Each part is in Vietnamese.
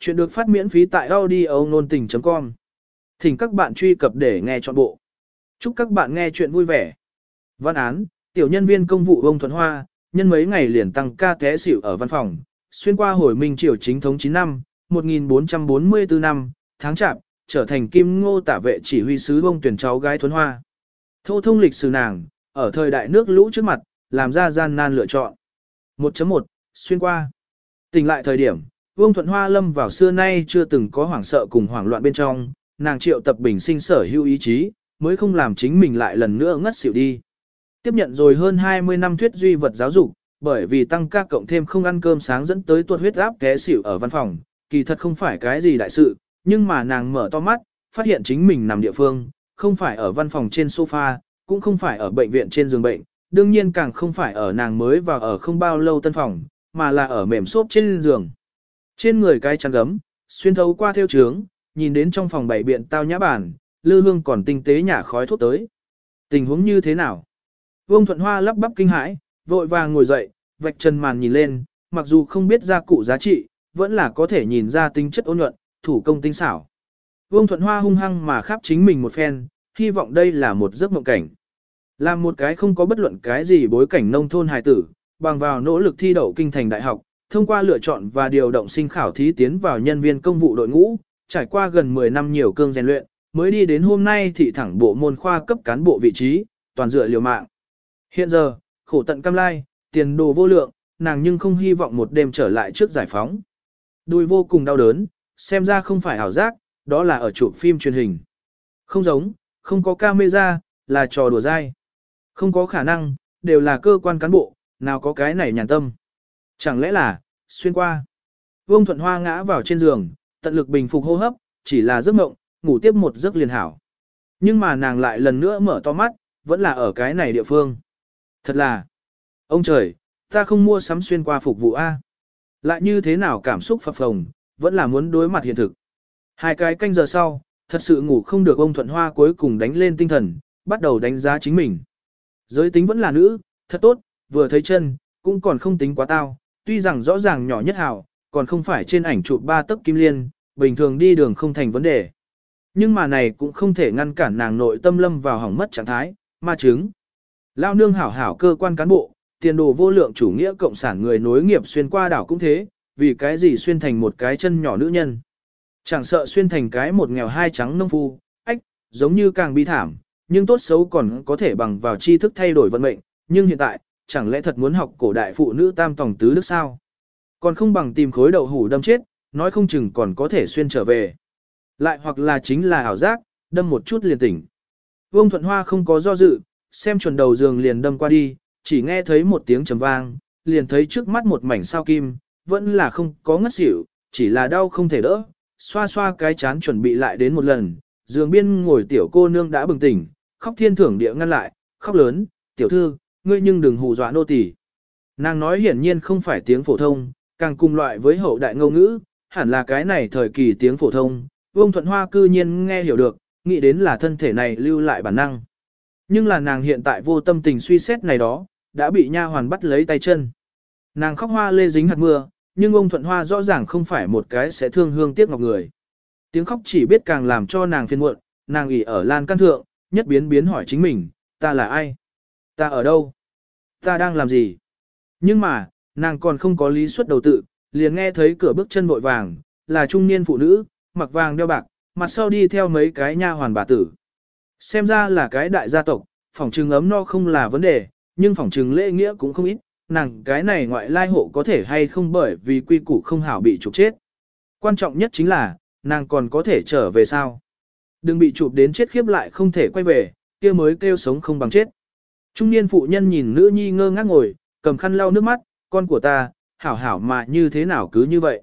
Chuyện được phát miễn phí tại audio nôn tình.com. Thỉnh các bạn truy cập để nghe trọn bộ. Chúc các bạn nghe chuyện vui vẻ. Văn án, tiểu nhân viên công vụ ông Thuận Hoa, nhân mấy ngày liền tăng ca té xỉu ở văn phòng, xuyên qua hồi minh triều chính thống 9 năm, 1444 năm, tháng chạp, trở thành kim ngô tả vệ chỉ huy sứ ông tuyển cháu gái Thuấn Hoa. Thô thông lịch sử nàng, ở thời đại nước lũ trước mặt, làm ra gian nan lựa chọn. 1.1, xuyên qua. Tỉnh lại thời điểm, Vương Thuận Hoa lâm vào xưa nay chưa từng có hoảng sợ cùng hoảng loạn bên trong, nàng triệu tập bình sinh sở hữu ý chí, mới không làm chính mình lại lần nữa ngất xỉu đi. Tiếp nhận rồi hơn 20 năm thuyết duy vật giáo dục, bởi vì tăng ca cộng thêm không ăn cơm sáng dẫn tới tuột huyết áp té xỉu ở văn phòng, kỳ thật không phải cái gì đại sự, nhưng mà nàng mở to mắt, phát hiện chính mình nằm địa phương, không phải ở văn phòng trên sofa, cũng không phải ở bệnh viện trên giường bệnh, đương nhiên càng không phải ở nàng mới vào ở không bao lâu tân phòng, mà là ở mềm xốp trên giường. Trên người cái chăn gấm, xuyên thấu qua theo trướng, nhìn đến trong phòng bảy biện tao nhã bản, lư hương còn tinh tế nhả khói thuốc tới. Tình huống như thế nào? Vương Thuận Hoa lắp bắp kinh hãi, vội vàng ngồi dậy, vạch chân màn nhìn lên, mặc dù không biết gia cụ giá trị, vẫn là có thể nhìn ra tính chất ôn nhuận, thủ công tinh xảo. Vương Thuận Hoa hung hăng mà khắp chính mình một phen, hy vọng đây là một giấc mộng cảnh. Làm một cái không có bất luận cái gì bối cảnh nông thôn hài tử, bằng vào nỗ lực thi đậu kinh thành đại học, thông qua lựa chọn và điều động sinh khảo thí tiến vào nhân viên công vụ đội ngũ, trải qua gần 10 năm nhiều cương rèn luyện, mới đi đến hôm nay thị thẳng bộ môn khoa cấp cán bộ vị trí, toàn dựa liều mạng. Hiện giờ, khổ tận cam lai, tiền đồ vô lượng, nàng nhưng không hy vọng một đêm trở lại trước giải phóng. Đùi vô cùng đau đớn, xem ra không phải ảo giác, đó là ở chụp phim truyền hình. Không giống, không có camera, là trò đùa dai. Không có khả năng, đều là cơ quan cán bộ, nào có cái này nhàn tâm. Chẳng lẽ là, xuyên qua. Vương Thuận Hoa ngã vào trên giường, tận lực bình phục hô hấp, chỉ là giấc mộng, ngủ tiếp một giấc liền hảo. Nhưng mà nàng lại lần nữa mở to mắt, vẫn là ở cái này địa phương. Thật là, ông trời, ta không mua sắm xuyên qua phục vụ A. Lại như thế nào cảm xúc phập phồng, vẫn là muốn đối mặt hiện thực. Hai cái canh giờ sau, thật sự ngủ không được ông Thuận Hoa cuối cùng đánh lên tinh thần, bắt đầu đánh giá chính mình. Giới tính vẫn là nữ, thật tốt, vừa thấy chân, cũng còn không tính quá tao, tuy rằng rõ ràng nhỏ nhất hảo, còn không phải trên ảnh chụp ba tấc kim liên, bình thường đi đường không thành vấn đề. Nhưng mà này cũng không thể ngăn cản nàng nội tâm lâm vào hỏng mất trạng thái, ma chứng. Lao nương hảo hảo cơ quan cán bộ, tiền đồ vô lượng chủ nghĩa cộng sản người nối nghiệp xuyên qua đảo cũng thế, vì cái gì xuyên thành một cái chân nhỏ nữ nhân. Chẳng sợ xuyên thành cái một nghèo hai trắng nông phu, ách, giống như càng bi thảm, nhưng tốt xấu còn có thể bằng vào tri thức thay đổi vận mệnh, nhưng hiện tại, chẳng lẽ thật muốn học cổ đại phụ nữ tam tòng tứ đức sao? Còn không bằng tìm khối đậu hủ đâm chết, nói không chừng còn có thể xuyên trở về. Lại hoặc là chính là ảo giác, đâm một chút liền tỉnh. Vương Thuận Hoa không có do dự, xem chuẩn đầu giường liền đâm qua đi, chỉ nghe thấy một tiếng trầm vang, liền thấy trước mắt một mảnh sao kim, vẫn là không có ngất xỉu, chỉ là đau không thể đỡ, xoa xoa cái chán chuẩn bị lại đến một lần, giường biên ngồi tiểu cô nương đã bừng tỉnh, khóc thiên thưởng địa ngăn lại, khóc lớn, tiểu thư, ngươi nhưng đừng hù dọa nô tỳ. Nàng nói hiển nhiên không phải tiếng phổ thông, càng cùng loại với hậu đại ngôn ngữ, hẳn là cái này thời kỳ tiếng phổ thông, Vương Thuận Hoa cư nhiên nghe hiểu được, nghĩ đến là thân thể này lưu lại bản năng. Nhưng là nàng hiện tại vô tâm tình suy xét này đó, đã bị nha hoàn bắt lấy tay chân. Nàng khóc hoa lê dính hạt mưa, nhưng ông Thuận Hoa rõ ràng không phải một cái sẽ thương hương tiếc ngọc người. Tiếng khóc chỉ biết càng làm cho nàng phiền muộn, nàng ỉ ở lan căn thượng, nhất biến biến hỏi chính mình, ta là ai? Ta ở đâu? Ta đang làm gì? Nhưng mà, nàng còn không có lý suất đầu tự, liền nghe thấy cửa bước chân vội vàng, là trung niên phụ nữ, mặc vàng đeo bạc, mặt sau đi theo mấy cái nha hoàn bà tử. Xem ra là cái đại gia tộc, phòng trừng ấm no không là vấn đề, nhưng phòng trừng lễ nghĩa cũng không ít, nàng cái này ngoại lai hộ có thể hay không bởi vì quy củ không hảo bị trục chết. Quan trọng nhất chính là, nàng còn có thể trở về sao. Đừng bị chụp đến chết khiếp lại không thể quay về, kia mới kêu sống không bằng chết. Trung niên phụ nhân nhìn nữ nhi ngơ ngác ngồi, cầm khăn lau nước mắt, con của ta, hảo hảo mà như thế nào cứ như vậy.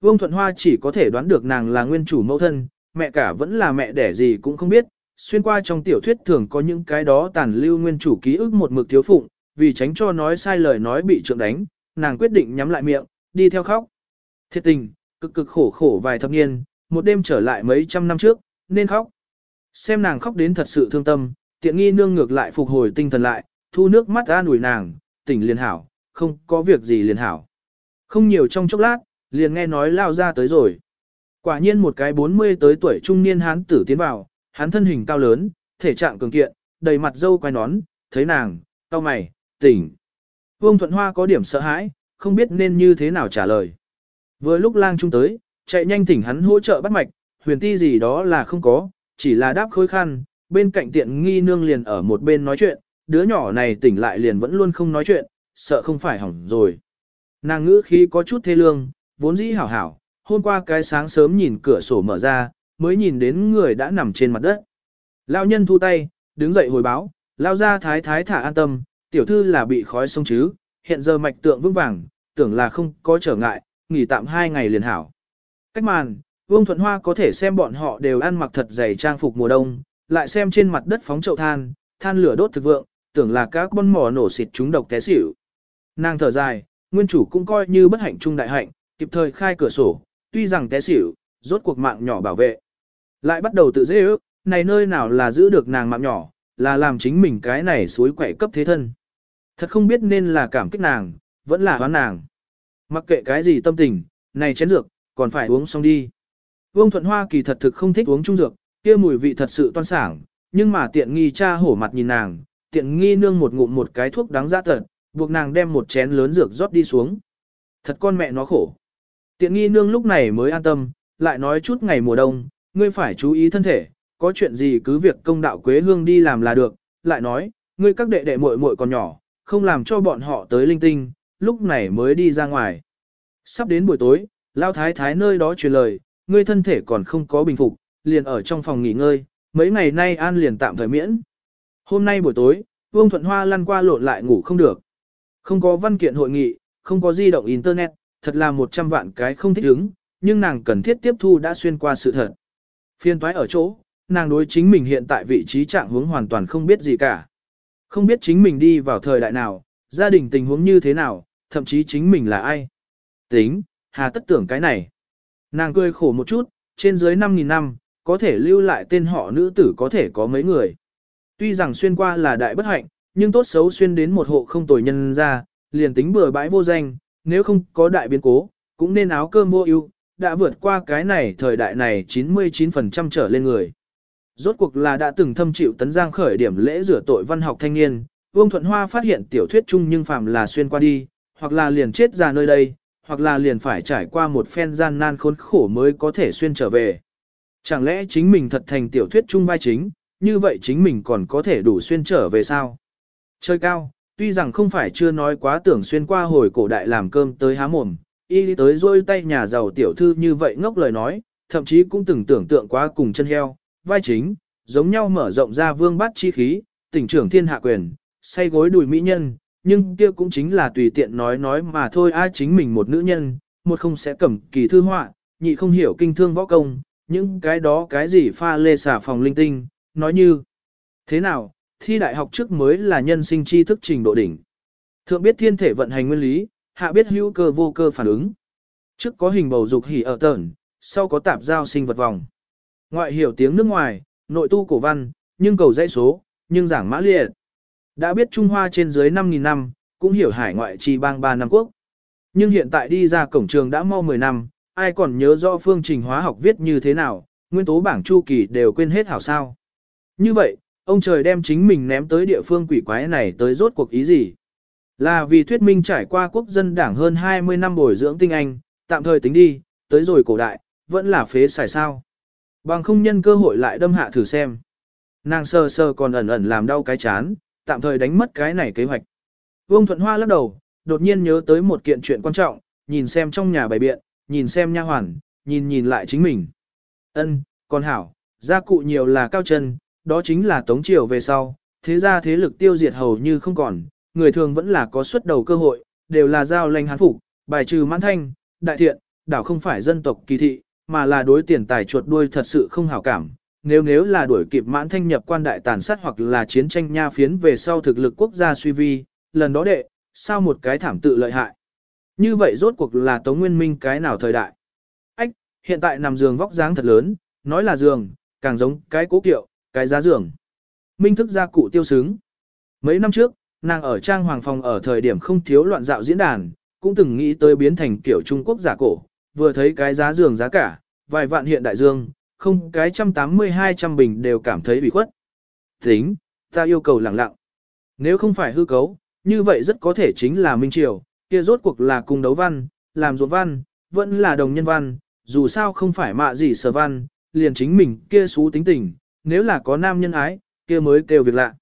Vương Thuận Hoa chỉ có thể đoán được nàng là nguyên chủ mẫu thân, mẹ cả vẫn là mẹ đẻ gì cũng không biết, xuyên qua trong tiểu thuyết thường có những cái đó tàn lưu nguyên chủ ký ức một mực thiếu phụng, vì tránh cho nói sai lời nói bị trượng đánh, nàng quyết định nhắm lại miệng, đi theo khóc. Thiệt tình, cực cực khổ khổ vài thập niên, một đêm trở lại mấy trăm năm trước, nên khóc. Xem nàng khóc đến thật sự thương tâm, tiện nghi nương ngược lại phục hồi tinh thần lại, thu nước mắt ra ủi nàng, tỉnh liền hảo, không có việc gì liền hảo. Không nhiều trong chốc lát, liền nghe nói lao ra tới rồi. Quả nhiên một cái 40 tới tuổi trung niên hán tử tiến vào, hắn thân hình cao lớn, thể trạng cường kiện, đầy mặt dâu quai nón, thấy nàng, cao mày, tỉnh. Vương Thuận Hoa có điểm sợ hãi, không biết nên như thế nào trả lời. Vừa lúc lang trung tới, chạy nhanh thỉnh hắn hỗ trợ bắt mạch, huyền ti gì đó là không có, chỉ là đáp khối khăn, bên cạnh tiện nghi nương liền ở một bên nói chuyện, đứa nhỏ này tỉnh lại liền vẫn luôn không nói chuyện, sợ không phải hỏng rồi. Nàng ngữ khí có chút thê lương, vốn dĩ hảo hảo, hôm qua cái sáng sớm nhìn cửa sổ mở ra, mới nhìn đến người đã nằm trên mặt đất. Lao nhân thu tay, đứng dậy hồi báo, lao ra thái thái thả an tâm, tiểu thư là bị khói sông chứ, hiện giờ mạch tượng vững vàng, tưởng là không có trở ngại, nghỉ tạm hai ngày liền hảo. Cách màn, Vương Thuận Hoa có thể xem bọn họ đều ăn mặc thật dày trang phục mùa đông, lại xem trên mặt đất phóng chậu than, than lửa đốt thực vượng, tưởng là các con mỏ nổ xịt chúng độc té xỉu. Nàng thở dài, nguyên chủ cũng coi như bất hạnh trung đại hạnh, kịp thời khai cửa sổ, tuy rằng té xỉu, rốt cuộc mạng nhỏ bảo vệ. Lại bắt đầu tự dễ ước, này nơi nào là giữ được nàng mạng nhỏ, là làm chính mình cái này suối quậy cấp thế thân. Thật không biết nên là cảm kích nàng, vẫn là hoán nàng. Mặc kệ cái gì tâm tình, này chén dược, còn phải uống xong đi. Vương Thuận Hoa kỳ thật thực không thích uống trung dược, kia mùi vị thật sự toan sảng, nhưng mà tiện nghi cha hổ mặt nhìn nàng, tiện nghi nương một ngụm một cái thuốc đáng giá tật, buộc nàng đem một chén lớn dược rót đi xuống. Thật con mẹ nó khổ. Tiện nghi nương lúc này mới an tâm, lại nói chút ngày mùa đông, ngươi phải chú ý thân thể, có chuyện gì cứ việc công đạo Quế Hương đi làm là được, lại nói, ngươi các đệ đệ muội muội còn nhỏ, không làm cho bọn họ tới linh tinh, lúc này mới đi ra ngoài. Sắp đến buổi tối, Lao Thái Thái nơi đó truyền lời, ngươi thân thể còn không có bình phục, liền ở trong phòng nghỉ ngơi, mấy ngày nay An liền tạm thời miễn. Hôm nay buổi tối, Vương Thuận Hoa lăn qua lộn lại ngủ không được. Không có văn kiện hội nghị, không có di động Internet, thật là một trăm vạn cái không thích ứng, nhưng nàng cần thiết tiếp thu đã xuyên qua sự thật. Phiên toái ở chỗ, nàng đối chính mình hiện tại vị trí trạng hướng hoàn toàn không biết gì cả. Không biết chính mình đi vào thời đại nào, gia đình tình huống như thế nào, thậm chí chính mình là ai. Tính, hà tất tưởng cái này. Nàng cười khổ một chút, trên dưới 5.000 năm, có thể lưu lại tên họ nữ tử có thể có mấy người. Tuy rằng xuyên qua là đại bất hạnh, nhưng tốt xấu xuyên đến một hộ không tồi nhân ra, liền tính bừa bãi vô danh, nếu không có đại biến cố, cũng nên áo cơm vô ưu, đã vượt qua cái này thời đại này 99% trở lên người. Rốt cuộc là đã từng thâm chịu tấn giang khởi điểm lễ rửa tội văn học thanh niên, Vương Thuận Hoa phát hiện tiểu thuyết chung nhưng phàm là xuyên qua đi, hoặc là liền chết ra nơi đây, hoặc là liền phải trải qua một phen gian nan khốn khổ mới có thể xuyên trở về. Chẳng lẽ chính mình thật thành tiểu thuyết chung vai chính, như vậy chính mình còn có thể đủ xuyên trở về sao? Chơi cao, tuy rằng không phải chưa nói quá tưởng xuyên qua hồi cổ đại làm cơm tới há mồm, y đi tới rôi tay nhà giàu tiểu thư như vậy ngốc lời nói, thậm chí cũng từng tưởng tượng quá cùng chân heo, vai chính, giống nhau mở rộng ra vương bát chi khí, tỉnh trưởng thiên hạ quyền, say gối đùi mỹ nhân, nhưng kia cũng chính là tùy tiện nói nói mà thôi ai chính mình một nữ nhân, một không sẽ cầm kỳ thư họa, nhị không hiểu kinh thương võ công, những cái đó cái gì pha lê xả phòng linh tinh, nói như thế nào, thi đại học trước mới là nhân sinh tri thức trình độ đỉnh. Thượng biết thiên thể vận hành nguyên lý, hạ biết hữu cơ vô cơ phản ứng. Trước có hình bầu dục hỉ ở tờn, sau có tạp giao sinh vật vòng. Ngoại hiểu tiếng nước ngoài, nội tu cổ văn, nhưng cầu dãy số, nhưng giảng mã liệt. Đã biết Trung Hoa trên dưới 5.000 năm, cũng hiểu hải ngoại trì bang 3 năm quốc. Nhưng hiện tại đi ra cổng trường đã mau 10 năm, ai còn nhớ rõ phương trình hóa học viết như thế nào, nguyên tố bảng chu kỳ đều quên hết hảo sao. Như vậy, ông trời đem chính mình ném tới địa phương quỷ quái này tới rốt cuộc ý gì? Là vì thuyết minh trải qua quốc dân đảng hơn 20 năm bồi dưỡng tinh anh, tạm thời tính đi, tới rồi cổ đại, vẫn là phế xài sao. Bằng không nhân cơ hội lại đâm hạ thử xem. Nàng sơ sơ còn ẩn ẩn làm đau cái chán, tạm thời đánh mất cái này kế hoạch. Vương Thuận Hoa lắc đầu, đột nhiên nhớ tới một kiện chuyện quan trọng, nhìn xem trong nhà bày biện, nhìn xem nha hoàn, nhìn nhìn lại chính mình. Ân, con hảo, gia cụ nhiều là cao chân, đó chính là tống triều về sau, thế ra thế lực tiêu diệt hầu như không còn, người thường vẫn là có xuất đầu cơ hội, đều là giao lệnh hán phục, bài trừ mãn thanh, đại thiện, đảo không phải dân tộc kỳ thị, mà là đối tiền tài chuột đuôi thật sự không hảo cảm. Nếu nếu là đuổi kịp mãn thanh nhập quan đại tàn sát hoặc là chiến tranh nha phiến về sau thực lực quốc gia suy vi, lần đó đệ, sao một cái thảm tự lợi hại. Như vậy rốt cuộc là Tống Nguyên Minh cái nào thời đại. Ách, hiện tại nằm giường vóc dáng thật lớn, nói là giường, càng giống cái cố kiệu, cái giá giường. Minh thức gia cụ tiêu sướng. Mấy năm trước, nàng ở trang hoàng phòng ở thời điểm không thiếu loạn dạo diễn đàn, cũng từng nghĩ tới biến thành kiểu Trung Quốc giả cổ, vừa thấy cái giá giường giá cả, vài vạn hiện đại dương, không cái trăm tám mươi hai trăm bình đều cảm thấy bị khuất. Tính, ta yêu cầu lặng lặng. Nếu không phải hư cấu, như vậy rất có thể chính là Minh Triều, kia rốt cuộc là cùng đấu văn, làm ruột văn, vẫn là đồng nhân văn, dù sao không phải mạ gì sở văn, liền chính mình kia xú tính tình, nếu là có nam nhân ái, kia mới kêu việc lạ.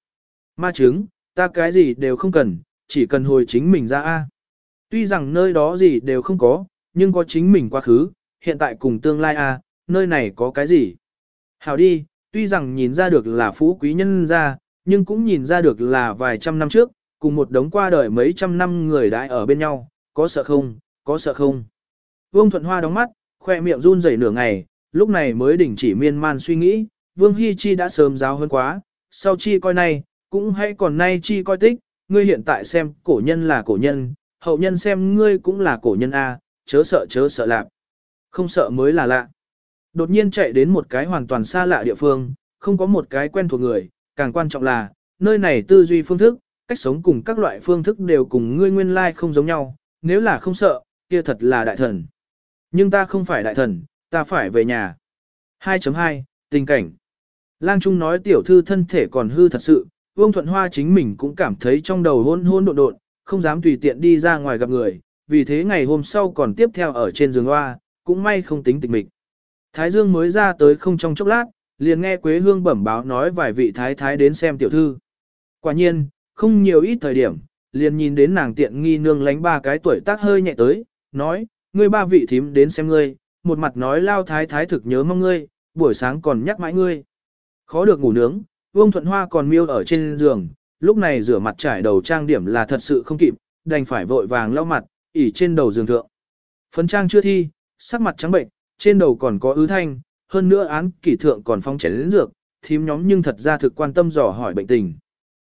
Ma chứng, ta cái gì đều không cần, chỉ cần hồi chính mình ra A. Tuy rằng nơi đó gì đều không có, nhưng có chính mình quá khứ, hiện tại cùng tương lai A, nơi này có cái gì. Hảo đi, tuy rằng nhìn ra được là phú quý nhân ra, nhưng cũng nhìn ra được là vài trăm năm trước, cùng một đống qua đời mấy trăm năm người đại ở bên nhau, có sợ không, có sợ không. Vương Thuận Hoa đóng mắt, khoe miệng run rẩy nửa ngày, lúc này mới đình chỉ miên man suy nghĩ, Vương Hi Chi đã sớm giáo hơn quá, sau chi coi nay, cũng hay còn nay chi coi tích, ngươi hiện tại xem cổ nhân là cổ nhân, hậu nhân xem ngươi cũng là cổ nhân A, chớ sợ chớ sợ lạc. Không sợ mới là lạ. Đột nhiên chạy đến một cái hoàn toàn xa lạ địa phương, không có một cái quen thuộc người, càng quan trọng là, nơi này tư duy phương thức, cách sống cùng các loại phương thức đều cùng ngươi nguyên lai like không giống nhau, nếu là không sợ, kia thật là đại thần. Nhưng ta không phải đại thần, ta phải về nhà. 2.2 Tình cảnh Lang Trung nói tiểu thư thân thể còn hư thật sự, Vương Thuận Hoa chính mình cũng cảm thấy trong đầu hôn hôn độn độn, không dám tùy tiện đi ra ngoài gặp người, vì thế ngày hôm sau còn tiếp theo ở trên giường hoa, cũng may không tính tịch mịch. Thái Dương mới ra tới không trong chốc lát, liền nghe Quế Hương bẩm báo nói vài vị thái thái đến xem tiểu thư. Quả nhiên, không nhiều ít thời điểm, liền nhìn đến nàng tiện nghi nương lánh ba cái tuổi tác hơi nhẹ tới, nói, ngươi ba vị thím đến xem ngươi, một mặt nói lao thái thái thực nhớ mong ngươi, buổi sáng còn nhắc mãi ngươi. Khó được ngủ nướng, Vương Thuận Hoa còn miêu ở trên giường, lúc này rửa mặt trải đầu trang điểm là thật sự không kịp, đành phải vội vàng lau mặt, ỉ trên đầu giường thượng. Phấn trang chưa thi, sắc mặt trắng bệnh, trên đầu còn có ứ thanh, hơn nữa án kỷ thượng còn phong chén lĩnh dược, thím nhóm nhưng thật ra thực quan tâm dò hỏi bệnh tình.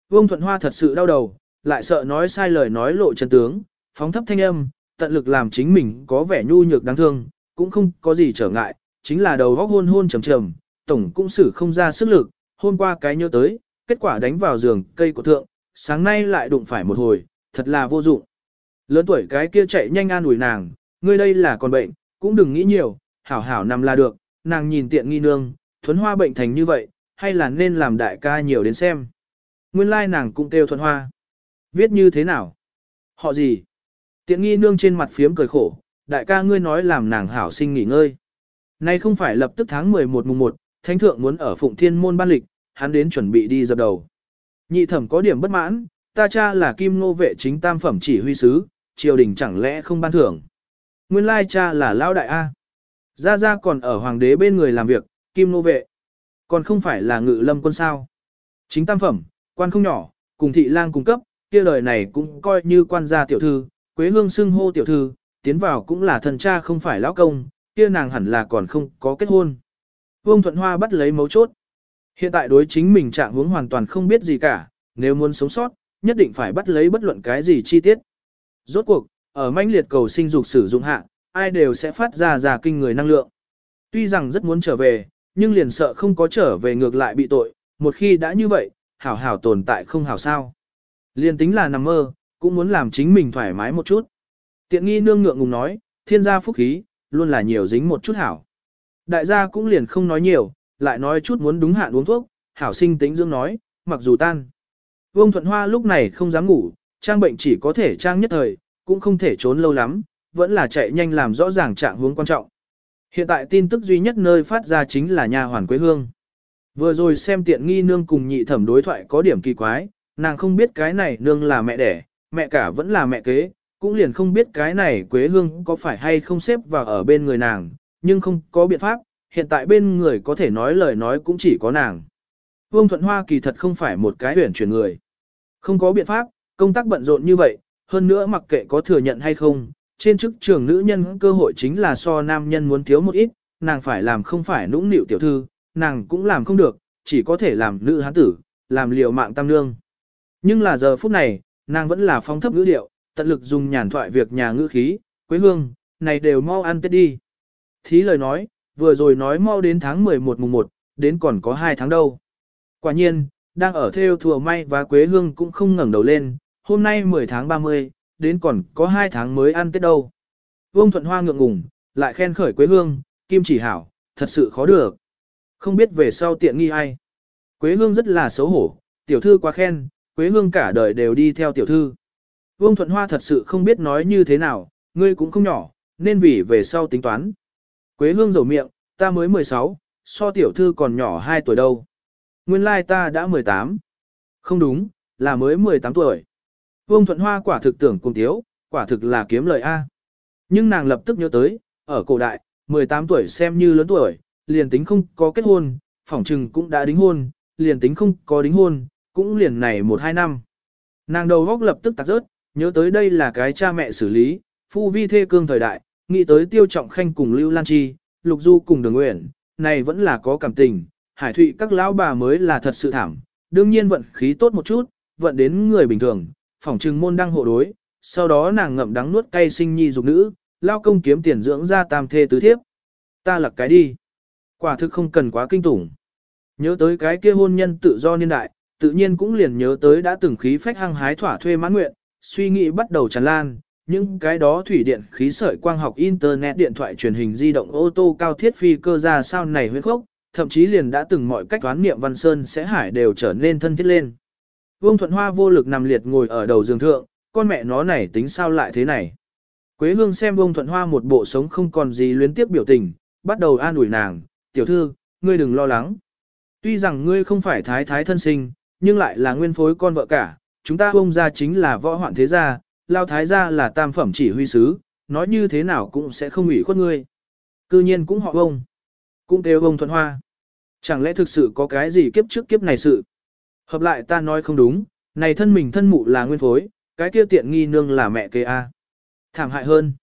Vương Thuận Hoa thật sự đau đầu, lại sợ nói sai lời nói lộ chân tướng, phóng thấp thanh âm, tận lực làm chính mình có vẻ nhu nhược đáng thương, cũng không có gì trở ngại, chính là đầu góc hôn hôn trầm trầm, tổng cũng xử không ra sức lực, hôm qua cái nhớ tới, kết quả đánh vào giường cây của thượng, sáng nay lại đụng phải một hồi, thật là vô dụng. Lớn tuổi cái kia chạy nhanh an ủi nàng, ngươi đây là còn bệnh, cũng đừng nghĩ nhiều, hảo hảo nằm là được, nàng nhìn tiện nghi nương, thuấn hoa bệnh thành như vậy, hay là nên làm đại ca nhiều đến xem. Nguyên lai nàng cũng kêu thuần hoa. Viết như thế nào? Họ gì? Tiện nghi nương trên mặt phiếm cười khổ, đại ca ngươi nói làm nàng hảo sinh nghỉ ngơi. Nay không phải lập tức tháng 11 mùng 1, thánh thượng muốn ở phụng thiên môn ban lịch, hắn đến chuẩn bị đi dập đầu. Nhị thẩm có điểm bất mãn, ta cha là kim nô vệ chính tam phẩm chỉ huy sứ, triều đình chẳng lẽ không ban thưởng. Nguyên lai cha là lão đại A. Gia Gia còn ở hoàng đế bên người làm việc, kim nô vệ. Còn không phải là ngự lâm quân sao. Chính tam phẩm, quan không nhỏ, cùng thị lang cung cấp, kia lời này cũng coi như quan gia tiểu thư, quế hương xưng hô tiểu thư, tiến vào cũng là thần cha không phải lão công, kia nàng hẳn là còn không có kết hôn. Vương Thuận Hoa bắt lấy mấu chốt. Hiện tại đối chính mình trạng huống hoàn toàn không biết gì cả, nếu muốn sống sót, nhất định phải bắt lấy bất luận cái gì chi tiết. Rốt cuộc, ở manh liệt cầu sinh dục sử dụng hạ, ai đều sẽ phát ra ra kinh người năng lượng. Tuy rằng rất muốn trở về, nhưng liền sợ không có trở về ngược lại bị tội, một khi đã như vậy, hảo hảo tồn tại không hảo sao. Liền tính là nằm mơ, cũng muốn làm chính mình thoải mái một chút. Tiện nghi nương ngượng ngùng nói, thiên gia phúc khí, luôn là nhiều dính một chút hảo. Đại gia cũng liền không nói nhiều, lại nói chút muốn đúng hạn uống thuốc, hảo sinh tính dưỡng nói, mặc dù tan. Vương Thuận Hoa lúc này không dám ngủ, trang bệnh chỉ có thể trang nhất thời, cũng không thể trốn lâu lắm, vẫn là chạy nhanh làm rõ ràng trạng huống quan trọng. Hiện tại tin tức duy nhất nơi phát ra chính là nhà hoàn quế hương. Vừa rồi xem tiện nghi nương cùng nhị thẩm đối thoại có điểm kỳ quái, nàng không biết cái này nương là mẹ đẻ, mẹ cả vẫn là mẹ kế, cũng liền không biết cái này quế hương có phải hay không xếp vào ở bên người nàng, nhưng không có biện pháp, hiện tại bên người có thể nói lời nói cũng chỉ có nàng. Vương Thuận Hoa kỳ thật không phải một cái huyển chuyển người. Không có biện pháp, công tác bận rộn như vậy, hơn nữa mặc kệ có thừa nhận hay không, trên chức trường nữ nhân cơ hội chính là so nam nhân muốn thiếu một ít, nàng phải làm không phải nũng nịu tiểu thư, nàng cũng làm không được, chỉ có thể làm nữ hán tử, làm liều mạng tam nương. Nhưng là giờ phút này, nàng vẫn là phong thấp ngữ điệu, tận lực dùng nhàn thoại việc nhà ngữ khí, quế hương, này đều mau ăn tết đi. Thí lời nói, vừa rồi nói mau đến tháng 11 mùng 1, đến còn có 2 tháng đâu. Quả nhiên, đang ở theo thừa may và quế hương cũng không ngẩng đầu lên, hôm nay 10 tháng 30, đến còn có 2 tháng mới ăn tết đâu. Vương Thuận Hoa ngượng ngùng, lại khen khởi Quế Hương, kim chỉ hảo, thật sự khó được. Không biết về sau tiện nghi ai. Quế Hương rất là xấu hổ, tiểu thư quá khen, Quế Hương cả đời đều đi theo tiểu thư. Vương Thuận Hoa thật sự không biết nói như thế nào, ngươi cũng không nhỏ, nên vì về sau tính toán. Quế Hương rầu miệng, ta mới 16, so tiểu thư còn nhỏ 2 tuổi đâu. Nguyên lai ta đã 18. Không đúng, là mới 18 tuổi. Vương Thuận Hoa quả thực tưởng cùng thiếu, quả thực là kiếm lời A. Nhưng nàng lập tức nhớ tới, ở cổ đại, 18 tuổi xem như lớn tuổi, liền tính không có kết hôn, phỏng trừng cũng đã đính hôn, liền tính không có đính hôn, cũng liền này 1-2 năm. Nàng đầu góc lập tức tạc rớt, nhớ tới đây là cái cha mẹ xử lý, phu vi thê cương thời đại, nghĩ tới tiêu trọng khanh cùng Lưu Lan Chi, Lục Du cùng Đường Nguyện, này vẫn là có cảm tình, hải thụy các lão bà mới là thật sự thảm, đương nhiên vận khí tốt một chút, vận đến người bình thường, phỏng trừng môn đăng hộ đối, sau đó nàng ngậm đắng nuốt cay sinh nhi dục nữ, lao công kiếm tiền dưỡng ra tam thê tứ thiếp. Ta lặc cái đi. Quả thực không cần quá kinh tủng. Nhớ tới cái kia hôn nhân tự do niên đại, tự nhiên cũng liền nhớ tới đã từng khí phách hăng hái thỏa thuê mãn nguyện, suy nghĩ bắt đầu tràn lan, những cái đó thủy điện khí sợi quang học internet điện thoại truyền hình di động ô tô cao thiết phi cơ ra sao này huyết khốc, thậm chí liền đã từng mọi cách toán niệm văn sơn sẽ hải đều trở nên thân thiết lên. Vương Thuận Hoa vô lực nằm liệt ngồi ở đầu giường thượng, con mẹ nó này tính sao lại thế này. Quế Hương xem Vương Thuận Hoa một bộ sống không còn gì luyến tiếp biểu tình, bắt đầu an ủi nàng, tiểu thư, ngươi đừng lo lắng. Tuy rằng ngươi không phải thái thái thân sinh, nhưng lại là nguyên phối con vợ cả, chúng ta ông gia chính là võ hoạn thế gia, lao thái gia là tam phẩm chỉ huy sứ, nói như thế nào cũng sẽ không ủy khuất ngươi. Cư nhiên cũng họ ông, cũng đều ông thuận hoa. Chẳng lẽ thực sự có cái gì kiếp trước kiếp này sự? Hợp lại ta nói không đúng, này thân mình thân mụ là nguyên phối, cái kia tiện nghi nương là mẹ kế a. Thảm hại hơn.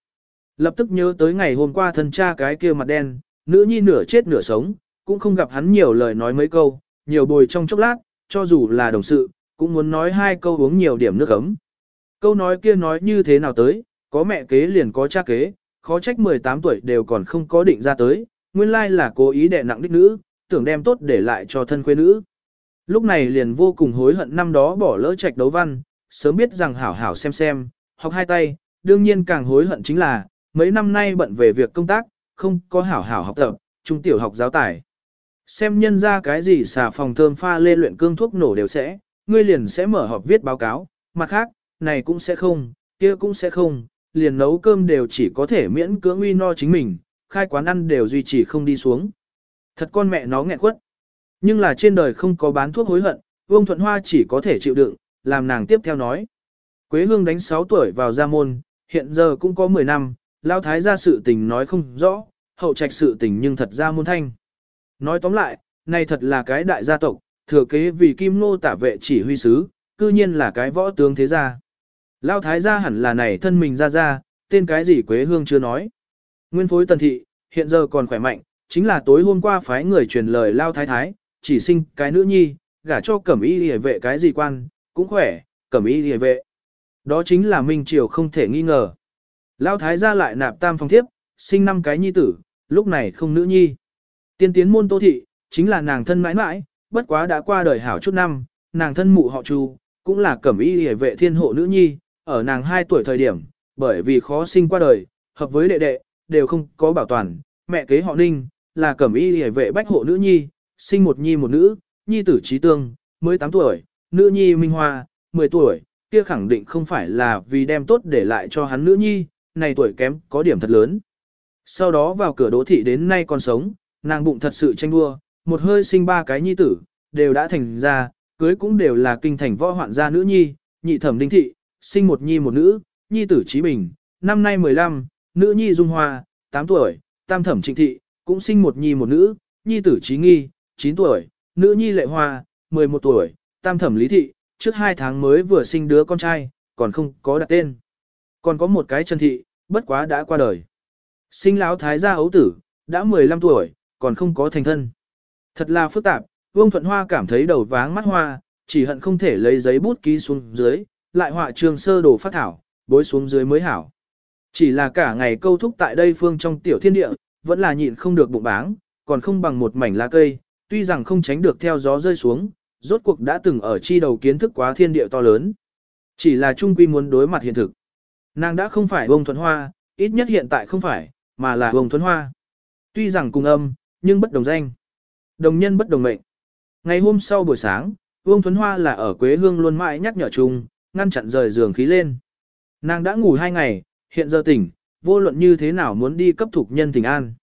Lập tức nhớ tới ngày hôm qua thân cha cái kia mặt đen, nữ nhi nửa chết nửa sống, cũng không gặp hắn nhiều lời nói mấy câu, nhiều bồi trong chốc lát, cho dù là đồng sự, cũng muốn nói hai câu uống nhiều điểm nước ấm. Câu nói kia nói như thế nào tới, có mẹ kế liền có cha kế, khó trách 18 tuổi đều còn không có định ra tới, nguyên lai là cố ý đè nặng đích nữ, tưởng đem tốt để lại cho thân quê nữ. Lúc này liền vô cùng hối hận năm đó bỏ lỡ trạch đấu văn, sớm biết rằng hảo hảo xem xem, học hai tay, đương nhiên càng hối hận chính là, mấy năm nay bận về việc công tác, không có hảo hảo học tập, trung tiểu học giáo tải. Xem nhân ra cái gì xà phòng thơm pha lê luyện cương thuốc nổ đều sẽ, ngươi liền sẽ mở họp viết báo cáo, mặt khác, này cũng sẽ không, kia cũng sẽ không, liền nấu cơm đều chỉ có thể miễn cưỡng uy no chính mình, khai quán ăn đều duy trì không đi xuống. Thật con mẹ nó nghẹn quất. Nhưng là trên đời không có bán thuốc hối hận, Vương Thuận Hoa chỉ có thể chịu đựng, làm nàng tiếp theo nói. Quế Hương đánh 6 tuổi vào gia môn, hiện giờ cũng có 10 năm, lao thái gia sự tình nói không rõ, hậu trạch sự tình nhưng thật ra môn thanh. Nói tóm lại, này thật là cái đại gia tộc, thừa kế vì kim nô tả vệ chỉ huy sứ, cư nhiên là cái võ tướng thế gia. Lao thái gia hẳn là này thân mình ra ra, tên cái gì Quế Hương chưa nói. Nguyên phối tần thị, hiện giờ còn khỏe mạnh, chính là tối hôm qua phái người truyền lời Lao thái thái, chỉ sinh cái nữ nhi, gả cho cẩm y hề vệ cái gì quan, cũng khỏe, cẩm y hề vệ. Đó chính là Minh Triều không thể nghi ngờ. Lão thái gia lại nạp tam phong thiếp, sinh năm cái nhi tử, lúc này không nữ nhi. Tiên tiến môn tô thị, chính là nàng thân mãi mãi, bất quá đã qua đời hảo chút năm, nàng thân mụ họ Chu, cũng là cẩm y hề vệ thiên hộ nữ nhi, ở nàng 2 tuổi thời điểm, bởi vì khó sinh qua đời, hợp với đệ đệ, đều không có bảo toàn, mẹ kế họ Ninh, là cẩm y hề vệ bách hộ nữ nhi, sinh một nhi một nữ, nhi tử trí tương, mới 8 tuổi, nữ nhi Minh Hoa, 10 tuổi, kia khẳng định không phải là vì đem tốt để lại cho hắn nữ nhi, này tuổi kém có điểm thật lớn. Sau đó vào cửa đỗ thị đến nay còn sống, nàng bụng thật sự tranh đua, một hơi sinh ba cái nhi tử, đều đã thành ra, cưới cũng đều là kinh thành võ hoạn gia nữ nhi, nhị thẩm đinh thị, sinh một nhi một nữ, nhi tử trí bình, năm nay 15, nữ nhi dung hoa, 8 tuổi, tam thẩm trịnh thị, cũng sinh một nhi một nữ, nhi tử trí nghi, 9 tuổi, nữ nhi lệ hoa, 11 tuổi, tam thẩm lý thị, trước 2 tháng mới vừa sinh đứa con trai, còn không có đặt tên. Còn có một cái chân thị, bất quá đã qua đời. Sinh lão thái gia ấu tử, đã 15 tuổi, còn không có thành thân. Thật là phức tạp, Vương Thuận Hoa cảm thấy đầu váng mắt hoa, chỉ hận không thể lấy giấy bút ký xuống dưới, lại họa trường sơ đồ phát thảo, bối xuống dưới mới hảo. Chỉ là cả ngày câu thúc tại đây phương trong tiểu thiên địa, vẫn là nhịn không được bụng báng, còn không bằng một mảnh lá cây, tuy rằng không tránh được theo gió rơi xuống, rốt cuộc đã từng ở chi đầu kiến thức quá thiên địa to lớn. Chỉ là trung quy muốn đối mặt hiện thực. Nàng đã không phải Vương Thuận Hoa, ít nhất hiện tại không phải, mà là Vương thuần Hoa. Tuy rằng cùng âm, nhưng bất đồng danh. Đồng nhân bất đồng mệnh. Ngày hôm sau buổi sáng, Vương Thuấn Hoa là ở Quế Hương luôn mãi nhắc nhở chung, ngăn chặn rời giường khí lên. Nàng đã ngủ hai ngày, hiện giờ tỉnh, vô luận như thế nào muốn đi cấp thuộc nhân tình an.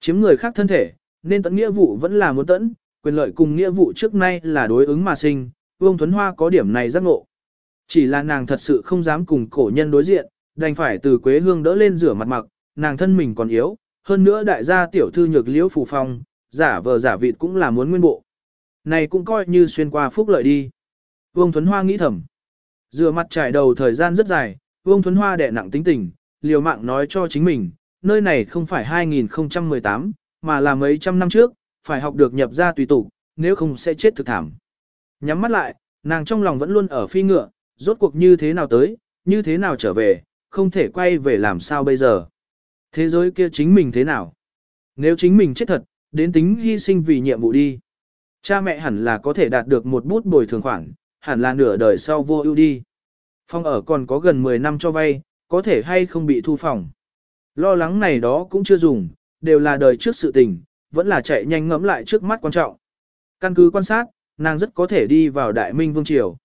Chiếm người khác thân thể, nên tận nghĩa vụ vẫn là muốn tận, quyền lợi cùng nghĩa vụ trước nay là đối ứng mà sinh, Vương Thuấn Hoa có điểm này giác ngộ. Chỉ là nàng thật sự không dám cùng cổ nhân đối diện, đành phải từ Quế Hương đỡ lên rửa mặt mặc, nàng thân mình còn yếu, hơn nữa đại gia tiểu thư nhược liễu phù phong, giả vờ giả vịt cũng là muốn nguyên bộ. Này cũng coi như xuyên qua phúc lợi đi. Vương Thuấn Hoa nghĩ thầm. Rửa mặt trải đầu thời gian rất dài, Vương Thuấn Hoa đẻ nặng tính tình, liều mạng nói cho chính mình, nơi này không phải 2018, mà là mấy trăm năm trước, phải học được nhập ra tùy tục, nếu không sẽ chết thực thảm. Nhắm mắt lại, nàng trong lòng vẫn luôn ở phi ngựa, rốt cuộc như thế nào tới, như thế nào trở về, không thể quay về làm sao bây giờ. Thế giới kia chính mình thế nào? Nếu chính mình chết thật, đến tính hy sinh vì nhiệm vụ đi. Cha mẹ hẳn là có thể đạt được một bút bồi thường khoản, hẳn là nửa đời sau vô ưu đi. Phong ở còn có gần 10 năm cho vay, có thể hay không bị thu phòng. Lo lắng này đó cũng chưa dùng, đều là đời trước sự tình, vẫn là chạy nhanh ngẫm lại trước mắt quan trọng. Căn cứ quan sát, nàng rất có thể đi vào Đại Minh Vương Triều.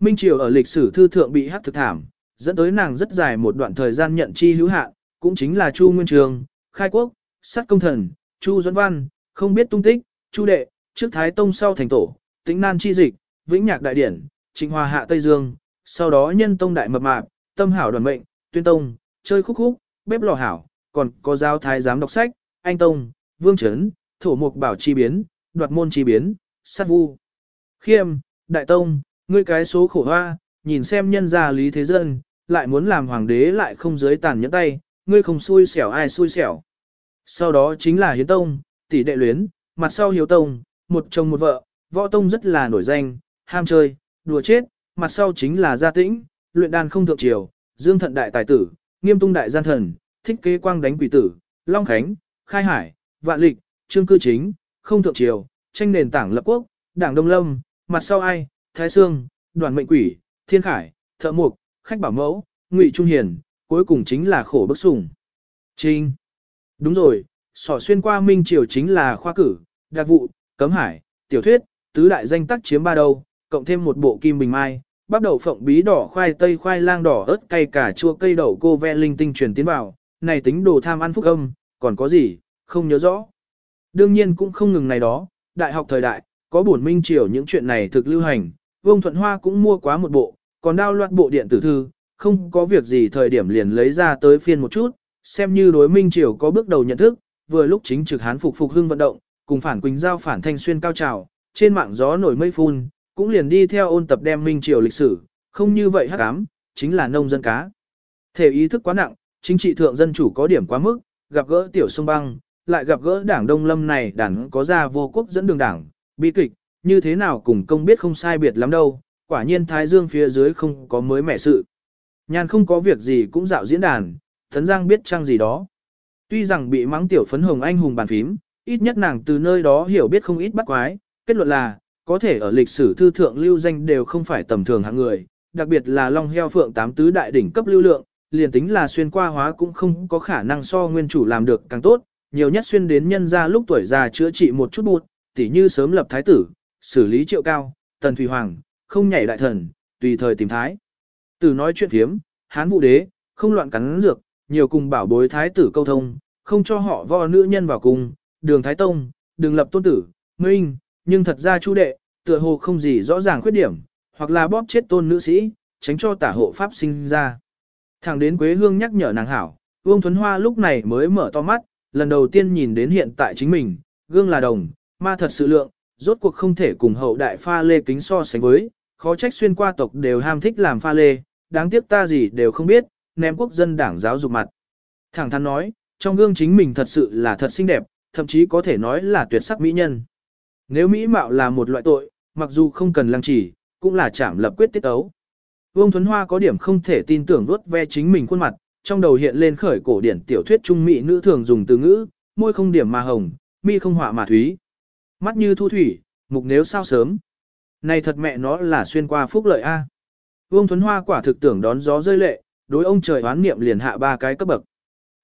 Minh Triều ở lịch sử thư thượng bị hắc thực thảm, dẫn tới nàng rất dài một đoạn thời gian nhận chi hữu hạn, cũng chính là Chu Nguyên Trường, Khai Quốc, Sát Công Thần, Chu Duẫn Văn, không biết tung tích, Chu Đệ, trước Thái Tông sau thành tổ, Tĩnh Nan chi dịch, Vĩnh Nhạc đại điển, Trịnh Hòa hạ Tây Dương, sau đó Nhân Tông đại mập mạp, Tâm hảo đoàn mệnh, Tuyên Tông, chơi khúc khúc, bếp lò hảo, còn có giáo thái giám đọc sách, Anh Tông, Vương Trấn, Thổ Mục Bảo chi biến, Đoạt môn chi biến, Sát Vu. Khiêm, Đại Tông, ngươi cái số khổ hoa, nhìn xem nhân gia lý thế dân, lại muốn làm hoàng đế lại không dưới tàn nhẫn tay, ngươi không xui xẻo ai xui xẻo. Sau đó chính là Hiến Tông, tỷ đệ luyến, mặt sau Hiếu Tông, một chồng một vợ, võ tông rất là nổi danh, ham chơi, đùa chết, mặt sau chính là gia tĩnh, luyện đan không thượng triều, dương thận đại tài tử, nghiêm tung đại gian thần, thích kế quang đánh quỷ tử, long khánh, khai hải, vạn lịch, trương cư chính, không thượng triều, tranh nền tảng lập quốc, đảng đông lâm, mặt sau ai, thái sương, đoàn mệnh quỷ, thiên khải, thợ mục, khách bảo mẫu, ngụy trung hiền, cuối cùng chính là khổ bức sủng. Trinh. Đúng rồi, sỏ xuyên qua minh triều chính là khoa cử, đặc vụ, cấm hải, tiểu thuyết, tứ đại danh tác chiếm ba đầu, cộng thêm một bộ kim bình mai, bắp đậu phộng bí đỏ khoai tây khoai lang đỏ ớt cay cả chua cây đậu cô ve linh tinh truyền tiến vào, này tính đồ tham ăn phúc âm, còn có gì, không nhớ rõ. Đương nhiên cũng không ngừng này đó, đại học thời đại, có buồn minh triều những chuyện này thực lưu hành, Vương Thuận Hoa cũng mua quá một bộ, còn đao loạt bộ điện tử thư, không có việc gì thời điểm liền lấy ra tới phiên một chút, xem như đối minh triều có bước đầu nhận thức, vừa lúc chính trực hán phục phục hưng vận động, cùng phản quỳnh giao phản thanh xuyên cao trào, trên mạng gió nổi mây phun, cũng liền đi theo ôn tập đem minh triều lịch sử, không như vậy hắc ám, chính là nông dân cá. Thể ý thức quá nặng, chính trị thượng dân chủ có điểm quá mức, gặp gỡ tiểu sông băng, lại gặp gỡ đảng Đông Lâm này đảng có ra vô quốc dẫn đường đảng, bi kịch, như thế nào cùng công biết không sai biệt lắm đâu, quả nhiên Thái Dương phía dưới không có mới mẻ sự. Nhàn không có việc gì cũng dạo diễn đàn, Thấn Giang biết trang gì đó. Tuy rằng bị mắng tiểu phấn hồng anh hùng bàn phím, ít nhất nàng từ nơi đó hiểu biết không ít bắt quái, kết luận là, có thể ở lịch sử thư thượng lưu danh đều không phải tầm thường hạng người, đặc biệt là Long Heo Phượng tám tứ đại đỉnh cấp lưu lượng, liền tính là xuyên qua hóa cũng không có khả năng so nguyên chủ làm được càng tốt, nhiều nhất xuyên đến nhân ra lúc tuổi già chữa trị một chút bụt, tỉ như sớm lập thái tử, xử lý triệu cao, tần thủy hoàng, không nhảy đại thần, tùy thời tìm thái. Từ nói chuyện phiếm, hán vũ đế, không loạn cắn dược, nhiều cùng bảo bối thái tử câu thông, không cho họ vo nữ nhân vào cùng, đường thái tông, đường lập tôn tử, minh, nhưng thật ra chu đệ, tựa hồ không gì rõ ràng khuyết điểm, hoặc là bóp chết tôn nữ sĩ, tránh cho tả hộ pháp sinh ra. Thẳng đến Quế Hương nhắc nhở nàng hảo, Vương Thuấn Hoa lúc này mới mở to mắt, lần đầu tiên nhìn đến hiện tại chính mình, gương là đồng, ma thật sự lượng, rốt cuộc không thể cùng hậu đại pha lê kính so sánh với, khó trách xuyên qua tộc đều ham thích làm pha lê, đáng tiếc ta gì đều không biết, ném quốc dân đảng giáo dục mặt. Thẳng thắn nói, trong gương chính mình thật sự là thật xinh đẹp, thậm chí có thể nói là tuyệt sắc mỹ nhân. Nếu mỹ mạo là một loại tội, mặc dù không cần lăng chỉ, cũng là chảm lập quyết tiết ấu. Vương Thuấn Hoa có điểm không thể tin tưởng vuốt ve chính mình khuôn mặt, trong đầu hiện lên khởi cổ điển tiểu thuyết trung mỹ nữ thường dùng từ ngữ, môi không điểm mà hồng, mi không họa mà thúy. Mắt như thu thủy, mục nếu sao sớm. Này thật mẹ nó là xuyên qua phúc lợi A. Vương Thuấn Hoa quả thực tưởng đón gió rơi lệ, đối ông trời hoán niệm liền hạ ba cái cấp bậc.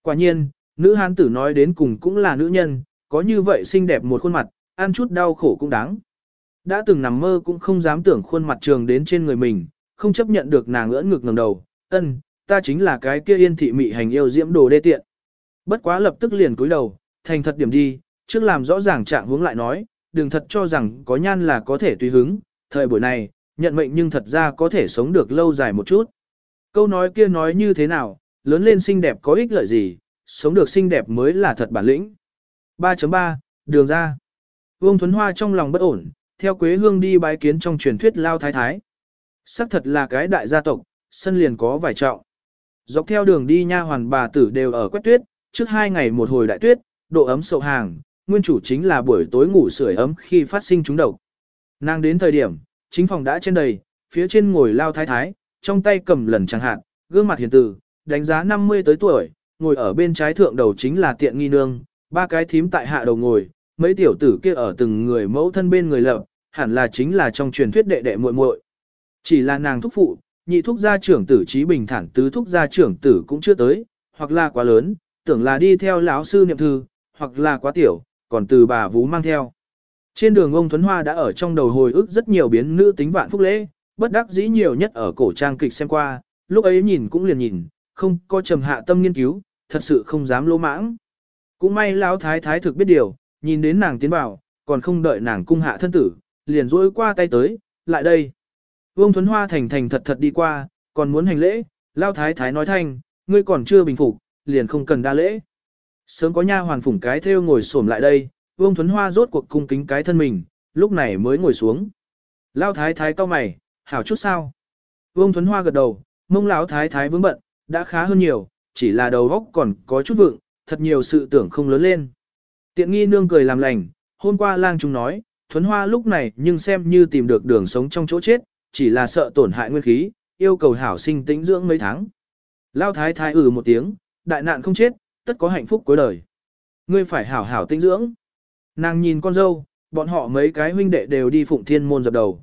Quả nhiên, nữ hán tử nói đến cùng cũng là nữ nhân, có như vậy xinh đẹp một khuôn mặt, ăn chút đau khổ cũng đáng. Đã từng nằm mơ cũng không dám tưởng khuôn mặt trường đến trên người mình, không chấp nhận được nàng ưỡn ngực ngẩng đầu, ân, ta chính là cái kia yên thị mị hành yêu diễm đồ đê tiện. Bất quá lập tức liền cúi đầu, thành thật điểm đi, trước làm rõ ràng trạng hướng lại nói, đừng thật cho rằng có nhan là có thể tùy hứng, thời buổi này, nhận mệnh nhưng thật ra có thể sống được lâu dài một chút. Câu nói kia nói như thế nào, lớn lên xinh đẹp có ích lợi gì, sống được xinh đẹp mới là thật bản lĩnh. 3.3, đường ra. Vương Thuấn Hoa trong lòng bất ổn, theo Quế Hương đi bái kiến trong truyền thuyết Lao Thái Thái. Sắc thật là cái đại gia tộc, sân liền có vài trọng. Dọc theo đường đi nha hoàn bà tử đều ở quét tuyết, trước hai ngày một hồi đại tuyết, độ ấm sậu hàng, nguyên chủ chính là buổi tối ngủ sưởi ấm khi phát sinh trúng độc. Nàng đến thời điểm, chính phòng đã trên đầy, phía trên ngồi lao thái thái, trong tay cầm lần chẳng hạn, gương mặt hiền từ, đánh giá 50 tới tuổi, ngồi ở bên trái thượng đầu chính là tiện nghi nương, ba cái thím tại hạ đầu ngồi, mấy tiểu tử kia ở từng người mẫu thân bên người lập, hẳn là chính là trong truyền thuyết đệ đệ muội muội. Chỉ là nàng thúc phụ, nhị thúc gia trưởng tử trí bình thản tứ thúc gia trưởng tử cũng chưa tới, hoặc là quá lớn, tưởng là đi theo lão sư niệm thư, hoặc là quá tiểu, còn từ bà vú mang theo. Trên đường ông Thuấn Hoa đã ở trong đầu hồi ức rất nhiều biến nữ tính vạn phúc lễ, bất đắc dĩ nhiều nhất ở cổ trang kịch xem qua, lúc ấy nhìn cũng liền nhìn, không có trầm hạ tâm nghiên cứu, thật sự không dám lỗ mãng. Cũng may lão thái thái thực biết điều, nhìn đến nàng tiến vào, còn không đợi nàng cung hạ thân tử, liền rỗi qua tay tới, lại đây. Vương Thuấn Hoa thành thành thật thật đi qua, còn muốn hành lễ, lão thái thái nói thanh, ngươi còn chưa bình phục, liền không cần đa lễ. Sớm có nha hoàn phủng cái theo ngồi xổm lại đây, Vương Thuấn Hoa rốt cuộc cung kính cái thân mình, lúc này mới ngồi xuống. Lão thái thái cao mày, hảo chút sao? Vương Thuấn Hoa gật đầu, mông lão thái thái vướng bận, đã khá hơn nhiều, chỉ là đầu óc còn có chút vượng, thật nhiều sự tưởng không lớn lên. Tiện nghi nương cười làm lành, hôm qua lang chúng nói, Thuấn Hoa lúc này nhưng xem như tìm được đường sống trong chỗ chết, chỉ là sợ tổn hại nguyên khí, yêu cầu hảo sinh tĩnh dưỡng mấy tháng. Lão thái thái ừ một tiếng, đại nạn không chết, tất có hạnh phúc cuối đời. Ngươi phải hảo hảo tinh dưỡng. Nàng nhìn con dâu, bọn họ mấy cái huynh đệ đều đi phụng thiên môn dập đầu.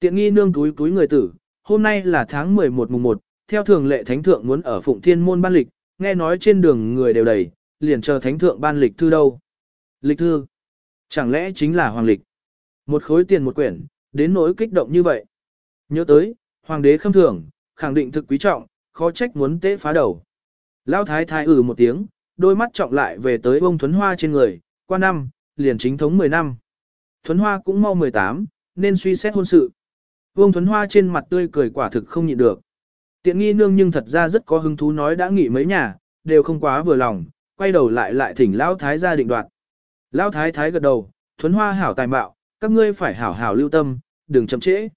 Tiện nghi nương túi túi người tử, hôm nay là tháng 11 mùng 1, theo thường lệ thánh thượng muốn ở phụng thiên môn ban lịch, nghe nói trên đường người đều đầy, liền chờ thánh thượng ban lịch thư đâu. Lịch thư? Chẳng lẽ chính là hoàng lịch? Một khối tiền một quyển, đến nỗi kích động như vậy. Nhớ tới, hoàng đế khâm thưởng, khẳng định thực quý trọng, khó trách muốn tế phá đầu. Lão thái thái ử ừ một tiếng, đôi mắt trọng lại về tới ông thuấn hoa trên người, qua năm, liền chính thống 10 năm. Thuấn hoa cũng mau 18, nên suy xét hôn sự. Vương Thuấn Hoa trên mặt tươi cười quả thực không nhịn được. Tiện nghi nương nhưng thật ra rất có hứng thú nói đã nghỉ mấy nhà, đều không quá vừa lòng, quay đầu lại lại thỉnh Lão Thái ra định đoạt. Lão Thái Thái gật đầu, Thuấn Hoa hảo tài mạo, các ngươi phải hảo hảo lưu tâm, đừng chậm trễ.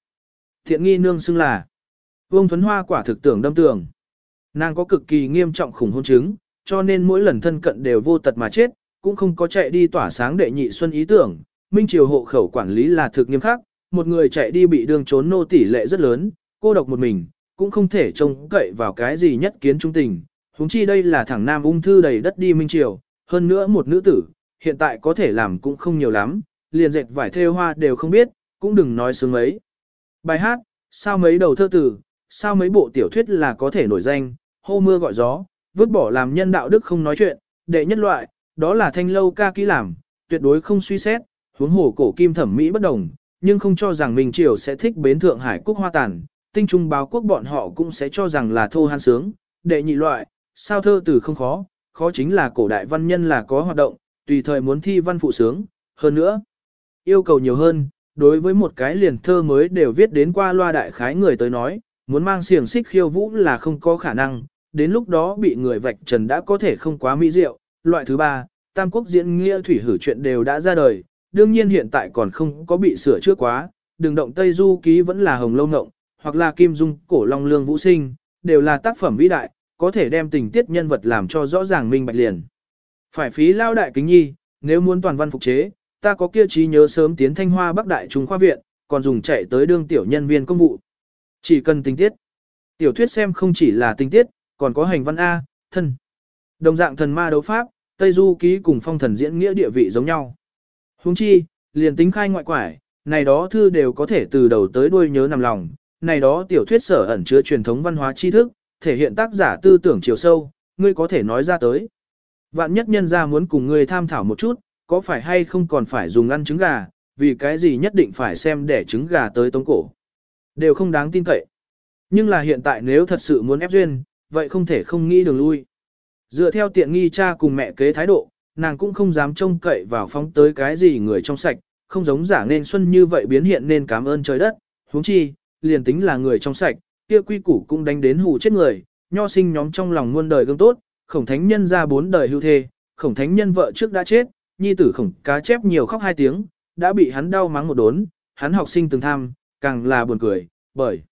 Tiện nghi nương xưng là. Vương Thuấn Hoa quả thực tưởng đâm tưởng. Nàng có cực kỳ nghiêm trọng khủng hôn chứng, cho nên mỗi lần thân cận đều vô tật mà chết, cũng không có chạy đi tỏa sáng đệ nhị xuân ý tưởng. Minh Triều hộ khẩu quản lý là thực nghiêm khắc, một người chạy đi bị đương trốn nô tỷ lệ rất lớn, cô độc một mình, cũng không thể trông cậy vào cái gì nhất kiến trung tình. Húng chi đây là thằng nam ung thư đầy đất đi Minh Triều, hơn nữa một nữ tử, hiện tại có thể làm cũng không nhiều lắm, liền dệt vải thêu hoa đều không biết, cũng đừng nói sướng ấy, Bài hát, sao mấy đầu thơ tử, sao mấy bộ tiểu thuyết là có thể nổi danh, hô mưa gọi gió, vứt bỏ làm nhân đạo đức không nói chuyện, đệ nhất loại, đó là thanh lâu ca kỹ làm, tuyệt đối không suy xét, huống hồ cổ kim thẩm mỹ bất đồng, nhưng không cho rằng mình Triều sẽ thích bến Thượng Hải quốc hoa tàn, tinh trung báo quốc bọn họ cũng sẽ cho rằng là thô han sướng, đệ nhị loại, sao thơ từ không khó, khó chính là cổ đại văn nhân là có hoạt động, tùy thời muốn thi văn phụ sướng, hơn nữa, yêu cầu nhiều hơn, đối với một cái liền thơ mới đều viết đến qua loa đại khái người tới nói, muốn mang xiềng xích khiêu vũ là không có khả năng, đến lúc đó bị người vạch trần đã có thể không quá mỹ diệu. Loại thứ ba, Tam Quốc diễn nghĩa thủy hử chuyện đều đã ra đời, đương nhiên hiện tại còn không có bị sửa trước quá, đường động Tây Du ký vẫn là hồng lâu ngộng, hoặc là kim dung cổ long lương vũ sinh, đều là tác phẩm vĩ đại, có thể đem tình tiết nhân vật làm cho rõ ràng minh bạch liền. Phải phí lao đại kính nhi, nếu muốn toàn văn phục chế, ta có kia trí nhớ sớm tiến thanh hoa bắc đại trung khoa viện, còn dùng chạy tới đương tiểu nhân viên công vụ. Chỉ cần tình tiết. Tiểu thuyết xem không chỉ là tình tiết, còn có hành văn A, thân. Đồng dạng thần ma đấu pháp, Tây Du ký cùng phong thần diễn nghĩa địa vị giống nhau. Huống chi, liền tính khai ngoại quải, này đó thư đều có thể từ đầu tới đuôi nhớ nằm lòng, này đó tiểu thuyết sở ẩn chứa truyền thống văn hóa tri thức, thể hiện tác giả tư tưởng chiều sâu, ngươi có thể nói ra tới. Vạn nhất nhân ra muốn cùng ngươi tham thảo một chút, có phải hay không còn phải dùng ăn trứng gà, vì cái gì nhất định phải xem để trứng gà tới tống cổ. Đều không đáng tin cậy. Nhưng là hiện tại nếu thật sự muốn ép duyên, vậy không thể không nghĩ đường lui. Dựa theo tiện nghi cha cùng mẹ kế thái độ, nàng cũng không dám trông cậy vào phóng tới cái gì người trong sạch, không giống giả nên xuân như vậy biến hiện nên cảm ơn trời đất, huống chi, liền tính là người trong sạch, kia quy củ cũng đánh đến hù chết người, nho sinh nhóm trong lòng muôn đời gương tốt, khổng thánh nhân ra bốn đời hưu thê, khổng thánh nhân vợ trước đã chết, nhi tử khổng cá chép nhiều khóc hai tiếng, đã bị hắn đau mắng một đốn, hắn học sinh từng tham, càng là buồn cười, bởi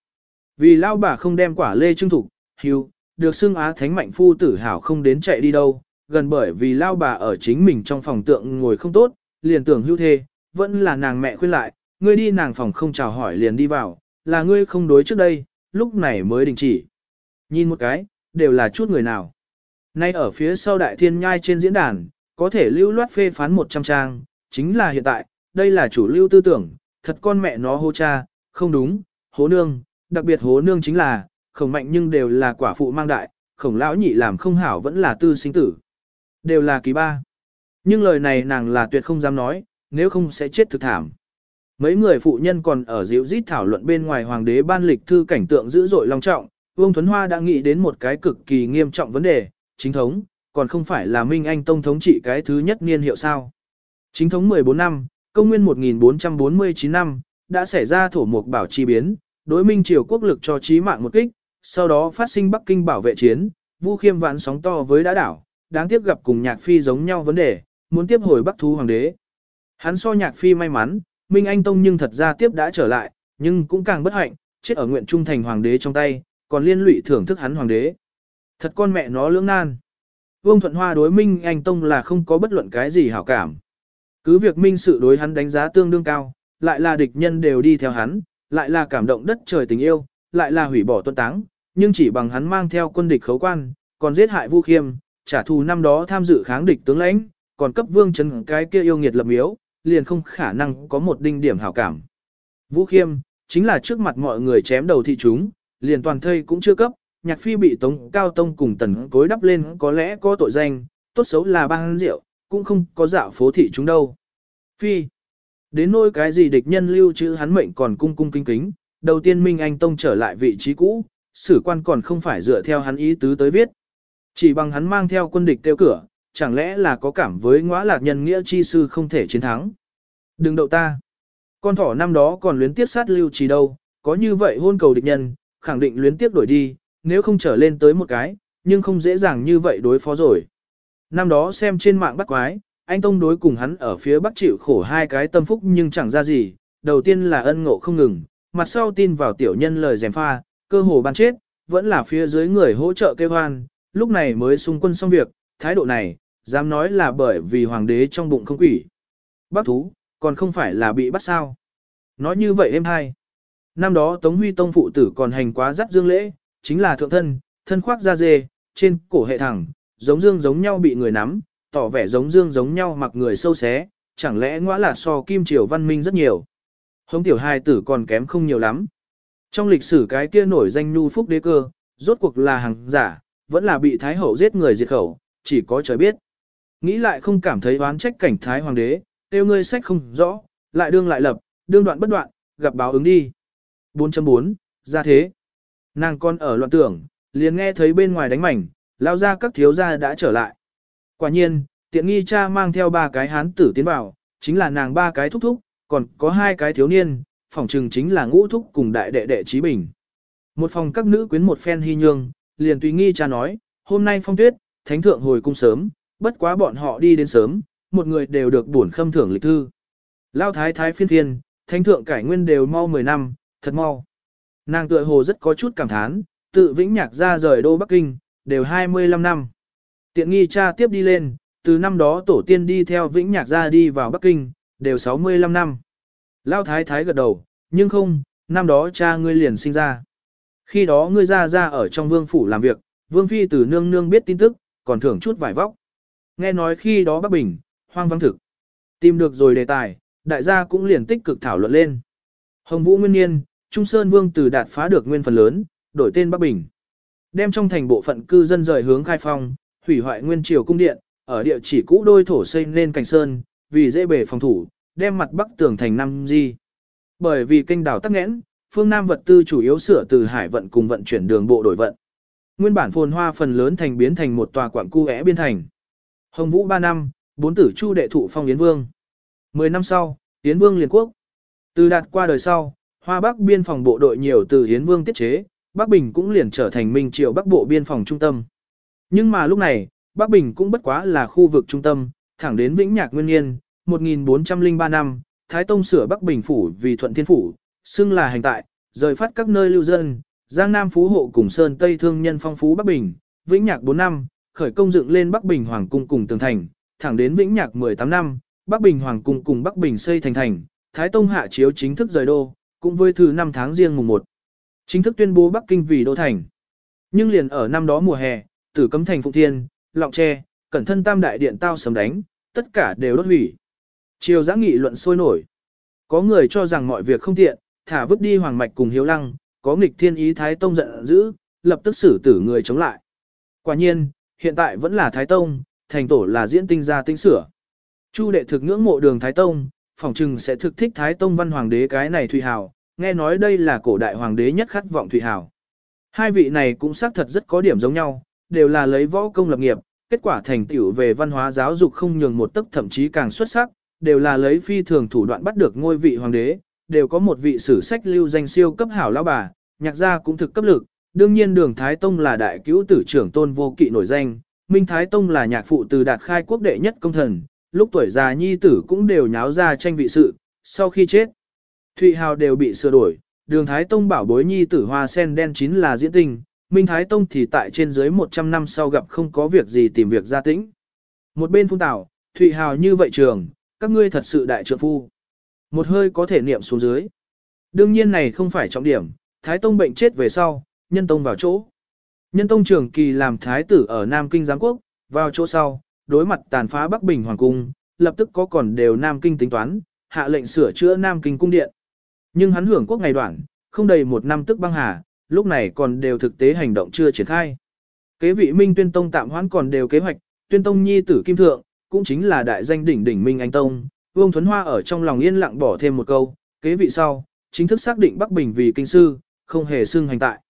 vì lao bà không đem quả lê trưng thục, hưu, được xưng á thánh mạnh phu tử hảo không đến chạy đi đâu, gần bởi vì lao bà ở chính mình trong phòng tượng ngồi không tốt, liền tưởng hưu thê, vẫn là nàng mẹ khuyên lại, ngươi đi nàng phòng không chào hỏi liền đi vào, là ngươi không đối trước đây, lúc này mới đình chỉ. Nhìn một cái, đều là chút người nào. Nay ở phía sau đại thiên nhai trên diễn đàn, có thể lưu loát phê phán 100 trang, chính là hiện tại, đây là chủ lưu tư tưởng, thật con mẹ nó hô cha, không đúng, hố nương, đặc biệt hố nương chính là, khổng mạnh nhưng đều là quả phụ mang đại, khổng lão nhị làm không hảo vẫn là tư sinh tử. Đều là kỳ ba. Nhưng lời này nàng là tuyệt không dám nói, nếu không sẽ chết thực thảm. Mấy người phụ nhân còn ở dịu rít thảo luận bên ngoài hoàng đế ban lịch thư cảnh tượng dữ dội long trọng, Vương Thuấn Hoa đã nghĩ đến một cái cực kỳ nghiêm trọng vấn đề, chính thống, còn không phải là Minh Anh Tông thống trị cái thứ nhất niên hiệu sao. Chính thống 14 năm, công nguyên 1449 năm, đã xảy ra thổ mục bảo chi biến, đối minh triều quốc lực cho trí mạng một kích, sau đó phát sinh Bắc Kinh bảo vệ chiến, Vu Khiêm vãn sóng to với đã đảo, đáng tiếc gặp cùng Nhạc Phi giống nhau vấn đề, muốn tiếp hồi Bắc Thú Hoàng đế. Hắn so Nhạc Phi may mắn, Minh Anh Tông nhưng thật ra tiếp đã trở lại, nhưng cũng càng bất hạnh, chết ở nguyện trung thành Hoàng đế trong tay, còn liên lụy thưởng thức hắn Hoàng đế. Thật con mẹ nó lưỡng nan. Vương Thuận Hoa đối Minh Anh Tông là không có bất luận cái gì hảo cảm. Cứ việc Minh sự đối hắn đánh giá tương đương cao, lại là địch nhân đều đi theo hắn, lại là cảm động đất trời tình yêu, lại là hủy bỏ tuân táng, nhưng chỉ bằng hắn mang theo quân địch khấu quan, còn giết hại Vu Khiêm, trả thù năm đó tham dự kháng địch tướng lãnh, còn cấp vương trấn cái kia yêu nghiệt lập miếu, liền không khả năng có một đinh điểm hảo cảm. Vũ Khiêm, chính là trước mặt mọi người chém đầu thị chúng, liền toàn thây cũng chưa cấp, nhạc phi bị tống cao tông cùng tần cối đắp lên có lẽ có tội danh, tốt xấu là băng rượu, cũng không có dạo phố thị chúng đâu. Phi, đến nỗi cái gì địch nhân lưu trữ hắn mệnh còn cung cung kinh kính, đầu tiên Minh Anh Tông trở lại vị trí cũ, sử quan còn không phải dựa theo hắn ý tứ tới viết. Chỉ bằng hắn mang theo quân địch tiêu cửa, chẳng lẽ là có cảm với ngõa lạc nhân nghĩa chi sư không thể chiến thắng. Đừng đậu ta. Con thỏ năm đó còn luyến tiếp sát lưu trì đâu, có như vậy hôn cầu địch nhân, khẳng định luyến tiếp đổi đi, nếu không trở lên tới một cái, nhưng không dễ dàng như vậy đối phó rồi. Năm đó xem trên mạng bắt quái, anh Tông đối cùng hắn ở phía bắc chịu khổ hai cái tâm phúc nhưng chẳng ra gì, đầu tiên là ân ngộ không ngừng, mặt sau tin vào tiểu nhân lời dèm pha, cơ hồ ban chết, vẫn là phía dưới người hỗ trợ kêu hoan, lúc này mới xung quân xong việc, thái độ này, dám nói là bởi vì hoàng đế trong bụng không quỷ. Bác thú, còn không phải là bị bắt sao. Nói như vậy em hai. Năm đó Tống Huy Tông phụ tử còn hành quá dắt dương lễ, chính là thượng thân, thân khoác da dê, trên cổ hệ thẳng, giống dương giống nhau bị người nắm, tỏ vẻ giống dương giống nhau mặc người sâu xé, chẳng lẽ ngõa là so kim triều văn minh rất nhiều. Hống tiểu hai tử còn kém không nhiều lắm. Trong lịch sử cái kia nổi danh nhu phúc đế cơ, rốt cuộc là hàng giả, vẫn là bị thái hậu giết người diệt khẩu, chỉ có trời biết. Nghĩ lại không cảm thấy oán trách cảnh thái hoàng đế, tiêu ngươi sách không rõ, lại đương lại lập, đương đoạn bất đoạn, gặp báo ứng đi. 4.4, ra thế. Nàng con ở loạn tưởng, liền nghe thấy bên ngoài đánh mảnh, lao ra các thiếu gia đã trở lại. Quả nhiên, tiện nghi cha mang theo ba cái hán tử tiến vào, chính là nàng ba cái thúc thúc, còn có hai cái thiếu niên, phòng trừng chính là ngũ thúc cùng đại đệ đệ trí bình. Một phòng các nữ quyến một phen hy nhương, liền tùy nghi cha nói, hôm nay phong tuyết, thánh thượng hồi cung sớm, bất quá bọn họ đi đến sớm, một người đều được bổn khâm thưởng lịch thư. Lao thái thái phiên phiên, thánh thượng cải nguyên đều mau 10 năm, thật mau. Nàng tựa hồ rất có chút cảm thán, tự vĩnh nhạc ra rời đô Bắc Kinh, đều 25 năm. Tiện nghi cha tiếp đi lên, từ năm đó tổ tiên đi theo vĩnh nhạc ra đi vào Bắc Kinh, đều 65 năm. Lao thái thái gật đầu, nhưng không, năm đó cha ngươi liền sinh ra. Khi đó ngươi ra ra ở trong vương phủ làm việc, vương phi từ nương nương biết tin tức, còn thưởng chút vải vóc. Nghe nói khi đó Bắc Bình, hoang vắng thực. Tìm được rồi đề tài, đại gia cũng liền tích cực thảo luận lên. Hồng Vũ Nguyên Niên, Trung Sơn Vương từ đạt phá được nguyên phần lớn, đổi tên Bắc Bình. Đem trong thành bộ phận cư dân rời hướng khai phong, hủy hoại nguyên triều cung điện, ở địa chỉ cũ đôi thổ xây nên cảnh sơn, vì dễ bề phòng thủ, đem mặt bắc tường thành năm di. Bởi vì kênh đảo tắc nghẽn, phương Nam vật tư chủ yếu sửa từ hải vận cùng vận chuyển đường bộ đổi vận. Nguyên bản phồn hoa phần lớn thành biến thành một tòa quảng cu biên thành. Hồng Vũ 3 năm, bốn tử chu đệ thụ phong Yến Vương. 10 năm sau, Yến Vương liền quốc. Từ đạt qua đời sau, Hoa Bắc biên phòng bộ đội nhiều từ Yến Vương tiết chế, Bắc Bình cũng liền trở thành Minh Triều Bắc Bộ biên phòng trung tâm. Nhưng mà lúc này, Bắc Bình cũng bất quá là khu vực trung tâm, thẳng đến Vĩnh Nhạc Nguyên Niên, 1403 năm, Thái Tông sửa Bắc Bình phủ vì Thuận Thiên phủ, xưng là hành tại, rời phát các nơi lưu dân, Giang Nam Phú Hộ cùng Sơn Tây thương nhân phong phú Bắc Bình, Vĩnh Nhạc 4 năm, khởi công dựng lên Bắc Bình Hoàng cung cùng tường thành, thẳng đến Vĩnh Nhạc 18 năm, Bắc Bình Hoàng cung cùng Bắc Bình xây thành thành, Thái Tông hạ chiếu chính thức rời đô, cũng với thứ năm tháng riêng mùng 1. Chính thức tuyên bố Bắc Kinh vì đô thành. Nhưng liền ở năm đó mùa hè, tử cấm thành Phụng Thiên, Lọng Tre, Cẩn Thân Tam Đại Điện tao sấm đánh, tất cả đều đốt hủy. Chiều giã nghị luận sôi nổi. Có người cho rằng mọi việc không tiện, thả vứt đi Hoàng Mạch cùng Hiếu Lăng, có nghịch thiên ý Thái Tông giận dữ, lập tức xử tử người chống lại. Quả nhiên, hiện tại vẫn là Thái Tông, thành tổ là diễn tinh gia tinh sửa. Chu đệ thực ngưỡng mộ đường Thái Tông, phỏng chừng sẽ thực thích Thái Tông văn hoàng đế cái này Thủy Hào, nghe nói đây là cổ đại hoàng đế nhất khát vọng Thủy Hào. Hai vị này cũng xác thật rất có điểm giống nhau, đều là lấy võ công lập nghiệp, kết quả thành tựu về văn hóa giáo dục không nhường một tấc thậm chí càng xuất sắc, đều là lấy phi thường thủ đoạn bắt được ngôi vị hoàng đế, đều có một vị sử sách lưu danh siêu cấp hảo lão bà, nhạc gia cũng thực cấp lực, đương nhiên đường Thái Tông là đại cứu tử trưởng tôn vô kỵ nổi danh, Minh Thái Tông là nhạc phụ từ đạt khai quốc đệ nhất công thần, lúc tuổi già nhi tử cũng đều nháo ra tranh vị sự, sau khi chết, Thụy Hào đều bị sửa đổi, đường Thái Tông bảo bối nhi tử hoa sen đen chín là diễn tình, Minh Thái Tông thì tại trên dưới 100 năm sau gặp không có việc gì tìm việc ra tĩnh. Một bên phun tảo, Thụy Hào như vậy trường, các ngươi thật sự đại trượng phu. Một hơi có thể niệm xuống dưới. Đương nhiên này không phải trọng điểm, Thái Tông bệnh chết về sau, nhân tông vào chỗ. Nhân tông trường kỳ làm thái tử ở Nam Kinh Giáng Quốc, vào chỗ sau, đối mặt tàn phá Bắc Bình Hoàng Cung, lập tức có còn đều Nam Kinh tính toán, hạ lệnh sửa chữa Nam Kinh Cung Điện. Nhưng hắn hưởng quốc ngày đoạn, không đầy một năm tức băng hà, lúc này còn đều thực tế hành động chưa triển khai. Kế vị Minh Tuyên Tông tạm hoãn còn đều kế hoạch, Tuyên Tông nhi tử Kim Thượng, cũng chính là đại danh đỉnh đỉnh Minh Anh Tông, Vương Thuấn Hoa ở trong lòng yên lặng bỏ thêm một câu, kế vị sau, chính thức xác định Bắc Bình vì kinh sư, không hề xưng hành tại.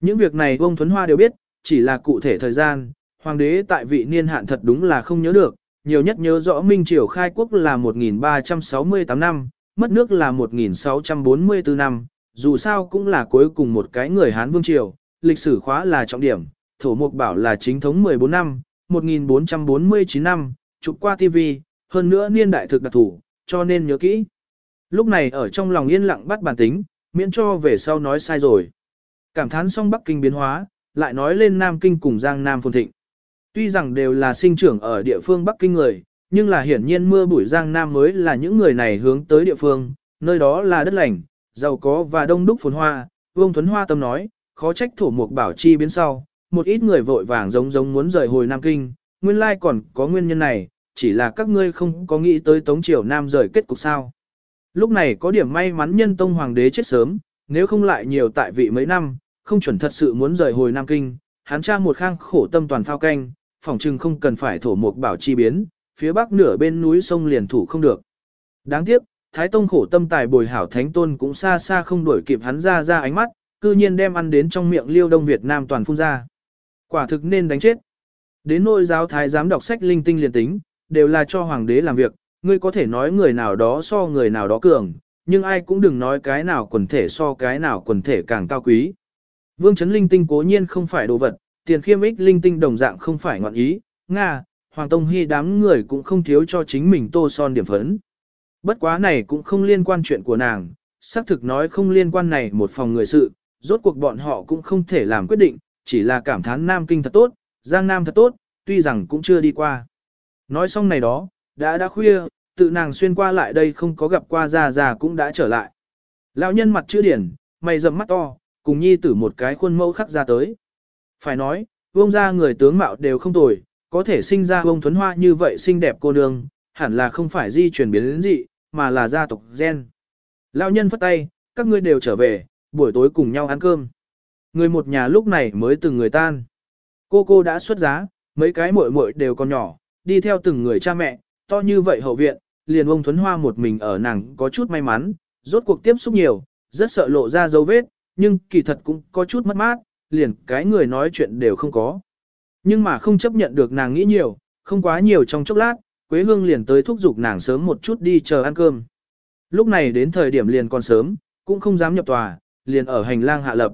Những việc này Vương Thuấn Hoa đều biết, chỉ là cụ thể thời gian, hoàng đế tại vị niên hạn thật đúng là không nhớ được, nhiều nhất nhớ rõ Minh Triều khai quốc là 1368 năm, mất nước là 1644 năm, dù sao cũng là cuối cùng một cái người Hán Vương Triều, lịch sử khóa là trọng điểm, thổ mục bảo là chính thống 14 năm, 1449 năm, chụp qua TV, hơn nữa niên đại thực đặc thủ, cho nên nhớ kỹ. Lúc này ở trong lòng yên lặng bắt bản tính, miễn cho về sau nói sai rồi. Cảm thán xong Bắc Kinh biến hóa, lại nói lên Nam Kinh cùng Giang Nam phồn thịnh. Tuy rằng đều là sinh trưởng ở địa phương Bắc Kinh người, nhưng là hiển nhiên mưa bụi Giang Nam mới là những người này hướng tới địa phương, nơi đó là đất lành, giàu có và đông đúc phồn hoa. Vương Thuấn Hoa tâm nói, khó trách thổ mục bảo chi biến sau, một ít người vội vàng giống giống muốn rời hồi Nam Kinh, nguyên lai còn có nguyên nhân này, chỉ là các ngươi không có nghĩ tới Tống Triều Nam rời kết cục sao. Lúc này có điểm may mắn nhân tông hoàng đế chết sớm, nếu không lại nhiều tại vị mấy năm, không chuẩn thật sự muốn rời hồi Nam Kinh, hắn trang một khang khổ tâm toàn phao canh, phỏng chừng không cần phải thổ mục bảo chi biến, phía bắc nửa bên núi sông liền thủ không được. Đáng tiếc, Thái Tông khổ tâm tài bồi hảo thánh tôn cũng xa xa không đuổi kịp hắn ra ra ánh mắt, cư nhiên đem ăn đến trong miệng liêu đông Việt Nam toàn phun ra. Quả thực nên đánh chết. Đến nỗi giáo thái giám đọc sách linh tinh liền tính, đều là cho hoàng đế làm việc, ngươi có thể nói người nào đó so người nào đó cường, nhưng ai cũng đừng nói cái nào quần thể so cái nào quần thể càng cao quý. Vương chấn linh tinh cố nhiên không phải đồ vật, tiền khiêm ích linh tinh đồng dạng không phải ngọn ý, Nga, Hoàng Tông Hy đám người cũng không thiếu cho chính mình tô son điểm phấn. Bất quá này cũng không liên quan chuyện của nàng, xác thực nói không liên quan này một phòng người sự, rốt cuộc bọn họ cũng không thể làm quyết định, chỉ là cảm thán Nam Kinh thật tốt, Giang Nam thật tốt, tuy rằng cũng chưa đi qua. Nói xong này đó, đã đã khuya, tự nàng xuyên qua lại đây không có gặp qua già già cũng đã trở lại. Lão nhân mặt chữ điển, mày rậm mắt to, cùng nhi tử một cái khuôn mẫu khắc ra tới. Phải nói, vông ra người tướng mạo đều không tồi, có thể sinh ra vông thuấn hoa như vậy xinh đẹp cô nương, hẳn là không phải di chuyển biến đến dị, mà là gia tộc gen. Lão nhân phất tay, các ngươi đều trở về, buổi tối cùng nhau ăn cơm. Người một nhà lúc này mới từng người tan. Cô cô đã xuất giá, mấy cái muội muội đều còn nhỏ, đi theo từng người cha mẹ, to như vậy hậu viện, liền ông Thuấn Hoa một mình ở nàng có chút may mắn, rốt cuộc tiếp xúc nhiều, rất sợ lộ ra dấu vết, nhưng kỳ thật cũng có chút mất mát, liền cái người nói chuyện đều không có. Nhưng mà không chấp nhận được nàng nghĩ nhiều, không quá nhiều trong chốc lát, Quế Hương liền tới thúc giục nàng sớm một chút đi chờ ăn cơm. Lúc này đến thời điểm liền còn sớm, cũng không dám nhập tòa, liền ở hành lang hạ lập.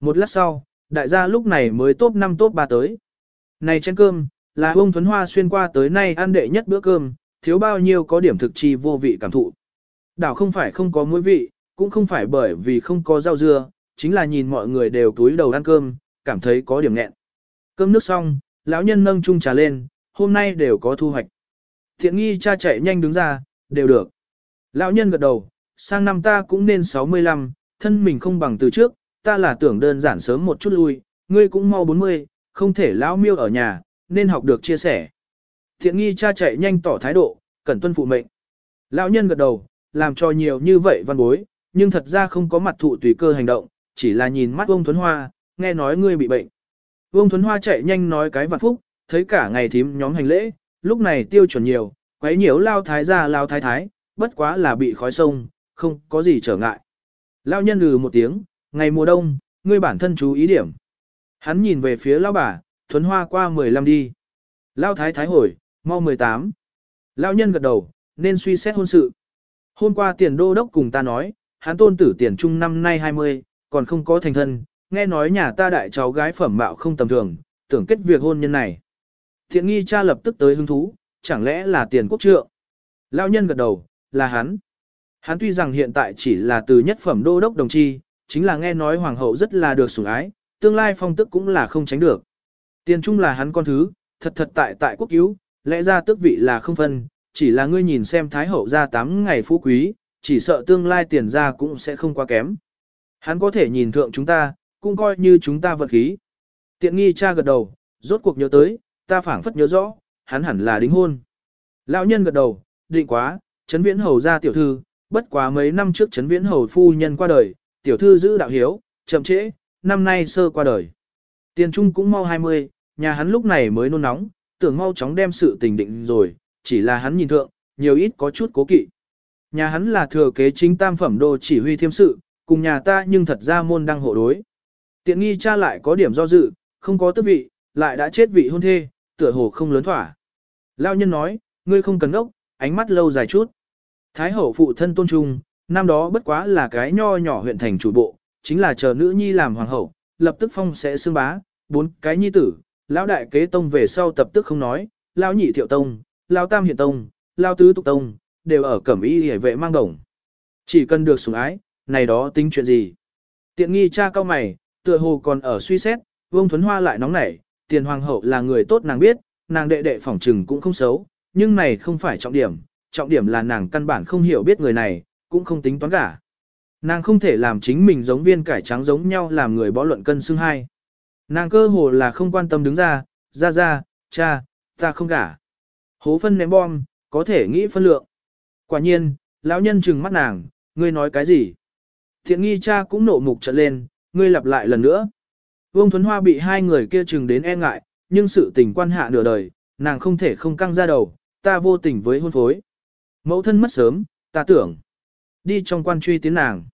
Một lát sau, đại gia lúc này mới top 5 top 3 tới. Này chén cơm, là ông Thuấn Hoa xuyên qua tới nay ăn đệ nhất bữa cơm, thiếu bao nhiêu có điểm thực chi vô vị cảm thụ. Đảo không phải không có muối vị, cũng không phải bởi vì không có rau dưa, chính là nhìn mọi người đều túi đầu ăn cơm, cảm thấy có điểm nghẹn. Cơm nước xong, lão nhân nâng chung trà lên, hôm nay đều có thu hoạch. Thiện nghi cha chạy nhanh đứng ra, đều được. Lão nhân gật đầu, sang năm ta cũng nên 65, thân mình không bằng từ trước, ta là tưởng đơn giản sớm một chút lui, ngươi cũng mau 40, không thể lão miêu ở nhà, nên học được chia sẻ. Thiện nghi cha chạy nhanh tỏ thái độ, cần tuân phụ mệnh. Lão nhân gật đầu, làm cho nhiều như vậy văn bối, nhưng thật ra không có mặt thụ tùy cơ hành động, chỉ là nhìn mắt ông Thuấn Hoa, nghe nói ngươi bị bệnh. Vương Thuấn Hoa chạy nhanh nói cái vạn phúc, thấy cả ngày thím nhóm hành lễ, lúc này tiêu chuẩn nhiều, quấy nhiễu lao thái gia lao thái thái, bất quá là bị khói sông, không có gì trở ngại. Lao nhân lừ một tiếng, ngày mùa đông, ngươi bản thân chú ý điểm. Hắn nhìn về phía lao bà, Thuấn Hoa qua 15 đi. Lao thái thái hồi, mau 18. Lao nhân gật đầu, nên suy xét hôn sự. Hôm qua tiền đô đốc cùng ta nói, hắn tôn tử tiền trung năm nay 20, còn không có thành thân, nghe nói nhà ta đại cháu gái phẩm mạo không tầm thường, tưởng kết việc hôn nhân này. Thiện nghi cha lập tức tới hứng thú, chẳng lẽ là tiền quốc trượng? Lão nhân gật đầu, là hắn. Hắn tuy rằng hiện tại chỉ là từ nhất phẩm đô đốc đồng chi, chính là nghe nói hoàng hậu rất là được sủng ái, tương lai phong tức cũng là không tránh được. Tiền trung là hắn con thứ, thật thật tại tại quốc cứu, lẽ ra tước vị là không phân, chỉ là ngươi nhìn xem thái hậu ra 8 ngày phú quý, chỉ sợ tương lai tiền ra cũng sẽ không quá kém. Hắn có thể nhìn thượng chúng ta, cũng coi như chúng ta vật khí. Tiện nghi cha gật đầu, rốt cuộc nhớ tới, ta phảng phất nhớ rõ, hắn hẳn là đính hôn. Lão nhân gật đầu, định quá, chấn viễn hầu ra tiểu thư, bất quá mấy năm trước chấn viễn hầu phu nhân qua đời, tiểu thư giữ đạo hiếu, chậm trễ, năm nay sơ qua đời. Tiền trung cũng mau 20, nhà hắn lúc này mới nôn nóng, tưởng mau chóng đem sự tình định rồi, chỉ là hắn nhìn thượng, nhiều ít có chút cố kỵ. Nhà hắn là thừa kế chính tam phẩm đô chỉ huy thiêm sự, cùng nhà ta nhưng thật ra môn đăng hộ đối. Tiện nghi cha lại có điểm do dự, không có tước vị, lại đã chết vị hôn thê, tựa hồ không lớn thỏa. Lao nhân nói, ngươi không cần ốc, ánh mắt lâu dài chút. Thái hậu phụ thân tôn trung, năm đó bất quá là cái nho nhỏ huyện thành chủ bộ, chính là chờ nữ nhi làm hoàng hậu, lập tức phong sẽ xương bá, bốn cái nhi tử, lão đại kế tông về sau tập tức không nói, lão nhị thiệu tông, lão tam hiện tông, lão tứ tục tông, đều ở cẩm y hề vệ mang đồng. Chỉ cần được sủng ái, này đó tính chuyện gì. Tiện nghi cha cao mày, tựa hồ còn ở suy xét, Vương Thuấn Hoa lại nóng nảy, tiền hoàng hậu là người tốt nàng biết, nàng đệ đệ phỏng trừng cũng không xấu, nhưng này không phải trọng điểm, trọng điểm là nàng căn bản không hiểu biết người này, cũng không tính toán cả. Nàng không thể làm chính mình giống viên cải trắng giống nhau làm người bó luận cân xương hai. Nàng cơ hồ là không quan tâm đứng ra, ra ra, cha, ta không gả. Hố phân ném bom, có thể nghĩ phân lượng. Quả nhiên, lão nhân trừng mắt nàng, ngươi nói cái gì? Thiện nghi cha cũng nộ mục trận lên, ngươi lặp lại lần nữa. Vương Thuấn Hoa bị hai người kia chừng đến e ngại, nhưng sự tình quan hạ nửa đời, nàng không thể không căng ra đầu, ta vô tình với hôn phối. Mẫu thân mất sớm, ta tưởng. Đi trong quan truy tiến nàng.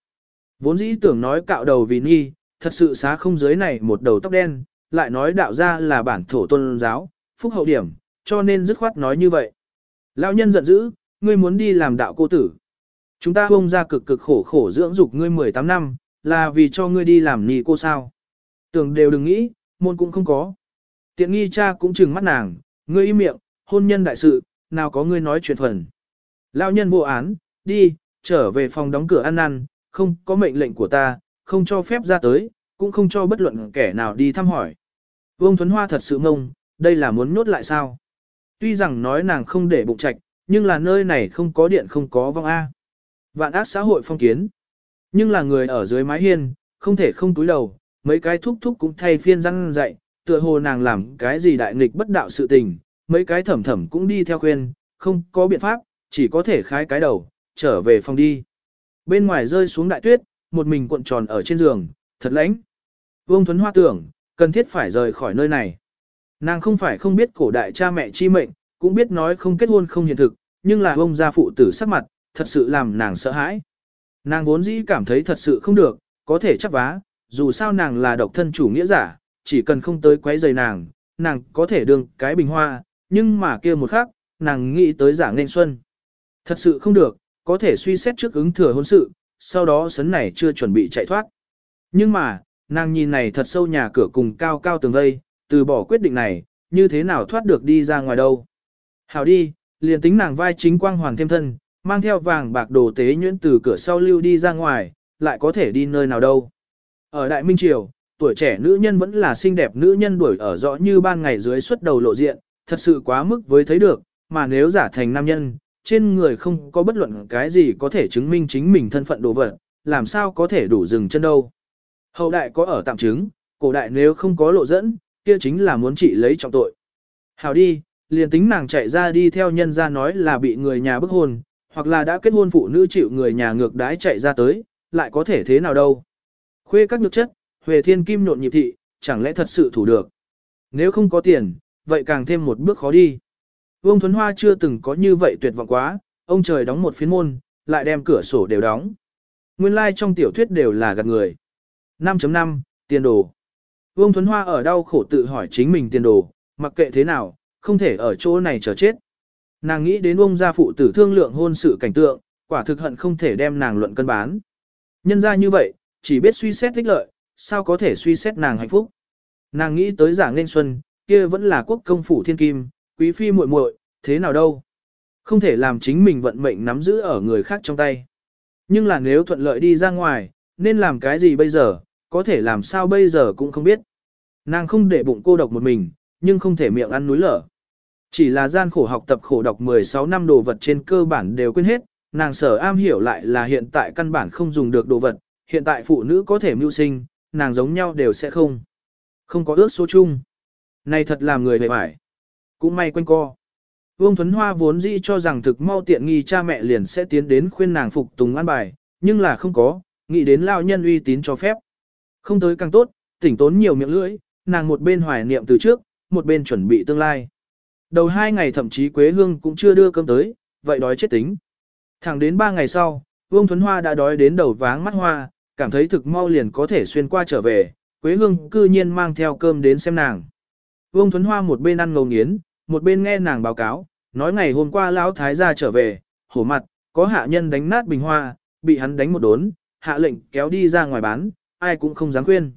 Vốn dĩ tưởng nói cạo đầu vì nghi, thật sự xá không dưới này một đầu tóc đen, lại nói đạo ra là bản thổ tôn giáo, phúc hậu điểm, cho nên dứt khoát nói như vậy. Lão nhân giận dữ, ngươi muốn đi làm đạo cô tử. Chúng ta bông ra cực cực khổ khổ dưỡng dục ngươi 18 năm, là vì cho ngươi đi làm nì cô sao. Tưởng đều đừng nghĩ, môn cũng không có. Tiện nghi cha cũng chừng mắt nàng, ngươi im miệng, hôn nhân đại sự, nào có ngươi nói chuyện phần. Lão nhân vô án, đi, trở về phòng đóng cửa ăn ăn, không có mệnh lệnh của ta, không cho phép ra tới, cũng không cho bất luận kẻ nào đi thăm hỏi. Vương Thuấn Hoa thật sự ngông, đây là muốn nhốt lại sao? Tuy rằng nói nàng không để bụng trạch, nhưng là nơi này không có điện không có vong A. Vạn ác xã hội phong kiến. Nhưng là người ở dưới mái hiên, không thể không túi đầu, mấy cái thúc thúc cũng thay phiên răng dạy, tựa hồ nàng làm cái gì đại nghịch bất đạo sự tình, mấy cái thẩm thẩm cũng đi theo khuyên, không có biện pháp, chỉ có thể khái cái đầu, trở về phòng đi. Bên ngoài rơi xuống đại tuyết, một mình cuộn tròn ở trên giường, thật lãnh. Vương Thuấn Hoa tưởng, cần thiết phải rời khỏi nơi này. Nàng không phải không biết cổ đại cha mẹ chi mệnh, cũng biết nói không kết hôn không hiện thực, nhưng là ông gia phụ tử sắc mặt, thật sự làm nàng sợ hãi. Nàng vốn dĩ cảm thấy thật sự không được, có thể chấp vá, dù sao nàng là độc thân chủ nghĩa giả, chỉ cần không tới quấy rầy nàng, nàng có thể đương cái bình hoa, nhưng mà kia một khắc, nàng nghĩ tới giả nên xuân. Thật sự không được, có thể suy xét trước ứng thừa hôn sự, sau đó sấn này chưa chuẩn bị chạy thoát. Nhưng mà, nàng nhìn này thật sâu nhà cửa cùng cao cao tường vây, từ bỏ quyết định này, như thế nào thoát được đi ra ngoài đâu. Hảo đi, liền tính nàng vai chính quang hoàn thêm thân, mang theo vàng bạc đồ tế nhuyễn từ cửa sau lưu đi ra ngoài, lại có thể đi nơi nào đâu. Ở Đại Minh Triều, tuổi trẻ nữ nhân vẫn là xinh đẹp nữ nhân đuổi ở rõ như ban ngày dưới xuất đầu lộ diện, thật sự quá mức với thấy được, mà nếu giả thành nam nhân, trên người không có bất luận cái gì có thể chứng minh chính mình thân phận đồ vật, làm sao có thể đủ dừng chân đâu. Hậu đại có ở tạm chứng, cổ đại nếu không có lộ dẫn, kia chính là muốn trị lấy trọng tội. Hảo đi, liền tính nàng chạy ra đi theo nhân ra nói là bị người nhà bức hôn, hoặc là đã kết hôn phụ nữ chịu người nhà ngược đái chạy ra tới, lại có thể thế nào đâu. Khuê các nhược chất, Huệ Thiên Kim nộn nhịp thị, chẳng lẽ thật sự thủ được. Nếu không có tiền, vậy càng thêm một bước khó đi. Vương Thuấn Hoa chưa từng có như vậy tuyệt vọng quá, ông trời đóng một phiến môn, lại đem cửa sổ đều đóng. Nguyên lai like trong tiểu thuyết đều là gạt người. 5.5, tiền đồ. Vương Thuấn Hoa ở đau khổ tự hỏi chính mình tiền đồ, mặc kệ thế nào, không thể ở chỗ này chờ chết. Nàng nghĩ đến ông gia phụ tử thương lượng hôn sự cảnh tượng, quả thực hận không thể đem nàng luận cân bán. Nhân ra như vậy, chỉ biết suy xét tích lợi, sao có thể suy xét nàng hạnh phúc. Nàng nghĩ tới giả nên xuân, kia vẫn là quốc công phủ thiên kim, quý phi muội muội, thế nào đâu. Không thể làm chính mình vận mệnh nắm giữ ở người khác trong tay. Nhưng là nếu thuận lợi đi ra ngoài, nên làm cái gì bây giờ, có thể làm sao bây giờ cũng không biết. Nàng không để bụng cô độc một mình, nhưng không thể miệng ăn núi lở. Chỉ là gian khổ học tập khổ đọc 16 năm đồ vật trên cơ bản đều quên hết, nàng sở am hiểu lại là hiện tại căn bản không dùng được đồ vật, hiện tại phụ nữ có thể mưu sinh, nàng giống nhau đều sẽ không. Không có ước số chung. Này thật làm người bề bải. Cũng may quanh co. Vương Thuấn Hoa vốn dĩ cho rằng thực mau tiện nghi cha mẹ liền sẽ tiến đến khuyên nàng phục tùng an bài, nhưng là không có, nghĩ đến lao nhân uy tín cho phép. Không tới càng tốt, tỉnh tốn nhiều miệng lưỡi, nàng một bên hoài niệm từ trước, một bên chuẩn bị tương lai. Đầu hai ngày thậm chí Quế Hương cũng chưa đưa cơm tới, vậy đói chết tính. Thẳng đến ba ngày sau, Vương Thuấn Hoa đã đói đến đầu váng mắt hoa, cảm thấy thực mau liền có thể xuyên qua trở về, Quế Hương cư nhiên mang theo cơm đến xem nàng. Vương Thuấn Hoa một bên ăn ngầu nghiến, một bên nghe nàng báo cáo, nói ngày hôm qua lão thái gia trở về, hổ mặt, có hạ nhân đánh nát bình hoa, bị hắn đánh một đốn, hạ lệnh kéo đi ra ngoài bán, ai cũng không dám khuyên.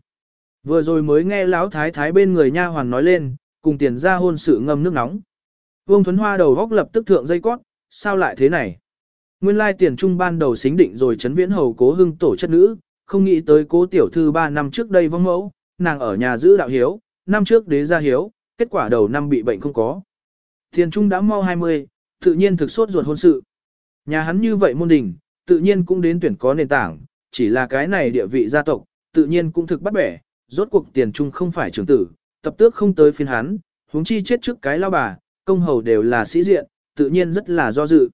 Vừa rồi mới nghe lão thái thái bên người nha hoàn nói lên, cùng tiền ra hôn sự ngâm nước nóng. Vương Thuấn Hoa đầu góc lập tức thượng dây cót, sao lại thế này? Nguyên lai tiền trung ban đầu xính định rồi chấn viễn hầu cố hưng tổ chất nữ, không nghĩ tới cố tiểu thư 3 năm trước đây vong mẫu, nàng ở nhà giữ đạo hiếu, năm trước đế gia hiếu, kết quả đầu năm bị bệnh không có. Thiền trung đã mau 20, tự nhiên thực sốt ruột hôn sự. Nhà hắn như vậy môn đình, tự nhiên cũng đến tuyển có nền tảng, chỉ là cái này địa vị gia tộc, tự nhiên cũng thực bắt bẻ, rốt cuộc tiền trung không phải trưởng tử, tập tước không tới phiên hắn, huống chi chết trước cái lao bà, công hầu đều là sĩ diện, tự nhiên rất là do dự.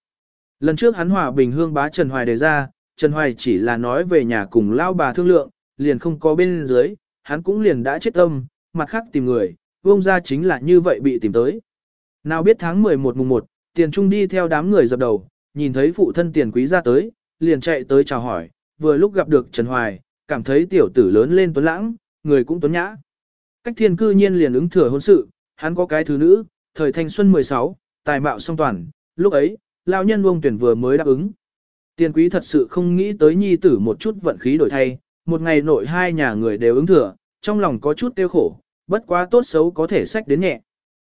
Lần trước hắn hòa bình hương bá Trần Hoài đề ra, Trần Hoài chỉ là nói về nhà cùng lao bà thương lượng, liền không có bên dưới, hắn cũng liền đã chết tâm, mặt khác tìm người, vông ra chính là như vậy bị tìm tới. Nào biết tháng 11 mùng 1, tiền trung đi theo đám người dập đầu, nhìn thấy phụ thân tiền quý ra tới, liền chạy tới chào hỏi, vừa lúc gặp được Trần Hoài, cảm thấy tiểu tử lớn lên tuấn lãng, người cũng tuấn nhã. Cách thiên cư nhiên liền ứng thừa hôn sự, hắn có cái thứ nữ, thời thanh xuân 16, tài mạo song toàn, lúc ấy, lao nhân vông tuyển vừa mới đáp ứng. Tiền quý thật sự không nghĩ tới nhi tử một chút vận khí đổi thay, một ngày nội hai nhà người đều ứng thừa, trong lòng có chút tiêu khổ, bất quá tốt xấu có thể sách đến nhẹ.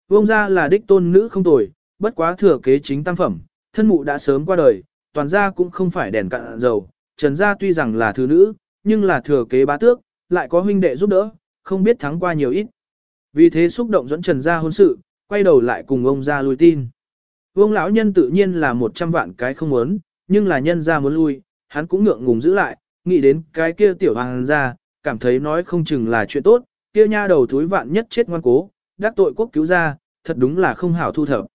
Vông ra là đích tôn nữ không tồi, bất quá thừa kế chính tam phẩm, thân mụ đã sớm qua đời, toàn gia cũng không phải đèn cạn dầu, trần gia tuy rằng là thứ nữ, nhưng là thừa kế bá tước, lại có huynh đệ giúp đỡ, không biết thắng qua nhiều ít. Vì thế xúc động dẫn trần gia hôn sự, quay đầu lại cùng ông ra lui tin. Vương lão nhân tự nhiên là một trăm vạn cái không muốn, nhưng là nhân ra muốn lui, hắn cũng ngượng ngùng giữ lại, nghĩ đến cái kia tiểu hoàng ra, cảm thấy nói không chừng là chuyện tốt, kia nha đầu thúi vạn nhất chết ngoan cố, đắc tội quốc cứu ra, thật đúng là không hảo thu thập.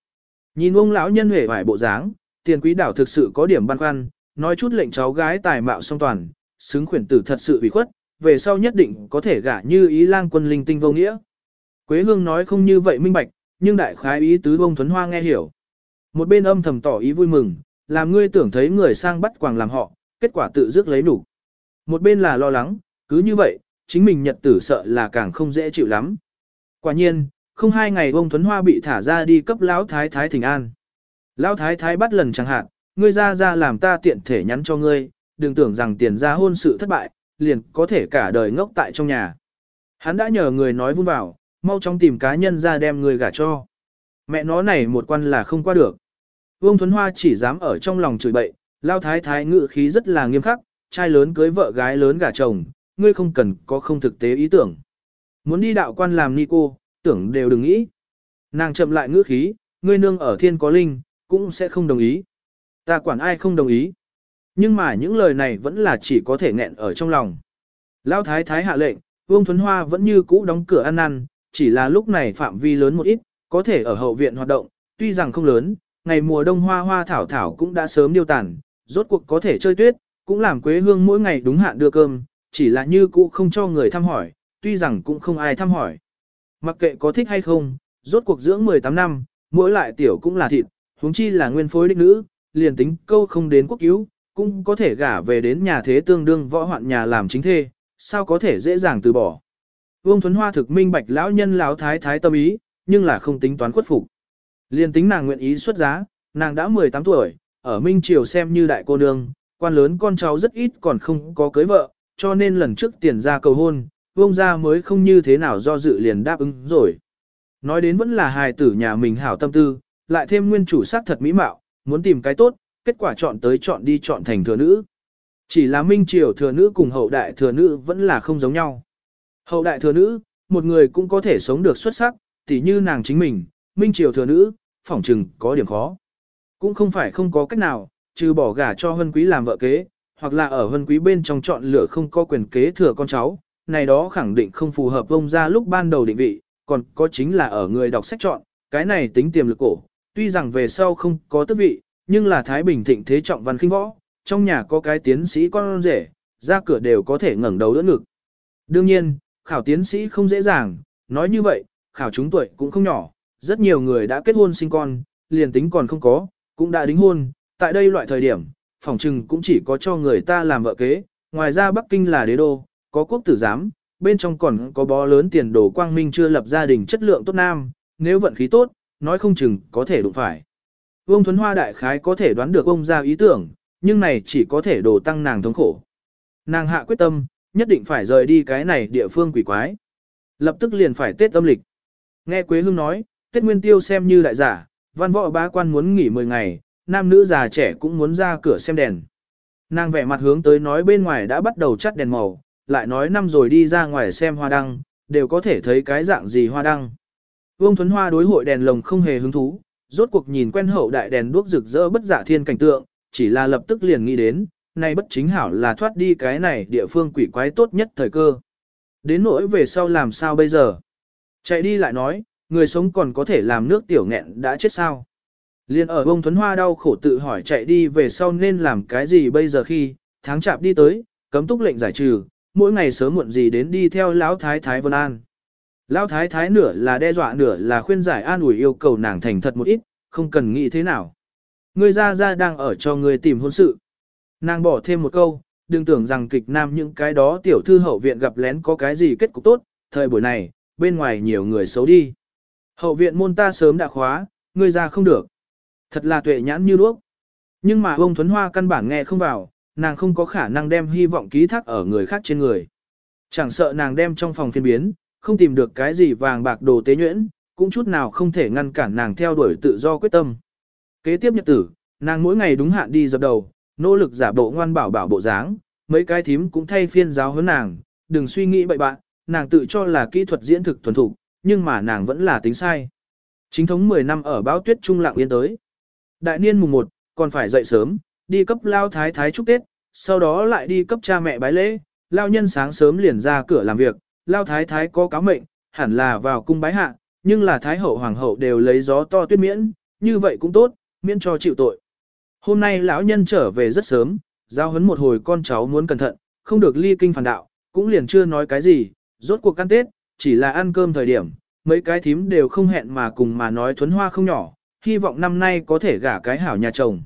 Nhìn ông lão nhân huệ vải bộ dáng, tiền quý đảo thực sự có điểm băn khoăn, nói chút lệnh cháu gái tài mạo song toàn, xứng khuyển tử thật sự bị khuất, về sau nhất định có thể gả như ý lang quân linh tinh vô nghĩa. Quế hương nói không như vậy minh bạch, nhưng đại khái ý tứ bông thuấn hoa nghe hiểu. Một bên âm thầm tỏ ý vui mừng, làm ngươi tưởng thấy người sang bắt quàng làm họ, kết quả tự dứt lấy đủ. Một bên là lo lắng, cứ như vậy, chính mình nhật tử sợ là càng không dễ chịu lắm. Quả nhiên, không hai ngày ông thuấn hoa bị thả ra đi cấp lão thái thái thỉnh an. Lão thái thái bắt lần chẳng hạn, ngươi ra ra làm ta tiện thể nhắn cho ngươi, đừng tưởng rằng tiền ra hôn sự thất bại, liền có thể cả đời ngốc tại trong nhà. Hắn đã nhờ người nói vun vào, mau chóng tìm cá nhân ra đem người gả cho. Mẹ nó này một quan là không qua được. Vương Thuấn Hoa chỉ dám ở trong lòng chửi bậy, lao thái thái ngự khí rất là nghiêm khắc, trai lớn cưới vợ gái lớn gả chồng, ngươi không cần có không thực tế ý tưởng. Muốn đi đạo quan làm ni cô, tưởng đều đừng nghĩ. Nàng chậm lại ngữ khí, ngươi nương ở thiên có linh, cũng sẽ không đồng ý. Ta quản ai không đồng ý. Nhưng mà những lời này vẫn là chỉ có thể nghẹn ở trong lòng. Lão thái thái hạ lệnh, Vương Thuấn Hoa vẫn như cũ đóng cửa ăn năn, chỉ là lúc này phạm vi lớn một ít, có thể ở hậu viện hoạt động, tuy rằng không lớn, ngày mùa đông hoa hoa thảo thảo cũng đã sớm điêu tàn, rốt cuộc có thể chơi tuyết, cũng làm quế hương mỗi ngày đúng hạn đưa cơm, chỉ là như cũ không cho người thăm hỏi, tuy rằng cũng không ai thăm hỏi. Mặc kệ có thích hay không, rốt cuộc dưỡng 18 năm, mỗi lại tiểu cũng là thịt, huống chi là nguyên phối đích nữ, liền tính câu không đến quốc cứu, cũng có thể gả về đến nhà thế tương đương võ hoạn nhà làm chính thê, sao có thể dễ dàng từ bỏ. Vương Thuấn Hoa thực minh bạch lão nhân lão thái thái tâm ý, nhưng là không tính toán khuất phục. Liên tính nàng nguyện ý xuất giá, nàng đã 18 tuổi, ở Minh Triều xem như đại cô nương, quan lớn con cháu rất ít còn không có cưới vợ, cho nên lần trước tiền ra cầu hôn, vương gia mới không như thế nào do dự liền đáp ứng rồi. Nói đến vẫn là hài tử nhà mình hảo tâm tư, lại thêm nguyên chủ sát thật mỹ mạo, muốn tìm cái tốt, kết quả chọn tới chọn đi chọn thành thừa nữ. Chỉ là minh triều thừa nữ cùng hậu đại thừa nữ vẫn là không giống nhau. Hậu đại thừa nữ, một người cũng có thể sống được xuất sắc, tỉ như nàng chính mình, minh triều thừa nữ, phỏng chừng có điểm khó. Cũng không phải không có cách nào, trừ bỏ gả cho hân quý làm vợ kế, hoặc là ở hân quý bên trong chọn lựa không có quyền kế thừa con cháu, này đó khẳng định không phù hợp ông ra lúc ban đầu định vị, còn có chính là ở người đọc sách chọn, cái này tính tiềm lực cổ, tuy rằng về sau không có tước vị, nhưng là Thái Bình thịnh thế trọng văn khinh võ, trong nhà có cái tiến sĩ con rể, ra cửa đều có thể ngẩng đầu đỡ ngực. Đương nhiên, khảo tiến sĩ không dễ dàng, nói như vậy, khảo chúng tuổi cũng không nhỏ, rất nhiều người đã kết hôn sinh con, liền tính còn không có, cũng đã đính hôn, tại đây loại thời điểm, phòng trừng cũng chỉ có cho người ta làm vợ kế, ngoài ra Bắc Kinh là đế đô, có quốc tử giám, bên trong còn có bó lớn tiền đồ quang minh chưa lập gia đình chất lượng tốt nam, nếu vận khí tốt, nói không chừng có thể đụng phải. Vương Thuấn Hoa đại khái có thể đoán được ông ra ý tưởng, nhưng này chỉ có thể đổ tăng nàng thống khổ. Nàng hạ quyết tâm, nhất định phải rời đi cái này địa phương quỷ quái. Lập tức liền phải Tết âm lịch. Nghe Quế Hương nói, Tết Nguyên Tiêu xem như đại giả, văn võ bá quan muốn nghỉ 10 ngày, nam nữ già trẻ cũng muốn ra cửa xem đèn. Nàng vẻ mặt hướng tới nói bên ngoài đã bắt đầu chắt đèn màu, lại nói năm rồi đi ra ngoài xem hoa đăng, đều có thể thấy cái dạng gì hoa đăng. Vương Thuấn Hoa đối hội đèn lồng không hề hứng thú, rốt cuộc nhìn quen hậu đại đèn đuốc rực rỡ bất giả thiên cảnh tượng, chỉ là lập tức liền nghĩ đến, nay bất chính hảo là thoát đi cái này địa phương quỷ quái tốt nhất thời cơ. Đến nỗi về sau làm sao bây giờ? Chạy đi lại nói, người sống còn có thể làm nước tiểu nghẹn đã chết sao? Liên ở bông thuấn hoa đau khổ tự hỏi chạy đi về sau nên làm cái gì bây giờ khi, tháng chạp đi tới, cấm túc lệnh giải trừ, mỗi ngày sớm muộn gì đến đi theo lão thái thái Vân An. Lão thái thái nửa là đe dọa nửa là khuyên giải an ủi yêu cầu nàng thành thật một ít, không cần nghĩ thế nào. Ngươi ra ra đang ở cho ngươi tìm hôn sự. Nàng bỏ thêm một câu, đừng tưởng rằng kịch nam những cái đó tiểu thư hậu viện gặp lén có cái gì kết cục tốt, thời buổi này, bên ngoài nhiều người xấu đi. Hậu viện môn ta sớm đã khóa, ngươi ra không được. Thật là tuệ nhãn như đuốc. Nhưng mà ông Thuấn Hoa căn bản nghe không vào, nàng không có khả năng đem hy vọng ký thác ở người khác trên người. Chẳng sợ nàng đem trong phòng phiên biến, không tìm được cái gì vàng bạc đồ tế nhuyễn, cũng chút nào không thể ngăn cản nàng theo đuổi tự do quyết tâm. Kế tiếp nhật tử, nàng mỗi ngày đúng hạn đi dập đầu, nỗ lực giả bộ ngoan bảo bảo bộ dáng, mấy cái thím cũng thay phiên giáo huấn nàng, đừng suy nghĩ bậy bạn, nàng tự cho là kỹ thuật diễn thực thuần thục, nhưng mà nàng vẫn là tính sai. Chính thống 10 năm ở báo tuyết trung lặng yên tới. Đại niên mùng 1, còn phải dậy sớm, đi cấp lao thái thái chúc Tết, sau đó lại đi cấp cha mẹ bái lễ, lao nhân sáng sớm liền ra cửa làm việc, lao thái thái có cáo mệnh, hẳn là vào cung bái hạ, nhưng là thái hậu hoàng hậu đều lấy gió to tuyết miễn, như vậy cũng tốt, miễn cho chịu tội. Hôm nay lão nhân trở về rất sớm, giao hấn một hồi con cháu muốn cẩn thận, không được ly kinh phản đạo, cũng liền chưa nói cái gì, rốt cuộc ăn Tết, chỉ là ăn cơm thời điểm, mấy cái thím đều không hẹn mà cùng mà nói Thuấn Hoa không nhỏ, hy vọng năm nay có thể gả cái hảo nhà chồng.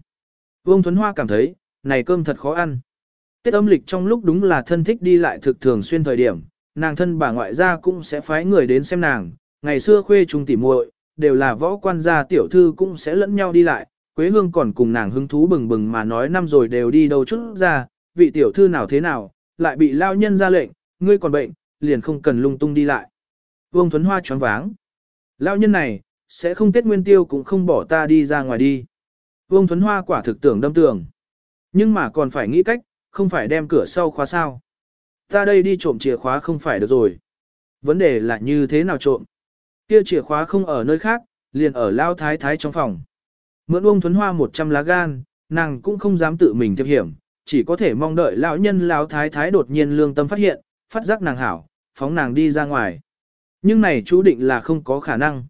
Vương Thuấn Hoa cảm thấy, này cơm thật khó ăn. Tết âm lịch trong lúc đúng là thân thích đi lại thực thường xuyên thời điểm, nàng thân bà ngoại gia cũng sẽ phái người đến xem nàng, ngày xưa khuê trung tỉ muội đều là võ quan gia tiểu thư cũng sẽ lẫn nhau đi lại, Quế Hương còn cùng nàng hứng thú bừng bừng mà nói năm rồi đều đi đâu chút ra, vị tiểu thư nào thế nào, lại bị lao nhân ra lệnh, ngươi còn bệnh, liền không cần lung tung đi lại. Vương Thuấn Hoa choáng váng. Lao nhân này, sẽ không Tết Nguyên Tiêu cũng không bỏ ta đi ra ngoài đi. Vương Thuấn Hoa quả thực tưởng đâm tường. Nhưng mà còn phải nghĩ cách, không phải đem cửa sau khóa sao. Ta đây đi trộm chìa khóa không phải được rồi. Vấn đề là như thế nào trộm? Kia chìa khóa không ở nơi khác, liền ở Lao Thái Thái trong phòng. Mượn Vương Thuấn Hoa 100 lá gan, nàng cũng không dám tự mình thiệp hiểm, chỉ có thể mong đợi lão nhân lão thái thái đột nhiên lương tâm phát hiện, phát giác nàng hảo, phóng nàng đi ra ngoài. Nhưng này chú định là không có khả năng.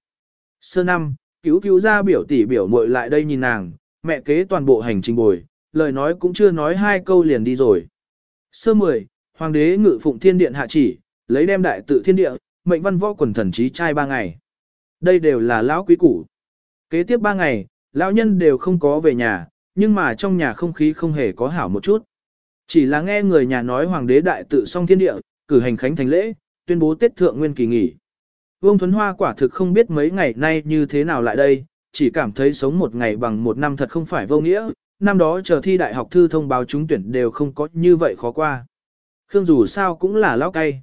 Sơ năm, cứu cứu ra biểu tỷ biểu muội lại đây nhìn nàng, mẹ kế toàn bộ hành trình bồi, lời nói cũng chưa nói hai câu liền đi rồi. Sơ mười, hoàng đế ngự phụng thiên điện hạ chỉ, lấy đem đại tự thiên địa, mệnh văn võ quần thần trí trai ba ngày. Đây đều là lão quý củ. Kế tiếp ba ngày, lão nhân đều không có về nhà, nhưng mà trong nhà không khí không hề có hảo một chút. Chỉ là nghe người nhà nói hoàng đế đại tự song thiên địa, cử hành khánh thành lễ, tuyên bố Tết thượng nguyên kỳ nghỉ. Vương Thuấn Hoa quả thực không biết mấy ngày nay như thế nào lại đây, chỉ cảm thấy sống một ngày bằng một năm thật không phải vô nghĩa, năm đó chờ thi đại học thư thông báo trúng tuyển đều không có như vậy khó qua. Khương dù sao cũng là lão cay.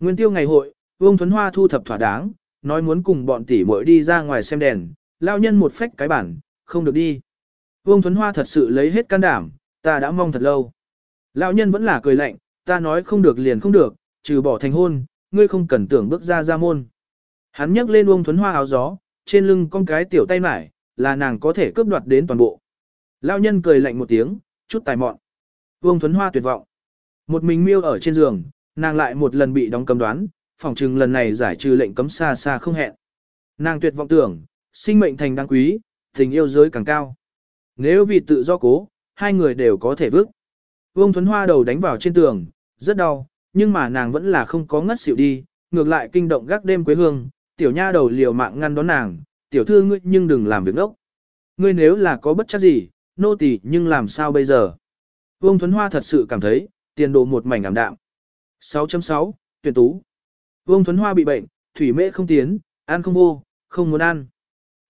Nguyên tiêu ngày hội, Vương Thuấn Hoa thu thập thỏa đáng, nói muốn cùng bọn tỷ muội đi ra ngoài xem đèn, lao nhân một phách cái bản, không được đi. Vương Thuấn Hoa thật sự lấy hết can đảm, ta đã mong thật lâu. Lão nhân vẫn là cười lạnh, ta nói không được liền không được, trừ bỏ thành hôn, ngươi không cần tưởng bước ra ra môn. Hắn nhấc lên Vương Thuấn Hoa áo gió, trên lưng con cái tiểu tay mải, là nàng có thể cướp đoạt đến toàn bộ. Lão nhân cười lạnh một tiếng, chút tài mọn. Vương Thuấn Hoa tuyệt vọng. Một mình miêu ở trên giường, nàng lại một lần bị đóng cấm đoán, phòng trừng lần này giải trừ lệnh cấm xa xa không hẹn. Nàng tuyệt vọng tưởng, sinh mệnh thành đáng quý, tình yêu giới càng cao. Nếu vì tự do cố, hai người đều có thể vứt. Vương Thuấn Hoa đầu đánh vào trên tường, rất đau, nhưng mà nàng vẫn là không có ngất xỉu đi, ngược lại kinh động gác đêm quế hương, tiểu nha đầu liều mạng ngăn đón nàng, tiểu thư ngươi nhưng đừng làm việc ngốc. Ngươi nếu là có bất chắc gì, nô tỳ nhưng làm sao bây giờ? Vương Thuấn Hoa thật sự cảm thấy, tiền đồ một mảnh ảm đạm. 6.6, tuyển tú. Vương Thuấn Hoa bị bệnh, thủy mễ không tiến, ăn không vô, không muốn ăn.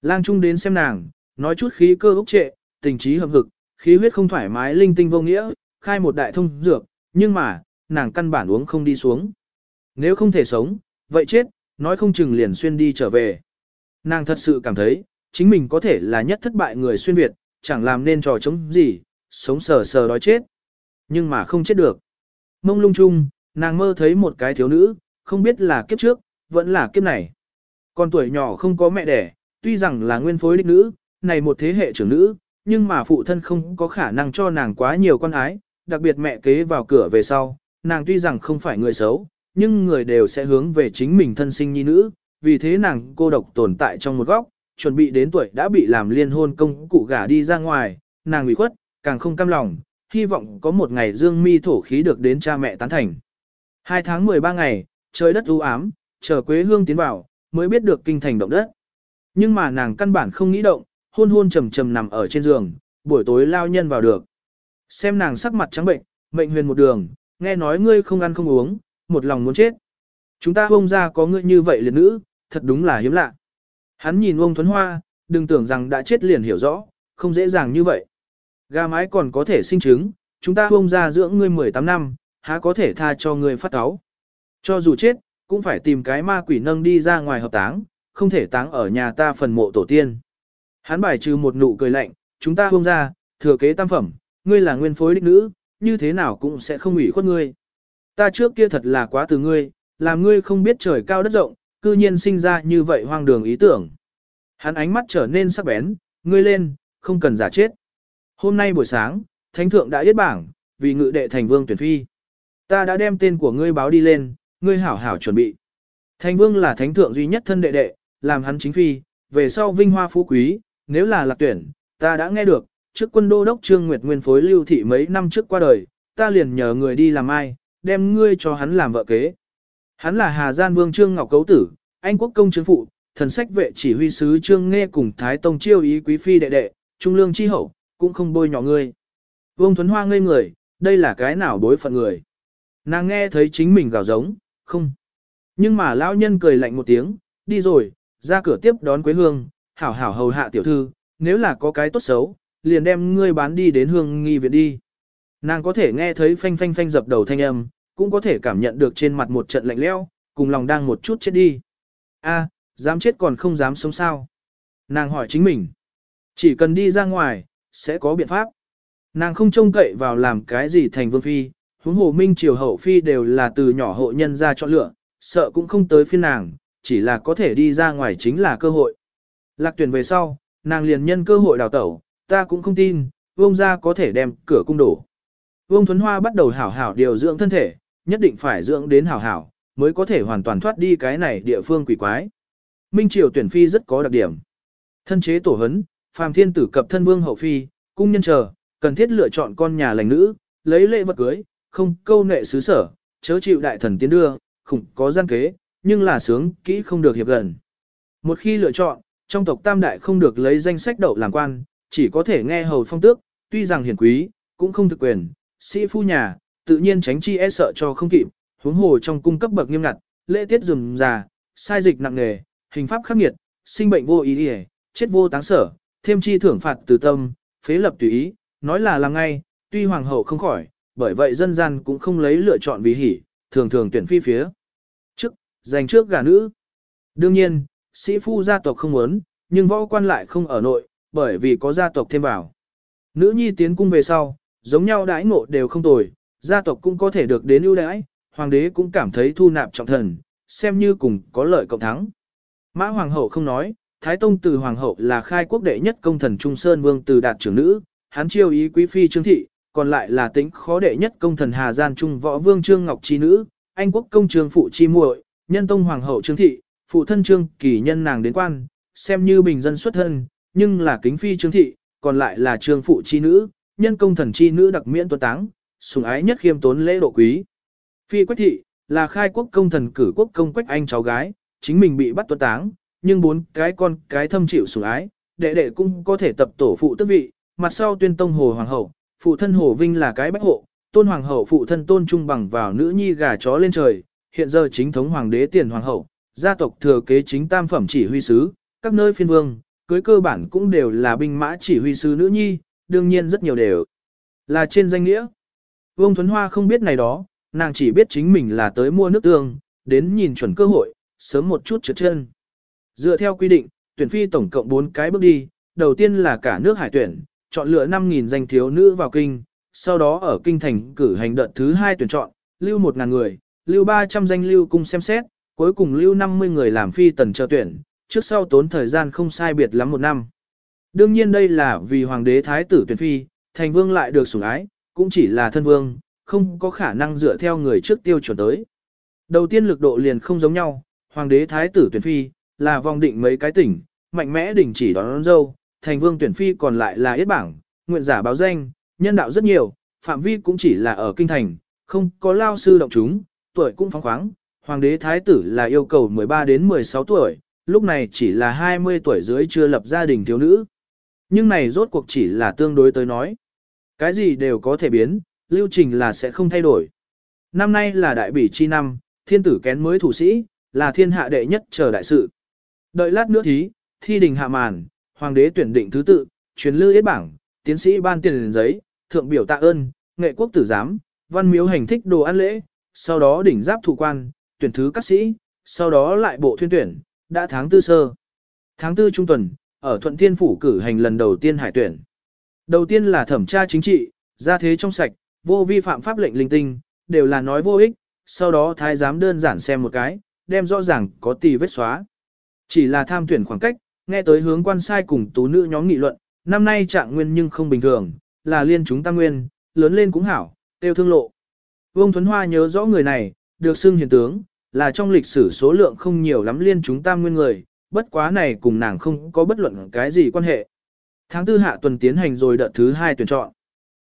Lang Trung đến xem nàng, nói chút khí cơ ốc trệ, tình trí hợp hực, khí huyết không thoải mái linh tinh vô nghĩa, khai một đại thông dược, nhưng mà, nàng căn bản uống không đi xuống. Nếu không thể sống, vậy chết, nói không chừng liền xuyên đi trở về. Nàng thật sự cảm thấy, chính mình có thể là nhất thất bại người xuyên Việt, chẳng làm nên trò chống gì, sống sờ sờ đói chết. Nhưng mà không chết được. Mông lung chung, nàng mơ thấy một cái thiếu nữ, không biết là kiếp trước, vẫn là kiếp này. Con tuổi nhỏ không có mẹ đẻ, tuy rằng là nguyên phối đích nữ, này một thế hệ trưởng nữ, nhưng mà phụ thân không có khả năng cho nàng quá nhiều con ái, đặc biệt mẹ kế vào cửa về sau, nàng tuy rằng không phải người xấu, nhưng người đều sẽ hướng về chính mình thân sinh nhi nữ, vì thế nàng cô độc tồn tại trong một góc, chuẩn bị đến tuổi đã bị làm liên hôn công cụ gả đi ra ngoài, nàng ủy khuất, càng không cam lòng, hy vọng có một ngày dương mi thổ khí được đến cha mẹ tán thành. Hai tháng 13 ngày, trời đất u ám, chờ Quế Hương tiến vào, mới biết được kinh thành động đất. Nhưng mà nàng căn bản không nghĩ động, hôn hôn trầm trầm nằm ở trên giường, buổi tối lao nhân vào được. Xem nàng sắc mặt trắng bệnh, mệnh huyền một đường, nghe nói ngươi không ăn không uống, một lòng muốn chết. Chúng ta ông ra có ngươi như vậy liệt nữ, thật đúng là hiếm lạ. Hắn nhìn ông Thuấn Hoa, đừng tưởng rằng đã chết liền hiểu rõ, không dễ dàng như vậy. Gà mái còn có thể sinh trứng, chúng ta ông ra dưỡng ngươi 18 năm, há có thể tha cho ngươi phát áo. Cho dù chết, cũng phải tìm cái ma quỷ nâng đi ra ngoài hợp táng, không thể táng ở nhà ta phần mộ tổ tiên. Hắn bài trừ một nụ cười lạnh, chúng ta buông ra, thừa kế tam phẩm, ngươi là nguyên phối đích nữ, như thế nào cũng sẽ không ủy khuất ngươi. Ta trước kia thật là quá từ ngươi, làm ngươi không biết trời cao đất rộng, cư nhiên sinh ra như vậy hoang đường ý tưởng. Hắn ánh mắt trở nên sắc bén, ngươi lên, không cần giả chết. Hôm nay buổi sáng, thánh thượng đã yết bảng, vì ngự đệ thành vương tuyển phi. Ta đã đem tên của ngươi báo đi lên, ngươi hảo hảo chuẩn bị. Thành vương là thánh thượng duy nhất thân đệ đệ, làm hắn chính phi, về sau vinh hoa phú quý, nếu là lạc tuyển, ta đã nghe được, trước quân đô đốc Trương Nguyệt Nguyên phối lưu thị mấy năm trước qua đời, ta liền nhờ người đi làm ai, đem ngươi cho hắn làm vợ kế. Hắn là Hà Gian Vương Trương Ngọc Cấu Tử, Anh quốc công chứng phụ, thần sách vệ chỉ huy sứ Trương Nghe cùng Thái Tông chiêu ý quý phi đệ đệ, trung lương chi hậu, cũng không bôi nhỏ ngươi. Vương Thuấn Hoa ngây người, đây là cái nào đối phận người. Nàng nghe thấy chính mình gào giống, không. Nhưng mà lão nhân cười lạnh một tiếng, đi rồi, ra cửa tiếp đón Quế Hương, hảo hảo hầu hạ tiểu thư, nếu là có cái tốt xấu, liền đem ngươi bán đi đến hương nghi viện đi. Nàng có thể nghe thấy phanh phanh phanh dập đầu thanh âm, cũng có thể cảm nhận được trên mặt một trận lạnh lẽo, cùng lòng đang một chút chết đi. A, dám chết còn không dám sống sao? Nàng hỏi chính mình. Chỉ cần đi ra ngoài, sẽ có biện pháp. Nàng không trông cậy vào làm cái gì thành vương phi, huống hồ minh triều hậu phi đều là từ nhỏ hộ nhân ra chọn lựa, sợ cũng không tới phiên nàng, chỉ là có thể đi ra ngoài chính là cơ hội. Lạc tuyển về sau, nàng liền nhân cơ hội đào tẩu, ta cũng không tin, vông ra có thể đem cửa cung đổ. Vương Thuấn Hoa bắt đầu hảo hảo điều dưỡng thân thể, nhất định phải dưỡng đến hảo hảo, mới có thể hoàn toàn thoát đi cái này địa phương quỷ quái. Minh Triều tuyển phi rất có đặc điểm. Thân chế tổ hấn, phàm thiên tử cập thân vương hậu phi, cung nhân chờ, cần thiết lựa chọn con nhà lành nữ, lấy lễ vật cưới, không câu nệ xứ sở, chớ chịu đại thần tiến đưa, khủng có gian kế, nhưng là sướng kỹ không được hiệp gần. Một khi lựa chọn, trong tộc tam đại không được lấy danh sách đậu làm quan, chỉ có thể nghe hầu phong tước, tuy rằng hiển quý, cũng không thực quyền, sĩ phu nhà, tự nhiên tránh chi e sợ cho không kịp, huống hồ trong cung cấp bậc nghiêm ngặt, lễ tiết rườm rà, sai dịch nặng nề, hình pháp khắc nghiệt, sinh bệnh vô ý ỉa, chết vô táng sở, thêm chi thưởng phạt từ tâm, phế lập tùy ý, nói là làm ngay, tuy hoàng hậu không khỏi, bởi vậy dân gian cũng không lấy lựa chọn vì hỉ, thường thường tuyển phi phía. Trước, dành trước gả nữ. Đương nhiên, sĩ phu gia tộc không muốn, nhưng võ quan lại không ở nội, bởi vì có gia tộc thêm vào. Nữ nhi tiến cung về sau, giống nhau đãi ngộ đều không tồi, gia tộc cũng có thể được đến ưu đãi, hoàng đế cũng cảm thấy thu nạp trọng thần, xem như cùng có lợi cộng thắng. Mã hoàng hậu không nói, Thái Tông từ hoàng hậu là khai quốc đệ nhất công thần Trung Sơn Vương từ đạt trưởng nữ, hắn chiêu ý quý phi Trương thị, còn lại là tính khó đệ nhất công thần Hà Gian Trung võ vương Trương Ngọc chi nữ, anh quốc công trường phụ chi muội, nhân tông hoàng hậu Trương thị, phụ thân Trương kỳ nhân nàng đến quan, xem như bình dân xuất thân, nhưng là kính phi Trương thị, còn lại là Trương phụ chi nữ, nhân công thần chi nữ đặc miễn tuân táng, sủng ái nhất khiêm tốn lễ độ quý. Phi Quách thị là khai quốc công thần cử quốc công Quách Anh cháu gái, chính mình bị bắt tuân táng, nhưng bốn cái con cái thâm chịu sủng ái, đệ đệ cũng có thể tập tổ phụ tước vị, mặt sau tuyên tông hồ hoàng hậu, phụ thân hồ vinh là cái bách hộ, tôn hoàng hậu phụ thân tôn trung bằng vào nữ nhi gà chó lên trời, hiện giờ chính thống hoàng đế tiền hoàng hậu, gia tộc thừa kế chính tam phẩm chỉ huy sứ, các nơi phiên vương, cưới cơ bản cũng đều là binh mã chỉ huy sứ nữ nhi, đương nhiên rất nhiều đều là trên danh nghĩa. Vương Thuấn Hoa không biết này đó, nàng chỉ biết chính mình là tới mua nước tương, đến nhìn chuẩn cơ hội, sớm một chút trượt chân. Dựa theo quy định, tuyển phi tổng cộng 4 cái bước đi, đầu tiên là cả nước hải tuyển, chọn lựa 5.000 danh thiếu nữ vào kinh, sau đó ở kinh thành cử hành đợt thứ 2 tuyển chọn, lưu 1.000 người, lưu 300 danh lưu cung xem xét, cuối cùng lưu 50 người làm phi tần chờ tuyển, trước sau tốn thời gian không sai biệt lắm một năm. Đương nhiên đây là vì hoàng đế thái tử tuyển phi, thành vương lại được sủng ái, cũng chỉ là thân vương, không có khả năng dựa theo người trước tiêu chuẩn tới. Đầu tiên lực độ liền không giống nhau, hoàng đế thái tử tuyển phi, là vòng định mấy cái tỉnh, mạnh mẽ đỉnh chỉ đón, đón dâu, thành vương tuyển phi còn lại là yết bảng, nguyện giả báo danh, nhân đạo rất nhiều, phạm vi cũng chỉ là ở kinh thành, không có lao sư động chúng, tuổi cũng phóng khoáng, hoàng đế thái tử là yêu cầu 13 đến 16 tuổi, lúc này chỉ là 20 tuổi dưới chưa lập gia đình thiếu nữ. Nhưng này rốt cuộc chỉ là tương đối tới nói. Cái gì đều có thể biến, lưu trình là sẽ không thay đổi. Năm nay là đại bỉ chi năm, thiên tử kén mới thủ sĩ, là thiên hạ đệ nhất chờ đại sự. Đợi lát nữa thí, thi đình hạ màn, hoàng đế tuyển định thứ tự, truyền lưu yết bảng, tiến sĩ ban tiền giấy, thượng biểu tạ ơn, nghệ quốc tử giám, văn miếu hành thích đồ ăn lễ, sau đó đỉnh giáp thủ quan, tuyển thứ các sĩ, sau đó lại bộ thuyên tuyển, đã tháng tư sơ. Tháng tư trung tuần, ở Thuận Thiên Phủ cử hành lần đầu tiên hải tuyển. Đầu tiên là thẩm tra chính trị, ra thế trong sạch, vô vi phạm pháp lệnh linh tinh, đều là nói vô ích, sau đó thái giám đơn giản xem một cái, đem rõ ràng có tì vết xóa. Chỉ là tham tuyển khoảng cách, nghe tới hướng quan sai cùng tú nữ nhóm nghị luận, năm nay trạng nguyên nhưng không bình thường, là liên chúng tam nguyên, lớn lên cũng hảo, tiêu thương lộ. Vương Thuấn Hoa nhớ rõ người này, được xưng hiền tướng, là trong lịch sử số lượng không nhiều lắm liên chúng tam nguyên người, bất quá này cùng nàng không có bất luận cái gì quan hệ. Tháng tư hạ tuần tiến hành rồi đợt thứ hai tuyển chọn.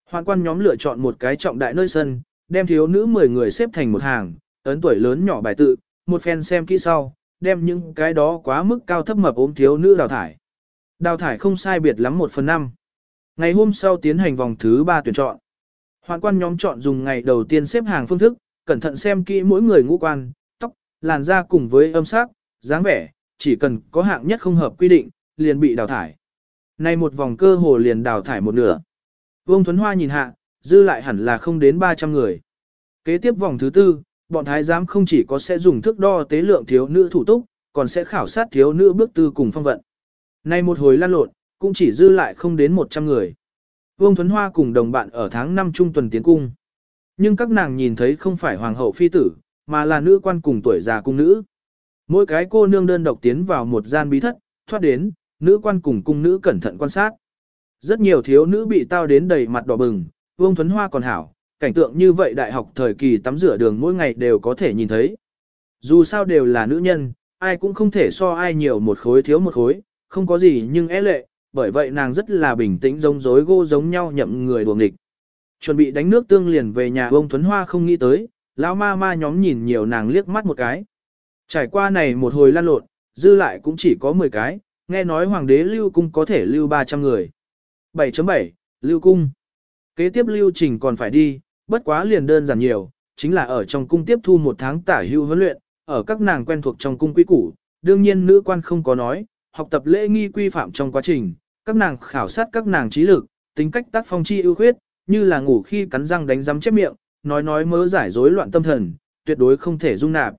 Hoạn quan nhóm lựa chọn một cái trọng đại nơi sân, đem thiếu nữ 10 người xếp thành một hàng, ấn tuổi lớn nhỏ bài tự, một phen xem kỹ sau, đem những cái đó quá mức cao thấp mập ốm thiếu nữ đào thải. Đào thải không sai biệt lắm một phần năm. Ngày hôm sau tiến hành vòng thứ 3 tuyển chọn. Hoàn quan nhóm chọn dùng ngày đầu tiên xếp hàng phương thức, cẩn thận xem kỹ mỗi người ngũ quan, làn da cùng với âm sắc, dáng vẻ, chỉ cần có hạng nhất không hợp quy định, liền bị đào thải. Nay một vòng cơ hồ liền đào thải một nửa. Vương Thuấn Hoa nhìn hạ, dư lại hẳn là không đến 300 người. Kế tiếp vòng thứ tư, bọn thái giám không chỉ có sẽ dùng thước đo tế lượng thiếu nữ thủ túc, còn sẽ khảo sát thiếu nữ bước tư cùng phong vận. Nay một hồi lan lộn, cũng chỉ dư lại không đến 100 người. Vương Thuấn Hoa cùng đồng bạn ở tháng 5 trung tuần tiến cung. Nhưng các nàng nhìn thấy không phải hoàng hậu phi tử, mà là nữ quan cùng tuổi già cung nữ. Mỗi cái cô nương đơn độc tiến vào một gian bí thất, thoát đến, nữ quan cùng cung nữ cẩn thận quan sát. Rất nhiều thiếu nữ bị tao đến đầy mặt đỏ bừng, Vương Thuấn Hoa còn hảo, cảnh tượng như vậy đại học thời kỳ tắm rửa đường mỗi ngày đều có thể nhìn thấy. Dù sao đều là nữ nhân, ai cũng không thể so ai nhiều một khối thiếu một khối, không có gì nhưng é lệ, bởi vậy nàng rất là bình tĩnh giống dối gô giống nhau nhậm người đuồng địch. Chuẩn bị đánh nước tương liền về nhà ông Thuấn Hoa không nghĩ tới, lão ma ma nhóm nhìn nhiều nàng liếc mắt một cái. Trải qua này một hồi lan lộn, dư lại cũng chỉ có 10 cái, nghe nói hoàng đế lưu cung có thể lưu 300 người. 7.7, lưu cung. Kế tiếp lưu trình còn phải đi, bất quá liền đơn giản nhiều, chính là ở trong cung tiếp thu một tháng tả hưu huấn luyện, ở các nàng quen thuộc trong cung quý củ, đương nhiên nữ quan không có nói, học tập lễ nghi quy phạm trong quá trình, các nàng khảo sát các nàng trí lực, tính cách tác phong chi ưu khuyết, như là ngủ khi cắn răng đánh rắm chép miệng, nói nói mớ giải rối loạn tâm thần, tuyệt đối không thể dung nạp.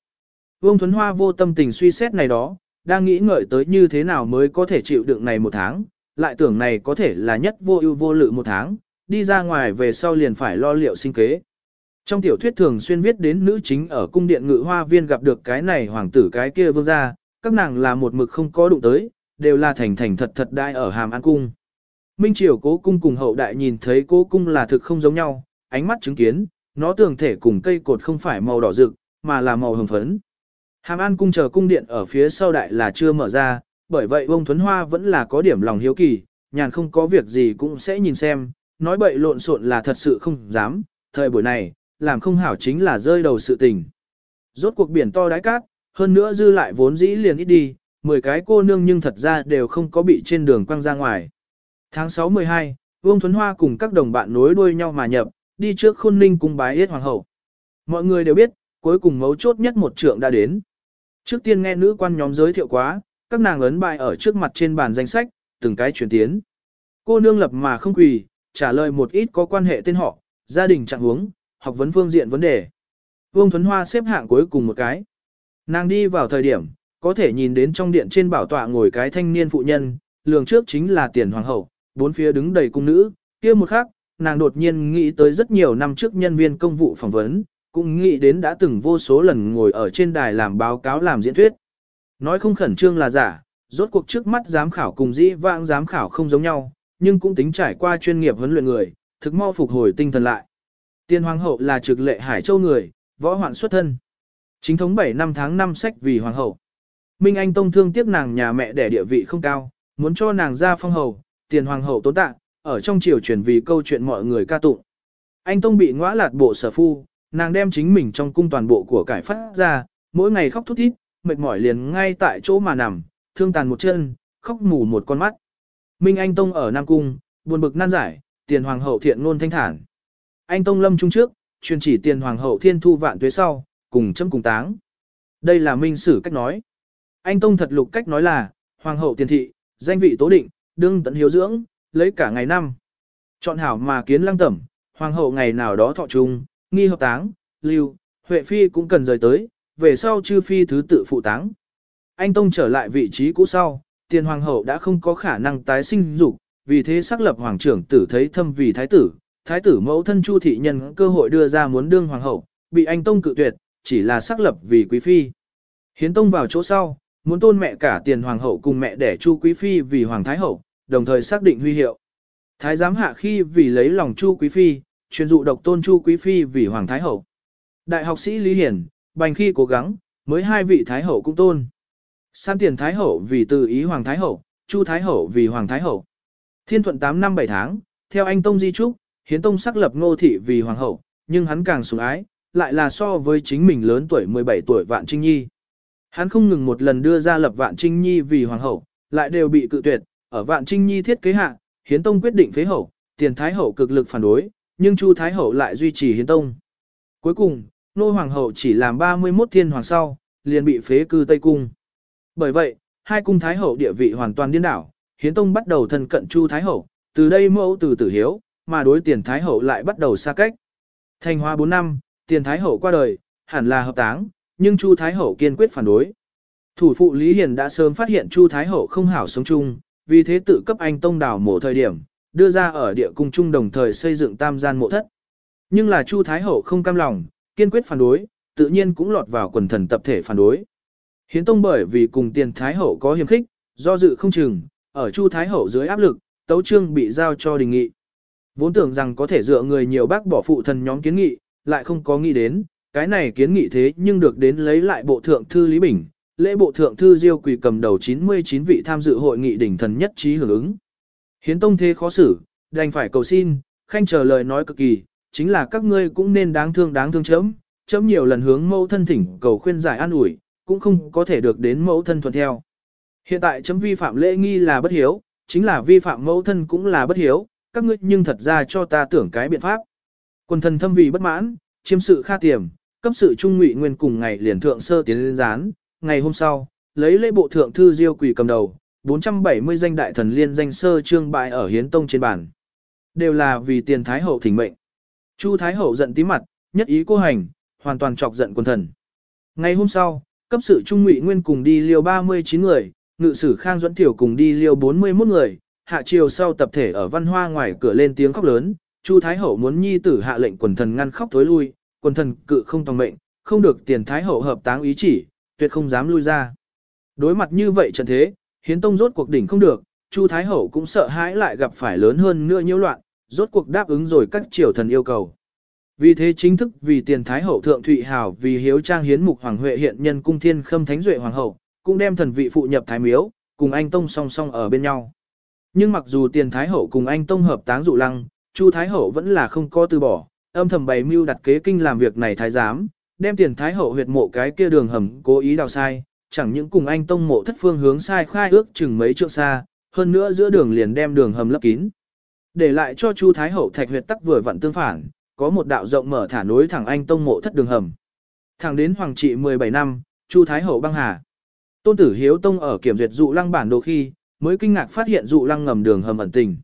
Vương Thuấn Hoa vô tâm tình suy xét này đó, đang nghĩ ngợi tới như thế nào mới có thể chịu đựng này một tháng, lại tưởng này có thể là nhất vô ưu vô lự một tháng, đi ra ngoài về sau liền phải lo liệu sinh kế. Trong tiểu thuyết thường xuyên viết đến nữ chính ở cung điện ngự hoa viên gặp được cái này hoàng tử cái kia vương gia, các nàng là một mực không có đụng tới, đều là thành thành thật thật đại ở hàm an cung. Minh Triều cố cung cùng hậu đại nhìn thấy cố cung là thực không giống nhau, ánh mắt chứng kiến, nó tường thể cùng cây cột không phải màu đỏ rực, mà là màu hồng phấn. Hàm an cung chờ cung điện ở phía sau đại là chưa mở ra, bởi vậy ông Thuấn Hoa vẫn là có điểm lòng hiếu kỳ, nhàn không có việc gì cũng sẽ nhìn xem, nói bậy lộn xộn là thật sự không dám, thời buổi này, làm không hảo chính là rơi đầu sự tình. Rốt cuộc biển to đáy cát, hơn nữa dư lại vốn dĩ liền ít đi, 10 cái cô nương nhưng thật ra đều không có bị trên đường quăng ra ngoài. Tháng 6-12, Vương Thuấn Hoa cùng các đồng bạn nối đuôi nhau mà nhập, đi trước khôn ninh cung bái yết hoàng hậu. Mọi người đều biết, cuối cùng mấu chốt nhất một trượng đã đến. Trước tiên nghe nữ quan nhóm giới thiệu quá, các nàng ấn bài ở trước mặt trên bàn danh sách, từng cái chuyển tiến. Cô nương lập mà không quỳ, trả lời một ít có quan hệ tên họ, gia đình trạng huống, học vấn phương diện vấn đề. Vương Thuấn Hoa xếp hạng cuối cùng một cái. Nàng đi vào thời điểm, có thể nhìn đến trong điện trên bảo tọa ngồi cái thanh niên phụ nhân, lường trước chính là tiền hoàng hậu, bốn phía đứng đầy cung nữ, kia một khắc, nàng đột nhiên nghĩ tới rất nhiều năm trước nhân viên công vụ phỏng vấn, cũng nghĩ đến đã từng vô số lần ngồi ở trên đài làm báo cáo làm diễn thuyết. Nói không khẩn trương là giả, rốt cuộc trước mắt giám khảo cùng dĩ vãng giám khảo không giống nhau, nhưng cũng tính trải qua chuyên nghiệp huấn luyện người, thực mau phục hồi tinh thần lại. Tiên hoàng hậu là trực lệ Hải Châu người, võ hoạn xuất thân. Chính thống 7 năm tháng 5 sách vì hoàng hậu. Minh Anh Tông thương tiếc nàng nhà mẹ đẻ địa vị không cao, muốn cho nàng ra phong hầu, tiền hoàng hậu tốn tạ, ở trong triều truyền vì câu chuyện mọi người ca tụng. Anh Tông bị ngõa lạt bộ sở phu, nàng đem chính mình trong cung toàn bộ của cải phát ra, mỗi ngày khóc thút thít, mệt mỏi liền ngay tại chỗ mà nằm, thương tàn một chân, khóc mù một con mắt. Minh Anh Tông ở Nam Cung, buồn bực nan giải, tiền hoàng hậu thiện ngôn thanh thản. Anh Tông lâm trung trước, truyền chỉ tiền hoàng hậu thiên thu vạn tuế sau, cùng chấm cùng táng. Đây là minh sử cách nói. Anh Tông thật lục cách nói là, hoàng hậu tiền thị, danh vị tố định, đương tận hiếu dưỡng, lấy cả ngày năm. Chọn hảo mà kiến lăng tẩm, hoàng hậu ngày nào đó thọ trung, nghi hợp táng, lưu, huệ phi cũng cần rời tới, về sau chư phi thứ tự phụ táng. Anh Tông trở lại vị trí cũ sau, tiền hoàng hậu đã không có khả năng tái sinh dục, vì thế xác lập hoàng trưởng tử thấy thâm vì thái tử, thái tử mẫu thân Chu thị nhân cơ hội đưa ra muốn đương hoàng hậu, bị anh tông cự tuyệt, chỉ là xác lập vì quý phi. Hiến tông vào chỗ sau, muốn tôn mẹ cả tiền hoàng hậu cùng mẹ đẻ Chu quý phi vì hoàng thái hậu, đồng thời xác định huy hiệu. Thái giám hạ khi vì lấy lòng Chu quý phi, truyền dụ độc tôn Chu quý phi vì hoàng thái hậu. Đại học sĩ Lý Hiển, bành khi cố gắng, mới hai vị thái hậu cũng tôn. San tiền thái hậu vì từ ý hoàng thái hậu, Chu thái hậu vì hoàng thái hậu. Thiên thuận 8 năm 7 tháng, theo anh tông di trúc, hiến tông xác lập ngô thị vì hoàng hậu, nhưng hắn càng sủng ái, lại là so với chính mình lớn tuổi 17 tuổi vạn trinh nhi. Hắn không ngừng một lần đưa ra lập Vạn Trinh Nhi vì hoàng hậu, lại đều bị cự tuyệt, ở Vạn Trinh Nhi thiết kế hạ, Hiến Tông quyết định phế hậu, tiền Thái hậu cực lực phản đối, nhưng Chu Thái hậu lại duy trì Hiến Tông. Cuối cùng, nô hoàng hậu chỉ làm 31 thiên hoàng sau, liền bị phế cư Tây cung. Bởi vậy, hai cung Thái hậu địa vị hoàn toàn điên đảo, Hiến Tông bắt đầu thân cận Chu Thái hậu, từ đây mẫu từ tử hiếu, mà đối tiền Thái hậu lại bắt đầu xa cách. Thành hóa 4 năm, tiền Thái hậu qua đời, hẳn là hợp táng, nhưng Chu Thái hậu kiên quyết phản đối. Thủ phụ Lý Hiền đã sớm phát hiện Chu Thái hậu không hảo sống chung, vì thế tự cấp anh tông đảo mộ thời điểm, đưa ra ở địa cung chung đồng thời xây dựng tam gian mộ thất. Nhưng là Chu Thái hậu không cam lòng, kiên quyết phản đối, tự nhiên cũng lọt vào quần thần tập thể phản đối. Hiến tông bởi vì cùng tiền Thái hậu có hiềm khích, do dự không chừng, ở Chu Thái hậu dưới áp lực, tấu trương bị giao cho đình nghị. Vốn tưởng rằng có thể dựa người nhiều bác bỏ phụ thần nhóm kiến nghị, lại không có nghĩ đến, cái này kiến nghị thế nhưng được đến lấy lại bộ thượng thư Lý Bình, lễ bộ thượng thư Diêu Quỳ cầm đầu 99 vị tham dự hội nghị đỉnh thần nhất trí hưởng ứng. Hiến tông thế khó xử, đành phải cầu xin, khanh chờ lời nói cực kỳ, chính là các ngươi cũng nên đáng thương đáng thương chấm, chấm nhiều lần hướng mẫu thân thỉnh cầu khuyên giải an ủi, cũng không có thể được đến mẫu thân thuận theo. Hiện tại chấm vi phạm lễ nghi là bất hiếu, chính là vi phạm mẫu thân cũng là bất hiếu, các ngươi nhưng thật ra cho ta tưởng cái biện pháp. Quân thần thâm vì bất mãn, chiêm sự kha tiềm, cấp sự trung ngụy nguyên cùng ngày liền thượng sơ tiến lên gián, ngày hôm sau, lấy lễ bộ thượng thư diêu quỷ cầm đầu, 470 danh đại thần liên danh sơ trương bại ở hiến tông trên bản. Đều là vì tiền thái hậu thỉnh mệnh. Chu thái hậu giận tí mặt, nhất ý cô hành, hoàn toàn chọc giận quần thần. Ngày hôm sau, cấp sự trung ngụy nguyên cùng đi liêu 39 người, ngự sử khang dẫn tiểu cùng đi liêu 41 người, hạ chiều sau tập thể ở văn hoa ngoài cửa lên tiếng khóc lớn, Chu Thái Hậu muốn nhi tử hạ lệnh quần thần ngăn khóc thối lui, quần thần cự không tòng mệnh, không được tiền Thái Hậu hợp táng ý chỉ, tuyệt không dám lui ra. Đối mặt như vậy trận thế, hiến tông rốt cuộc đỉnh không được, Chu Thái Hậu cũng sợ hãi lại gặp phải lớn hơn nữa nhiễu loạn, rốt cuộc đáp ứng rồi các triều thần yêu cầu. Vì thế chính thức vì tiền Thái Hậu Thượng Thụy Hảo vì hiếu trang hiến mục Hoàng Huệ hiện nhân cung thiên khâm thánh duệ Hoàng Hậu, cũng đem thần vị phụ nhập Thái Miếu, cùng anh Tông song song ở bên nhau. Nhưng mặc dù tiền Thái Hậu cùng anh Tông hợp táng dụ lăng, Chu Thái Hậu vẫn là không có từ bỏ, âm thầm bày mưu đặt kế kinh làm việc này thái giám, đem tiền Thái Hậu huyệt mộ cái kia đường hầm cố ý đào sai, chẳng những cùng anh Tông mộ thất phương hướng sai khai ước chừng mấy trượng xa, hơn nữa giữa đường liền đem đường hầm lấp kín. Để lại cho Chu Thái Hậu thạch huyệt tắc vừa vặn tương phản, có một đạo rộng mở thả nối thẳng anh Tông mộ thất đường hầm. Thẳng đến hoàng trị 17 năm, Chu Thái Hậu băng hà. Tôn tử Hiếu Tông ở kiểm duyệt dụ lăng bản đồ khi, mới kinh ngạc phát hiện dụ lăng ngầm đường hầm ẩn tình.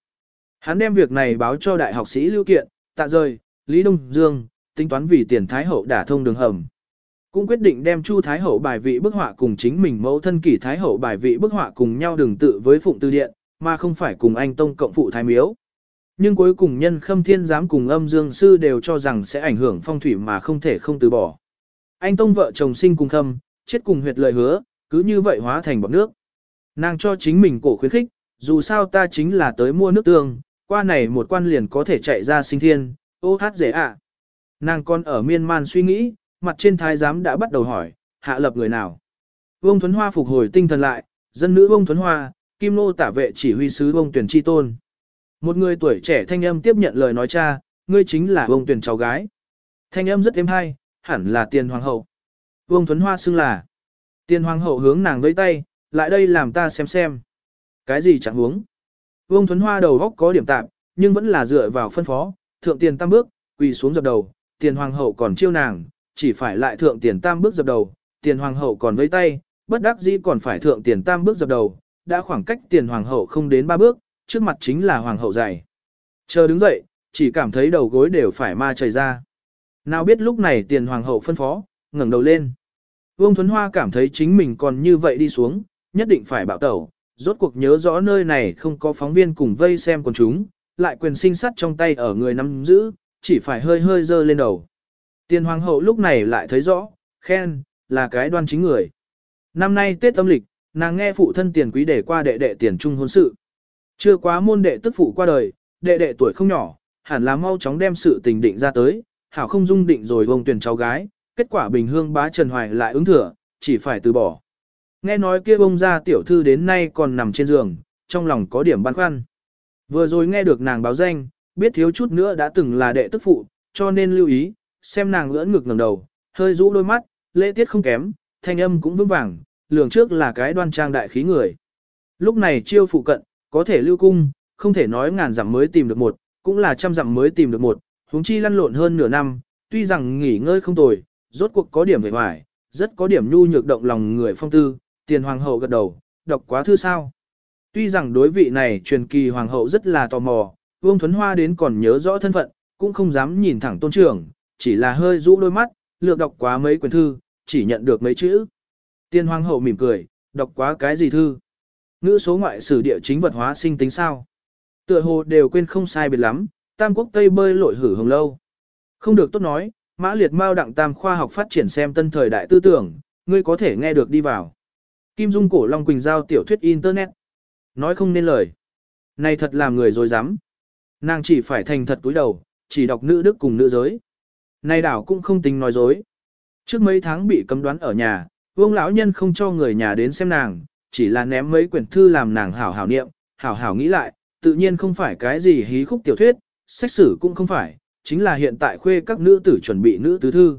Hắn đem việc này báo cho đại học sĩ Lưu Kiện, tạ rời, Lý Đông Dương, tính toán vì tiền Thái Hậu đả thông đường hầm. Cũng quyết định đem Chu Thái Hậu bài vị bức họa cùng chính mình mẫu thân kỷ Thái Hậu bài vị bức họa cùng nhau đường tự với Phụng Tư Điện, mà không phải cùng anh Tông cộng phụ Thái Miếu. Nhưng cuối cùng nhân khâm thiên giám cùng âm dương sư đều cho rằng sẽ ảnh hưởng phong thủy mà không thể không từ bỏ. Anh Tông vợ chồng sinh cùng khâm, chết cùng huyệt lời hứa, cứ như vậy hóa thành bọt nước. Nàng cho chính mình cổ khuyến khích, dù sao ta chính là tới mua nước tương, qua này một quan liền có thể chạy ra sinh thiên, ô hát dễ ạ. Nàng còn ở miên man suy nghĩ, mặt trên thái giám đã bắt đầu hỏi, hạ lập người nào. Vông Thuấn Hoa phục hồi tinh thần lại, dân nữ Vông Thuấn Hoa, kim nô tả vệ chỉ huy sứ Vông Tuyển Chi Tôn. Một người tuổi trẻ thanh âm tiếp nhận lời nói cha, ngươi chính là Vông Tuyển cháu gái. Thanh âm rất êm hay, hẳn là tiền hoàng hậu. Vông Thuấn Hoa xưng là. Tiền hoàng hậu hướng nàng với tay, lại đây làm ta xem xem. Cái gì chẳng uống? Vương Thuấn Hoa đầu góc có điểm tạm, nhưng vẫn là dựa vào phân phó, thượng tiền tam bước, quỳ xuống dập đầu, tiền hoàng hậu còn chiêu nàng, chỉ phải lại thượng tiền tam bước dập đầu, tiền hoàng hậu còn vẫy tay, bất đắc dĩ còn phải thượng tiền tam bước dập đầu, đã khoảng cách tiền hoàng hậu không đến ba bước, trước mặt chính là hoàng hậu dày. Chờ đứng dậy, chỉ cảm thấy đầu gối đều phải ma chảy ra. Nào biết lúc này tiền hoàng hậu phân phó, ngẩng đầu lên. Vương Thuấn Hoa cảm thấy chính mình còn như vậy đi xuống, nhất định phải bảo tẩu, rốt cuộc nhớ rõ nơi này không có phóng viên cùng vây xem quần chúng, lại quyền sinh sắt trong tay ở người nắm giữ, chỉ phải hơi hơi dơ lên đầu. Tiền hoàng hậu lúc này lại thấy rõ, khen, là cái đoan chính người. Năm nay Tết âm lịch, nàng nghe phụ thân tiền quý để qua đệ đệ tiền trung hôn sự. Chưa quá môn đệ tức phụ qua đời, đệ đệ tuổi không nhỏ, hẳn là mau chóng đem sự tình định ra tới, hảo không dung định rồi vông tuyển cháu gái, kết quả bình hương bá Trần Hoài lại ứng thừa, chỉ phải từ bỏ. Nghe nói kia bông ra tiểu thư đến nay còn nằm trên giường, trong lòng có điểm băn khoăn. Vừa rồi nghe được nàng báo danh, biết thiếu chút nữa đã từng là đệ tức phụ, cho nên lưu ý, xem nàng lưỡn ngực ngẩng đầu, hơi rũ đôi mắt, lễ tiết không kém, thanh âm cũng vững vàng, lường trước là cái đoan trang đại khí người. Lúc này chiêu phụ cận, có thể lưu cung, không thể nói ngàn dặm mới tìm được một, cũng là trăm dặm mới tìm được một, huống chi lăn lộn hơn nửa năm, tuy rằng nghỉ ngơi không tồi, rốt cuộc có điểm về hoài, rất có điểm nhu nhược động lòng người phong tư, tiền hoàng hậu gật đầu, đọc quá thư sao. Tuy rằng đối vị này truyền kỳ hoàng hậu rất là tò mò, Vương Thuấn Hoa đến còn nhớ rõ thân phận, cũng không dám nhìn thẳng tôn trưởng, chỉ là hơi rũ đôi mắt, lược đọc quá mấy quyển thư, chỉ nhận được mấy chữ. Tiên hoàng hậu mỉm cười, đọc quá cái gì thư? Ngữ số ngoại sử địa chính vật hóa sinh tính sao? Tựa hồ đều quên không sai biệt lắm, tam quốc tây bơi lội hử hồng lâu. Không được tốt nói, mã liệt mao đặng tam khoa học phát triển xem tân thời đại tư tưởng, ngươi có thể nghe được đi vào. Kim Dung cổ Long Quỳnh giao tiểu thuyết internet. Nói không nên lời. Này thật làm người dối dám. Nàng chỉ phải thành thật túi đầu, chỉ đọc nữ đức cùng nữ giới. nay đảo cũng không tính nói dối. Trước mấy tháng bị cấm đoán ở nhà, vương lão nhân không cho người nhà đến xem nàng, chỉ là ném mấy quyển thư làm nàng hảo hảo niệm, hảo hảo nghĩ lại, tự nhiên không phải cái gì hí khúc tiểu thuyết, sách sử cũng không phải, chính là hiện tại khuê các nữ tử chuẩn bị nữ tứ thư.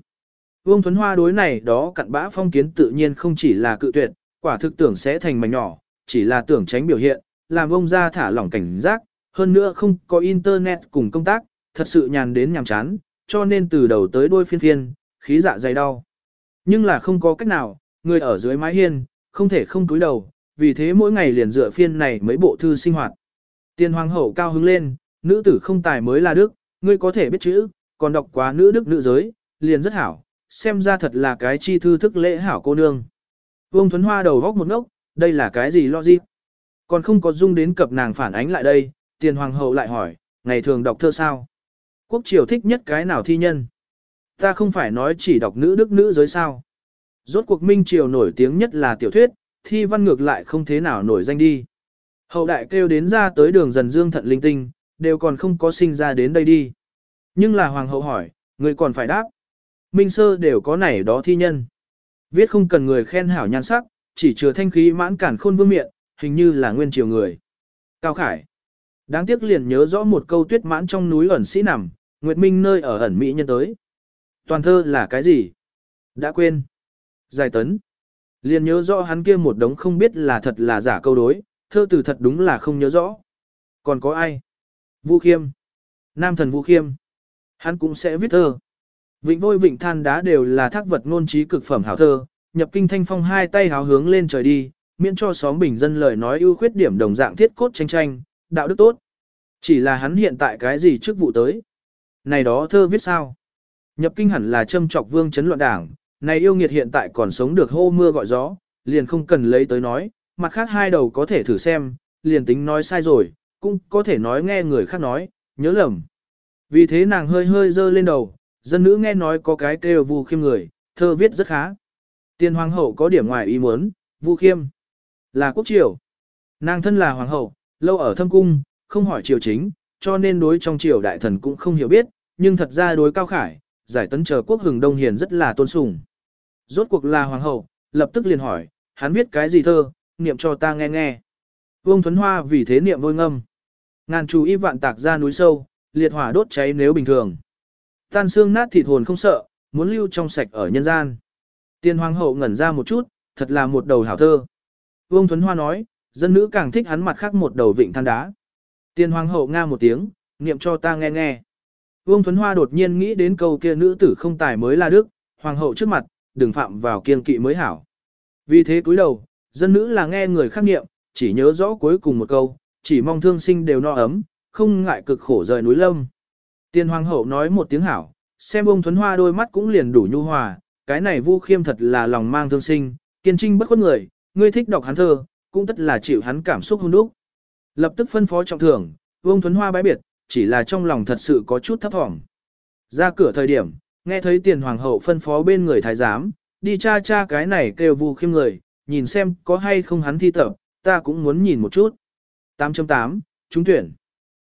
Vương Thuấn Hoa đối này đó cặn bã phong kiến tự nhiên không chỉ là cự tuyệt, quả thực tưởng sẽ thành mảnh nhỏ, chỉ là tưởng tránh biểu hiện, làm ông ra thả lỏng cảnh giác, hơn nữa không có internet cùng công tác, thật sự nhàn đến nhàm chán, cho nên từ đầu tới đuôi phiên phiên, khí dạ dày đau. Nhưng là không có cách nào, người ở dưới mái hiên, không thể không túi đầu, vì thế mỗi ngày liền dựa phiên này mấy bộ thư sinh hoạt. Tiên hoàng hậu cao hứng lên, nữ tử không tài mới là đức, ngươi có thể biết chữ, còn đọc quá nữ đức nữ giới, liền rất hảo, xem ra thật là cái chi thư thức lễ hảo cô nương. Vương Thuấn Hoa đầu góc một ngốc, đây là cái gì lo gì Còn không có dung đến cập nàng phản ánh lại đây, tiền hoàng hậu lại hỏi, ngày thường đọc thơ sao? Quốc triều thích nhất cái nào thi nhân? Ta không phải nói chỉ đọc nữ đức nữ giới sao? Rốt cuộc minh triều nổi tiếng nhất là tiểu thuyết, thi văn ngược lại không thế nào nổi danh đi. Hậu đại kêu đến ra tới đường dần dương thận linh tinh, đều còn không có sinh ra đến đây đi. Nhưng là hoàng hậu hỏi, người còn phải đáp. Minh sơ đều có nảy đó thi nhân. Viết không cần người khen hảo nhan sắc, chỉ chứa thanh khí mãn cản khôn vương miệng, hình như là nguyên triều người. Cao Khải. Đáng tiếc liền nhớ rõ một câu tuyết mãn trong núi ẩn sĩ nằm, Nguyệt Minh nơi ở ẩn Mỹ nhân tới. Toàn thơ là cái gì? Đã quên. Giải tấn. Liền nhớ rõ hắn kia một đống không biết là thật là giả câu đối, thơ từ thật đúng là không nhớ rõ. Còn có ai? Vũ Khiêm. Nam thần Vũ Khiêm. Hắn cũng sẽ viết thơ. Vịnh vôi vịnh than đá đều là thác vật ngôn trí cực phẩm hảo thơ, nhập kinh thanh phong hai tay háo hướng lên trời đi, miễn cho xóm bình dân lời nói ưu khuyết điểm đồng dạng thiết cốt tranh tranh, đạo đức tốt. Chỉ là hắn hiện tại cái gì trước vụ tới. Này đó thơ viết sao? Nhập kinh hẳn là châm trọc vương chấn loạn đảng, này yêu nghiệt hiện tại còn sống được hô mưa gọi gió, liền không cần lấy tới nói, mặt khác hai đầu có thể thử xem, liền tính nói sai rồi, cũng có thể nói nghe người khác nói, nhớ lầm. Vì thế nàng hơi hơi dơ lên đầu, dân nữ nghe nói có cái kêu vu khiêm người, thơ viết rất khá. Tiên hoàng hậu có điểm ngoài ý muốn, vu khiêm là quốc triều. Nàng thân là hoàng hậu, lâu ở thâm cung, không hỏi triều chính, cho nên đối trong triều đại thần cũng không hiểu biết, nhưng thật ra đối cao khải, giải tấn chờ quốc hừng đông hiền rất là tôn sùng. Rốt cuộc là hoàng hậu, lập tức liền hỏi, hắn viết cái gì thơ, niệm cho ta nghe nghe. Vương Thuấn Hoa vì thế niệm vôi ngâm. Ngàn chú y vạn tạc ra núi sâu, liệt hỏa đốt cháy nếu bình thường. Tan xương nát thịt hồn không sợ, muốn lưu trong sạch ở nhân gian. Tiên hoàng hậu ngẩn ra một chút, thật là một đầu hảo thơ. Vương Thuấn Hoa nói, dân nữ càng thích hắn mặt khác một đầu vịnh than đá. Tiên hoàng hậu nga một tiếng, niệm cho ta nghe nghe. Vương Thuấn Hoa đột nhiên nghĩ đến câu kia nữ tử không tài mới là đức, hoàng hậu trước mặt, đừng phạm vào kiên kỵ mới hảo. Vì thế cúi đầu, dân nữ là nghe người khác niệm, chỉ nhớ rõ cuối cùng một câu, chỉ mong thương sinh đều no ấm, không ngại cực khổ rời núi lâm. Tiên hoàng hậu nói một tiếng hảo, xem ông Thuấn Hoa đôi mắt cũng liền đủ nhu hòa, cái này vu khiêm thật là lòng mang thương sinh, kiên trinh bất khuất người, ngươi thích đọc hắn thơ, cũng tất là chịu hắn cảm xúc hôn đúc. Lập tức phân phó trọng thưởng, Vương Thuấn Hoa bái biệt, chỉ là trong lòng thật sự có chút thấp thỏm. Ra cửa thời điểm, nghe thấy tiền hoàng hậu phân phó bên người thái giám, đi cha cha cái này kêu vu khiêm người, nhìn xem có hay không hắn thi tập, ta cũng muốn nhìn một chút. 8.8, trúng tuyển.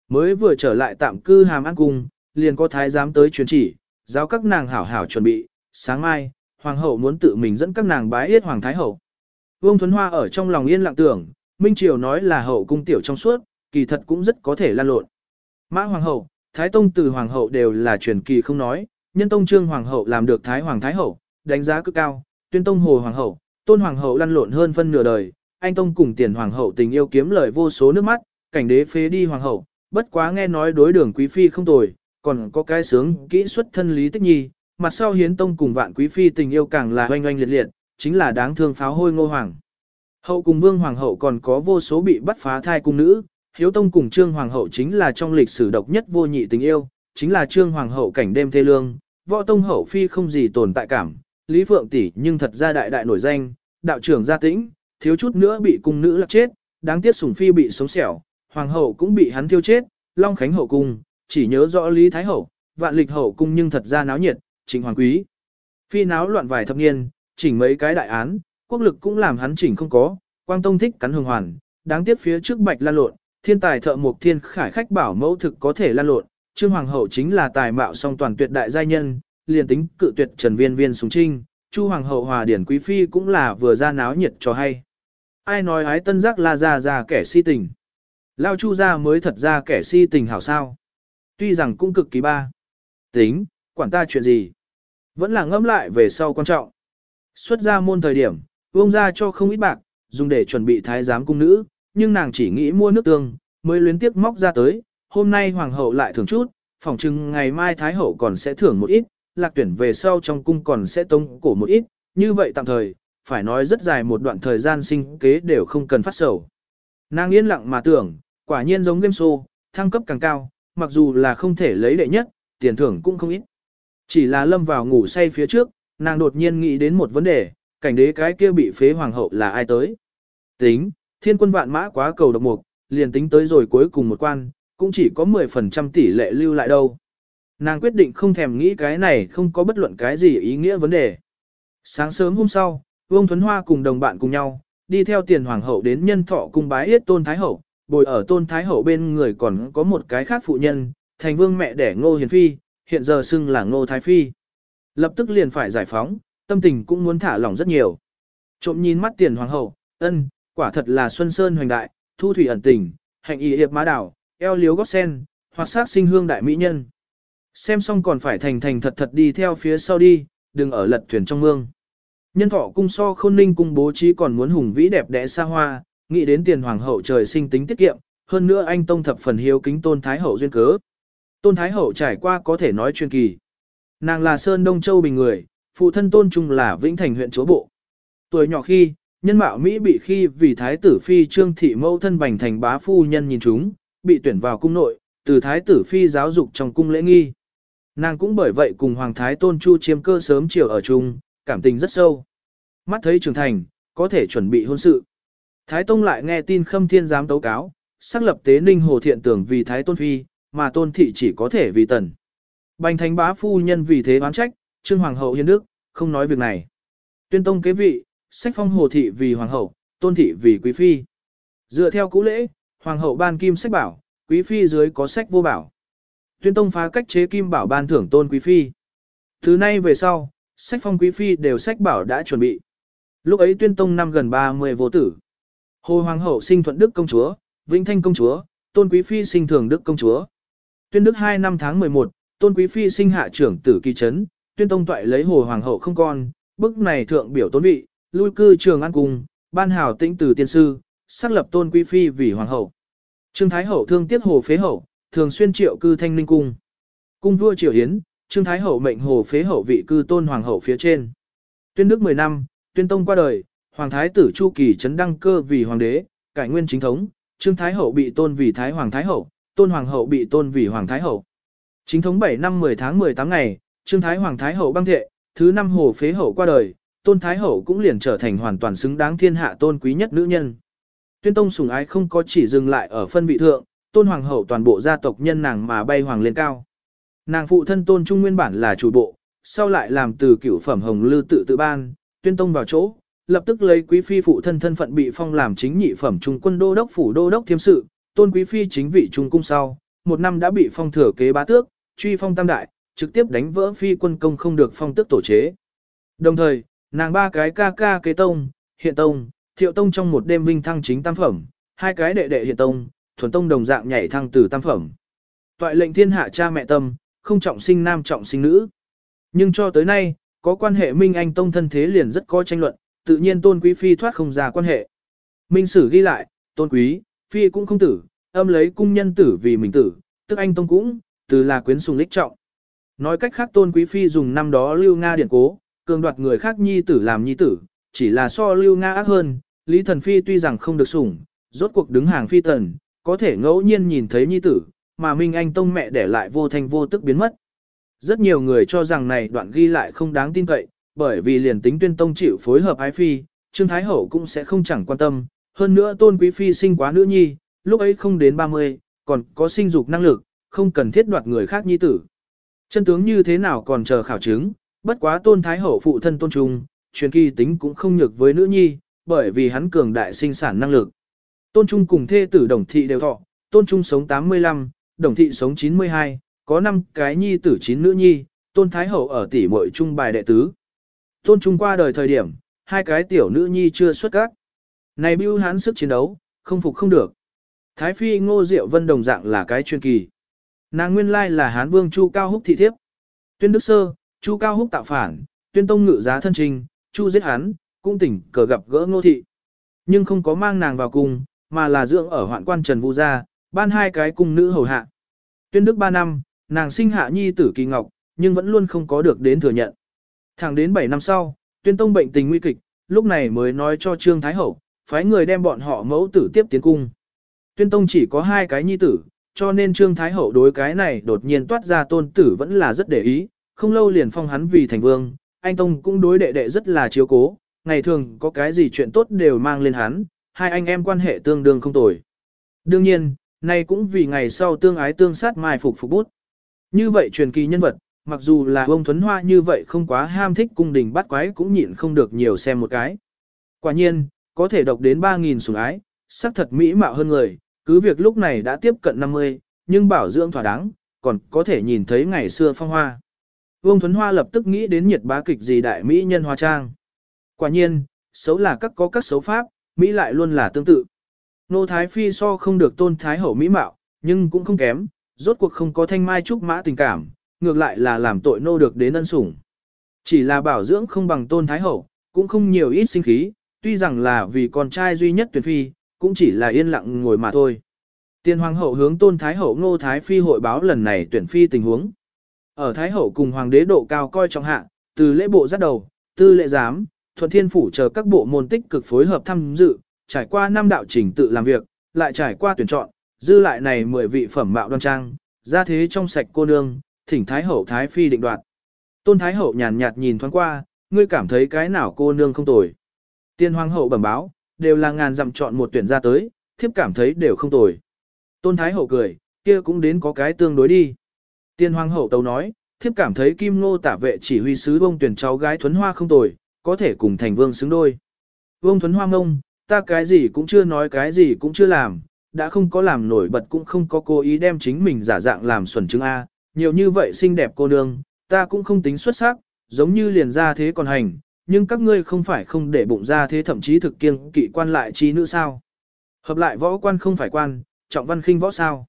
Mới vừa trở lại tạm cư hàm ăn cung, liền có thái giám tới truyền chỉ, giáo các nàng hảo hảo chuẩn bị, sáng mai, hoàng hậu muốn tự mình dẫn các nàng bái yết hoàng thái hậu. Vương Thuấn Hoa ở trong lòng yên lặng tưởng, Minh Triều nói là hậu cung tiểu trong suốt, kỳ thật cũng rất có thể lan lộn. Mã hoàng hậu, thái tông từ hoàng hậu đều là truyền kỳ không nói, nhân tông trương hoàng hậu làm được thái hoàng thái hậu, đánh giá cực cao, Tuyên tông hồ hoàng hậu, tôn hoàng hậu lăn lộn hơn phân nửa đời, anh tông cùng tiền hoàng hậu tình yêu kiếm lời vô số nước mắt, cảnh đế phế đi hoàng hậu, bất quá nghe nói đối đường quý phi không tồi, còn có cái sướng kỹ xuất thân lý tích nhi, mặt sau hiến tông cùng vạn quý phi tình yêu càng là oanh oanh liệt liệt, chính là đáng thương pháo hôi ngô hoàng. Hậu cùng vương hoàng hậu còn có vô số bị bắt phá thai cung nữ, hiếu tông cùng trương hoàng hậu chính là trong lịch sử độc nhất vô nhị tình yêu, chính là trương hoàng hậu cảnh đêm thê lương, võ tông hậu phi không gì tồn tại cảm, lý phượng tỷ nhưng thật ra đại đại nổi danh, đạo trưởng gia tĩnh, thiếu chút nữa bị cung nữ lạc chết, đáng tiếc sủng phi bị sống xẻo, hoàng hậu cũng bị hắn thiêu chết, long khánh hậu cung, chỉ nhớ rõ lý thái hậu, vạn lịch hậu cung nhưng thật ra náo nhiệt, chính hoàng quý. Phi náo loạn vài thập niên, chỉnh mấy cái đại án, quốc lực cũng làm hắn chỉnh không có, quang tông thích cắn hương hoàn, đáng tiếc phía trước bạch lan lộn, thiên tài thợ mộc thiên khải khách bảo mẫu thực có thể lan lộn, trương hoàng hậu chính là tài mạo song toàn tuyệt đại giai nhân, liền tính cự tuyệt trần viên viên sùng trinh, chu hoàng hậu hòa điển quý phi cũng là vừa ra náo nhiệt cho hay. Ai nói ái tân giác là ra ra kẻ si tình. Lao chu ra mới thật ra kẻ si tình hảo sao. Tuy rằng cũng cực kỳ ba. Tính, quản ta chuyện gì. Vẫn là ngẫm lại về sau quan trọng. Xuất ra môn thời điểm, vông ra cho không ít bạc, dùng để chuẩn bị thái giám cung nữ, nhưng nàng chỉ nghĩ mua nước tương, mới luyến tiếc móc ra tới. Hôm nay hoàng hậu lại thưởng chút, phỏng chừng ngày mai thái hậu còn sẽ thưởng một ít, lạc tuyển về sau trong cung còn sẽ tông cổ một ít, như vậy tạm thời, phải nói rất dài một đoạn thời gian sinh kế đều không cần phát sầu. Nàng yên lặng mà tưởng, quả nhiên giống game show, thăng cấp càng cao, mặc dù là không thể lấy đệ nhất, tiền thưởng cũng không ít. Chỉ là lâm vào ngủ say phía trước, nàng đột nhiên nghĩ đến một vấn đề, cảnh đế cái kia bị phế hoàng hậu là ai tới. Tính, thiên quân vạn mã quá cầu độc mục, liền tính tới rồi cuối cùng một quan, cũng chỉ có 10% tỷ lệ lưu lại đâu. Nàng quyết định không thèm nghĩ cái này không có bất luận cái gì ý nghĩa vấn đề. Sáng sớm hôm sau, Vương Thuấn Hoa cùng đồng bạn cùng nhau, đi theo tiền hoàng hậu đến nhân thọ cung bái yết tôn thái hậu, bồi ở tôn thái hậu bên người còn có một cái khác phụ nhân, thành vương mẹ đẻ ngô hiền phi, hiện giờ xưng là ngô thái phi. Lập tức liền phải giải phóng, tâm tình cũng muốn thả lỏng rất nhiều. Trộm nhìn mắt tiền hoàng hậu, ân, quả thật là xuân sơn hoành đại, thu thủy ẩn tình, hạnh y hiệp má đảo, eo liếu gót sen, hoặc sát sinh hương đại mỹ nhân. Xem xong còn phải thành thành thật thật đi theo phía sau đi, đừng ở lật thuyền trong mương. Nhân thọ cung so khôn ninh cung bố trí còn muốn hùng vĩ đẹp đẽ xa hoa, nghĩ đến tiền hoàng hậu trời sinh tính tiết kiệm, hơn nữa anh tông thập phần hiếu kính tôn thái hậu duyên cớ. Tôn thái hậu trải qua có thể nói chuyên kỳ. Nàng là Sơn Đông Châu Bình người, phụ thân tôn trung là Vĩnh Thành huyện chúa bộ. Tuổi nhỏ khi, nhân mạo Mỹ bị khi vì thái tử phi trương thị mẫu thân bành thành bá phu nhân nhìn chúng, bị tuyển vào cung nội, từ thái tử phi giáo dục trong cung lễ nghi. Nàng cũng bởi vậy cùng Hoàng Thái Tôn Chu chiếm cơ sớm chiều ở chung, cảm tình rất sâu. Mắt thấy trưởng thành, có thể chuẩn bị hôn sự. Thái Tông lại nghe tin khâm thiên giám tấu cáo, xác lập tế ninh hồ thiện tưởng vì Thái Tôn Phi, mà Tôn Thị chỉ có thể vì tần. Bành thánh bá phu nhân vì thế oán trách, Trương Hoàng hậu hiến đức, không nói việc này. Tuyên Tông kế vị, sách phong hồ thị vì Hoàng hậu, Tôn Thị vì Quý Phi. Dựa theo cũ lễ, Hoàng hậu ban kim sách bảo, Quý Phi dưới có sách vô bảo. Tuyên Tông phá cách chế kim bảo ban thưởng Tôn Quý Phi. Từ nay về sau, sách phong Quý Phi đều sách bảo đã chuẩn bị. Lúc ấy Tuyên Tông năm gần 30 vô tử. Hồ Hoàng hậu sinh Thuận Đức công chúa, Vĩnh Thanh công chúa, Tôn Quý Phi sinh Thường Đức công chúa. Tuyên Đức 2 năm tháng 11, Tôn Quý Phi sinh hạ trưởng tử kỳ trấn, Tuyên Tông toại lấy Hồ Hoàng hậu không con, bức này thượng biểu tôn vị, lui cư trường an cung, ban hào tĩnh từ tiên sư, xác lập Tôn Quý Phi vì Hoàng hậu. Trương Thái hậu thương tiếc Hồ Phế hậu, thường xuyên triệu cư thanh ninh cung. Cung vua triều hiến, Trương Thái hậu mệnh Hồ Phế hậu vị cư Tôn Hoàng hậu phía trên. Tuyên Đức 10 năm, Tuyên Tông qua đời, Hoàng thái tử Chu Kỳ Trấn đăng cơ vì hoàng đế, cải nguyên chính thống, Trương Thái hậu bị tôn vì Thái Hoàng Thái hậu, Tôn Hoàng hậu bị tôn vì Hoàng Thái hậu. Chính thống 7 năm 10 tháng 18 ngày, Trương Thái Hoàng Thái hậu băng thệ, thứ năm hồ phế hậu qua đời, Tôn Thái hậu cũng liền trở thành hoàn toàn xứng đáng thiên hạ tôn quý nhất nữ nhân. Tuyên Tông sủng ái không có chỉ dừng lại ở phân vị thượng, Tôn Hoàng hậu toàn bộ gia tộc nhân nàng mà bay hoàng lên cao. Nàng phụ thân Tôn Trung nguyên bản là chủ bộ, sau lại làm từ cửu phẩm hồng lư tự tự ban, Tuyên Tông vào chỗ, lập tức lấy quý phi phụ thân thân phận bị phong làm chính nhị phẩm trung quân đô đốc phủ đô đốc thiêm sự, tôn quý phi chính vị trung cung sau, một năm đã bị phong thừa kế bá tước, truy phong tam đại, trực tiếp đánh vỡ phi quân công không được phong tước tổ chế. Đồng thời, nàng ba cái ca ca kế tông, hiện tông, thiệu tông trong một đêm vinh thăng chính tam phẩm, hai cái đệ đệ hiện tông, thuần tông đồng dạng nhảy thăng từ tam phẩm. Toại lệnh thiên hạ cha mẹ tâm, không trọng sinh nam trọng sinh nữ. Nhưng cho tới nay, có quan hệ Minh Anh Tông thân thế liền rất có tranh luận, tự nhiên Tôn Quý Phi thoát không ra quan hệ. Minh Sử ghi lại, Tôn Quý, Phi cũng không tử, âm lấy cung nhân tử vì mình tử, tức anh Tông cũng, từ là quyến sùng lích trọng. Nói cách khác Tôn Quý Phi dùng năm đó Lưu Nga điện cố, cường đoạt người khác nhi tử làm nhi tử, chỉ là so Lưu Nga ác hơn, Lý Thần Phi tuy rằng không được sủng, rốt cuộc đứng hàng phi tần, có thể ngẫu nhiên nhìn thấy nhi tử, mà Minh Anh Tông mẹ để lại vô thanh vô tức biến mất. Rất nhiều người cho rằng này đoạn ghi lại không đáng tin cậy, bởi vì liền tính tuyên tông chịu phối hợp ái phi, Trương Thái Hậu cũng sẽ không chẳng quan tâm, hơn nữa tôn quý phi sinh quá nữ nhi, lúc ấy không đến 30, còn có sinh dục năng lực, không cần thiết đoạt người khác nhi tử. Chân tướng như thế nào còn chờ khảo chứng, bất quá tôn Thái Hậu phụ thân tôn trung, truyền kỳ tính cũng không nhược với nữ nhi, bởi vì hắn cường đại sinh sản năng lực. Tôn Trung cùng thê tử Đồng Thị đều thọ, Tôn Trung sống 85, Đồng Thị sống 92, có 5 cái nhi tử 9 nữ nhi, Tôn Thái Hậu ở tỷ muội trung bài đệ tứ. Tôn Trung qua đời thời điểm, hai cái tiểu nữ nhi chưa xuất các. Này bưu hán sức chiến đấu, không phục không được. Thái Phi Ngô Diệu Vân đồng dạng là cái chuyên kỳ. Nàng nguyên lai là hán vương Chu Cao Húc thị thiếp. Tuyên Đức Sơ, Chu Cao Húc tạo phản, tuyên tông ngự giá thân trình, Chu giết hắn, cũng tỉnh cờ gặp gỡ Ngô Thị. Nhưng không có mang nàng vào cung, mà là dưỡng ở hoạn quan Trần Vũ Gia, ban hai cái cung nữ hầu hạ. Tuyên Đức 3 năm, nàng sinh hạ nhi tử kỳ ngọc, nhưng vẫn luôn không có được đến thừa nhận. Thẳng đến 7 năm sau, tuyên tông bệnh tình nguy kịch, lúc này mới nói cho Trương Thái Hậu, phái người đem bọn họ mẫu tử tiếp tiến cung. Tuyên tông chỉ có hai cái nhi tử, cho nên Trương Thái Hậu đối cái này đột nhiên toát ra tôn tử vẫn là rất để ý, không lâu liền phong hắn vì thành vương, anh Tông cũng đối đệ đệ rất là chiếu cố, ngày thường có cái gì chuyện tốt đều mang lên hắn, hai anh em quan hệ tương đương không tồi. Đương nhiên, nay cũng vì ngày sau tương ái tương sát mai phục phục bút. Như vậy truyền kỳ nhân vật, mặc dù là ông Thuấn Hoa như vậy không quá ham thích cung đình bắt quái cũng nhịn không được nhiều xem một cái. Quả nhiên, có thể độc đến 3.000 sủng ái, sắc thật mỹ mạo hơn người, cứ việc lúc này đã tiếp cận 50, nhưng bảo dưỡng thỏa đáng, còn có thể nhìn thấy ngày xưa phong hoa. Vương Thuấn Hoa lập tức nghĩ đến nhiệt bá kịch gì đại mỹ nhân hoa trang. Quả nhiên, xấu là các có các xấu pháp, Mỹ lại luôn là tương tự. Nô Thái Phi so không được tôn Thái Hậu Mỹ mạo, nhưng cũng không kém, rốt cuộc không có thanh mai trúc mã tình cảm, ngược lại là làm tội nô được đến ân sủng. Chỉ là bảo dưỡng không bằng tôn Thái Hậu, cũng không nhiều ít sinh khí, tuy rằng là vì con trai duy nhất tuyển phi, cũng chỉ là yên lặng ngồi mà thôi. Tiên Hoàng hậu hướng tôn Thái Hậu Ngô Thái Phi hội báo lần này tuyển phi tình huống. Ở Thái Hậu cùng Hoàng đế độ cao coi trọng hạ, từ lễ bộ dắt đầu, tư lễ giám, thuận thiên phủ chờ các bộ môn tích cực phối hợp tham dự, trải qua năm đạo trình tự làm việc, lại trải qua tuyển chọn, dư lại này 10 vị phẩm mạo đoan trang, ra thế trong sạch cô nương, thỉnh Thái Hậu Thái Phi định đoạt. Tôn Thái Hậu nhàn nhạt nhìn thoáng qua, ngươi cảm thấy cái nào cô nương không tồi. Tiên Hoàng Hậu bẩm báo, đều là ngàn dặm chọn một tuyển ra tới, thiếp cảm thấy đều không tồi. Tôn Thái Hậu cười, kia cũng đến có cái tương đối đi. Tiên Hoàng Hậu tấu nói, thiếp cảm thấy Kim Ngô tả vệ chỉ huy sứ vông tuyển cháu gái thuấn hoa không tồi, có thể cùng thành vương xứng đôi. Vương Thuấn Hoa ngông, ta cái gì cũng chưa nói cái gì cũng chưa làm, đã không có làm nổi bật cũng không có cố ý đem chính mình giả dạng làm xuẩn chứng A, nhiều như vậy xinh đẹp cô nương, ta cũng không tính xuất sắc, giống như liền ra thế còn hành, nhưng các ngươi không phải không để bụng ra thế thậm chí thực kiêng kỵ quan lại trí nữ sao. Hợp lại võ quan không phải quan, trọng văn khinh võ sao.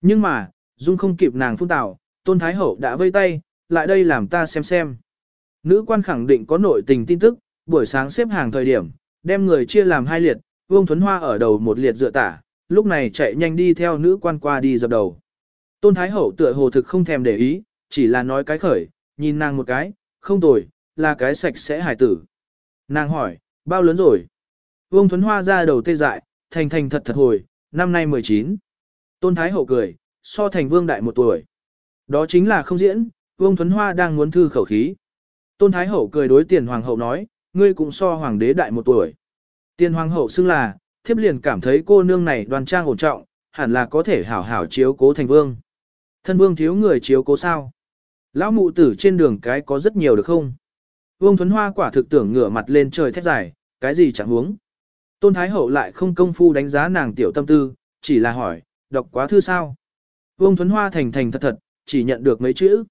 Nhưng mà, Dung không kịp nàng phun tảo, Tôn Thái Hậu đã vây tay, lại đây làm ta xem xem. Nữ quan khẳng định có nội tình tin tức, buổi sáng xếp hàng thời điểm, đem người chia làm hai liệt, Vương Thuấn Hoa ở đầu một liệt dựa tả, lúc này chạy nhanh đi theo nữ quan qua đi dập đầu. Tôn Thái Hậu tựa hồ thực không thèm để ý, chỉ là nói cái khởi, nhìn nàng một cái, không tồi, là cái sạch sẽ hải tử. Nàng hỏi, bao lớn rồi? Vương Thuấn Hoa ra đầu tê dại, thành thành thật thật hồi, năm nay 19. Tôn Thái Hậu cười, so thành vương đại một tuổi. Đó chính là không diễn, Vương Thuấn Hoa đang muốn thư khẩu khí. Tôn Thái Hậu cười đối tiền hoàng hậu nói, ngươi cũng so hoàng đế đại một tuổi. Tiền hoàng hậu xưng là, thiếp liền cảm thấy cô nương này đoan trang ổn trọng, hẳn là có thể hảo hảo chiếu cố thành vương. Thân vương thiếu người chiếu cố sao? Lão mụ tử trên đường cái có rất nhiều được không? Vương Thuấn Hoa quả thực tưởng ngửa mặt lên trời thét dài, cái gì chẳng huống. Tôn Thái Hậu lại không công phu đánh giá nàng tiểu tâm tư, chỉ là hỏi, đọc quá thư sao? Vương Thuấn Hoa thành thành thật thật, chỉ nhận được mấy chữ.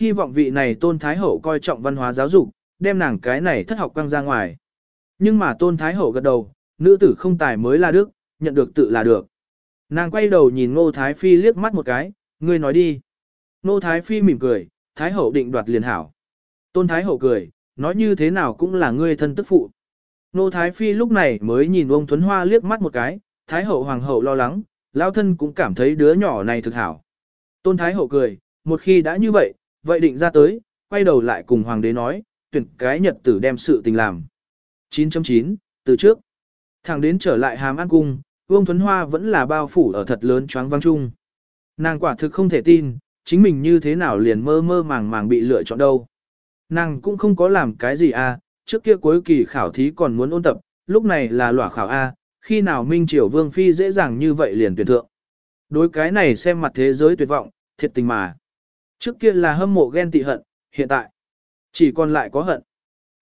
Hy vọng vị này tôn thái hậu coi trọng văn hóa giáo dục, đem nàng cái này thất học quăng ra ngoài. Nhưng mà tôn thái hậu gật đầu, nữ tử không tài mới là đức, nhận được tự là được. Nàng quay đầu nhìn ngô thái phi liếc mắt một cái, ngươi nói đi. Ngô thái phi mỉm cười, thái hậu định đoạt liền hảo. Tôn Thái Hậu cười, nói như thế nào cũng là ngươi thân tức phụ. Nô Thái Phi lúc này mới nhìn ông Thuấn Hoa liếc mắt một cái, Thái Hậu Hoàng Hậu lo lắng, lão thân cũng cảm thấy đứa nhỏ này thực hảo. Tôn Thái Hậu cười, một khi đã như vậy, vậy định ra tới, quay đầu lại cùng Hoàng đế nói, tuyển cái nhật tử đem sự tình làm. 9.9, từ trước, thẳng đến trở lại hàm an cung, Vương Thuấn Hoa vẫn là bao phủ ở thật lớn choáng vang chung. Nàng quả thực không thể tin, chính mình như thế nào liền mơ mơ màng màng bị lựa chọn đâu. Nàng cũng không có làm cái gì à, trước kia cuối kỳ khảo thí còn muốn ôn tập, lúc này là lỏa khảo A, khi nào Minh Triều Vương Phi dễ dàng như vậy liền tuyển thượng. Đối cái này xem mặt thế giới tuyệt vọng, thiệt tình mà. Trước kia là hâm mộ ghen tị hận, hiện tại, chỉ còn lại có hận.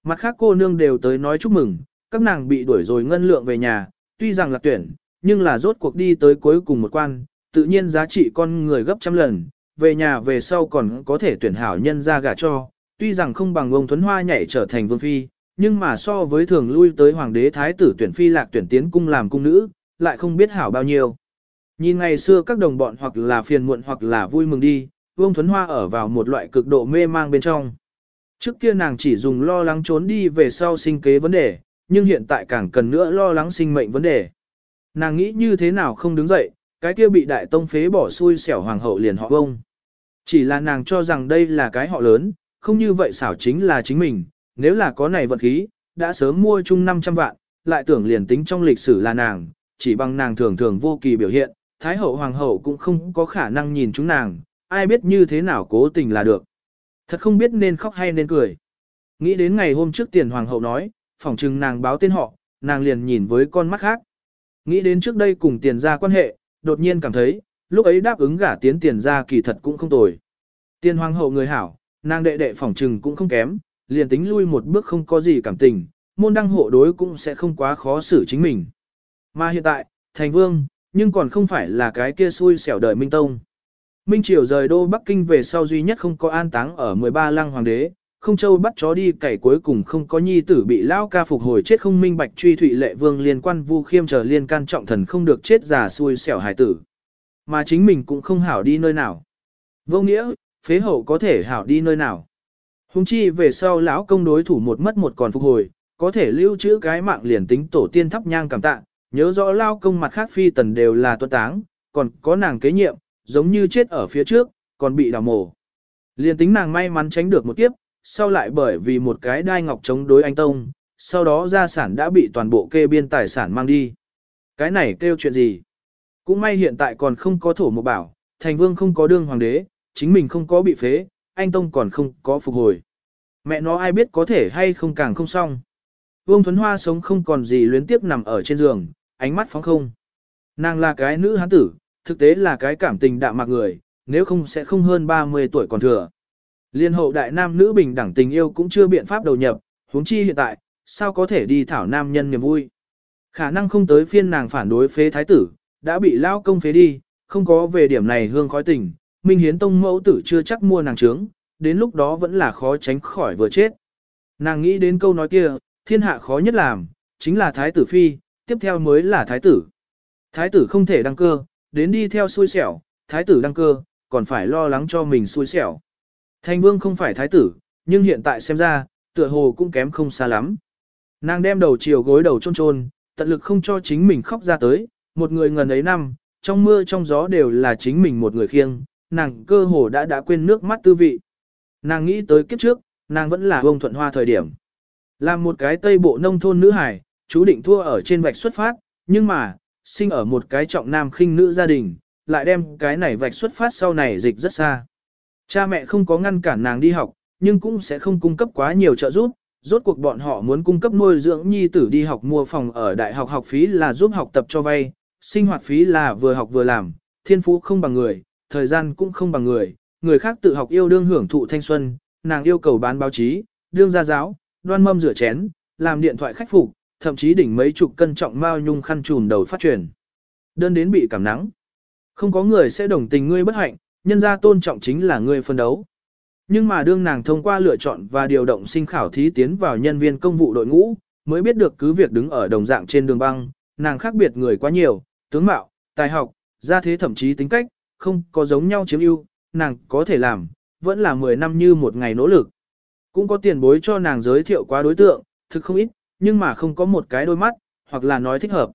Mặt khác cô nương đều tới nói chúc mừng, các nàng bị đuổi rồi ngân lượng về nhà, tuy rằng là tuyển, nhưng là rốt cuộc đi tới cuối cùng một quan, tự nhiên giá trị con người gấp trăm lần, về nhà về sau còn có thể tuyển hảo nhân ra gả cho, tuy rằng không bằng ông Thuấn Hoa nhảy trở thành vương phi, nhưng mà so với thường lui tới hoàng đế thái tử tuyển phi lạc tuyển tiến cung làm cung nữ, lại không biết hảo bao nhiêu. Nhìn ngày xưa các đồng bọn hoặc là phiền muộn hoặc là vui mừng đi, Vương Thuấn Hoa ở vào một loại cực độ mê mang bên trong. Trước kia nàng chỉ dùng lo lắng trốn đi về sau sinh kế vấn đề, nhưng hiện tại càng cần nữa lo lắng sinh mệnh vấn đề. Nàng nghĩ như thế nào không đứng dậy, cái kia bị đại tông phế bỏ xui xẻo hoàng hậu liền họ vông. Chỉ là nàng cho rằng đây là cái họ lớn, không như vậy xảo chính là chính mình, nếu là có này vận khí, đã sớm mua chung 500 vạn, lại tưởng liền tính trong lịch sử là nàng, chỉ bằng nàng thường thường vô kỳ biểu hiện, Thái hậu hoàng hậu cũng không có khả năng nhìn chúng nàng, ai biết như thế nào cố tình là được. Thật không biết nên khóc hay nên cười. Nghĩ đến ngày hôm trước tiền hoàng hậu nói, phỏng chừng nàng báo tên họ, nàng liền nhìn với con mắt khác. Nghĩ đến trước đây cùng tiền ra quan hệ, đột nhiên cảm thấy, lúc ấy đáp ứng gả tiến tiền ra kỳ thật cũng không tồi. Tiền hoàng hậu người hảo, nàng đệ đệ phỏng trừng cũng không kém, liền tính lui một bước không có gì cảm tình, môn đăng hộ đối cũng sẽ không quá khó xử chính mình. Mà hiện tại, thành vương, nhưng còn không phải là cái kia xui xẻo đời Minh Tông. Minh Triều rời đô Bắc Kinh về sau duy nhất không có an táng ở 13 lăng hoàng đế, không châu bắt chó đi cày cuối cùng không có nhi tử bị lao ca phục hồi chết không minh bạch truy thụy lệ vương liên quan vu khiêm chờ liên can trọng thần không được chết già xui xẻo hài tử. Mà chính mình cũng không hảo đi nơi nào. Vô nghĩa, phế hậu có thể hảo đi nơi nào. Hùng chi về sau lão công đối thủ một mất một còn phục hồi, có thể lưu trữ cái mạng liền tính tổ tiên thắp nhang cảm tạ, nhớ rõ lao công mặt khác phi tần đều là tuân táng, còn có nàng kế nhiệm, giống như chết ở phía trước, còn bị đào mổ. Liền tính nàng may mắn tránh được một kiếp, sau lại bởi vì một cái đai ngọc chống đối anh Tông, sau đó gia sản đã bị toàn bộ kê biên tài sản mang đi. Cái này kêu chuyện gì? Cũng may hiện tại còn không có thổ một bảo, thành vương không có đương hoàng đế, chính mình không có bị phế, anh Tông còn không có phục hồi. Mẹ nó ai biết có thể hay không càng không xong. Vương Thuấn Hoa sống không còn gì luyến tiếp nằm ở trên giường, ánh mắt phóng không. Nàng là cái nữ hán tử, thực tế là cái cảm tình đạm mạc người, nếu không sẽ không hơn 30 tuổi còn thừa. Liên hậu đại nam nữ bình đẳng tình yêu cũng chưa biện pháp đầu nhập, huống chi hiện tại, sao có thể đi thảo nam nhân niềm vui. Khả năng không tới phiên nàng phản đối phế thái tử, đã bị lao công phế đi, không có về điểm này hương khói tình, Minh Hiến Tông mẫu tử chưa chắc mua nàng trướng, đến lúc đó vẫn là khó tránh khỏi vừa chết. Nàng nghĩ đến câu nói kia, thiên hạ khó nhất làm, chính là thái tử phi, tiếp theo mới là thái tử. Thái tử không thể đăng cơ, đến đi theo xui xẻo, thái tử đăng cơ, còn phải lo lắng cho mình xui xẻo. Thành vương không phải thái tử, nhưng hiện tại xem ra, tựa hồ cũng kém không xa lắm. Nàng đem đầu chiều gối đầu trôn trôn, tận lực không cho chính mình khóc ra tới, một người ngần ấy năm, trong mưa trong gió đều là chính mình một người khiêng, nàng cơ hồ đã đã quên nước mắt tư vị. Nàng nghĩ tới kiếp trước, nàng vẫn là ông thuận hoa thời điểm. Làm một cái tây bộ nông thôn nữ hải, chú định thua ở trên vạch xuất phát, nhưng mà, sinh ở một cái trọng nam khinh nữ gia đình, lại đem cái này vạch xuất phát sau này dịch rất xa. Cha mẹ không có ngăn cản nàng đi học, nhưng cũng sẽ không cung cấp quá nhiều trợ giúp, rốt cuộc bọn họ muốn cung cấp nuôi dưỡng nhi tử đi học mua phòng ở đại học học phí là giúp học tập cho vay, sinh hoạt phí là vừa học vừa làm, thiên phú không bằng người, thời gian cũng không bằng người, người khác tự học yêu đương hưởng thụ thanh xuân, nàng yêu cầu bán báo chí, đương gia giáo, đoan mâm rửa chén, làm điện thoại khách phục, thậm chí đỉnh mấy chục cân trọng mao nhung khăn trùm đầu phát truyền. Đơn đến bị cảm nắng. Không có người sẽ đồng tình ngươi bất hạnh, nhân ra tôn trọng chính là ngươi phân đấu. Nhưng mà đương nàng thông qua lựa chọn và điều động sinh khảo thí tiến vào nhân viên công vụ đội ngũ, mới biết được cứ việc đứng ở đồng dạng trên đường băng, nàng khác biệt người quá nhiều, tướng mạo, tài học, gia thế thậm chí tính cách, không có giống nhau chiếm ưu, nàng có thể làm, vẫn là 10 năm như một ngày nỗ lực. Cũng có tiền bối cho nàng giới thiệu qua đối tượng, thực không ít, nhưng mà không có một cái đôi mắt, hoặc là nói thích hợp.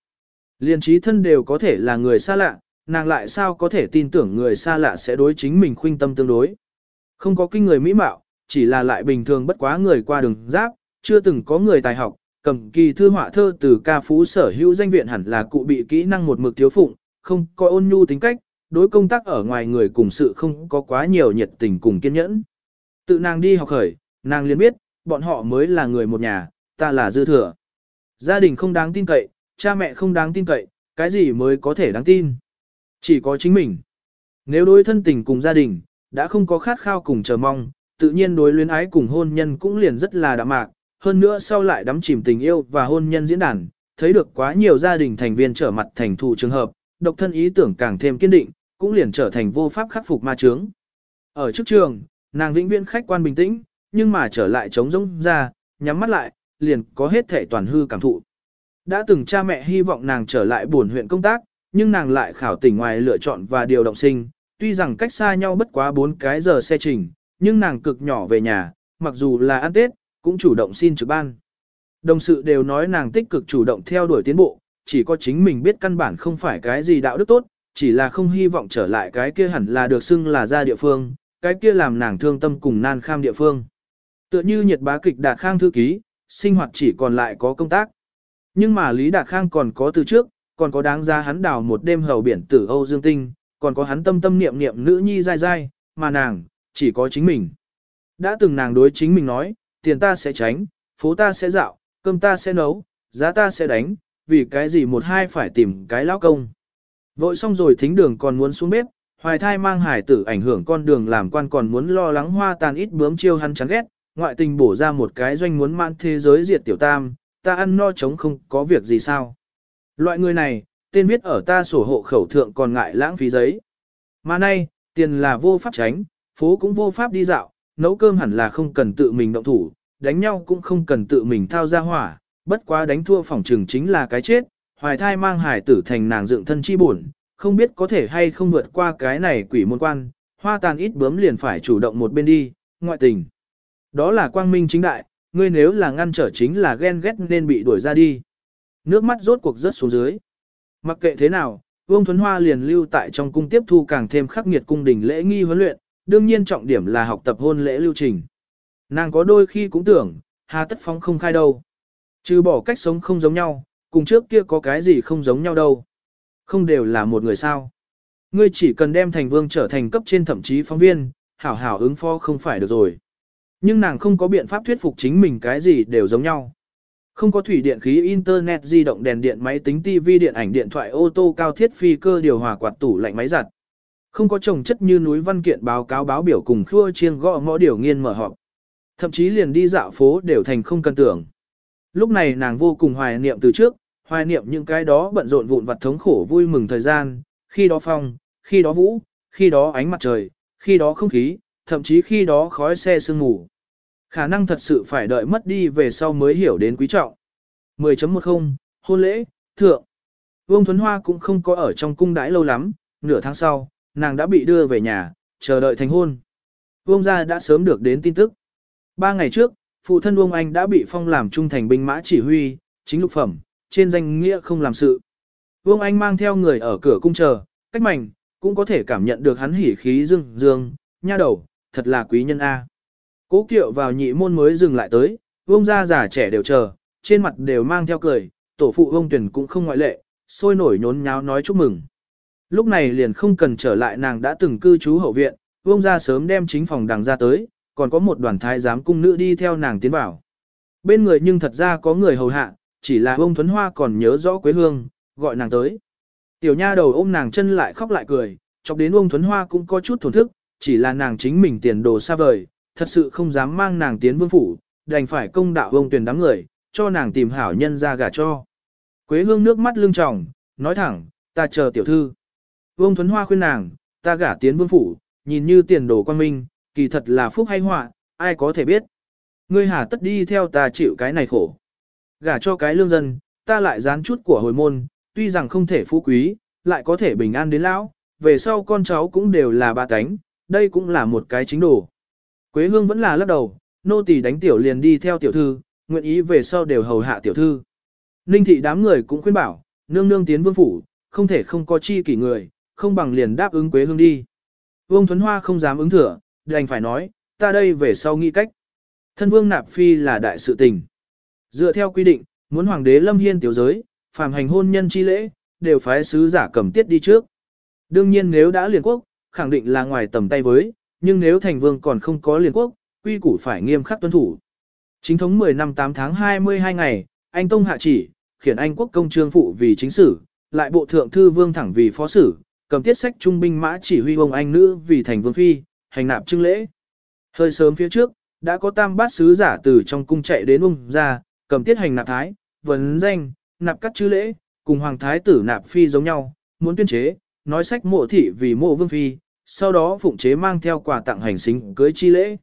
Liên trí thân đều có thể là người xa lạ, nàng lại sao có thể tin tưởng người xa lạ sẽ đối chính mình khuynh tâm tương đối. Không có kinh người mỹ mạo, chỉ là lại bình thường bất quá người qua đường giáp, chưa từng có người tài học, cầm kỳ thư họa thơ từ ca phú sở hữu danh viện hẳn là cụ bị kỹ năng một mực thiếu phụng, không có ôn nhu tính cách, đối công tác ở ngoài người cùng sự không có quá nhiều nhiệt tình cùng kiên nhẫn. Tự nàng đi học khởi, nàng liền biết, bọn họ mới là người một nhà, ta là dư thừa. Gia đình không đáng tin cậy, cha mẹ không đáng tin cậy, cái gì mới có thể đáng tin. Chỉ có chính mình. Nếu đối thân tình cùng gia đình, đã không có khát khao cùng chờ mong, tự nhiên đối luyến ái cùng hôn nhân cũng liền rất là đạm mạc, hơn nữa sau lại đắm chìm tình yêu và hôn nhân diễn đàn, thấy được quá nhiều gia đình thành viên trở mặt thành thù trường hợp, độc thân ý tưởng càng thêm kiên định, cũng liền trở thành vô pháp khắc phục ma chướng. Ở trước trường, nàng vĩnh viễn khách quan bình tĩnh, nhưng mà trở lại trống rỗng ra, nhắm mắt lại, liền có hết thể toàn hư cảm thụ. Đã từng cha mẹ hy vọng nàng trở lại buồn huyện công tác, nhưng nàng lại khảo tỉnh ngoài lựa chọn và điều động sinh, tuy rằng cách xa nhau bất quá 4 cái giờ xe trình, nhưng nàng cực nhỏ về nhà, mặc dù là ăn Tết, cũng chủ động xin trực ban. Đồng sự đều nói nàng tích cực chủ động theo đuổi tiến bộ, chỉ có chính mình biết căn bản không phải cái gì đạo đức tốt, chỉ là không hy vọng trở lại cái kia hẳn là được xưng là ra địa phương, cái kia làm nàng thương tâm cùng nan kham địa phương. Tựa như nhiệt bá kịch đạt khang thư ký, sinh hoạt chỉ còn lại có công tác. Nhưng mà Lý Đạt Khang còn có từ trước, còn có đáng ra hắn đào một đêm hầu biển tử Âu Dương Tinh, còn có hắn tâm tâm niệm niệm nữ nhi dai dai, mà nàng, chỉ có chính mình. Đã từng nàng đối chính mình nói, tiền ta sẽ tránh, phố ta sẽ dạo, cơm ta sẽ nấu, giá ta sẽ đánh, vì cái gì một hai phải tìm cái lão công. Vội xong rồi thính đường còn muốn xuống bếp, hoài thai mang hải tử ảnh hưởng con đường làm quan còn muốn lo lắng hoa tàn ít bướm chiêu hắn chán ghét, ngoại tình bổ ra một cái doanh muốn mãn thế giới diệt tiểu tam, ta ăn no chống không có việc gì sao. Loại người này, tên viết ở ta sổ hộ khẩu thượng còn ngại lãng phí giấy. Mà nay, tiền là vô pháp tránh, phố cũng vô pháp đi dạo, nấu cơm hẳn là không cần tự mình động thủ, đánh nhau cũng không cần tự mình thao ra hỏa, bất quá đánh thua phòng trường chính là cái chết, hoài thai mang hải tử thành nàng dựng thân chi buồn, không biết có thể hay không vượt qua cái này quỷ môn quan, hoa tàn ít bướm liền phải chủ động một bên đi, ngoại tình. Đó là quang minh chính đại, ngươi nếu là ngăn trở chính là ghen ghét nên bị đuổi ra đi. Nước mắt rốt cuộc rớt xuống dưới. Mặc kệ thế nào, Vương Thuấn Hoa liền lưu tại trong cung tiếp thu càng thêm khắc nghiệt cung đình lễ nghi huấn luyện, đương nhiên trọng điểm là học tập hôn lễ lưu trình. Nàng có đôi khi cũng tưởng, hà tất phóng không khai đâu. Trừ bỏ cách sống không giống nhau, cùng trước kia có cái gì không giống nhau đâu. Không đều là một người sao. Ngươi chỉ cần đem thành vương trở thành cấp trên thậm chí phóng viên, hảo hảo ứng phó không phải được rồi. Nhưng nàng không có biện pháp thuyết phục chính mình cái gì đều giống nhau. Không có thủy điện khí internet di động đèn điện máy tính TV điện ảnh điện thoại ô tô cao thiết phi cơ điều hòa quạt tủ lạnh máy giặt. Không có trồng chất như núi văn kiện báo cáo báo biểu cùng khua chiêng gõ ngõ điều nghiên mở họp. Thậm chí liền đi dạo phố đều thành không cần tưởng. Lúc này nàng vô cùng hoài niệm từ trước, hoài niệm những cái đó bận rộn vụn vặt thống khổ vui mừng thời gian, khi đó phong, khi đó vũ, khi đó ánh mặt trời, khi đó không khí, thậm chí khi đó khói xe sương mù. Khả năng thật sự phải đợi mất đi về sau mới hiểu đến quý trọng. 10.10 Hôn lễ, thượng. Vương Thuấn Hoa cũng không có ở trong cung đãi lâu lắm, nửa tháng sau, nàng đã bị đưa về nhà, chờ đợi thành hôn. Vương gia đã sớm được đến tin tức. Ba ngày trước, phụ thân Vương Anh đã bị phong làm trung thành binh mã chỉ huy, chính lục phẩm, trên danh nghĩa không làm sự. Vương Anh mang theo người ở cửa cung chờ, cách mảnh, cũng có thể cảm nhận được hắn hỉ khí dương dương, nha đầu, thật là quý nhân A. Cố kiệu vào nhị môn mới dừng lại tới, vông gia già trẻ đều chờ, trên mặt đều mang theo cười, tổ phụ vông tuyển cũng không ngoại lệ, sôi nổi nhốn nháo nói chúc mừng. Lúc này liền không cần trở lại nàng đã từng cư trú hậu viện, vông gia sớm đem chính phòng đằng ra tới, còn có một đoàn thái giám cung nữ đi theo nàng tiến vào. Bên người nhưng thật ra có người hầu hạ, chỉ là ông thuấn hoa còn nhớ rõ quế hương, gọi nàng tới. Tiểu nha đầu ôm nàng chân lại khóc lại cười, chọc đến ông thuấn hoa cũng có chút thổn thức, chỉ là nàng chính mình tiền đồ xa vời, thật sự không dám mang nàng tiến vương phủ, đành phải công đạo ông tuyển đám người, cho nàng tìm hảo nhân ra gả cho. Quế hương nước mắt lưng tròng, nói thẳng, ta chờ tiểu thư. Vương Thuấn Hoa khuyên nàng, ta gả tiến vương phủ, nhìn như tiền đồ quan minh, kỳ thật là phúc hay họa, ai có thể biết. Ngươi hà tất đi theo ta chịu cái này khổ. Gả cho cái lương dân, ta lại dán chút của hồi môn, tuy rằng không thể phú quý, lại có thể bình an đến lão, về sau con cháu cũng đều là ba cánh, đây cũng là một cái chính đồ. Quế hương vẫn là lắc đầu, nô tỳ đánh tiểu liền đi theo tiểu thư, nguyện ý về sau đều hầu hạ tiểu thư. Ninh thị đám người cũng khuyên bảo, nương nương tiến vương phủ, không thể không có chi kỷ người, không bằng liền đáp ứng Quế Hương đi. Vương Thuấn Hoa không dám ứng thừa, đành phải nói, ta đây về sau nghĩ cách. Thân vương nạp phi là đại sự tình. Dựa theo quy định, muốn hoàng đế lâm hiên tiểu giới, phàm hành hôn nhân chi lễ, đều phái sứ giả cầm tiết đi trước. Đương nhiên nếu đã liên quốc, khẳng định là ngoài tầm tay với, nhưng nếu thành vương còn không có liên quốc, quy củ phải nghiêm khắc tuân thủ. Chính thống 10 năm 8 tháng 22 ngày, anh Tông hạ chỉ, khiển Anh quốc công trương phụ vì chính sử, lại bộ thượng thư vương thẳng vì phó sử, cầm tiết sách trung binh mã chỉ huy ông anh nữ vì thành vương phi, hành nạp trưng lễ. Hơi sớm phía trước, đã có tam bát sứ giả từ trong cung chạy đến ông ra, cầm tiết hành nạp thái, vấn danh, nạp cắt chữ lễ, cùng hoàng thái tử nạp phi giống nhau, muốn tuyên chế, nói sách mộ thị vì mộ vương phi, sau đó phụng chế mang theo quà tặng hành xính cưới chi lễ.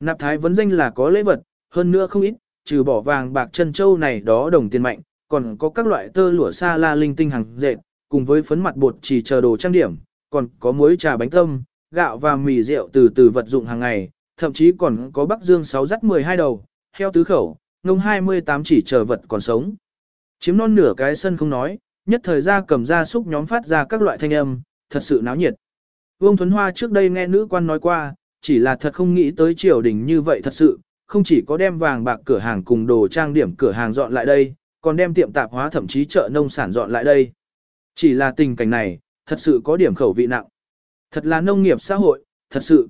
Nạp thái vấn danh là có lễ vật, hơn nữa không ít, trừ bỏ vàng bạc chân châu này đó đồng tiền mạnh, còn có các loại tơ lụa sa la linh tinh hàng dệt, cùng với phấn mặt bột chỉ chờ đồ trang điểm, còn có muối trà bánh tâm, gạo và mì rượu từ từ vật dụng hàng ngày, thậm chí còn có bắc dương 6 dắt 12 đầu, heo tứ khẩu, ngông 28 chỉ chờ vật còn sống. Chiếm non nửa cái sân không nói, nhất thời ra cầm ra xúc nhóm phát ra các loại thanh âm, thật sự náo nhiệt. Vương Thuấn Hoa trước đây nghe nữ quan nói qua, chỉ là thật không nghĩ tới triều đình như vậy thật sự, không chỉ có đem vàng bạc cửa hàng cùng đồ trang điểm cửa hàng dọn lại đây, còn đem tiệm tạp hóa thậm chí chợ nông sản dọn lại đây. Chỉ là tình cảnh này, thật sự có điểm khẩu vị nặng. Thật là nông nghiệp xã hội, thật sự.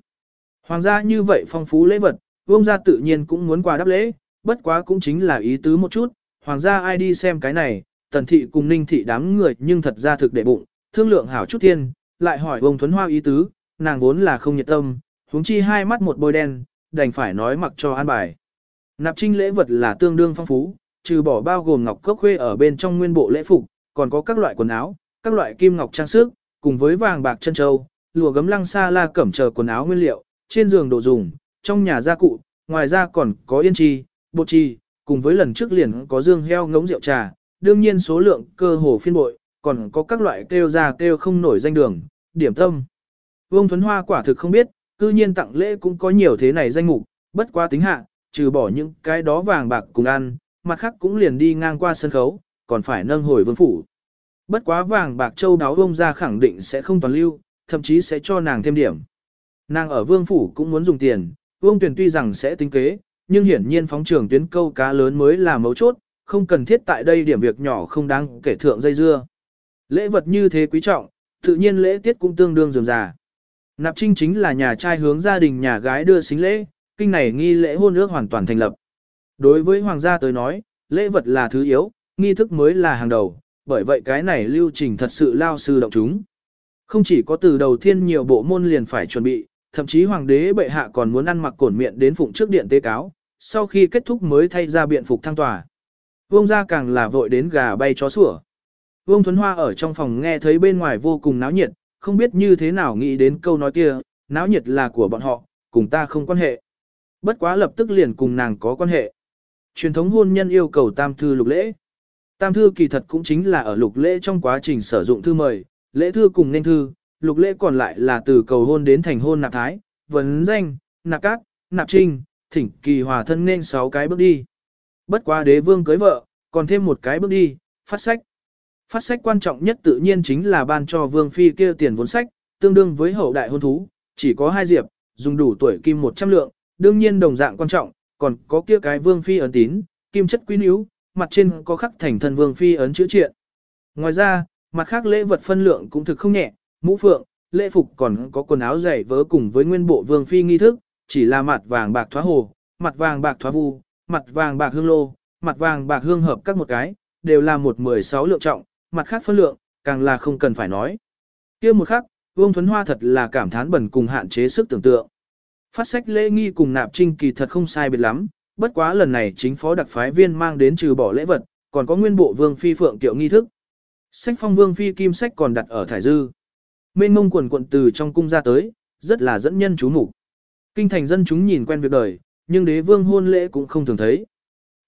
Hoàng gia như vậy phong phú lễ vật, vương gia tự nhiên cũng muốn qua đáp lễ, bất quá cũng chính là ý tứ một chút, hoàng gia ai đi xem cái này, tần thị cùng ninh thị đám người nhưng thật ra thực đệ bụng, thương lượng hảo chút thiên, lại hỏi ông Thuấn Hoa ý tứ, nàng vốn là không nhiệt tâm, huống chi hai mắt một bôi đen, đành phải nói mặc cho an bài. Nạp trinh lễ vật là tương đương phong phú, trừ bỏ bao gồm ngọc cốc khuê ở bên trong nguyên bộ lễ phục, còn có các loại quần áo, các loại kim ngọc trang sức, cùng với vàng bạc chân châu, lụa gấm lăng xa la cẩm chờ quần áo nguyên liệu, trên giường đồ dùng, trong nhà gia cụ, ngoài ra còn có yên chi, bột chi, cùng với lần trước liền có dương heo ngống rượu trà, đương nhiên số lượng cơ hồ phiên bội, còn có các loại kêu ra kêu không nổi danh đường, điểm tâm. Vương Thuấn Hoa quả thực không biết, cư nhiên tặng lễ cũng có nhiều thế này danh mục, bất quá tính hạ, trừ bỏ những cái đó vàng bạc cùng ăn, mặt khác cũng liền đi ngang qua sân khấu, còn phải nâng hồi vương phủ. Bất quá vàng bạc châu đáo vông ra khẳng định sẽ không toàn lưu, thậm chí sẽ cho nàng thêm điểm. Nàng ở vương phủ cũng muốn dùng tiền, vương tuyển tuy rằng sẽ tính kế, nhưng hiển nhiên phóng trường tuyến câu cá lớn mới là mấu chốt, không cần thiết tại đây điểm việc nhỏ không đáng kể thượng dây dưa. Lễ vật như thế quý trọng, tự nhiên lễ tiết cũng tương đương dường già. Nạp trinh chính là nhà trai hướng gia đình nhà gái đưa xính lễ, kinh này nghi lễ hôn ước hoàn toàn thành lập. Đối với hoàng gia tới nói, lễ vật là thứ yếu, nghi thức mới là hàng đầu, bởi vậy cái này lưu trình thật sự lao sư động chúng. Không chỉ có từ đầu tiên nhiều bộ môn liền phải chuẩn bị, thậm chí hoàng đế bệ hạ còn muốn ăn mặc cổn miệng đến phụng trước điện tế cáo, sau khi kết thúc mới thay ra biện phục thăng tòa. Vương gia càng là vội đến gà bay chó sủa. Vương Thuấn Hoa ở trong phòng nghe thấy bên ngoài vô cùng náo nhiệt, không biết như thế nào nghĩ đến câu nói kia, náo nhiệt là của bọn họ, cùng ta không quan hệ. Bất quá lập tức liền cùng nàng có quan hệ. Truyền thống hôn nhân yêu cầu tam thư lục lễ. Tam thư kỳ thật cũng chính là ở lục lễ trong quá trình sử dụng thư mời, lễ thư cùng nên thư, lục lễ còn lại là từ cầu hôn đến thành hôn nạp thái, vấn danh, nạp cát, nạp trinh, thỉnh kỳ hòa thân nên sáu cái bước đi. Bất quá đế vương cưới vợ, còn thêm một cái bước đi, phát sách. Phát sách quan trọng nhất tự nhiên chính là ban cho vương phi kia tiền vốn sách, tương đương với hậu đại hôn thú, chỉ có hai diệp, dùng đủ tuổi kim 100 lượng, đương nhiên đồng dạng quan trọng, còn có kia cái vương phi ấn tín, kim chất quý níu, mặt trên có khắc thành thân vương phi ấn chữ triện. Ngoài ra, mặt khác lễ vật phân lượng cũng thực không nhẹ, mũ phượng, lễ phục còn có quần áo dày vớ cùng với nguyên bộ vương phi nghi thức, chỉ là mặt vàng bạc thoá hồ, mặt vàng bạc thoá vu, mặt vàng bạc hương lô, mặt vàng bạc hương hợp các một cái, đều là một mười sáu lượng trọng, mặt khác phân lượng, càng là không cần phải nói. kia một khắc, Vương Thuấn Hoa thật là cảm thán bẩn cùng hạn chế sức tưởng tượng. Phát sách lễ nghi cùng nạp trinh kỳ thật không sai biệt lắm, bất quá lần này chính phó đặc phái viên mang đến trừ bỏ lễ vật, còn có nguyên bộ vương phi phượng tiệu nghi thức. Sách phong vương phi kim sách còn đặt ở thải dư. Mênh mông quần quận từ trong cung ra tới, rất là dẫn nhân chú mục Kinh thành dân chúng nhìn quen việc đời, nhưng đế vương hôn lễ cũng không thường thấy.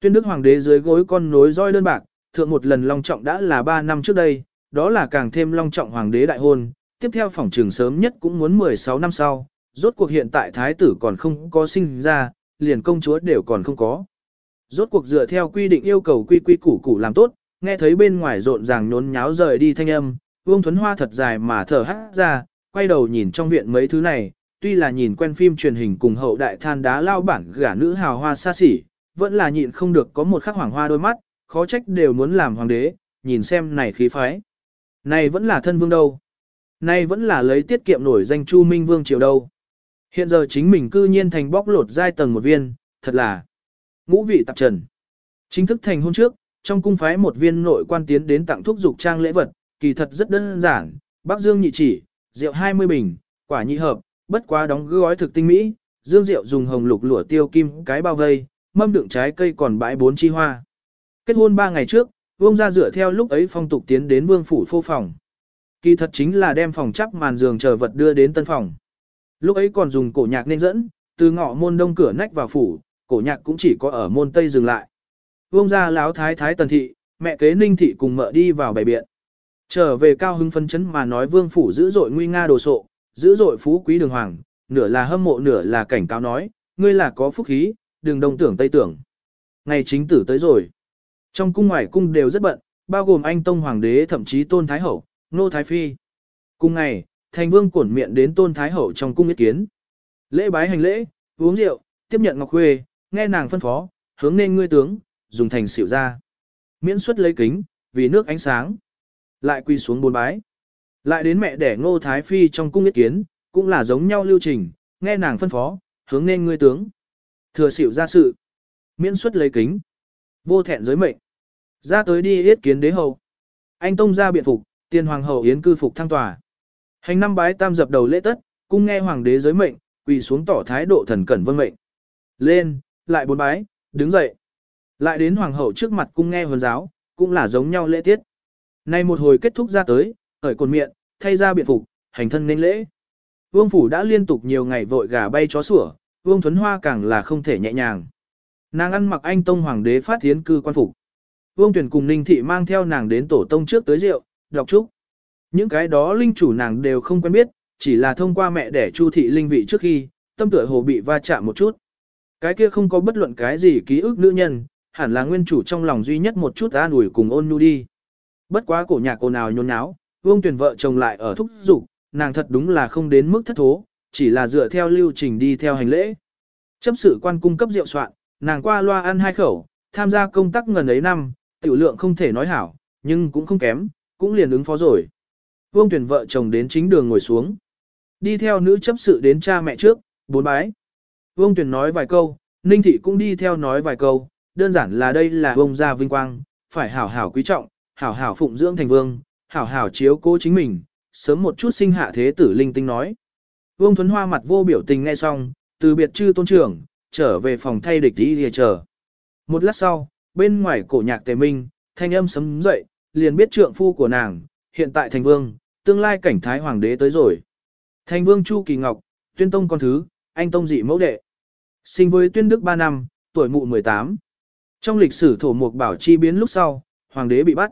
Tuyên đức hoàng đế dưới gối con nối roi đơn bạc, thượng một lần long trọng đã là 3 năm trước đây, đó là càng thêm long trọng hoàng đế đại hôn, tiếp theo phòng trường sớm nhất cũng muốn 16 năm sau, rốt cuộc hiện tại thái tử còn không có sinh ra, liền công chúa đều còn không có. Rốt cuộc dựa theo quy định yêu cầu quy quy củ củ làm tốt, nghe thấy bên ngoài rộn ràng nhốn nháo rời đi thanh âm, Vương Thuấn Hoa thật dài mà thở hát ra, quay đầu nhìn trong viện mấy thứ này, tuy là nhìn quen phim truyền hình cùng hậu đại than đá lao bản gả nữ hào hoa xa xỉ, vẫn là nhịn không được có một khắc hoàng hoa đôi mắt, khó trách đều muốn làm hoàng đế, nhìn xem này khí phái. Này vẫn là thân vương đâu. Này vẫn là lấy tiết kiệm nổi danh Chu Minh Vương triều đâu. Hiện giờ chính mình cư nhiên thành bóc lột giai tầng một viên, thật là ngũ vị tạp trần. Chính thức thành hôn trước, trong cung phái một viên nội quan tiến đến tặng thuốc dục trang lễ vật, kỳ thật rất đơn giản, Bắc Dương nhị chỉ, rượu 20 bình, quả nhị hợp, bất quá đóng gói thực tinh mỹ, dương rượu dùng hồng lục lụa tiêu kim cái bao vây, mâm đựng trái cây còn bãi bốn chi hoa. Kết hôn 3 ngày trước, vương gia dựa theo lúc ấy phong tục tiến đến vương phủ phô phòng. Kỳ thật chính là đem phòng chắp màn giường chờ vật đưa đến tân phòng. Lúc ấy còn dùng cổ nhạc nên dẫn, từ ngõ môn đông cửa nách vào phủ, cổ nhạc cũng chỉ có ở môn tây dừng lại. Vương gia láo thái thái tần thị, mẹ kế ninh thị cùng mợ đi vào bày biện. Trở về cao hưng phân chấn mà nói vương phủ dữ dội nguy nga đồ sộ, dữ dội phú quý đường hoàng, nửa là hâm mộ nửa là cảnh cáo nói, ngươi là có phúc khí, đừng đông tưởng tây tưởng. Ngày chính tử tới rồi. Trong cung ngoài cung đều rất bận, bao gồm anh Tông Hoàng đế thậm chí Tôn Thái Hậu, Nô Thái Phi. Cùng ngày, thành vương cuộn miệng đến Tôn Thái Hậu trong cung ý kiến. Lễ bái hành lễ, uống rượu, tiếp nhận ngọc khuê, nghe nàng phân phó, hướng nên ngươi tướng, dùng thành xỉu ra. Miễn suất lấy kính, vì nước ánh sáng. Lại quy xuống bốn bái. Lại đến mẹ đẻ ngô thái phi trong cung yết kiến, cũng là giống nhau lưu trình, nghe nàng phân phó, hướng nên ngươi tướng. Thừa xỉu ra sự. Miễn suất lấy kính. Vô thẹn giới mệnh. Ra tới đi yết kiến đế hậu. Anh tông ra biện phục, tiên hoàng hậu yến cư phục thăng tòa. Hành năm bái tam dập đầu lễ tất, cung nghe hoàng đế giới mệnh, quỳ xuống tỏ thái độ thần cẩn vân mệnh. Lên, lại bốn bái, đứng dậy. Lại đến hoàng hậu trước mặt cung nghe huấn giáo, cũng là giống nhau lễ tiết. Nay một hồi kết thúc ra tới, khởi cồn miệng, thay ra biện phục, hành thân nên lễ. Vương phủ đã liên tục nhiều ngày vội gà bay chó sủa, Vương Thuấn Hoa càng là không thể nhẹ nhàng. Nàng ăn mặc anh tông hoàng đế phát tiến cư quan phục. Vương Tuyển cùng Ninh Thị mang theo nàng đến tổ tông trước tới rượu, đọc chúc. Những cái đó linh chủ nàng đều không quen biết, chỉ là thông qua mẹ đẻ Chu thị linh vị trước khi, tâm tựa hồ bị va chạm một chút. Cái kia không có bất luận cái gì ký ức nữ nhân, hẳn là nguyên chủ trong lòng duy nhất một chút an ủi cùng ôn nhu đi. Bất quá cổ nhạc cô nào nhốn nháo, Vương Tuyển vợ chồng lại ở thúc dục, nàng thật đúng là không đến mức thất thố, chỉ là dựa theo lưu trình đi theo hành lễ. Chấp sự quan cung cấp rượu soạn, nàng qua loa ăn hai khẩu, tham gia công tác ngần ấy năm, tiểu lượng không thể nói hảo, nhưng cũng không kém, cũng liền ứng phó rồi. Vương tuyển vợ chồng đến chính đường ngồi xuống. Đi theo nữ chấp sự đến cha mẹ trước, bốn bái. Vương tuyển nói vài câu, Ninh Thị cũng đi theo nói vài câu, đơn giản là đây là vương gia vinh quang, phải hảo hảo quý trọng, hảo hảo phụng dưỡng thành vương, hảo hảo chiếu cố chính mình, sớm một chút sinh hạ thế tử linh tinh nói. Vương Thuấn Hoa mặt vô biểu tình nghe xong, từ biệt chư tôn trưởng, trở về phòng thay địch đi lìa chờ. Một lát sau, bên ngoài cổ nhạc tề minh, thanh âm sấm dậy, liền biết trượng phu của nàng, hiện tại thành vương, tương lai cảnh thái hoàng đế tới rồi. Thành vương Chu Kỳ Ngọc, tuyên tông con thứ, anh tông dị mẫu đệ. Sinh với tuyên đức 3 năm, tuổi mụ 18. Trong lịch sử thổ mục bảo chi biến lúc sau, hoàng đế bị bắt.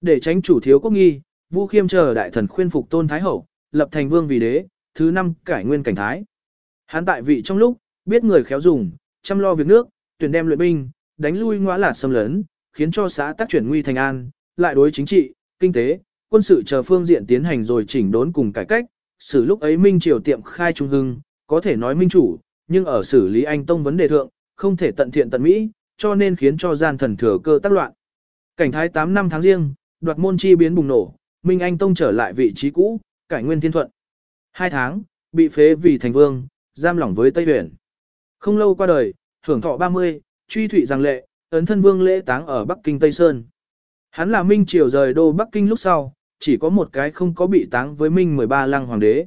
Để tránh chủ thiếu quốc nghi, Vu Khiêm chờ đại thần khuyên phục tôn thái hậu, lập thành vương vì đế, thứ năm cải nguyên cảnh thái. Hắn tại vị trong lúc, biết người khéo dùng, chăm lo việc nước, tuyển đem luyện binh, đánh lui ngõa lạt xâm lấn, khiến cho xã tác chuyển nguy thành an, lại đối chính trị, kinh tế, quân sự chờ phương diện tiến hành rồi chỉnh đốn cùng cải cách, xử lúc ấy Minh Triều tiệm khai trung hưng, có thể nói minh chủ, nhưng ở xử lý anh tông vấn đề thượng, không thể tận thiện tận mỹ, cho nên khiến cho gian thần thừa cơ tác loạn. Cảnh thái 8 năm tháng riêng, đoạt môn chi biến bùng nổ, Minh Anh Tông trở lại vị trí cũ, cải nguyên thiên thuận. Hai tháng, bị phế vì thành vương, giam lỏng với Tây Huyền. Không lâu qua đời, hưởng thọ 30, truy thủy giang lệ, ấn thân vương lễ táng ở Bắc Kinh Tây Sơn. Hắn là Minh Triều rời đô Bắc Kinh lúc sau, chỉ có một cái không có bị táng với Minh 13 lăng hoàng đế.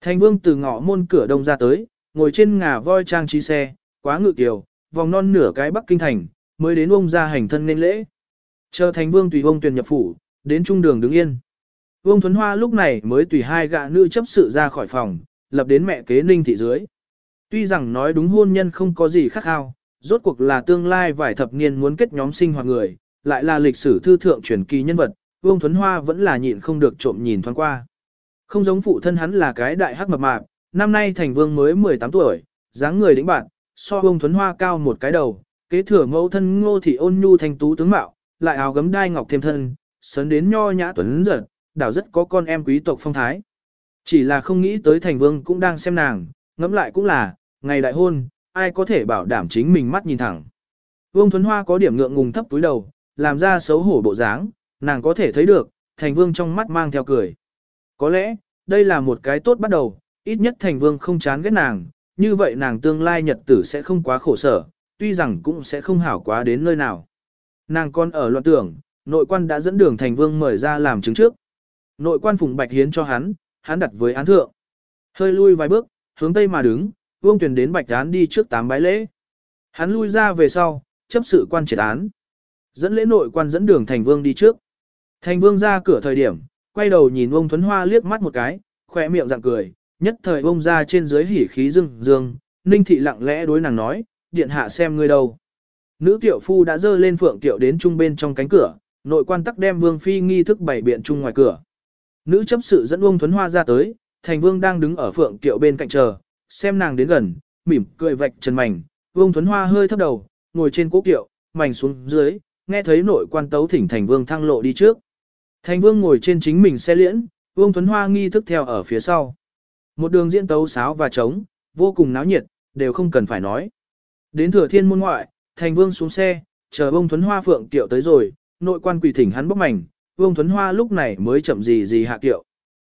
Thành vương từ ngõ môn cửa đông ra tới, ngồi trên ngà voi trang trí xe, quá ngự kiều, vòng non nửa cái Bắc Kinh thành, mới đến ông ra hành thân nên lễ. Chờ thành vương tùy ông tuyển nhập phủ, đến trung đường đứng yên. Vương Thuấn Hoa lúc này mới tùy hai gạ nữ chấp sự ra khỏi phòng, lập đến mẹ kế ninh thị dưới. Tuy rằng nói đúng hôn nhân không có gì khác ao, rốt cuộc là tương lai vài thập niên muốn kết nhóm sinh hoạt người, lại là lịch sử thư thượng truyền kỳ nhân vật, Vương Thuấn Hoa vẫn là nhịn không được trộm nhìn thoáng qua. Không giống phụ thân hắn là cái đại hắc mập mạp, năm nay thành vương mới 18 tuổi, dáng người đĩnh bạn, so ông Thuấn Hoa cao một cái đầu, kế thừa mẫu thân ngô thị ôn nhu thanh tú tướng mạo, lại áo gấm đai ngọc thêm thân, sớn đến nho nhã tuấn giật, đảo rất có con em quý tộc phong thái. Chỉ là không nghĩ tới thành vương cũng đang xem nàng, ngẫm lại cũng là, ngày đại hôn, ai có thể bảo đảm chính mình mắt nhìn thẳng. Vương Thuấn Hoa có điểm ngượng ngùng thấp túi đầu, làm ra xấu hổ bộ dáng, nàng có thể thấy được, thành vương trong mắt mang theo cười. Có lẽ, đây là một cái tốt bắt đầu, ít nhất thành vương không chán ghét nàng, như vậy nàng tương lai nhật tử sẽ không quá khổ sở, tuy rằng cũng sẽ không hảo quá đến nơi nào. Nàng còn ở loạn tưởng, nội quan đã dẫn đường thành vương mời ra làm chứng trước. Nội quan phùng bạch hiến cho hắn, hắn đặt với án thượng. Hơi lui vài bước, hướng tây mà đứng, vương tuyển đến bạch án đi trước tám bái lễ. Hắn lui ra về sau, chấp sự quan triệt án. Dẫn lễ nội quan dẫn đường thành vương đi trước. Thành vương ra cửa thời điểm, quay đầu nhìn ông Thuấn Hoa liếc mắt một cái, khỏe miệng dạng cười, nhất thời ông ra trên dưới hỉ khí dương dương, ninh thị lặng lẽ đối nàng nói, điện hạ xem ngươi đâu. Nữ tiểu phu đã dơ lên phượng tiểu đến trung bên trong cánh cửa, nội quan tắc đem vương phi nghi thức bày biện trung ngoài cửa. Nữ chấp sự dẫn ông Thuấn Hoa ra tới, thành vương đang đứng ở phượng tiểu bên cạnh chờ, xem nàng đến gần, mỉm cười vạch trần mảnh, vương Thuấn Hoa hơi thấp đầu, ngồi trên cố kiệu, mảnh xuống dưới, nghe thấy nội quan tấu thỉnh thành vương thăng lộ đi trước. Thành vương ngồi trên chính mình xe liễn, vương Thuấn Hoa nghi thức theo ở phía sau. Một đường diễn tấu sáo và trống, vô cùng náo nhiệt, đều không cần phải nói. Đến thừa thiên môn ngoại, thành vương xuống xe, chờ ông Thuấn Hoa phượng tiệu tới rồi, nội quan quỷ thỉnh hắn bốc mảnh, vương Thuấn Hoa lúc này mới chậm gì gì hạ tiệu.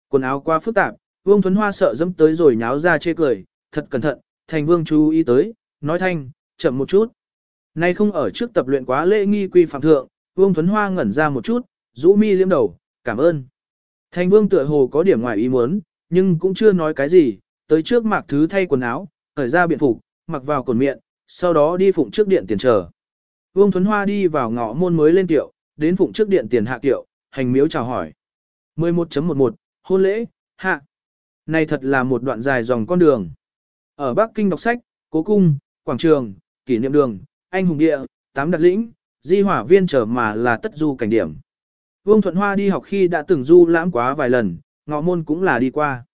Quần áo quá phức tạp, vương Thuấn Hoa sợ dẫm tới rồi nháo ra chê cười, thật cẩn thận, thành vương chú ý tới, nói thanh, chậm một chút. Nay không ở trước tập luyện quá lễ nghi quy phạm thượng, vương Thuấn Hoa ngẩn ra một chút, rũ mi liếm đầu, cảm ơn. Thành vương tựa hồ có điểm ngoài ý muốn, nhưng cũng chưa nói cái gì, tới trước mặc thứ thay quần áo, khởi ra biện phục, mặc vào cồn miệng, sau đó đi phụng trước điện tiền chờ. Vương Thuấn Hoa đi vào ngõ môn mới lên tiệu, đến phụng trước điện tiền hạ tiệu, hành miếu chào hỏi. 11.11, hôn lễ, hạ. Này thật là một đoạn dài dòng con đường. Ở Bắc Kinh đọc sách, cố cung, quảng trường, kỷ niệm đường, anh hùng địa, tám đặt lĩnh, di hỏa viên trở mà là tất du cảnh điểm. Vương Thuận Hoa đi học khi đã từng du lãm quá vài lần, ngọ môn cũng là đi qua.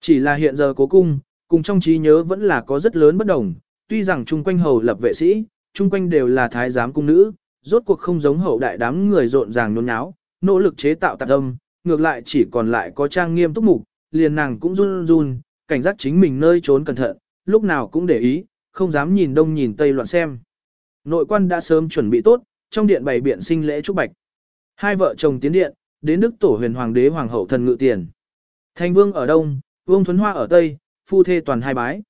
Chỉ là hiện giờ cố cung, cùng trong trí nhớ vẫn là có rất lớn bất đồng, tuy rằng chung quanh hầu lập vệ sĩ, chung quanh đều là thái giám cung nữ, rốt cuộc không giống hậu đại đám người rộn ràng nôn nháo, nỗ lực chế tạo tạc âm, ngược lại chỉ còn lại có trang nghiêm túc mục, liền nàng cũng run run, cảnh giác chính mình nơi trốn cẩn thận, lúc nào cũng để ý, không dám nhìn đông nhìn tây loạn xem. Nội quan đã sớm chuẩn bị tốt, trong điện bày biện sinh lễ chúc bạch. Hai vợ chồng tiến điện, đến đức tổ huyền hoàng đế hoàng hậu thần ngự tiền. Thành vương ở đông, vương thuấn hoa ở tây, phu thê toàn hai bái.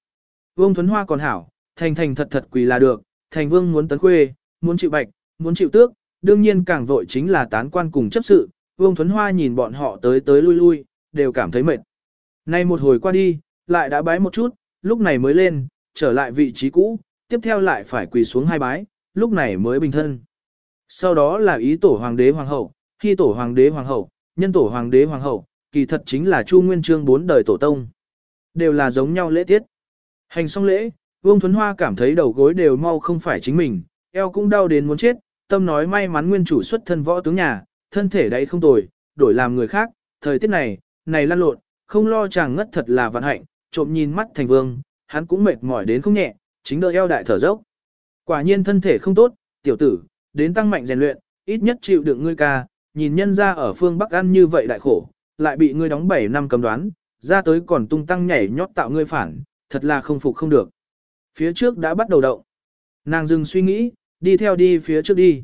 Vương thuấn hoa còn hảo, thành thành thật thật quỳ là được, thành vương muốn tấn khuê, muốn chịu bạch, muốn chịu tước, đương nhiên càng vội chính là tán quan cùng chấp sự. Vương thuấn hoa nhìn bọn họ tới tới lui lui, đều cảm thấy mệt. Nay một hồi qua đi, lại đã bái một chút, lúc này mới lên, trở lại vị trí cũ, tiếp theo lại phải quỳ xuống hai bái, lúc này mới bình thân. Sau đó là ý tổ hoàng đế hoàng hậu, khi tổ hoàng đế hoàng hậu, nhân tổ hoàng đế hoàng hậu, kỳ thật chính là Chu Nguyên Chương bốn đời tổ tông. Đều là giống nhau lễ tiết. Hành xong lễ, Vương Thuấn Hoa cảm thấy đầu gối đều mau không phải chính mình, eo cũng đau đến muốn chết, tâm nói may mắn nguyên chủ xuất thân võ tướng nhà, thân thể đấy không tồi, đổi làm người khác, thời tiết này, này lăn lộn, không lo chàng ngất thật là vận hạnh, trộm nhìn mắt thành vương, hắn cũng mệt mỏi đến không nhẹ, chính đợi eo đại thở dốc. Quả nhiên thân thể không tốt, tiểu tử, đến tăng mạnh rèn luyện, ít nhất chịu đựng ngươi ca, nhìn nhân ra ở phương Bắc ăn như vậy đại khổ, lại bị ngươi đóng 7 năm cầm đoán, ra tới còn tung tăng nhảy nhót tạo ngươi phản, thật là không phục không được. Phía trước đã bắt đầu động. Nàng dừng suy nghĩ, đi theo đi phía trước đi.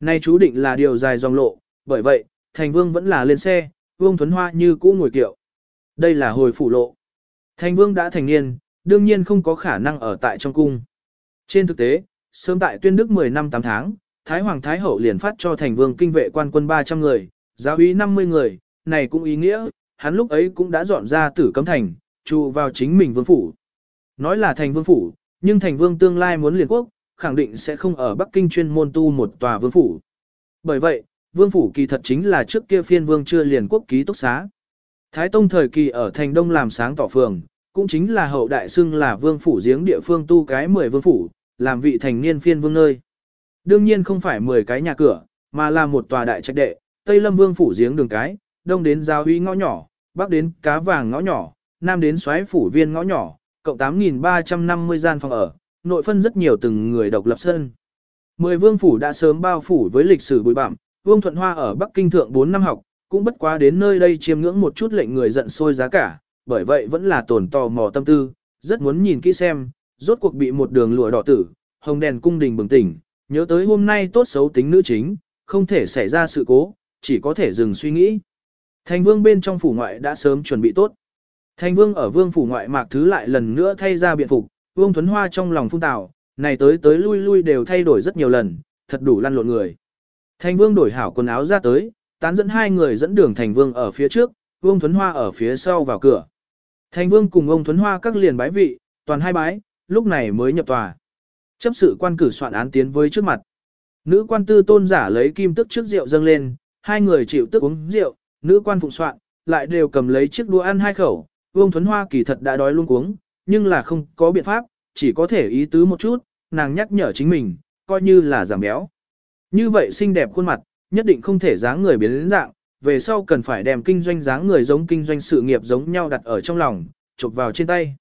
Nay chú định là điều dài dòng lộ, bởi vậy, thành vương vẫn là lên xe, vương thuấn hoa như cũ ngồi kiệu. Đây là hồi phủ lộ. Thành vương đã thành niên, đương nhiên không có khả năng ở tại trong cung. Trên thực tế, sớm tại tuyên đức 10 năm 8 tháng, Thái Hoàng Thái Hậu liền phát cho thành vương kinh vệ quan quân 300 người, giáo úy 50 người, này cũng ý nghĩa, hắn lúc ấy cũng đã dọn ra tử cấm thành, trụ vào chính mình vương phủ. Nói là thành vương phủ, nhưng thành vương tương lai muốn liền quốc, khẳng định sẽ không ở Bắc Kinh chuyên môn tu một tòa vương phủ. Bởi vậy, vương phủ kỳ thật chính là trước kia phiên vương chưa liền quốc ký túc xá. Thái Tông thời kỳ ở thành đông làm sáng tỏ phường, cũng chính là hậu đại xưng là vương phủ giếng địa phương tu cái 10 vương phủ, làm vị thành niên phiên vương nơi. Đương nhiên không phải 10 cái nhà cửa, mà là một tòa đại trạch đệ, Tây Lâm Vương phủ giếng đường cái, đông đến giao huy ngõ nhỏ, bắc đến cá vàng ngõ nhỏ, nam đến xoáy phủ viên ngõ nhỏ, cộng 8.350 gian phòng ở, nội phân rất nhiều từng người độc lập sân. Mười vương phủ đã sớm bao phủ với lịch sử bụi bặm, Vương Thuận Hoa ở Bắc Kinh thượng 4 năm học, cũng bất quá đến nơi đây chiêm ngưỡng một chút lệnh người giận sôi giá cả, bởi vậy vẫn là tổn tò mò tâm tư, rất muốn nhìn kỹ xem, rốt cuộc bị một đường lụa đỏ tử, hồng đèn cung đình bừng tỉnh, nhớ tới hôm nay tốt xấu tính nữ chính, không thể xảy ra sự cố, chỉ có thể dừng suy nghĩ. Thành vương bên trong phủ ngoại đã sớm chuẩn bị tốt. Thành vương ở vương phủ ngoại mạc thứ lại lần nữa thay ra biện phục, vương thuấn hoa trong lòng phung tạo, này tới tới lui lui đều thay đổi rất nhiều lần, thật đủ lăn lộn người. Thành vương đổi hảo quần áo ra tới, tán dẫn hai người dẫn đường thành vương ở phía trước, vương thuấn hoa ở phía sau vào cửa. Thành vương cùng ông thuấn hoa các liền bái vị, toàn hai bái, lúc này mới nhập tòa. Chấp sự quan cử soạn án tiến với trước mặt. Nữ quan tư tôn giả lấy kim tức trước rượu dâng lên, hai người chịu tức uống rượu, nữ quan phụng soạn, lại đều cầm lấy chiếc đũa ăn hai khẩu. Vương Thuấn Hoa kỳ thật đã đói luôn cuống, nhưng là không có biện pháp, chỉ có thể ý tứ một chút, nàng nhắc nhở chính mình, coi như là giảm béo. Như vậy xinh đẹp khuôn mặt, nhất định không thể dáng người biến đến dạng, về sau cần phải đem kinh doanh dáng người giống kinh doanh sự nghiệp giống nhau đặt ở trong lòng, chụp vào trên tay.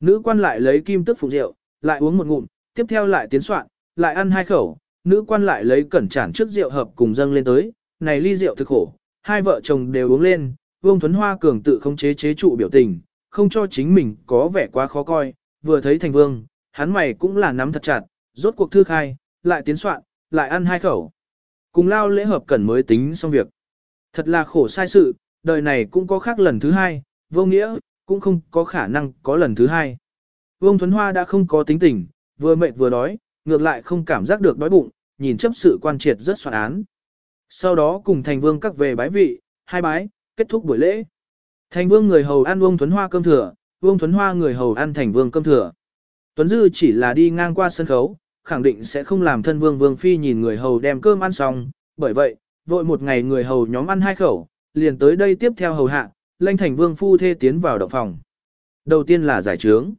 Nữ quan lại lấy kim tức phụ rượu, lại uống một ngụm, tiếp theo lại tiến soạn, lại ăn hai khẩu, nữ quan lại lấy cẩn chản trước rượu hợp cùng dâng lên tới, này ly rượu thực khổ, hai vợ chồng đều uống lên, Vương Thuấn Hoa cường tự không chế chế trụ biểu tình, không cho chính mình có vẻ quá khó coi, vừa thấy thành vương, hắn mày cũng là nắm thật chặt, rốt cuộc thư khai, lại tiến soạn, lại ăn hai khẩu. Cùng lao lễ hợp cẩn mới tính xong việc. Thật là khổ sai sự, đời này cũng có khác lần thứ hai, vô nghĩa, cũng không có khả năng có lần thứ hai. Vương Thuấn Hoa đã không có tính tình, vừa mệt vừa đói, ngược lại không cảm giác được đói bụng, nhìn chấp sự quan triệt rất soạn án. Sau đó cùng thành vương các về bái vị, hai bái, kết thúc buổi lễ. Thành vương người hầu ăn Vương Thuấn Hoa cơm thừa, Vương Thuấn Hoa người hầu ăn thành vương cơm thừa. Tuấn Dư chỉ là đi ngang qua sân khấu, khẳng định sẽ không làm thân vương vương phi nhìn người hầu đem cơm ăn xong, bởi vậy, vội một ngày người hầu nhóm ăn hai khẩu, liền tới đây tiếp theo hầu hạ, lanh thành vương phu thê tiến vào động phòng. Đầu tiên là giải trướng.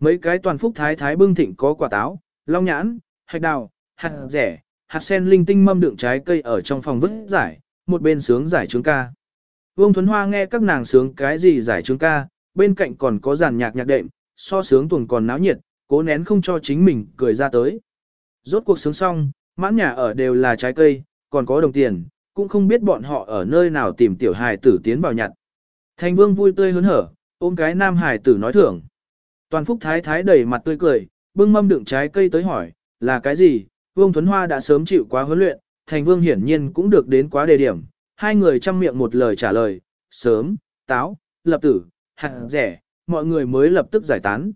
Mấy cái toàn phúc thái thái bưng thịnh có quả táo, long nhãn, hạch đào, hạt rẻ, hạt sen linh tinh mâm đựng trái cây ở trong phòng vứt giải, một bên sướng giải trướng ca. Vương Thuấn Hoa nghe các nàng sướng cái gì giải trướng ca, bên cạnh còn có giàn nhạc nhạc đệm, so sướng tuần còn náo nhiệt, cố nén không cho chính mình cười ra tới. Rốt cuộc sướng xong, mãn nhà ở đều là trái cây, còn có đồng tiền, cũng không biết bọn họ ở nơi nào tìm tiểu hài tử tiến vào nhặt. Thành vương vui tươi hớn hở, ôm cái nam hài tử nói thưởng. Toàn phúc thái thái đầy mặt tươi cười, bưng mâm đựng trái cây tới hỏi, là cái gì? Vương Thuấn Hoa đã sớm chịu quá huấn luyện, thành vương hiển nhiên cũng được đến quá đề điểm. Hai người chăm miệng một lời trả lời, sớm, táo, lập tử, hạt rẻ, mọi người mới lập tức giải tán.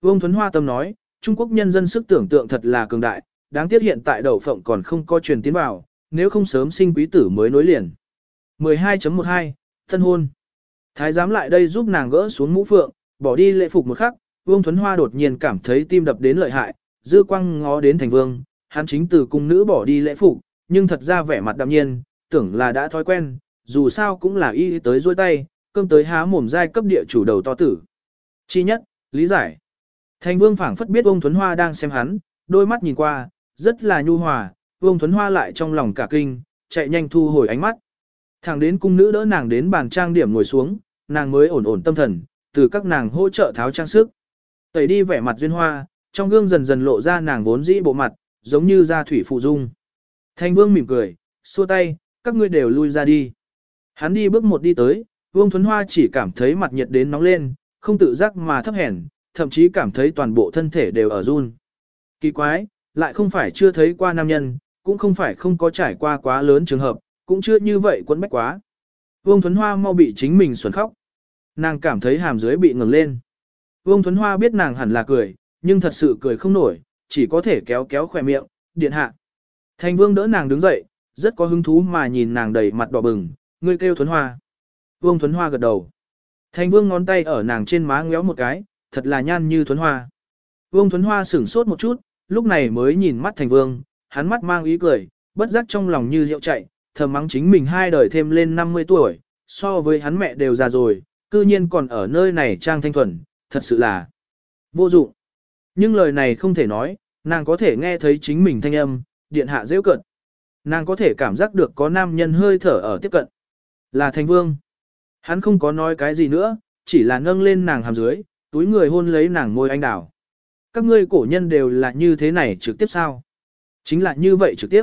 Vương Thuấn Hoa tâm nói, Trung Quốc nhân dân sức tưởng tượng thật là cường đại, đáng tiếc hiện tại đậu phộng còn không có truyền tiến vào, nếu không sớm sinh quý tử mới nối liền. 12.12 Thân hôn Thái giám lại đây giúp nàng gỡ xuống mũ phượng, bỏ đi lễ phục một khắc, Vương Thuấn Hoa đột nhiên cảm thấy tim đập đến lợi hại, dư quăng ngó đến thành vương, hắn chính từ cung nữ bỏ đi lễ phục, nhưng thật ra vẻ mặt đạm nhiên, tưởng là đã thói quen, dù sao cũng là y tới dôi tay, cơm tới há mồm dai cấp địa chủ đầu to tử. Chi nhất, lý giải. Thành vương phảng phất biết ông Thuấn Hoa đang xem hắn, đôi mắt nhìn qua, rất là nhu hòa, ông Thuấn Hoa lại trong lòng cả kinh, chạy nhanh thu hồi ánh mắt. Thẳng đến cung nữ đỡ nàng đến bàn trang điểm ngồi xuống, nàng mới ổn ổn tâm thần, từ các nàng hỗ trợ tháo trang sức. Tẩy đi vẻ mặt duyên hoa, trong gương dần dần lộ ra nàng vốn dĩ bộ mặt, giống như da thủy phụ dung. Thanh vương mỉm cười, xua tay, các ngươi đều lui ra đi. Hắn đi bước một đi tới, vương thuấn hoa chỉ cảm thấy mặt nhiệt đến nóng lên, không tự giác mà thấp hèn, thậm chí cảm thấy toàn bộ thân thể đều ở run. Kỳ quái, lại không phải chưa thấy qua nam nhân, cũng không phải không có trải qua quá lớn trường hợp, cũng chưa như vậy quấn bách quá. Vương Thuấn Hoa mau bị chính mình xuẩn khóc. Nàng cảm thấy hàm dưới bị ngừng lên. Vương Thuấn Hoa biết nàng hẳn là cười, nhưng thật sự cười không nổi, chỉ có thể kéo kéo khỏe miệng, điện hạ. Thành Vương đỡ nàng đứng dậy, rất có hứng thú mà nhìn nàng đầy mặt đỏ bừng, ngươi kêu Thuấn Hoa. Vương Thuấn Hoa gật đầu. Thành Vương ngón tay ở nàng trên má ngéo một cái, thật là nhan như Thuấn Hoa. Vương Thuấn Hoa sửng sốt một chút, lúc này mới nhìn mắt Thành Vương, hắn mắt mang ý cười, bất giác trong lòng như hiệu chạy, thầm mắng chính mình hai đời thêm lên 50 tuổi, so với hắn mẹ đều già rồi, cư nhiên còn ở nơi này trang thanh thuần, thật sự là vô dụng. Nhưng lời này không thể nói, nàng có thể nghe thấy chính mình thanh âm, điện hạ dễ cận. Nàng có thể cảm giác được có nam nhân hơi thở ở tiếp cận. Là thành vương. Hắn không có nói cái gì nữa, chỉ là nâng lên nàng hàm dưới, túi người hôn lấy nàng môi anh đảo. Các ngươi cổ nhân đều là như thế này trực tiếp sao? Chính là như vậy trực tiếp.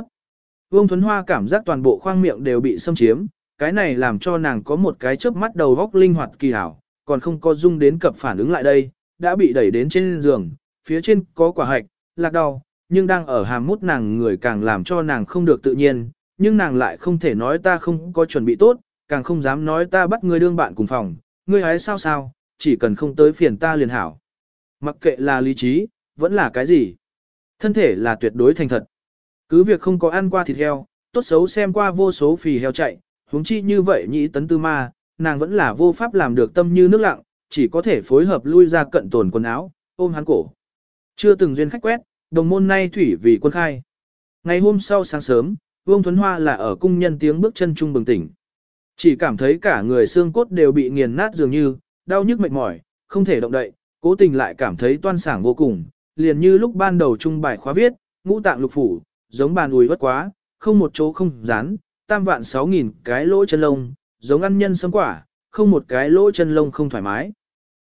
Vương Thuấn Hoa cảm giác toàn bộ khoang miệng đều bị xâm chiếm, cái này làm cho nàng có một cái chớp mắt đầu góc linh hoạt kỳ hảo, còn không có dung đến cập phản ứng lại đây, đã bị đẩy đến trên giường, phía trên có quả hạch, lạc đau, nhưng đang ở hàm mút nàng người càng làm cho nàng không được tự nhiên, nhưng nàng lại không thể nói ta không có chuẩn bị tốt, càng không dám nói ta bắt ngươi đương bạn cùng phòng, ngươi hái sao sao, chỉ cần không tới phiền ta liền hảo. Mặc kệ là lý trí, vẫn là cái gì. Thân thể là tuyệt đối thành thật. Cứ việc không có ăn qua thịt heo, tốt xấu xem qua vô số phì heo chạy, huống chi như vậy nhĩ tấn tư ma, nàng vẫn là vô pháp làm được tâm như nước lặng, chỉ có thể phối hợp lui ra cận tồn quần áo, ôm hắn cổ. Chưa từng duyên khách quét, đồng môn nay thủy vì quân khai. Ngày hôm sau sáng sớm, Vương Thuấn Hoa là ở cung nhân tiếng bước chân trung bừng tỉnh. Chỉ cảm thấy cả người xương cốt đều bị nghiền nát dường như, đau nhức mệt mỏi, không thể động đậy, cố tình lại cảm thấy toan sảng vô cùng, liền như lúc ban đầu trung bài khóa viết, ngũ tạng lục phủ, giống bàn ùi vất quá, không một chỗ không dán, tam vạn sáu nghìn cái lỗ chân lông, giống ăn nhân sâm quả, không một cái lỗ chân lông không thoải mái.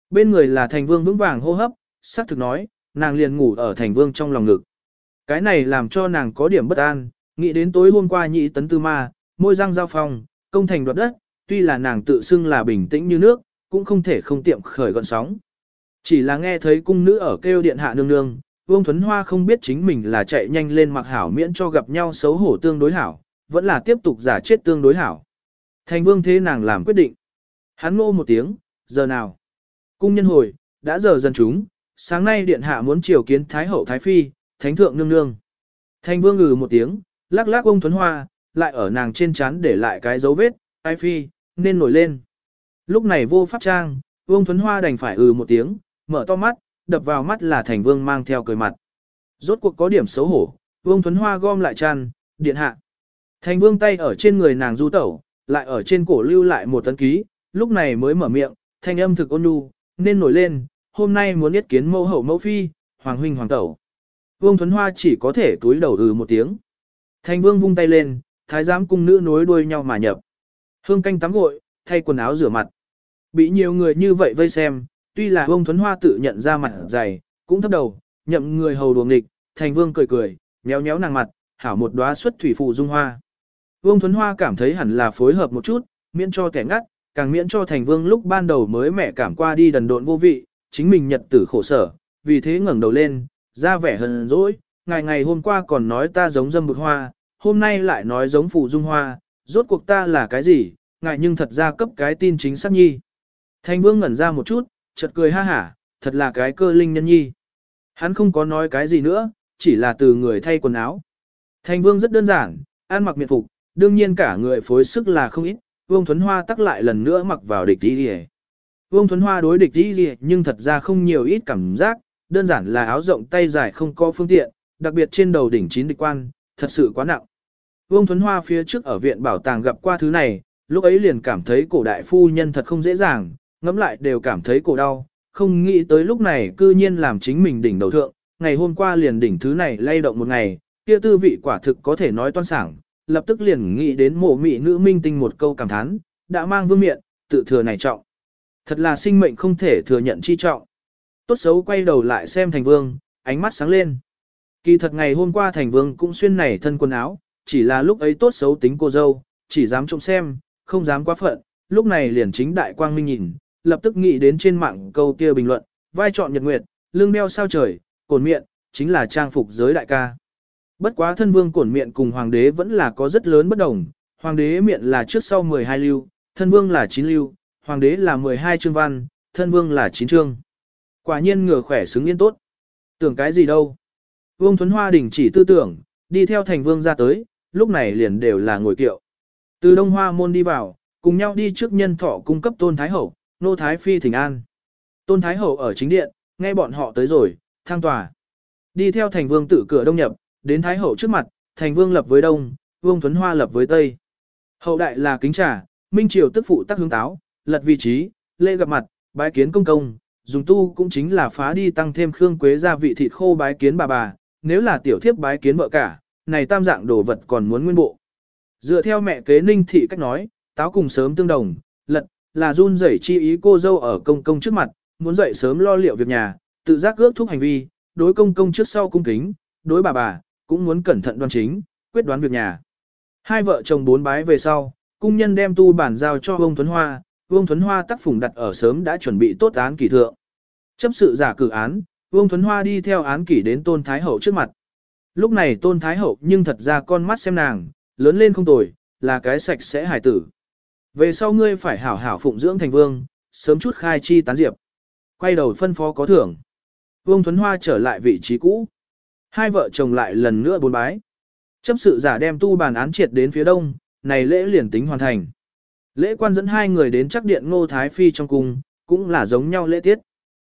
Bên người là thành vương vững vàng hô hấp, sắc thực nói, nàng liền ngủ ở thành vương trong lòng ngực. Cái này làm cho nàng có điểm bất an, nghĩ đến tối hôm qua nhị tấn tư ma, môi răng giao phong, công thành đoạt đất, tuy là nàng tự xưng là bình tĩnh như nước, cũng không thể không tiệm khởi gọn sóng. Chỉ là nghe thấy cung nữ ở kêu điện hạ nương nương, Vương Thuấn Hoa không biết chính mình là chạy nhanh lên mặc hảo miễn cho gặp nhau xấu hổ tương đối hảo, vẫn là tiếp tục giả chết tương đối hảo. Thành vương thế nàng làm quyết định. Hắn ngô một tiếng, giờ nào? Cung nhân hồi, đã giờ dần chúng, sáng nay điện hạ muốn triều kiến Thái hậu Thái Phi, Thánh thượng nương nương. Thanh vương ngừ một tiếng, lắc lắc ông Thuấn Hoa, lại ở nàng trên chán để lại cái dấu vết, Thái Phi, nên nổi lên. Lúc này vô pháp trang, ông Thuấn Hoa đành phải ừ một tiếng, mở to mắt, đập vào mắt là thành vương mang theo cười mặt. Rốt cuộc có điểm xấu hổ, vương Thuấn Hoa gom lại chăn, điện hạ. Thành vương tay ở trên người nàng du tẩu, lại ở trên cổ lưu lại một tấn ký, lúc này mới mở miệng, thanh âm thực ôn nhu, nên nổi lên, hôm nay muốn yết kiến mẫu hậu mẫu phi, hoàng huynh hoàng tẩu. Vương Thuấn Hoa chỉ có thể túi đầu ừ một tiếng. Thành vương vung tay lên, thái giám cung nữ nối đuôi nhau mà nhập. Hương canh tắm gội, thay quần áo rửa mặt. Bị nhiều người như vậy vây xem, tuy là Vương Thuấn Hoa tự nhận ra mặt dày, cũng thấp đầu, nhậm người hầu đuồng nghịch, thành vương cười cười, nhéo nhéo nàng mặt, hảo một đóa xuất thủy phụ dung hoa. Vương Thuấn Hoa cảm thấy hẳn là phối hợp một chút, miễn cho kẻ ngắt, càng miễn cho thành vương lúc ban đầu mới mẹ cảm qua đi đần độn vô vị, chính mình nhật tử khổ sở, vì thế ngẩng đầu lên, ra vẻ hờn dỗi, ngày ngày hôm qua còn nói ta giống dâm bụt hoa, hôm nay lại nói giống phụ dung hoa, rốt cuộc ta là cái gì, ngài nhưng thật ra cấp cái tin chính xác nhi. thanh vương ngẩn ra một chút, chợt cười ha hả, thật là cái cơ linh nhân nhi. Hắn không có nói cái gì nữa, chỉ là từ người thay quần áo. thanh vương rất đơn giản, ăn mặc miệt phục, đương nhiên cả người phối sức là không ít, Vương Thuấn Hoa tắc lại lần nữa mặc vào địch đi hề. Vương Thuấn Hoa đối địch đi gì nhưng thật ra không nhiều ít cảm giác, đơn giản là áo rộng tay dài không có phương tiện, đặc biệt trên đầu đỉnh chín địch quan, thật sự quá nặng. Vương Thuấn Hoa phía trước ở viện bảo tàng gặp qua thứ này, lúc ấy liền cảm thấy cổ đại phu nhân thật không dễ dàng, ngẫm lại đều cảm thấy cổ đau, không nghĩ tới lúc này cư nhiên làm chính mình đỉnh đầu thượng, ngày hôm qua liền đỉnh thứ này lay động một ngày, kia tư vị quả thực có thể nói toan sảng, lập tức liền nghĩ đến mộ mị nữ minh tinh một câu cảm thán, đã mang vương miện, tự thừa này trọng. Thật là sinh mệnh không thể thừa nhận chi trọng. Tốt xấu quay đầu lại xem thành vương, ánh mắt sáng lên. Kỳ thật ngày hôm qua thành vương cũng xuyên này thân quần áo, chỉ là lúc ấy tốt xấu tính cô dâu, chỉ dám trông xem, không dám quá phận, lúc này liền chính đại quang minh nhìn, lập tức nghĩ đến trên mạng câu kia bình luận, vai chọn nhật nguyệt, lương đeo sao trời, cổn miệng, chính là trang phục giới đại ca. Bất quá thân vương cổn miệng cùng hoàng đế vẫn là có rất lớn bất đồng, hoàng đế miệng là trước sau 12 lưu, thân vương là 9 lưu, hoàng đế là 12 chương văn, thân vương là 9 chương. Quả nhiên ngựa khỏe xứng yên tốt. Tưởng cái gì đâu. Vương Thuấn Hoa đình chỉ tư tưởng, đi theo thành vương ra tới, lúc này liền đều là ngồi kiệu. Từ Đông Hoa môn đi vào, cùng nhau đi trước nhân thọ cung cấp Tôn Thái Hậu, Nô Thái Phi Thỉnh An. Tôn Thái Hậu ở chính điện, nghe bọn họ tới rồi, thang tòa. Đi theo thành vương tự cửa đông nhập, đến Thái Hậu trước mặt, thành vương lập với đông, vương thuấn hoa lập với tây. Hậu đại là kính trà, minh triều tức phụ tắc hướng táo, lật vị trí, lễ gặp mặt, bái kiến công công, dùng tu cũng chính là phá đi tăng thêm khương quế gia vị thịt khô bái kiến bà bà, nếu là tiểu thiếp bái kiến vợ cả, này tam dạng đồ vật còn muốn nguyên bộ. Dựa theo mẹ kế ninh thị cách nói, táo cùng sớm tương đồng, lật, là run rẩy chi ý cô dâu ở công công trước mặt, muốn dậy sớm lo liệu việc nhà, tự giác ước thúc hành vi, đối công công trước sau cung kính, đối bà bà, cũng muốn cẩn thận đoan chính, quyết đoán việc nhà. Hai vợ chồng bốn bái về sau, cung nhân đem tu bản giao cho ông Thuấn Hoa, Vương Thuấn Hoa tác phùng đặt ở sớm đã chuẩn bị tốt án kỷ thượng. Chấp sự giả cử án, Vương Thuấn Hoa đi theo án kỷ đến Tôn Thái Hậu trước mặt. Lúc này Tôn Thái Hậu nhưng thật ra con mắt xem nàng, lớn lên không tồi, là cái sạch sẽ hài tử. Về sau ngươi phải hảo hảo phụng dưỡng thành vương, sớm chút khai chi tán diệp. Quay đầu phân phó có thưởng. Vương Thuấn Hoa trở lại vị trí cũ. Hai vợ chồng lại lần nữa bốn bái. Chấp sự giả đem tu bàn án triệt đến phía đông, này lễ liền tính hoàn thành. Lễ quan dẫn hai người đến chắc điện ngô thái phi trong cung, cũng là giống nhau lễ tiết.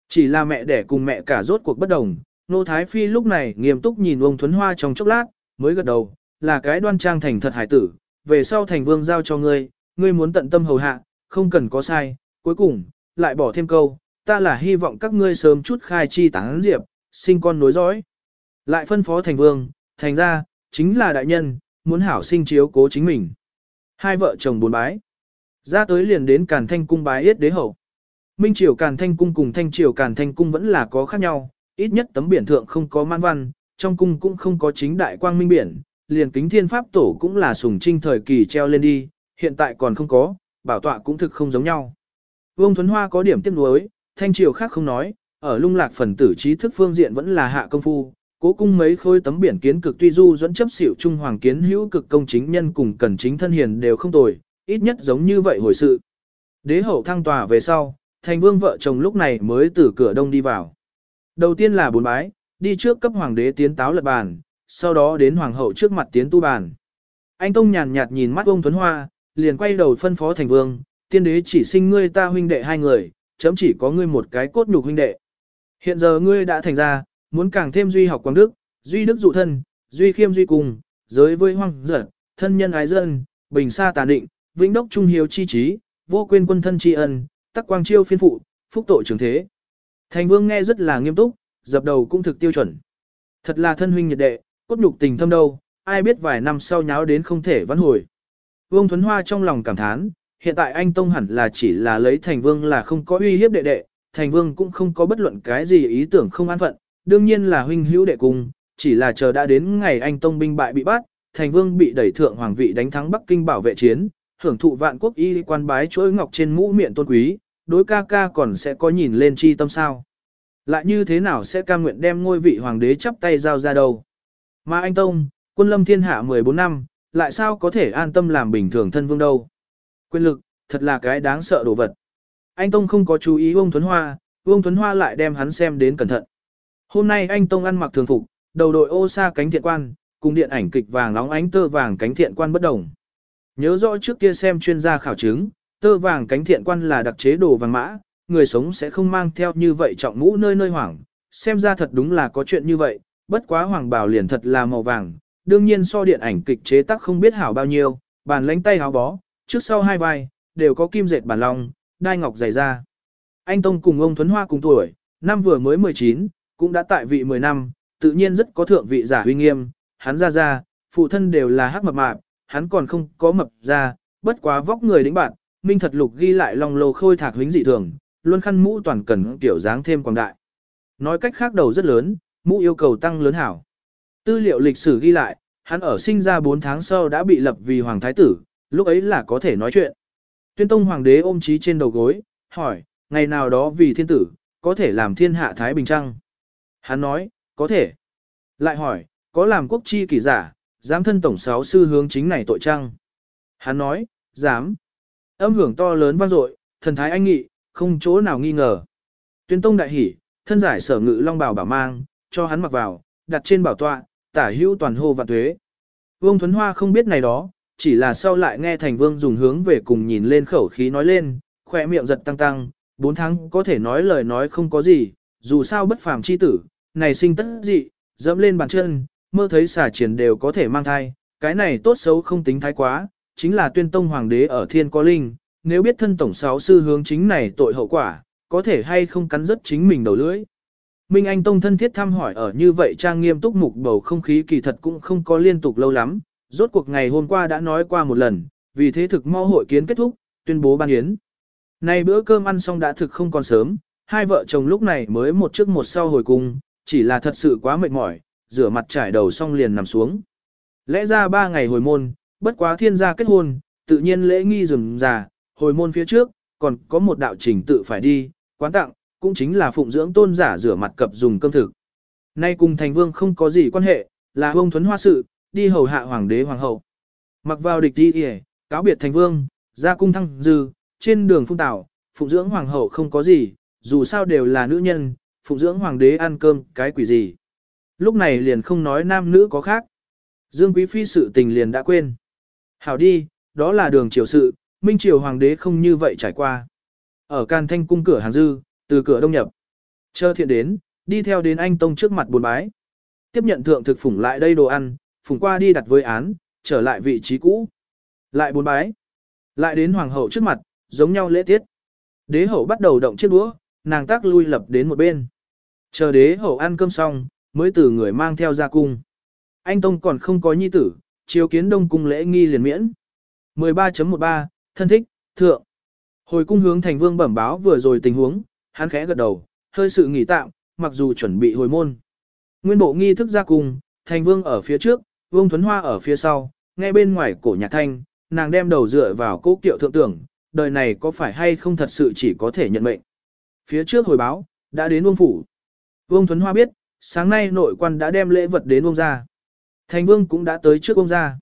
Chỉ là mẹ đẻ cùng mẹ cả rốt cuộc bất đồng, ngô thái phi lúc này nghiêm túc nhìn ông Thuấn Hoa trong chốc lát, mới gật đầu, là cái đoan trang thành thật hải tử, về sau thành vương giao cho ngươi, ngươi muốn tận tâm hầu hạ, không cần có sai, cuối cùng, lại bỏ thêm câu, ta là hy vọng các ngươi sớm chút khai chi tán diệp, sinh con nối dõi. Lại phân phó thành vương, thành ra, chính là đại nhân, muốn hảo sinh chiếu cố chính mình. Hai vợ chồng bốn bái. Ra tới liền đến Càn Thanh cung bái yết đế hậu. Minh triều Càn Thanh cung cùng Thanh triều Càn Thanh cung vẫn là có khác nhau, ít nhất tấm biển thượng không có man văn, trong cung cũng không có chính đại quang minh biển, liền kính thiên pháp tổ cũng là sùng trinh thời kỳ treo lên đi, hiện tại còn không có, bảo tọa cũng thực không giống nhau. Vương Thuấn Hoa có điểm tiếc nuối, Thanh triều khác không nói, ở lung lạc phần tử trí thức phương diện vẫn là hạ công phu, Cố cung mấy khối tấm biển kiến cực tuy du dẫn chấp xỉu trung hoàng kiến hữu cực công chính nhân cùng cần chính thân hiền đều không tồi, ít nhất giống như vậy hồi sự. Đế hậu thăng tòa về sau, thành vương vợ chồng lúc này mới từ cửa đông đi vào. Đầu tiên là bốn bái, đi trước cấp hoàng đế tiến táo lật bàn, sau đó đến hoàng hậu trước mặt tiến tu bàn. Anh Tông nhàn nhạt nhìn mắt ông Tuấn Hoa, liền quay đầu phân phó thành vương, tiên đế chỉ sinh ngươi ta huynh đệ hai người, chấm chỉ có ngươi một cái cốt nhục huynh đệ. Hiện giờ ngươi đã thành ra, muốn càng thêm duy học quang đức, duy đức dụ thân, duy khiêm duy cùng, giới với hoang dở, thân nhân ái dân, bình xa tà định, vĩnh đốc trung hiếu chi trí, vô quên quân thân tri ân, tắc quang chiêu phiên phụ, phúc tội trường thế. Thành vương nghe rất là nghiêm túc, dập đầu cũng thực tiêu chuẩn. Thật là thân huynh nhiệt đệ, cốt nhục tình thâm đâu, ai biết vài năm sau nháo đến không thể vãn hồi. Vương Thuấn Hoa trong lòng cảm thán, hiện tại anh Tông hẳn là chỉ là lấy thành vương là không có uy hiếp đệ đệ, thành vương cũng không có bất luận cái gì ý tưởng không an phận, đương nhiên là huynh hữu đệ cùng, chỉ là chờ đã đến ngày anh tông binh bại bị bắt, thành vương bị đẩy thượng hoàng vị đánh thắng Bắc Kinh bảo vệ chiến, hưởng thụ vạn quốc y quan bái chuỗi ngọc trên mũ miệng tôn quý, đối ca ca còn sẽ có nhìn lên chi tâm sao. Lại như thế nào sẽ ca nguyện đem ngôi vị hoàng đế chắp tay giao ra đâu. Mà anh Tông, quân lâm thiên hạ 14 năm, lại sao có thể an tâm làm bình thường thân vương đâu. Quyền lực, thật là cái đáng sợ đồ vật. Anh Tông không có chú ý ông Thuấn Hoa, ông Thuấn Hoa lại đem hắn xem đến cẩn thận. Hôm nay anh Tông ăn mặc thường phục, đầu đội ô sa cánh thiện quan, cùng điện ảnh kịch vàng nóng ánh tơ vàng cánh thiện quan bất đồng. Nhớ rõ trước kia xem chuyên gia khảo chứng, tơ vàng cánh thiện quan là đặc chế đồ vàng mã, người sống sẽ không mang theo như vậy trọng mũ nơi nơi hoảng. Xem ra thật đúng là có chuyện như vậy, bất quá hoàng bảo liền thật là màu vàng, đương nhiên so điện ảnh kịch chế tác không biết hảo bao nhiêu, bàn lánh tay háo bó, trước sau hai vai, đều có kim dệt bản long, đai ngọc dày ra. Anh Tông cùng ông Thuấn Hoa cùng tuổi, năm vừa mới 19, cũng đã tại vị 10 năm, tự nhiên rất có thượng vị giả huy nghiêm, hắn ra ra, phụ thân đều là hắc mập mạp, hắn còn không có mập ra, bất quá vóc người đĩnh bạn, minh thật lục ghi lại lòng lô khôi thạc huynh dị thường, luôn khăn mũ toàn cần kiểu dáng thêm quảng đại. Nói cách khác đầu rất lớn, mũ yêu cầu tăng lớn hảo. Tư liệu lịch sử ghi lại, hắn ở sinh ra 4 tháng sau đã bị lập vì hoàng thái tử, lúc ấy là có thể nói chuyện. Tuyên tông hoàng đế ôm trí trên đầu gối, hỏi, ngày nào đó vì thiên tử, có thể làm thiên hạ thái bình trăng. Hắn nói, có thể. Lại hỏi, có làm quốc chi kỳ giả, dám thân tổng sáu sư hướng chính này tội trăng? Hắn nói, dám. Âm hưởng to lớn vang dội, thần thái anh nghị, không chỗ nào nghi ngờ. Tuyên tông đại hỉ, thân giải sở ngự long bào bảo mang, cho hắn mặc vào, đặt trên bảo tọa, tả hữu toàn hô và tuế. Vương Thuấn Hoa không biết này đó, chỉ là sau lại nghe thành vương dùng hướng về cùng nhìn lên khẩu khí nói lên, khỏe miệng giật tăng tăng, bốn tháng có thể nói lời nói không có gì, dù sao bất phàm chi tử, này sinh tất dị, dẫm lên bàn chân, mơ thấy xà triển đều có thể mang thai, cái này tốt xấu không tính thái quá, chính là tuyên tông hoàng đế ở thiên có linh, nếu biết thân tổng sáu sư hướng chính này tội hậu quả, có thể hay không cắn rứt chính mình đầu lưỡi. Minh Anh Tông thân thiết thăm hỏi ở như vậy trang nghiêm túc mục bầu không khí kỳ thật cũng không có liên tục lâu lắm, rốt cuộc ngày hôm qua đã nói qua một lần, vì thế thực mau hội kiến kết thúc, tuyên bố ban yến. Nay bữa cơm ăn xong đã thực không còn sớm, hai vợ chồng lúc này mới một trước một sau hồi cùng, chỉ là thật sự quá mệt mỏi, rửa mặt trải đầu xong liền nằm xuống. Lẽ ra ba ngày hồi môn, bất quá thiên gia kết hôn, tự nhiên lễ nghi rừng già, hồi môn phía trước, còn có một đạo trình tự phải đi, quán tặng, cũng chính là phụng dưỡng tôn giả rửa mặt cập dùng cơm thực. Nay cùng thành vương không có gì quan hệ, là ông thuấn hoa sự, đi hầu hạ hoàng đế hoàng hậu. Mặc vào địch đi hề, cáo biệt thành vương, ra cung thăng dư, trên đường phung tảo, phụng dưỡng hoàng hậu không có gì, dù sao đều là nữ nhân, phụng dưỡng hoàng đế ăn cơm, cái quỷ gì. Lúc này liền không nói nam nữ có khác. Dương Quý Phi sự tình liền đã quên. Hảo đi, đó là đường triều sự, minh triều hoàng đế không như vậy trải qua. Ở can thanh cung cửa hàng dư, từ cửa đông nhập. Chờ thiện đến, đi theo đến anh Tông trước mặt buồn bái. Tiếp nhận thượng thực phủng lại đây đồ ăn, phủng qua đi đặt với án, trở lại vị trí cũ. Lại buồn bái. Lại đến hoàng hậu trước mặt, giống nhau lễ tiết. Đế hậu bắt đầu động chiếc đũa, nàng tác lui lập đến một bên. Chờ đế hậu ăn cơm xong, mới từ người mang theo ra cung. Anh Tông còn không có nhi tử, chiếu kiến đông cung lễ nghi liền miễn. 13.13, thân thích, thượng. Hồi cung hướng thành vương bẩm báo vừa rồi tình huống, hắn khẽ gật đầu, hơi sự nghỉ tạm, mặc dù chuẩn bị hồi môn. Nguyên bộ nghi thức ra cung, thành vương ở phía trước, vương thuấn hoa ở phía sau, nghe bên ngoài cổ nhạc thanh, nàng đem đầu dựa vào cố kiệu thượng tưởng, đời này có phải hay không thật sự chỉ có thể nhận mệnh. Phía trước hồi báo, đã đến vương phủ. Vương thuấn hoa biết, sáng nay nội quan đã đem lễ vật đến vương gia. Thành vương cũng đã tới trước vương gia.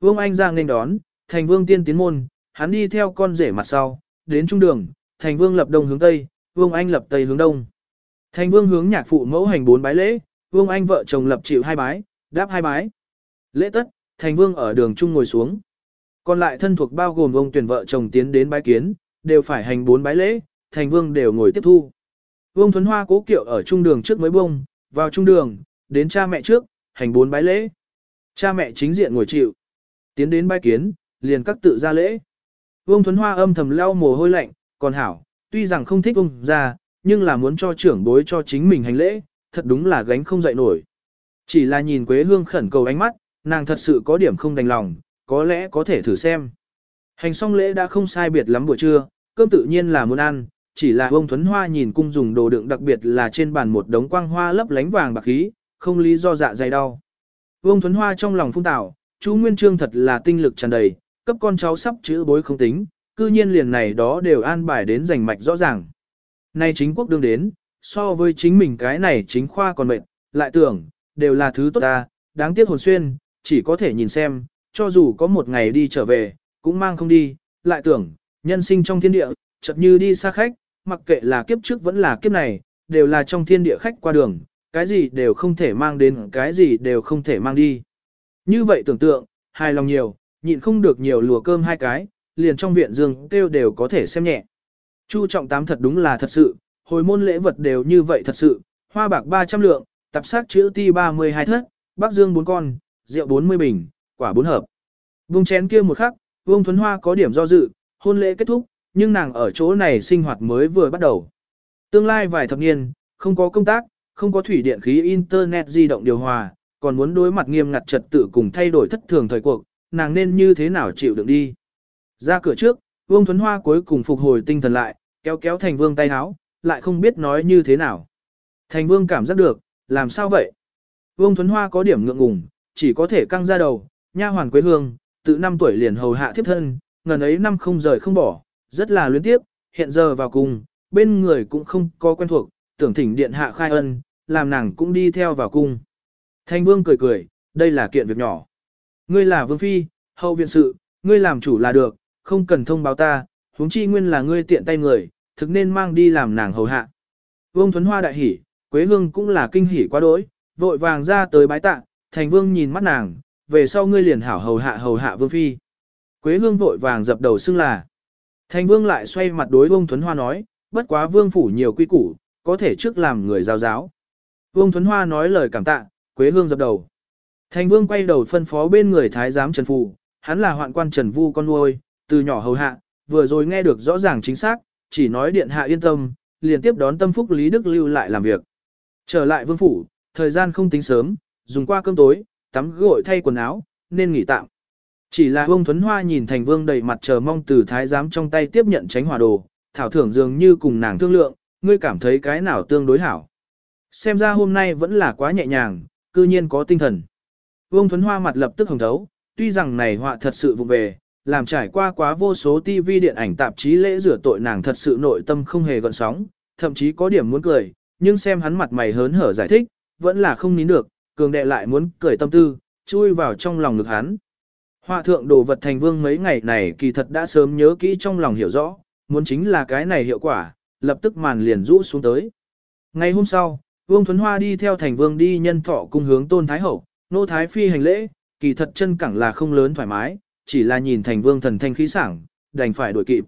Vương anh ra nên đón, thành vương tiên tiến môn, hắn đi theo con rể mặt sau, đến trung đường, thành vương lập đông hướng tây, vương anh lập tây hướng đông. Thành vương hướng nhạc phụ mẫu hành bốn bái lễ, vương anh vợ chồng lập chịu hai bái, đáp hai bái. Lễ tất, thành vương ở đường trung ngồi xuống. Còn lại thân thuộc bao gồm ông tuyển vợ chồng tiến đến bái kiến, đều phải hành bốn bái lễ, thành vương đều ngồi tiếp thu. Vương Thuấn Hoa cố kiệu ở trung đường trước mới bông, vào trung đường, đến cha mẹ trước, hành bốn bái lễ. Cha mẹ chính diện ngồi chịu. Tiến đến bái kiến, liền các tự ra lễ. Vương Thuấn Hoa âm thầm leo mồ hôi lạnh, còn hảo, tuy rằng không thích ông ra, nhưng là muốn cho trưởng bối cho chính mình hành lễ, thật đúng là gánh không dậy nổi. Chỉ là nhìn Quế Hương khẩn cầu ánh mắt, nàng thật sự có điểm không đành lòng, có lẽ có thể thử xem. Hành xong lễ đã không sai biệt lắm buổi trưa, cơm tự nhiên là muốn ăn, chỉ là ông Thuấn Hoa nhìn cung dùng đồ đựng đặc biệt là trên bàn một đống quang hoa lấp lánh vàng bạc khí, không lý do dạ dày đau. Vương Thuấn Hoa trong lòng phung tảo, chú Nguyên Trương thật là tinh lực tràn đầy, cấp con cháu sắp chữ bối không tính, cư nhiên liền này đó đều an bài đến giành mạch rõ ràng. Nay chính quốc đương đến, so với chính mình cái này chính khoa còn mệt, lại tưởng, đều là thứ tốt ta, đáng tiếc hồn xuyên, chỉ có thể nhìn xem, cho dù có một ngày đi trở về, cũng mang không đi, lại tưởng, nhân sinh trong thiên địa, chợt như đi xa khách, mặc kệ là kiếp trước vẫn là kiếp này, đều là trong thiên địa khách qua đường, cái gì đều không thể mang đến, cái gì đều không thể mang đi. Như vậy tưởng tượng, hài lòng nhiều, nhịn không được nhiều lùa cơm hai cái, liền trong viện dương kêu đều có thể xem nhẹ. Chu trọng tám thật đúng là thật sự, hồi môn lễ vật đều như vậy thật sự, hoa bạc 300 lượng, tạp sát chữ ti 32 thất, bác dương 4 con, rượu 40 bình, quả 4 hợp. Vùng chén kia một khắc, Vương Thuấn Hoa có điểm do dự, hôn lễ kết thúc, nhưng nàng ở chỗ này sinh hoạt mới vừa bắt đầu. Tương lai vài thập niên, không có công tác, không có thủy điện khí internet di động điều hòa, còn muốn đối mặt nghiêm ngặt trật tự cùng thay đổi thất thường thời cuộc, nàng nên như thế nào chịu đựng đi. Ra cửa trước, Vương Thuấn Hoa cuối cùng phục hồi tinh thần lại, kéo kéo Thành Vương tay háo, lại không biết nói như thế nào. Thành Vương cảm giác được, làm sao vậy? Vương Thuấn Hoa có điểm ngượng ngùng, chỉ có thể căng ra đầu, nha hoàn quê hương, tự năm tuổi liền hầu hạ thiếp thân, ngần ấy năm không rời không bỏ, rất là luyến tiếp, hiện giờ vào cùng, bên người cũng không có quen thuộc, tưởng thỉnh điện hạ khai ân, làm nàng cũng đi theo vào cung. Thanh vương cười cười, đây là kiện việc nhỏ. Ngươi là vương phi, hậu viện sự, ngươi làm chủ là được, không cần thông báo ta, huống chi nguyên là ngươi tiện tay người, thực nên mang đi làm nàng hầu hạ. Vương Thuấn Hoa đại hỉ, Quế Hương cũng là kinh hỉ quá đỗi, vội vàng ra tới bái tạ, thành vương nhìn mắt nàng, về sau ngươi liền hảo hầu hạ hầu hạ vương phi. Quế Hương vội vàng dập đầu xưng là. Thành vương lại xoay mặt đối Vương Thuấn Hoa nói, bất quá vương phủ nhiều quy củ, có thể trước làm người giáo giáo. Vương Thuấn Hoa nói lời cảm tạ, Quế Hương dập đầu. Thành vương quay đầu phân phó bên người thái giám Trần Phù, hắn là hoạn quan Trần Vu con nuôi, từ nhỏ hầu hạ, vừa rồi nghe được rõ ràng chính xác, chỉ nói điện hạ yên tâm, liền tiếp đón tâm phúc Lý Đức lưu lại làm việc. Trở lại vương phủ, thời gian không tính sớm, dùng qua cơm tối, tắm gội thay quần áo, nên nghỉ tạm. Chỉ là ông Thuấn Hoa nhìn thành vương đầy mặt chờ mong từ thái giám trong tay tiếp nhận tránh hòa đồ, thảo thưởng dường như cùng nàng thương lượng, ngươi cảm thấy cái nào tương đối hảo. Xem ra hôm nay vẫn là quá nhẹ nhàng, cư nhiên có tinh thần. Vương Thuấn Hoa mặt lập tức hồng thấu, tuy rằng này họa thật sự vụ về, làm trải qua quá vô số TV điện ảnh tạp chí lễ rửa tội nàng thật sự nội tâm không hề gợn sóng, thậm chí có điểm muốn cười, nhưng xem hắn mặt mày hớn hở giải thích, vẫn là không nín được, cường đệ lại muốn cười tâm tư, chui vào trong lòng ngực hắn. Họa thượng đồ vật thành vương mấy ngày này kỳ thật đã sớm nhớ kỹ trong lòng hiểu rõ, muốn chính là cái này hiệu quả, lập tức màn liền rũ xuống tới. Ngày hôm sau, Vương Thuấn Hoa đi theo thành vương đi nhân thọ cung hướng tôn thái hậu, nô thái phi hành lễ, kỳ thật chân cẳng là không lớn thoải mái, chỉ là nhìn thành vương thần thanh khí sảng, đành phải đuổi kịp.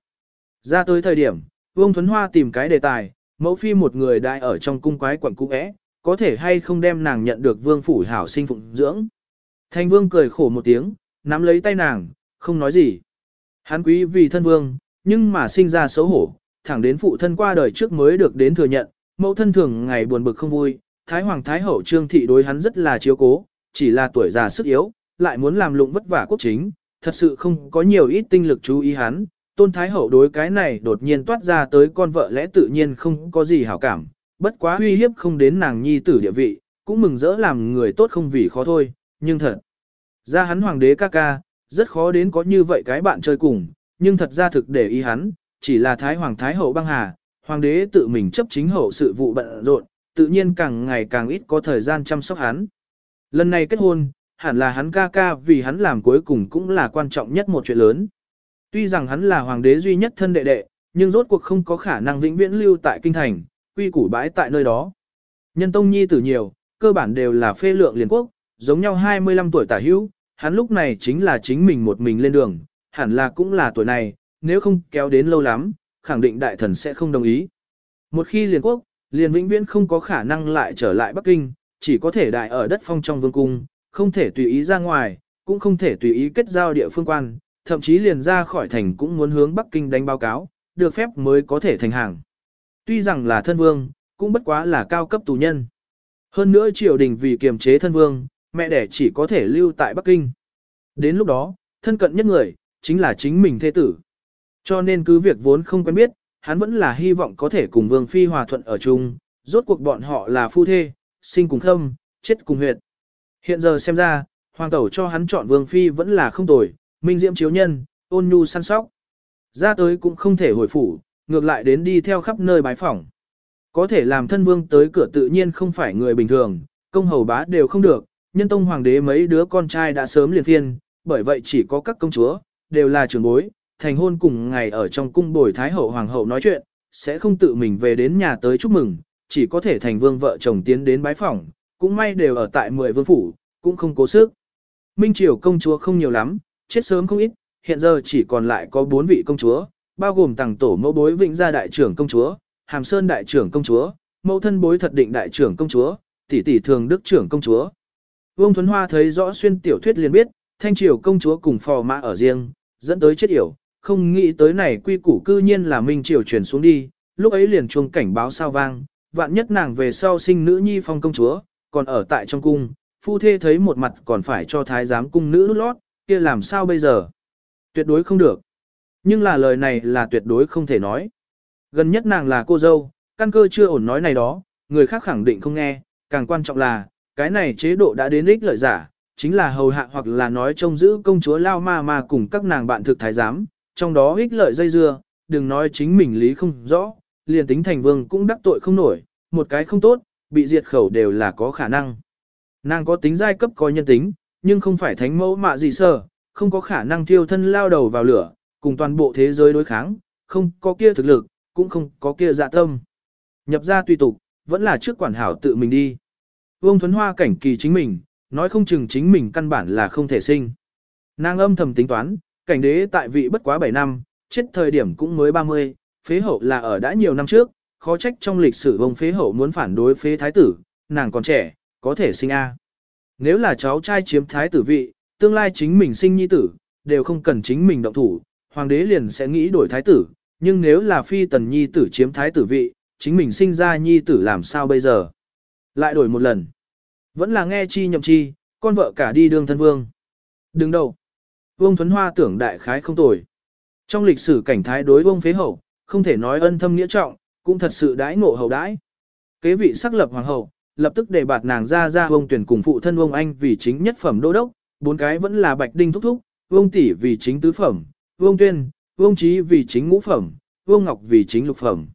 Ra tới thời điểm, Vương Thuấn Hoa tìm cái đề tài, mẫu phi một người đại ở trong cung quái quận cũ é, có thể hay không đem nàng nhận được vương phủ hảo sinh phụng dưỡng. Thành vương cười khổ một tiếng, nắm lấy tay nàng, không nói gì. Hắn quý vì thân vương, nhưng mà sinh ra xấu hổ, thẳng đến phụ thân qua đời trước mới được đến thừa nhận, mẫu thân thường ngày buồn bực không vui, Thái Hoàng Thái Hậu Trương Thị đối hắn rất là chiếu cố, chỉ là tuổi già sức yếu, lại muốn làm lụng vất vả quốc chính, thật sự không có nhiều ít tinh lực chú ý hắn. Tôn Thái Hậu đối cái này đột nhiên toát ra tới con vợ lẽ tự nhiên không có gì hảo cảm, bất quá uy hiếp không đến nàng nhi tử địa vị, cũng mừng rỡ làm người tốt không vì khó thôi, nhưng thật. Ra hắn hoàng đế ca ca, rất khó đến có như vậy cái bạn chơi cùng, nhưng thật ra thực để ý hắn, chỉ là Thái Hoàng Thái Hậu băng hà, hoàng đế tự mình chấp chính hậu sự vụ bận rộn, tự nhiên càng ngày càng ít có thời gian chăm sóc hắn. Lần này kết hôn, hẳn là hắn ca ca vì hắn làm cuối cùng cũng là quan trọng nhất một chuyện lớn. Tuy rằng hắn là hoàng đế duy nhất thân đệ đệ, nhưng rốt cuộc không có khả năng vĩnh viễn lưu tại kinh thành, quy củ bãi tại nơi đó. Nhân tông nhi tử nhiều, cơ bản đều là phê lượng liền quốc, giống nhau 25 tuổi tả hữu, hắn lúc này chính là chính mình một mình lên đường, hẳn là cũng là tuổi này, nếu không kéo đến lâu lắm, khẳng định đại thần sẽ không đồng ý. Một khi liền quốc, liền vĩnh viễn không có khả năng lại trở lại Bắc Kinh, chỉ có thể đại ở đất phong trong vương cung, không thể tùy ý ra ngoài, cũng không thể tùy ý kết giao địa phương quan, thậm chí liền ra khỏi thành cũng muốn hướng Bắc Kinh đánh báo cáo, được phép mới có thể thành hàng. Tuy rằng là thân vương, cũng bất quá là cao cấp tù nhân. Hơn nữa triều đình vì kiềm chế thân vương, mẹ đẻ chỉ có thể lưu tại Bắc Kinh. Đến lúc đó, thân cận nhất người, chính là chính mình thế tử. Cho nên cứ việc vốn không quen biết, hắn vẫn là hy vọng có thể cùng Vương Phi hòa thuận ở chung, rốt cuộc bọn họ là phu thê, sinh cùng khâm, chết cùng huyệt. Hiện giờ xem ra, hoàng tẩu cho hắn chọn Vương Phi vẫn là không tồi, minh diễm chiếu nhân, ôn nhu săn sóc. Ra tới cũng không thể hồi phủ, ngược lại đến đi theo khắp nơi bái phỏng. Có thể làm thân vương tới cửa tự nhiên không phải người bình thường, công hầu bá đều không được, nhân tông hoàng đế mấy đứa con trai đã sớm liền phiên, bởi vậy chỉ có các công chúa, đều là trưởng bối, thành hôn cùng ngày ở trong cung bồi thái hậu hoàng hậu nói chuyện, sẽ không tự mình về đến nhà tới chúc mừng, chỉ có thể thành vương vợ chồng tiến đến bái phỏng, cũng may đều ở tại mười vương phủ, cũng không cố sức. Minh triều công chúa không nhiều lắm, chết sớm không ít, hiện giờ chỉ còn lại có bốn vị công chúa, bao gồm tàng tổ mẫu bối vĩnh gia đại trưởng công chúa, hàm sơn đại trưởng công chúa, mẫu thân bối thật định đại trưởng công chúa, tỷ tỷ thường đức trưởng công chúa. Vương Thuấn Hoa thấy rõ xuyên tiểu thuyết liền biết, thanh triều công chúa cùng phò mã ở riêng, dẫn tới chết yểu, không nghĩ tới này quy củ cư nhiên là Minh Triều truyền xuống đi, lúc ấy liền chuông cảnh báo sao vang, vạn nhất nàng về sau sinh nữ nhi phong công chúa, còn ở tại trong cung, phu thê thấy một mặt còn phải cho thái giám cung nữ nút lót, kia làm sao bây giờ? Tuyệt đối không được. Nhưng là lời này là tuyệt đối không thể nói. Gần nhất nàng là cô dâu, căn cơ chưa ổn nói này đó, người khác khẳng định không nghe, càng quan trọng là, cái này chế độ đã đến ích lợi giả, chính là hầu hạ hoặc là nói trông giữ công chúa Lao Ma Ma cùng các nàng bạn thực thái giám, trong đó ích lợi dây dưa, đừng nói chính mình lý không rõ, liền tính thành vương cũng đắc tội không nổi, một cái không tốt, bị diệt khẩu đều là có khả năng. Nàng có tính giai cấp có nhân tính, nhưng không phải thánh mẫu mạ gì sơ, không có khả năng thiêu thân lao đầu vào lửa, cùng toàn bộ thế giới đối kháng, không có kia thực lực, cũng không có kia dạ tâm. Nhập ra tùy tục, vẫn là trước quản hảo tự mình đi. Vương Thuấn Hoa cảnh kỳ chính mình, nói không chừng chính mình căn bản là không thể sinh. Nàng âm thầm tính toán, cảnh đế tại vị bất quá 7 năm, chết thời điểm cũng mới 30, phế hậu là ở đã nhiều năm trước, khó trách trong lịch sử ông phế hậu muốn phản đối phế thái tử, nàng còn trẻ, có thể sinh A. Nếu là cháu trai chiếm thái tử vị, tương lai chính mình sinh nhi tử, đều không cần chính mình động thủ, hoàng đế liền sẽ nghĩ đổi thái tử, nhưng nếu là phi tần nhi tử chiếm thái tử vị, chính mình sinh ra nhi tử làm sao bây giờ? Lại đổi một lần. Vẫn là nghe chi nhậm chi, con vợ cả đi đương thân vương. Đừng đâu. Vương Thuấn Hoa tưởng đại khái không tồi. Trong lịch sử cảnh thái đối vương phế hậu, không thể nói ân thâm nghĩa trọng, cũng thật sự đãi ngộ hậu đãi. Kế vị sắc lập hoàng hậu, lập tức để bạt nàng ra ra Vương tuyển cùng phụ thân Vương anh vì chính nhất phẩm đô đốc, bốn cái vẫn là bạch đinh thúc thúc, Vương tỷ vì chính tứ phẩm, Vương tuyên, Vương trí vì chính ngũ phẩm, Vương ngọc vì chính lục phẩm.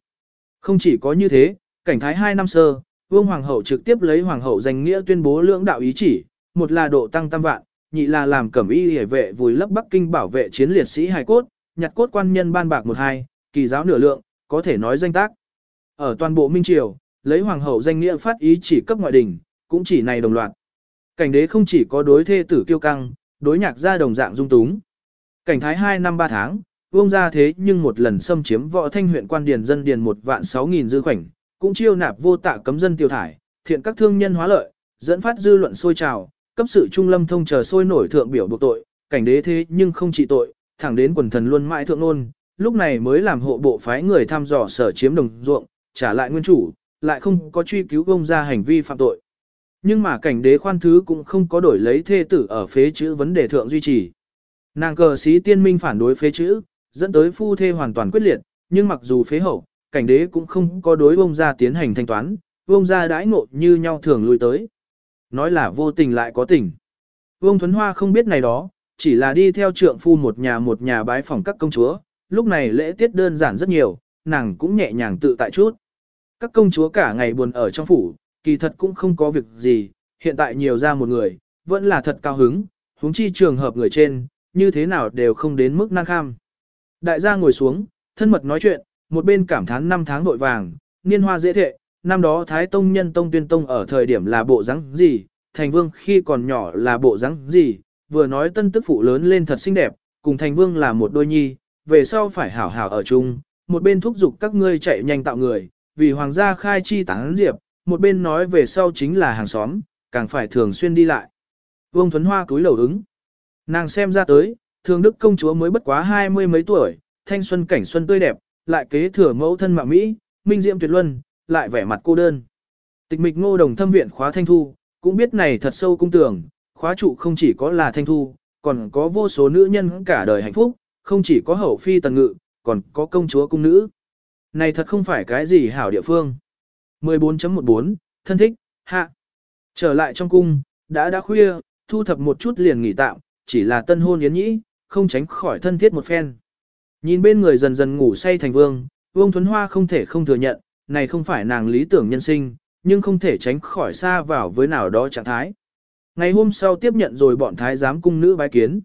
Không chỉ có như thế, cảnh thái hai năm sơ, vương hoàng hậu trực tiếp lấy hoàng hậu danh nghĩa tuyên bố lưỡng đạo ý chỉ, một là độ tăng tam vạn, nhị là làm cẩm y hề vệ vùi lấp Bắc Kinh bảo vệ chiến liệt sĩ hài cốt, nhặt cốt quan nhân ban bạc một hai, kỳ giáo nửa lượng, có thể nói danh tác. Ở toàn bộ Minh Triều, lấy hoàng hậu danh nghĩa phát ý chỉ cấp ngoại đình, cũng chỉ này đồng loạt. Cảnh đế không chỉ có đối thê tử kiêu căng, đối nhạc gia đồng dạng dung túng. Cảnh thái 2 năm 3 tháng, vương gia thế nhưng một lần xâm chiếm võ thanh huyện quan điền dân điền một vạn sáu nghìn dư khoảnh, cũng chiêu nạp vô tạ cấm dân tiêu thải, thiện các thương nhân hóa lợi, dẫn phát dư luận sôi trào, cấp sự trung lâm thông chờ sôi nổi thượng biểu buộc tội, cảnh đế thế nhưng không trị tội, thẳng đến quần thần luôn mãi thượng nôn, lúc này mới làm hộ bộ phái người thăm dò sở chiếm đồng ruộng, trả lại nguyên chủ, lại không có truy cứu ông ra hành vi phạm tội. Nhưng mà cảnh đế khoan thứ cũng không có đổi lấy thê tử ở phế chữ vấn đề thượng duy trì. Nàng cờ sĩ tiên minh phản đối phế chữ, dẫn tới phu thê hoàn toàn quyết liệt, nhưng mặc dù phế hậu, cảnh đế cũng không có đối ông gia tiến hành thanh toán, ông gia đãi ngộ như nhau thường lui tới. Nói là vô tình lại có tình. Vương Thuấn Hoa không biết này đó, chỉ là đi theo trượng phu một nhà một nhà bái phòng các công chúa, lúc này lễ tiết đơn giản rất nhiều, nàng cũng nhẹ nhàng tự tại chút. Các công chúa cả ngày buồn ở trong phủ, kỳ thật cũng không có việc gì, hiện tại nhiều ra một người, vẫn là thật cao hứng, huống chi trường hợp người trên, như thế nào đều không đến mức năng kham. Đại gia ngồi xuống, thân mật nói chuyện, một bên cảm thán năm tháng vội vàng, niên hoa dễ thệ, năm đó Thái Tông nhân Tông tuyên Tông ở thời điểm là bộ dáng gì, Thành Vương khi còn nhỏ là bộ dáng gì, vừa nói tân tức phụ lớn lên thật xinh đẹp, cùng Thành Vương là một đôi nhi, về sau phải hảo hảo ở chung, một bên thúc giục các ngươi chạy nhanh tạo người, vì hoàng gia khai chi tán diệp, một bên nói về sau chính là hàng xóm, càng phải thường xuyên đi lại. Vương Thuấn Hoa cúi đầu ứng. Nàng xem ra tới, thường đức công chúa mới bất quá hai mươi mấy tuổi, thanh xuân cảnh xuân tươi đẹp, lại kế thừa mẫu thân mạng Mỹ, minh diệm tuyệt luân, lại vẻ mặt cô đơn. Tịch mịch ngô đồng thâm viện khóa thanh thu, cũng biết này thật sâu cung tưởng, khóa trụ không chỉ có là thanh thu, còn có vô số nữ nhân cả đời hạnh phúc, không chỉ có hậu phi tần ngự, còn có công chúa cung nữ. Này thật không phải cái gì hảo địa phương. 14.14, thân thích, hạ. Trở lại trong cung, đã đã khuya, thu thập một chút liền nghỉ tạm, chỉ là tân hôn yến nhĩ, không tránh khỏi thân thiết một phen. Nhìn bên người dần dần ngủ say thành vương, vương Thuấn Hoa không thể không thừa nhận, này không phải nàng lý tưởng nhân sinh, nhưng không thể tránh khỏi xa vào với nào đó trạng thái. Ngày hôm sau tiếp nhận rồi bọn thái giám cung nữ bái kiến.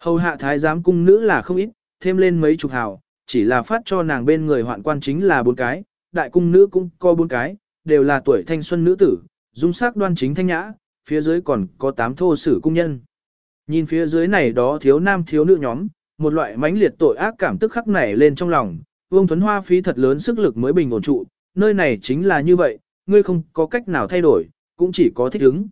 Hầu hạ thái giám cung nữ là không ít, thêm lên mấy chục hào, chỉ là phát cho nàng bên người hoạn quan chính là bốn cái, đại cung nữ cũng có bốn cái, đều là tuổi thanh xuân nữ tử, dung sắc đoan chính thanh nhã, phía dưới còn có tám thô sử cung nhân. Nhìn phía dưới này đó thiếu nam thiếu nữ nhóm, một loại mãnh liệt tội ác cảm tức khắc nảy lên trong lòng, Vương Thuấn Hoa phí thật lớn sức lực mới bình ổn trụ, nơi này chính là như vậy, ngươi không có cách nào thay đổi, cũng chỉ có thích ứng.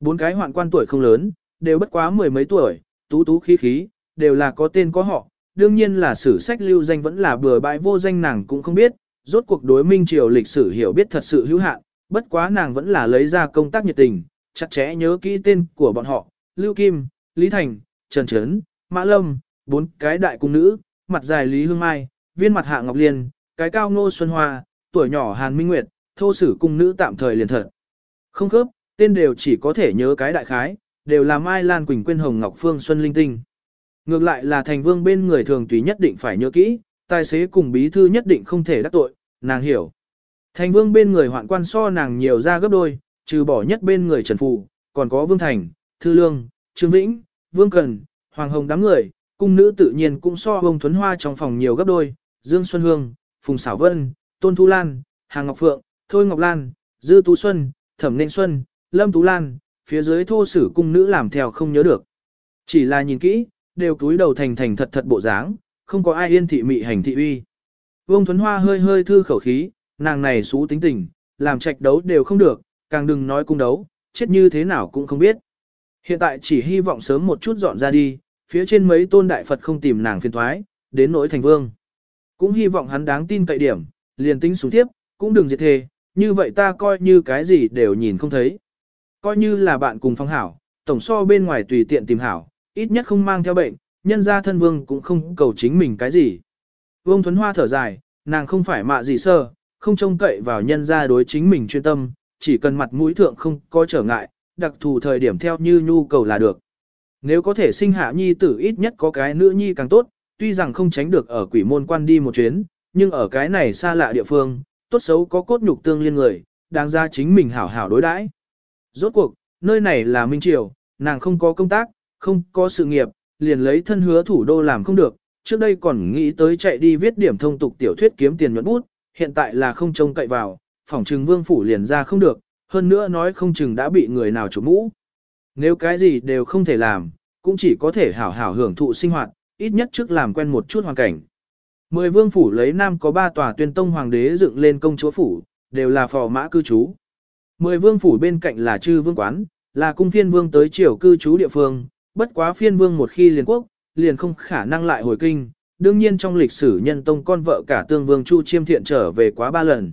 Bốn cái hoạn quan tuổi không lớn, đều bất quá mười mấy tuổi, tú tú khí khí, đều là có tên có họ, đương nhiên là sử sách lưu danh vẫn là bừa bãi vô danh nàng cũng không biết, rốt cuộc đối minh triều lịch sử hiểu biết thật sự hữu hạn, bất quá nàng vẫn là lấy ra công tác nhiệt tình, chặt chẽ nhớ kỹ tên của bọn họ, Lưu Kim, Lý Thành, Trần Trấn, Mã Lâm, bốn cái đại cung nữ, mặt dài Lý Hương Mai, viên mặt Hạ Ngọc Liên, cái cao Ngô Xuân Hoa, tuổi nhỏ Hàn Minh Nguyệt, thô sử cung nữ tạm thời liền thật. Không khớp, tên đều chỉ có thể nhớ cái đại khái, đều là Mai Lan Quỳnh Quyên Hồng Ngọc Phương Xuân Linh Tinh. Ngược lại là thành vương bên người thường tùy nhất định phải nhớ kỹ, tài xế cùng bí thư nhất định không thể đắc tội, nàng hiểu. Thành vương bên người hoạn quan so nàng nhiều ra gấp đôi, trừ bỏ nhất bên người Trần phụ còn có Vương Thành, Thư Lương, Trương Vĩnh, Vương Cần, Hoàng Hồng đám người, cung nữ tự nhiên cũng so ông Thuấn Hoa trong phòng nhiều gấp đôi, Dương Xuân Hương, Phùng Xảo Vân, Tôn Thu Lan, Hà Ngọc Phượng, Thôi Ngọc Lan, Dư Tú Xuân, Thẩm Nên Xuân, Lâm Tú Lan, phía dưới thô sử cung nữ làm theo không nhớ được. Chỉ là nhìn kỹ, đều túi đầu thành thành thật thật bộ dáng, không có ai yên thị mị hành thị uy. Vương Thuấn Hoa hơi hơi thư khẩu khí, nàng này xú tính tình, làm trạch đấu đều không được, càng đừng nói cung đấu, chết như thế nào cũng không biết. Hiện tại chỉ hy vọng sớm một chút dọn ra đi, phía trên mấy tôn đại Phật không tìm nàng phiền thoái, đến nỗi thành vương. Cũng hy vọng hắn đáng tin cậy điểm, liền tính xuống tiếp, cũng đừng diệt thề, như vậy ta coi như cái gì đều nhìn không thấy. Coi như là bạn cùng phong hảo, tổng so bên ngoài tùy tiện tìm hảo, ít nhất không mang theo bệnh, nhân ra thân vương cũng không cầu chính mình cái gì. Vương Thuấn Hoa thở dài, nàng không phải mạ gì sơ, không trông cậy vào nhân ra đối chính mình chuyên tâm, chỉ cần mặt mũi thượng không có trở ngại, đặc thù thời điểm theo như nhu cầu là được. Nếu có thể sinh hạ nhi tử ít nhất có cái nữ nhi càng tốt, tuy rằng không tránh được ở quỷ môn quan đi một chuyến, nhưng ở cái này xa lạ địa phương, tốt xấu có cốt nhục tương liên người, đáng ra chính mình hảo hảo đối đãi. Rốt cuộc, nơi này là Minh Triều, nàng không có công tác, không có sự nghiệp, liền lấy thân hứa thủ đô làm không được, trước đây còn nghĩ tới chạy đi viết điểm thông tục tiểu thuyết kiếm tiền nhuận bút, hiện tại là không trông cậy vào, phỏng trừng vương phủ liền ra không được, hơn nữa nói không chừng đã bị người nào chụp mũ. Nếu cái gì đều không thể làm, cũng chỉ có thể hảo hảo hưởng thụ sinh hoạt, ít nhất trước làm quen một chút hoàn cảnh. Mười vương phủ lấy nam có ba tòa tuyên tông hoàng đế dựng lên công chúa phủ, đều là phò mã cư trú. Mười vương phủ bên cạnh là chư vương quán, là cung phiên vương tới triều cư trú địa phương, bất quá phiên vương một khi liền quốc, liền không khả năng lại hồi kinh. Đương nhiên trong lịch sử nhân tông con vợ cả tương vương Chu Chiêm Thiện trở về quá ba lần.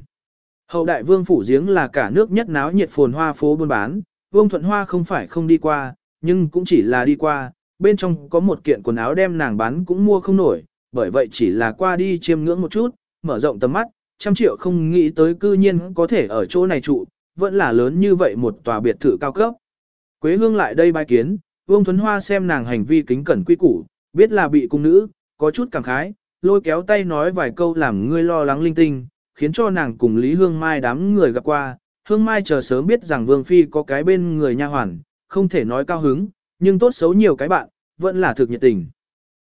Hậu đại vương phủ giếng là cả nước nhất náo nhiệt phồn hoa phố buôn bán, vương thuận hoa không phải không đi qua, nhưng cũng chỉ là đi qua, bên trong có một kiện quần áo đem nàng bán cũng mua không nổi, bởi vậy chỉ là qua đi chiêm ngưỡng một chút, mở rộng tầm mắt, trăm triệu không nghĩ tới cư nhiên có thể ở chỗ này trụ, vẫn là lớn như vậy một tòa biệt thự cao cấp. Quế hương lại đây bài kiến, Vương Thuấn Hoa xem nàng hành vi kính cẩn quy củ, biết là bị cung nữ, có chút cảm khái, lôi kéo tay nói vài câu làm ngươi lo lắng linh tinh, khiến cho nàng cùng Lý Hương Mai đám người gặp qua. Hương Mai chờ sớm biết rằng Vương Phi có cái bên người nha hoàn, không thể nói cao hứng, nhưng tốt xấu nhiều cái bạn, vẫn là thực nhiệt tình.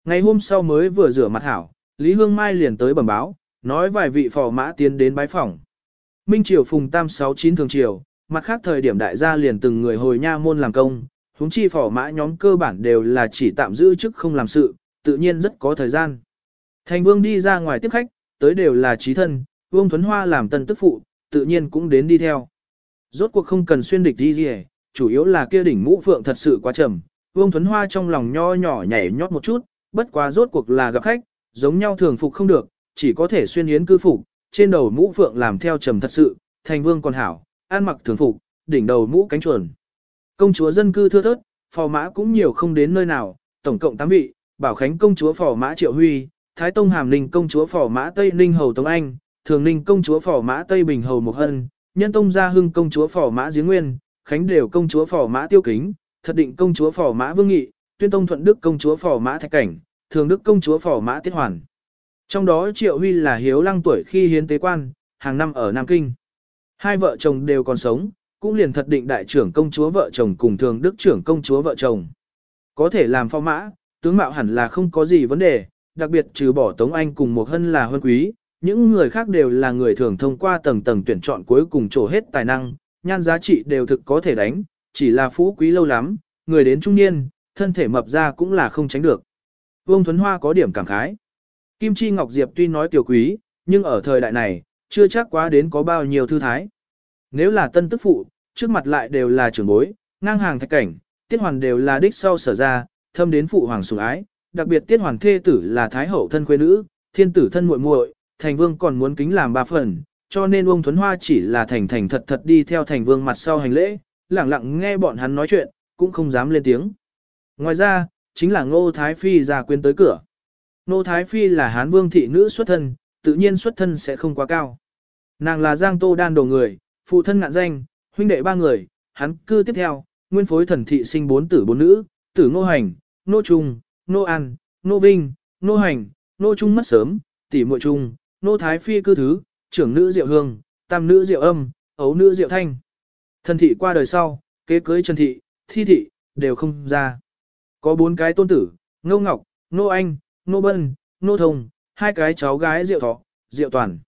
Ngày hôm sau mới vừa rửa mặt hảo, Lý Hương Mai liền tới bẩm báo, nói vài vị phò mã tiến đến bái phòng. Minh Triều Phùng Tam 69 thường triều, mặt khác thời điểm đại gia liền từng người hồi nha môn làm công, huống chi phò mã nhóm cơ bản đều là chỉ tạm giữ chức không làm sự, tự nhiên rất có thời gian. Thành Vương đi ra ngoài tiếp khách, tới đều là trí thân, Vương Thuấn Hoa làm tân tức phụ, tự nhiên cũng đến đi theo. Rốt cuộc không cần xuyên địch đi gì, chủ yếu là kia đỉnh mũ phượng thật sự quá trầm. Vương Thuấn Hoa trong lòng nho nhỏ nhảy nhót một chút, bất quá rốt cuộc là gặp khách, giống nhau thường phục không được, chỉ có thể xuyên yến cư phục, trên đầu mũ phượng làm theo trầm thật sự, thành vương còn hảo, an mặc thường phục, đỉnh đầu mũ cánh chuồn. Công chúa dân cư thưa thớt, phò mã cũng nhiều không đến nơi nào, tổng cộng 8 vị, Bảo Khánh công chúa phò mã Triệu Huy, Thái Tông Hàm Ninh công chúa phò mã Tây Ninh hầu Tống Anh, Thường Ninh công chúa phò mã Tây Bình hầu Mộc Hân, Nhân Tông Gia Hưng công chúa phò mã Giếng Nguyên, Khánh Đều công chúa phò mã Tiêu Kính, Thật Định công chúa phò mã Vương Nghị, Tuyên Tông Thuận Đức công chúa phò mã Thạch Cảnh, Thường Đức công chúa phò mã Tiết Hoàn. Trong đó Triệu Huy là hiếu lăng tuổi khi hiến tế quan, hàng năm ở Nam Kinh. Hai vợ chồng đều còn sống, cũng liền thật định đại trưởng công chúa vợ chồng cùng thường đức trưởng công chúa vợ chồng. Có thể làm phò mã, tướng mạo hẳn là không có gì vấn đề, đặc biệt trừ bỏ Tống Anh cùng một hân là huân quý, những người khác đều là người thường thông qua tầng tầng tuyển chọn cuối cùng trổ hết tài năng, nhan giá trị đều thực có thể đánh, chỉ là phú quý lâu lắm, người đến trung niên, thân thể mập ra cũng là không tránh được. Vương Thuấn Hoa có điểm cảm khái. Kim Chi Ngọc Diệp tuy nói tiểu quý, nhưng ở thời đại này, chưa chắc quá đến có bao nhiêu thư thái. Nếu là tân tức phụ, trước mặt lại đều là trưởng bối, ngang hàng thạch cảnh, tiết hoàn đều là đích sau sở ra, thâm đến phụ hoàng sủng ái, đặc biệt tiết hoàn thê tử là thái hậu thân quê nữ, thiên tử thân muội muội, thành vương còn muốn kính làm ba phần, cho nên ông Thuấn Hoa chỉ là thành thành thật thật đi theo thành vương mặt sau hành lễ, lặng lặng nghe bọn hắn nói chuyện, cũng không dám lên tiếng. Ngoài ra, chính là Ngô Thái Phi ra quyến tới cửa. Ngô Thái Phi là hán vương thị nữ xuất thân, tự nhiên xuất thân sẽ không quá cao. Nàng là Giang Tô Đan đồ người, phụ thân ngạn danh, huynh đệ ba người, hắn cư tiếp theo, nguyên phối thần thị sinh bốn tử bốn nữ, tử Ngô Hành, Ngô Trung, Ngô An, Ngô Vinh, Ngô Hành, Ngô Trung mất sớm, tỷ muội Trung, Nô Thái Phi cư thứ, trưởng nữ Diệu Hương, tam nữ Diệu Âm, ấu nữ Diệu Thanh. Thần thị qua đời sau, kế cưới Trần thị, thi thị, đều không ra. Có bốn cái tôn tử, Ngô Ngọc, Nô Anh, Nô Bân, Nô Thông, hai cái cháu gái Diệu Thọ, Diệu Toàn.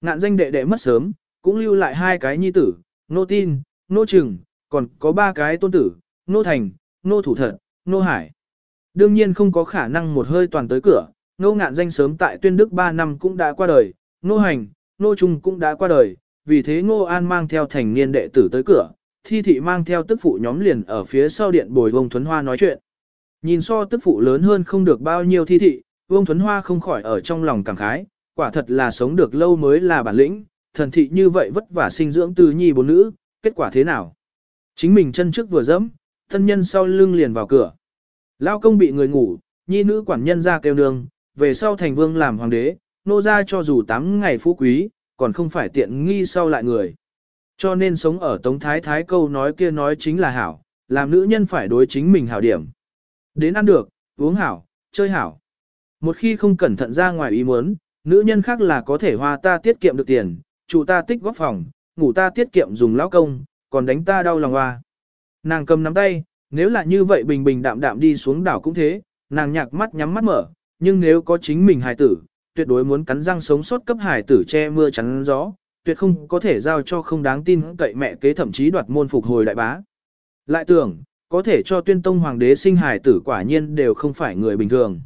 Ngạn danh đệ đệ mất sớm, cũng lưu lại hai cái nhi tử, Nô Tin, Nô Trừng, còn có ba cái tôn tử, Nô Thành, Nô Thủ Thật, Nô Hải. Đương nhiên không có khả năng một hơi toàn tới cửa, Ngô Ngạn danh sớm tại Tuyên Đức 3 năm cũng đã qua đời, Ngô Hành, Ngô Trung cũng đã qua đời, vì thế Ngô An mang theo thành niên đệ tử tới cửa, thi thị mang theo tức phụ nhóm liền ở phía sau điện bồi vông Thuấn Hoa nói chuyện. Nhìn so tức phụ lớn hơn không được bao nhiêu thi thị, vông Thuấn Hoa không khỏi ở trong lòng cảm khái, quả thật là sống được lâu mới là bản lĩnh, thần thị như vậy vất vả sinh dưỡng từ nhi bốn nữ, kết quả thế nào? Chính mình chân trước vừa dẫm, thân nhân sau lưng liền vào cửa. Lao công bị người ngủ, nhi nữ quản nhân ra kêu nương, về sau thành vương làm hoàng đế, nô ra cho dù 8 ngày phú quý, còn không phải tiện nghi sau lại người. Cho nên sống ở Tống Thái Thái câu nói kia nói chính là hảo, làm nữ nhân phải đối chính mình hảo điểm. Đến ăn được, uống hảo, chơi hảo. Một khi không cẩn thận ra ngoài ý muốn, nữ nhân khác là có thể hoa ta tiết kiệm được tiền, chủ ta tích góp phòng, ngủ ta tiết kiệm dùng lão công, còn đánh ta đau lòng hoa. Nàng cầm nắm tay, nếu là như vậy bình bình đạm đạm đi xuống đảo cũng thế, nàng nhạc mắt nhắm mắt mở, nhưng nếu có chính mình hài tử, tuyệt đối muốn cắn răng sống sót cấp hài tử che mưa chắn gió, tuyệt không có thể giao cho không đáng tin cậy mẹ kế thậm chí đoạt môn phục hồi đại bá. Lại tưởng, có thể cho tuyên tông hoàng đế sinh hài tử quả nhiên đều không phải người bình thường.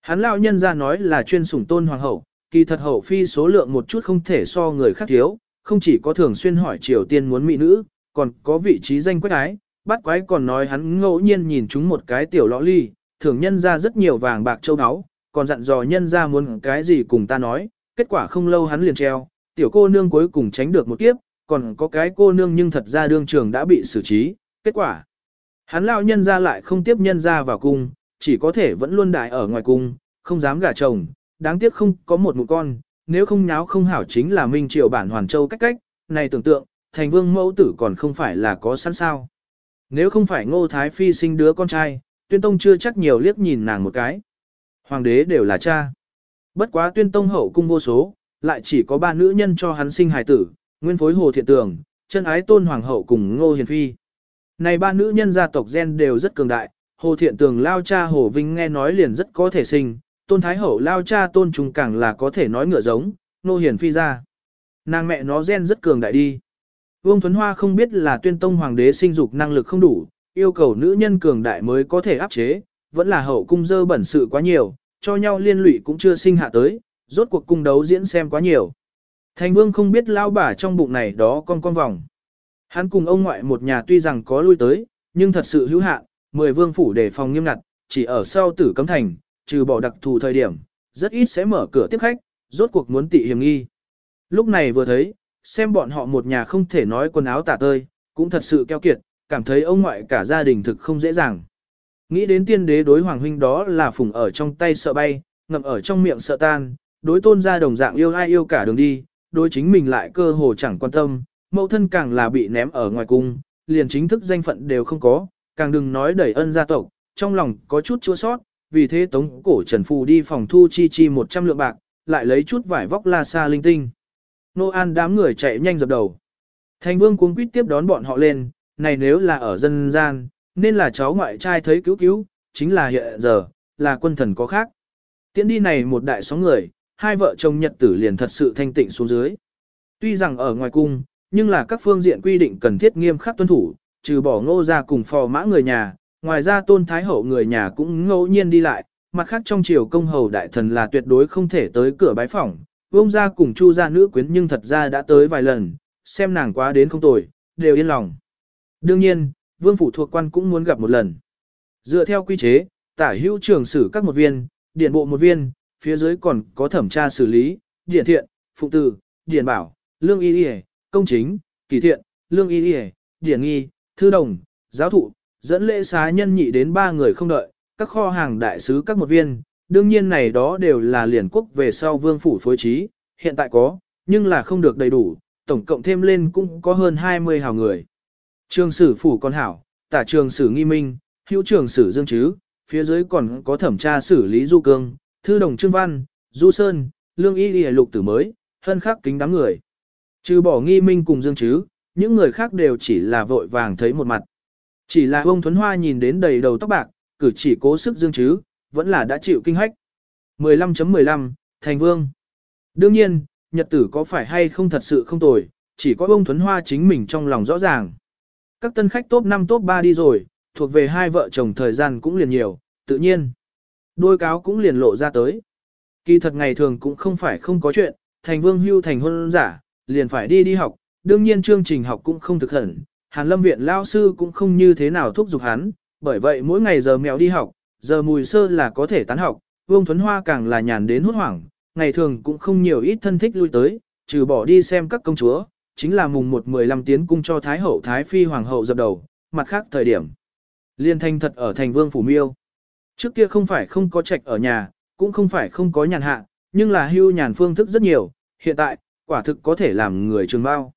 Hắn lão nhân ra nói là chuyên sủng tôn hoàng hậu, kỳ thật hậu phi số lượng một chút không thể so người khác thiếu, không chỉ có thường xuyên hỏi Triều Tiên muốn mỹ nữ, còn có vị trí danh quách ái, bắt quái còn nói hắn ngẫu nhiên nhìn chúng một cái tiểu lõ ly, thường nhân ra rất nhiều vàng bạc châu áo, còn dặn dò nhân ra muốn cái gì cùng ta nói, kết quả không lâu hắn liền treo, tiểu cô nương cuối cùng tránh được một kiếp, còn có cái cô nương nhưng thật ra đương trường đã bị xử trí, kết quả. Hắn lão nhân ra lại không tiếp nhân ra vào cung, chỉ có thể vẫn luôn đại ở ngoài cung, không dám gả chồng, đáng tiếc không có một mụ con, nếu không nháo không hảo chính là Minh Triều bản Hoàn Châu cách cách, này tưởng tượng, thành vương mẫu tử còn không phải là có sẵn sao. Nếu không phải ngô thái phi sinh đứa con trai, tuyên tông chưa chắc nhiều liếc nhìn nàng một cái. Hoàng đế đều là cha. Bất quá tuyên tông hậu cung vô số, lại chỉ có ba nữ nhân cho hắn sinh hài tử, nguyên phối hồ thiện tường, chân ái tôn hoàng hậu cùng ngô hiền phi. Này ba nữ nhân gia tộc gen đều rất cường đại, hồ thiện tường lao cha hồ vinh nghe nói liền rất có thể sinh, tôn thái hậu lao cha tôn trùng càng là có thể nói ngựa giống, ngô hiền phi ra. Nàng mẹ nó gen rất cường đại đi. Vương Thuấn Hoa không biết là tuyên tông hoàng đế sinh dục năng lực không đủ, yêu cầu nữ nhân cường đại mới có thể áp chế, vẫn là hậu cung dơ bẩn sự quá nhiều, cho nhau liên lụy cũng chưa sinh hạ tới, rốt cuộc cung đấu diễn xem quá nhiều. Thành vương không biết lao bả trong bụng này đó con con vòng. Hắn cùng ông ngoại một nhà tuy rằng có lui tới, nhưng thật sự hữu hạn, mười vương phủ đề phòng nghiêm ngặt, chỉ ở sau tử cấm thành, trừ bỏ đặc thù thời điểm, rất ít sẽ mở cửa tiếp khách, rốt cuộc muốn tị hiểm nghi. Lúc này vừa thấy, xem bọn họ một nhà không thể nói quần áo tả tơi, cũng thật sự keo kiệt, cảm thấy ông ngoại cả gia đình thực không dễ dàng. Nghĩ đến tiên đế đối hoàng huynh đó là phùng ở trong tay sợ bay, ngậm ở trong miệng sợ tan, đối tôn gia đồng dạng yêu ai yêu cả đường đi, đối chính mình lại cơ hồ chẳng quan tâm, mẫu thân càng là bị ném ở ngoài cung, liền chính thức danh phận đều không có, càng đừng nói đẩy ân gia tộc, trong lòng có chút chua sót, vì thế tống cổ Trần Phù đi phòng thu chi chi 100 lượng bạc, lại lấy chút vải vóc la sa linh tinh. Nô An đám người chạy nhanh dập đầu. Thành vương cuống quýt tiếp đón bọn họ lên, này nếu là ở dân gian, nên là cháu ngoại trai thấy cứu cứu, chính là hiện giờ, là quân thần có khác. Tiến đi này một đại sóng người, hai vợ chồng nhật tử liền thật sự thanh tịnh xuống dưới. Tuy rằng ở ngoài cung, nhưng là các phương diện quy định cần thiết nghiêm khắc tuân thủ, trừ bỏ ngô ra cùng phò mã người nhà, ngoài ra tôn thái hậu người nhà cũng ngẫu nhiên đi lại, mặt khác trong triều công hầu đại thần là tuyệt đối không thể tới cửa bái phỏng, vông ra cùng chu gia nữ quyến nhưng thật ra đã tới vài lần, xem nàng quá đến không tồi, đều yên lòng. Đương nhiên, vương phủ thuộc quan cũng muốn gặp một lần. Dựa theo quy chế, tả hữu trưởng xử các một viên, điện bộ một viên, phía dưới còn có thẩm tra xử lý, điện thiện, phụ tử, điện bảo, lương y y, công chính, kỳ thiện, lương y y, điện nghi, thư đồng, giáo thụ, dẫn lễ xá nhân nhị đến ba người không đợi, các kho hàng đại sứ các một viên, đương nhiên này đó đều là liền quốc về sau vương phủ phối trí, hiện tại có, nhưng là không được đầy đủ, tổng cộng thêm lên cũng có hơn 20 hào người. Trường sử phủ con hảo, tả trường sử nghi minh, hữu trường sử dương chứ, phía dưới còn có thẩm tra xử lý du cương, thư đồng trương văn, du sơn, lương y lìa lục tử mới, hân khắc kính đám người. Trừ bỏ nghi minh cùng dương chứ, những người khác đều chỉ là vội vàng thấy một mặt. Chỉ là ông Thuấn Hoa nhìn đến đầy đầu tóc bạc, cử chỉ cố sức dương chứ, vẫn là đã chịu kinh hách. 15.15, .15, Thành Vương Đương nhiên, nhật tử có phải hay không thật sự không tồi, chỉ có ông Thuấn Hoa chính mình trong lòng rõ ràng. Các tân khách top 5 top 3 đi rồi, thuộc về hai vợ chồng thời gian cũng liền nhiều, tự nhiên. Đôi cáo cũng liền lộ ra tới. Kỳ thật ngày thường cũng không phải không có chuyện, thành vương hưu thành hôn giả, liền phải đi đi học, đương nhiên chương trình học cũng không thực hẳn, Hàn Lâm viện lao sư cũng không như thế nào thúc giục hắn, bởi vậy mỗi ngày giờ mèo đi học, giờ mùi sơ là có thể tán học, Vương Thuấn Hoa càng là nhàn đến hốt hoảng, ngày thường cũng không nhiều ít thân thích lui tới, trừ bỏ đi xem các công chúa, chính là mùng 1-15 tiến cung cho Thái Hậu Thái Phi Hoàng hậu dập đầu, mặt khác thời điểm. Liên thanh thật ở thành Vương Phủ Miêu. Trước kia không phải không có trạch ở nhà, cũng không phải không có nhàn hạ, nhưng là hưu nhàn phương thức rất nhiều, hiện tại, quả thực có thể làm người trường bao.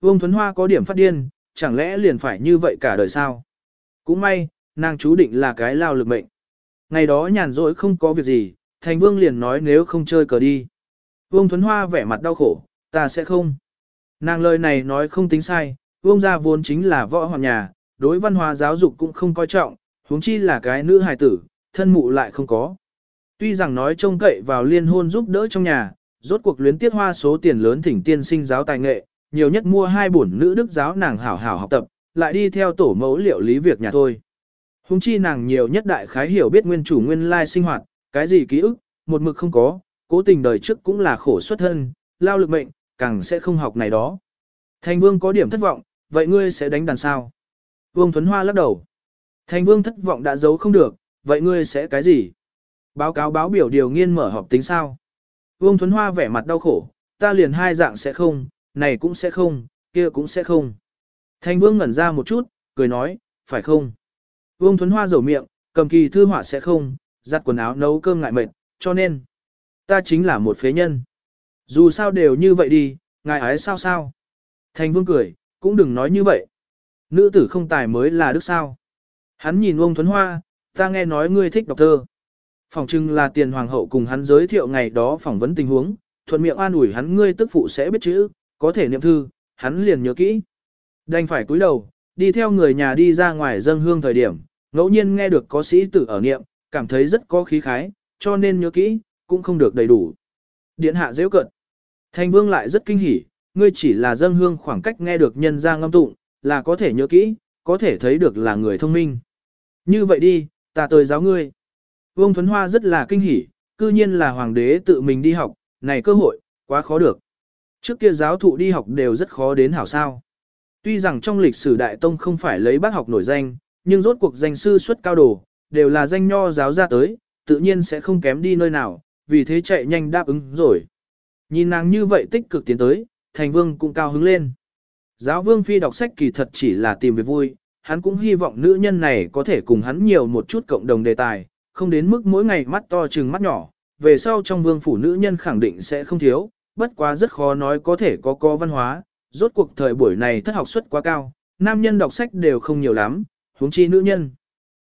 Vương Thuấn Hoa có điểm phát điên, chẳng lẽ liền phải như vậy cả đời sao? Cũng may, nàng chú định là cái lao lực mệnh. Ngày đó nhàn rỗi không có việc gì, thành vương liền nói nếu không chơi cờ đi. Vương Thuấn Hoa vẻ mặt đau khổ, ta sẽ không. Nàng lời này nói không tính sai, vương gia vốn chính là võ hoàng nhà, đối văn hóa giáo dục cũng không coi trọng, huống chi là cái nữ hài tử, thân mụ lại không có. Tuy rằng nói trông cậy vào liên hôn giúp đỡ trong nhà, rốt cuộc luyến tiết hoa số tiền lớn thỉnh tiên sinh giáo tài nghệ, nhiều nhất mua hai bổn nữ đức giáo nàng hảo hảo học tập, lại đi theo tổ mẫu liệu lý việc nhà thôi. Hùng chi nàng nhiều nhất đại khái hiểu biết nguyên chủ nguyên lai sinh hoạt, cái gì ký ức, một mực không có, cố tình đời trước cũng là khổ xuất thân, lao lực mệnh, càng sẽ không học này đó. Thành vương có điểm thất vọng, vậy ngươi sẽ đánh đàn sao? Vương Thuấn Hoa lắc đầu. Thành vương thất vọng đã giấu không được, vậy ngươi sẽ cái gì? Báo cáo báo biểu điều nghiên mở họp tính sao? Vương Thuấn Hoa vẻ mặt đau khổ, ta liền hai dạng sẽ không, này cũng sẽ không, kia cũng sẽ không. Thành vương ngẩn ra một chút, cười nói, phải không? Vương Thuấn Hoa rầu miệng, cầm kỳ thư họa sẽ không, giặt quần áo nấu cơm ngại mệt, cho nên, ta chính là một phế nhân. Dù sao đều như vậy đi, ngài ấy sao sao? Thành vương cười, cũng đừng nói như vậy. Nữ tử không tài mới là đức sao. Hắn nhìn ông Thuấn Hoa, ta nghe nói ngươi thích đọc thơ. Phòng trưng là tiền hoàng hậu cùng hắn giới thiệu ngày đó phỏng vấn tình huống, thuận miệng an ủi hắn ngươi tức phụ sẽ biết chữ, có thể niệm thư, hắn liền nhớ kỹ. Đành phải cúi đầu, đi theo người nhà đi ra ngoài dâng hương thời điểm, ngẫu nhiên nghe được có sĩ tử ở niệm, cảm thấy rất có khí khái, cho nên nhớ kỹ, cũng không được đầy đủ. Điện hạ dễ cận. Thanh vương lại rất kinh hỉ, ngươi chỉ là dâng hương khoảng cách nghe được nhân ra ngâm tụng, là có thể nhớ kỹ, có thể thấy được là người thông minh. Như vậy đi, ta tới giáo ngươi. Vương Thuấn Hoa rất là kinh hỉ, cư nhiên là hoàng đế tự mình đi học, này cơ hội, quá khó được. Trước kia giáo thụ đi học đều rất khó đến hảo sao. Tuy rằng trong lịch sử Đại Tông không phải lấy bác học nổi danh, nhưng rốt cuộc danh sư xuất cao đồ, đều là danh nho giáo ra tới, tự nhiên sẽ không kém đi nơi nào, vì thế chạy nhanh đáp ứng rồi. Nhìn nàng như vậy tích cực tiến tới, thành vương cũng cao hứng lên. Giáo vương phi đọc sách kỳ thật chỉ là tìm việc vui, hắn cũng hy vọng nữ nhân này có thể cùng hắn nhiều một chút cộng đồng đề tài, không đến mức mỗi ngày mắt to chừng mắt nhỏ, về sau trong vương phủ nữ nhân khẳng định sẽ không thiếu, bất quá rất khó nói có thể có có văn hóa, rốt cuộc thời buổi này thất học suất quá cao, nam nhân đọc sách đều không nhiều lắm, huống chi nữ nhân.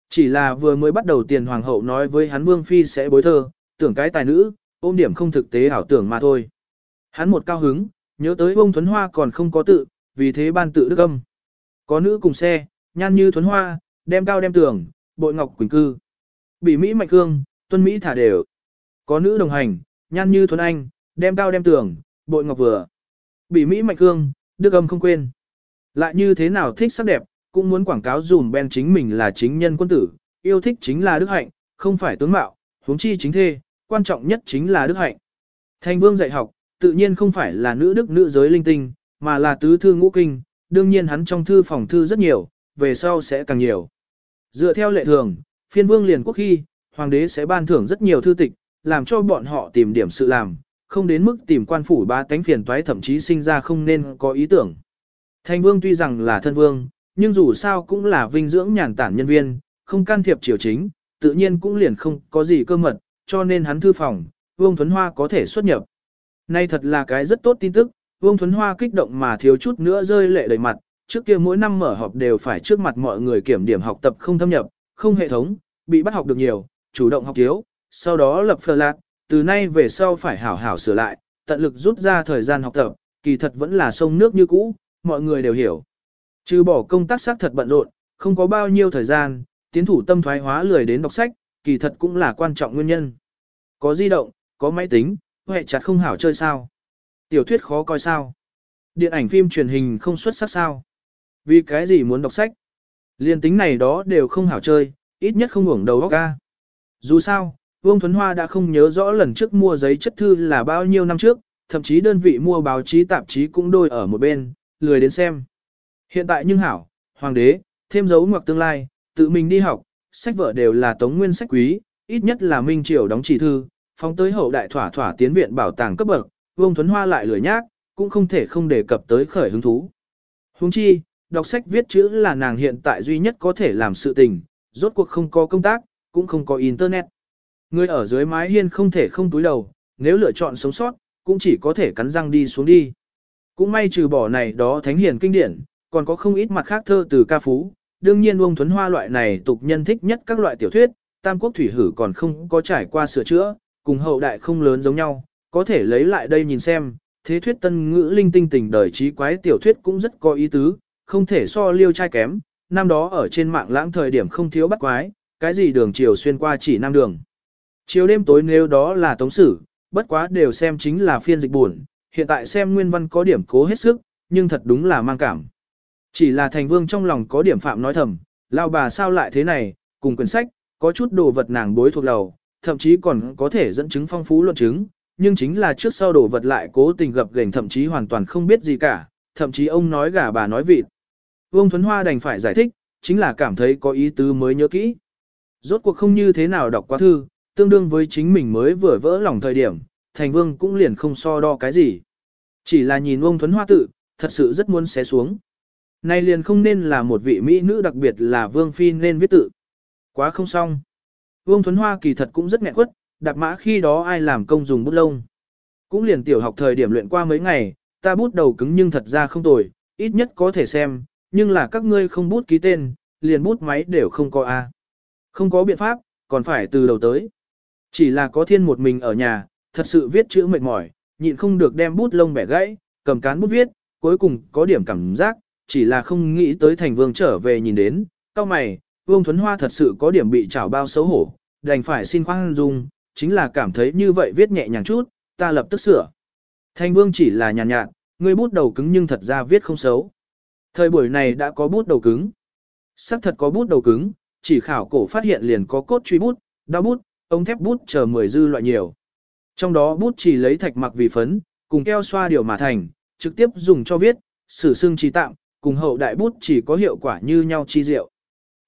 Chỉ là vừa mới bắt đầu tiền hoàng hậu nói với hắn vương phi sẽ bối thơ, tưởng cái tài nữ, ôm điểm không thực tế ảo tưởng mà thôi. Hắn một cao hứng, nhớ tới bông thuấn hoa còn không có tự, vì thế ban tự đức âm. Có nữ cùng xe, nhan như thuấn hoa, đem cao đem tưởng, bội ngọc quỳnh cư. Bị Mỹ mạnh cương, tuân Mỹ thả đều. Có nữ đồng hành, nhan như thuấn anh, đem cao đem tưởng, bội ngọc vừa. Bị Mỹ mạnh cương, đức âm không quên. Lại như thế nào thích sắc đẹp, cũng muốn quảng cáo dùm Ben chính mình là chính nhân quân tử, yêu thích chính là đức hạnh, không phải tướng mạo, huống chi chính thê, quan trọng nhất chính là đức hạnh. Thành vương dạy học, tự nhiên không phải là nữ đức nữ giới linh tinh, mà là tứ thư ngũ kinh, đương nhiên hắn trong thư phòng thư rất nhiều, về sau sẽ càng nhiều. Dựa theo lệ thường, phiên vương liền quốc khi, hoàng đế sẽ ban thưởng rất nhiều thư tịch, làm cho bọn họ tìm điểm sự làm, không đến mức tìm quan phủ ba tánh phiền toái thậm chí sinh ra không nên có ý tưởng. Thành vương tuy rằng là thân vương, nhưng dù sao cũng là vinh dưỡng nhàn tản nhân viên, không can thiệp triều chính, tự nhiên cũng liền không có gì cơ mật, cho nên hắn thư phòng, Vương Thuấn Hoa có thể xuất nhập. Nay thật là cái rất tốt tin tức, Vương Thuấn Hoa kích động mà thiếu chút nữa rơi lệ đầy mặt, trước kia mỗi năm mở họp đều phải trước mặt mọi người kiểm điểm học tập không thâm nhập, không hệ thống, bị bắt học được nhiều, chủ động học thiếu, sau đó lập phờ lạc, từ nay về sau phải hảo hảo sửa lại, tận lực rút ra thời gian học tập, kỳ thật vẫn là sông nước như cũ, mọi người đều hiểu. Trừ bỏ công tác xác thật bận rộn, không có bao nhiêu thời gian, tiến thủ tâm thoái hóa lười đến đọc sách, kỳ thật cũng là quan trọng nguyên nhân. Có di động, có máy tính, hệ chặt không hảo chơi sao. Tiểu thuyết khó coi sao. Điện ảnh phim truyền hình không xuất sắc sao. Vì cái gì muốn đọc sách? Liên tính này đó đều không hảo chơi, ít nhất không ngủng đầu óc ca. Dù sao, Vương Thuấn Hoa đã không nhớ rõ lần trước mua giấy chất thư là bao nhiêu năm trước, thậm chí đơn vị mua báo chí tạp chí cũng đôi ở một bên, lười đến xem. Hiện tại nhưng hảo, hoàng đế, thêm dấu ngoặc tương lai, tự mình đi học, sách vở đều là tống nguyên sách quý, ít nhất là minh triều đóng chỉ thư, phóng tới hậu đại thỏa thỏa tiến viện bảo tàng cấp bậc, Vương Thuấn Hoa lại lười nhác, cũng không thể không đề cập tới khởi hứng thú. Huống chi, đọc sách viết chữ là nàng hiện tại duy nhất có thể làm sự tình, rốt cuộc không có công tác, cũng không có internet. Người ở dưới mái hiên không thể không túi đầu, nếu lựa chọn sống sót, cũng chỉ có thể cắn răng đi xuống đi. Cũng may trừ bỏ này đó thánh hiền kinh điển, còn có không ít mặt khác thơ từ ca phú. Đương nhiên Uông Thuấn Hoa loại này tục nhân thích nhất các loại tiểu thuyết, Tam Quốc Thủy Hử còn không có trải qua sửa chữa, cùng hậu đại không lớn giống nhau, có thể lấy lại đây nhìn xem. Thế thuyết tân ngữ linh tinh tình đời trí quái tiểu thuyết cũng rất có ý tứ, không thể so liêu trai kém. Năm đó ở trên mạng lãng thời điểm không thiếu bắt quái, cái gì đường chiều xuyên qua chỉ năm đường. Chiều đêm tối nếu đó là tống sử, bất quá đều xem chính là phiên dịch buồn, hiện tại xem nguyên văn có điểm cố hết sức, nhưng thật đúng là mang cảm. Chỉ là thành vương trong lòng có điểm phạm nói thầm, lao bà sao lại thế này, cùng quyển sách, có chút đồ vật nàng bối thuộc đầu, thậm chí còn có thể dẫn chứng phong phú luận chứng, nhưng chính là trước sau đồ vật lại cố tình gặp gềnh thậm chí hoàn toàn không biết gì cả, thậm chí ông nói gà bà nói vịt. Vương Thuấn Hoa đành phải giải thích, chính là cảm thấy có ý tứ mới nhớ kỹ. Rốt cuộc không như thế nào đọc quá thư, tương đương với chính mình mới vừa vỡ lòng thời điểm, thành vương cũng liền không so đo cái gì. Chỉ là nhìn ông Thuấn Hoa tự, thật sự rất muốn xé xuống. Này liền không nên là một vị mỹ nữ đặc biệt là Vương Phi nên viết tự. Quá không xong. Vương Thuấn Hoa kỳ thật cũng rất nghẹn quất, đạp mã khi đó ai làm công dùng bút lông. Cũng liền tiểu học thời điểm luyện qua mấy ngày, ta bút đầu cứng nhưng thật ra không tồi, ít nhất có thể xem, nhưng là các ngươi không bút ký tên, liền bút máy đều không có A. Không có biện pháp, còn phải từ đầu tới. Chỉ là có thiên một mình ở nhà, thật sự viết chữ mệt mỏi, nhịn không được đem bút lông bẻ gãy, cầm cán bút viết, cuối cùng có điểm cảm giác, chỉ là không nghĩ tới thành vương trở về nhìn đến, cao mày, vương thuấn hoa thật sự có điểm bị trào bao xấu hổ, đành phải xin khoan dung, chính là cảm thấy như vậy viết nhẹ nhàng chút, ta lập tức sửa. Thành vương chỉ là nhàn nhạt, nhạt, người bút đầu cứng nhưng thật ra viết không xấu. Thời buổi này đã có bút đầu cứng. Sắc thật có bút đầu cứng, chỉ khảo cổ phát hiện liền có cốt truy bút, đao bút, ống thép bút chờ mười dư loại nhiều. Trong đó bút chỉ lấy thạch mặc vì phấn, cùng keo xoa điều mà thành, trực tiếp dùng cho viết, sử xương trí tạm, cùng hậu đại bút chỉ có hiệu quả như nhau chi diệu.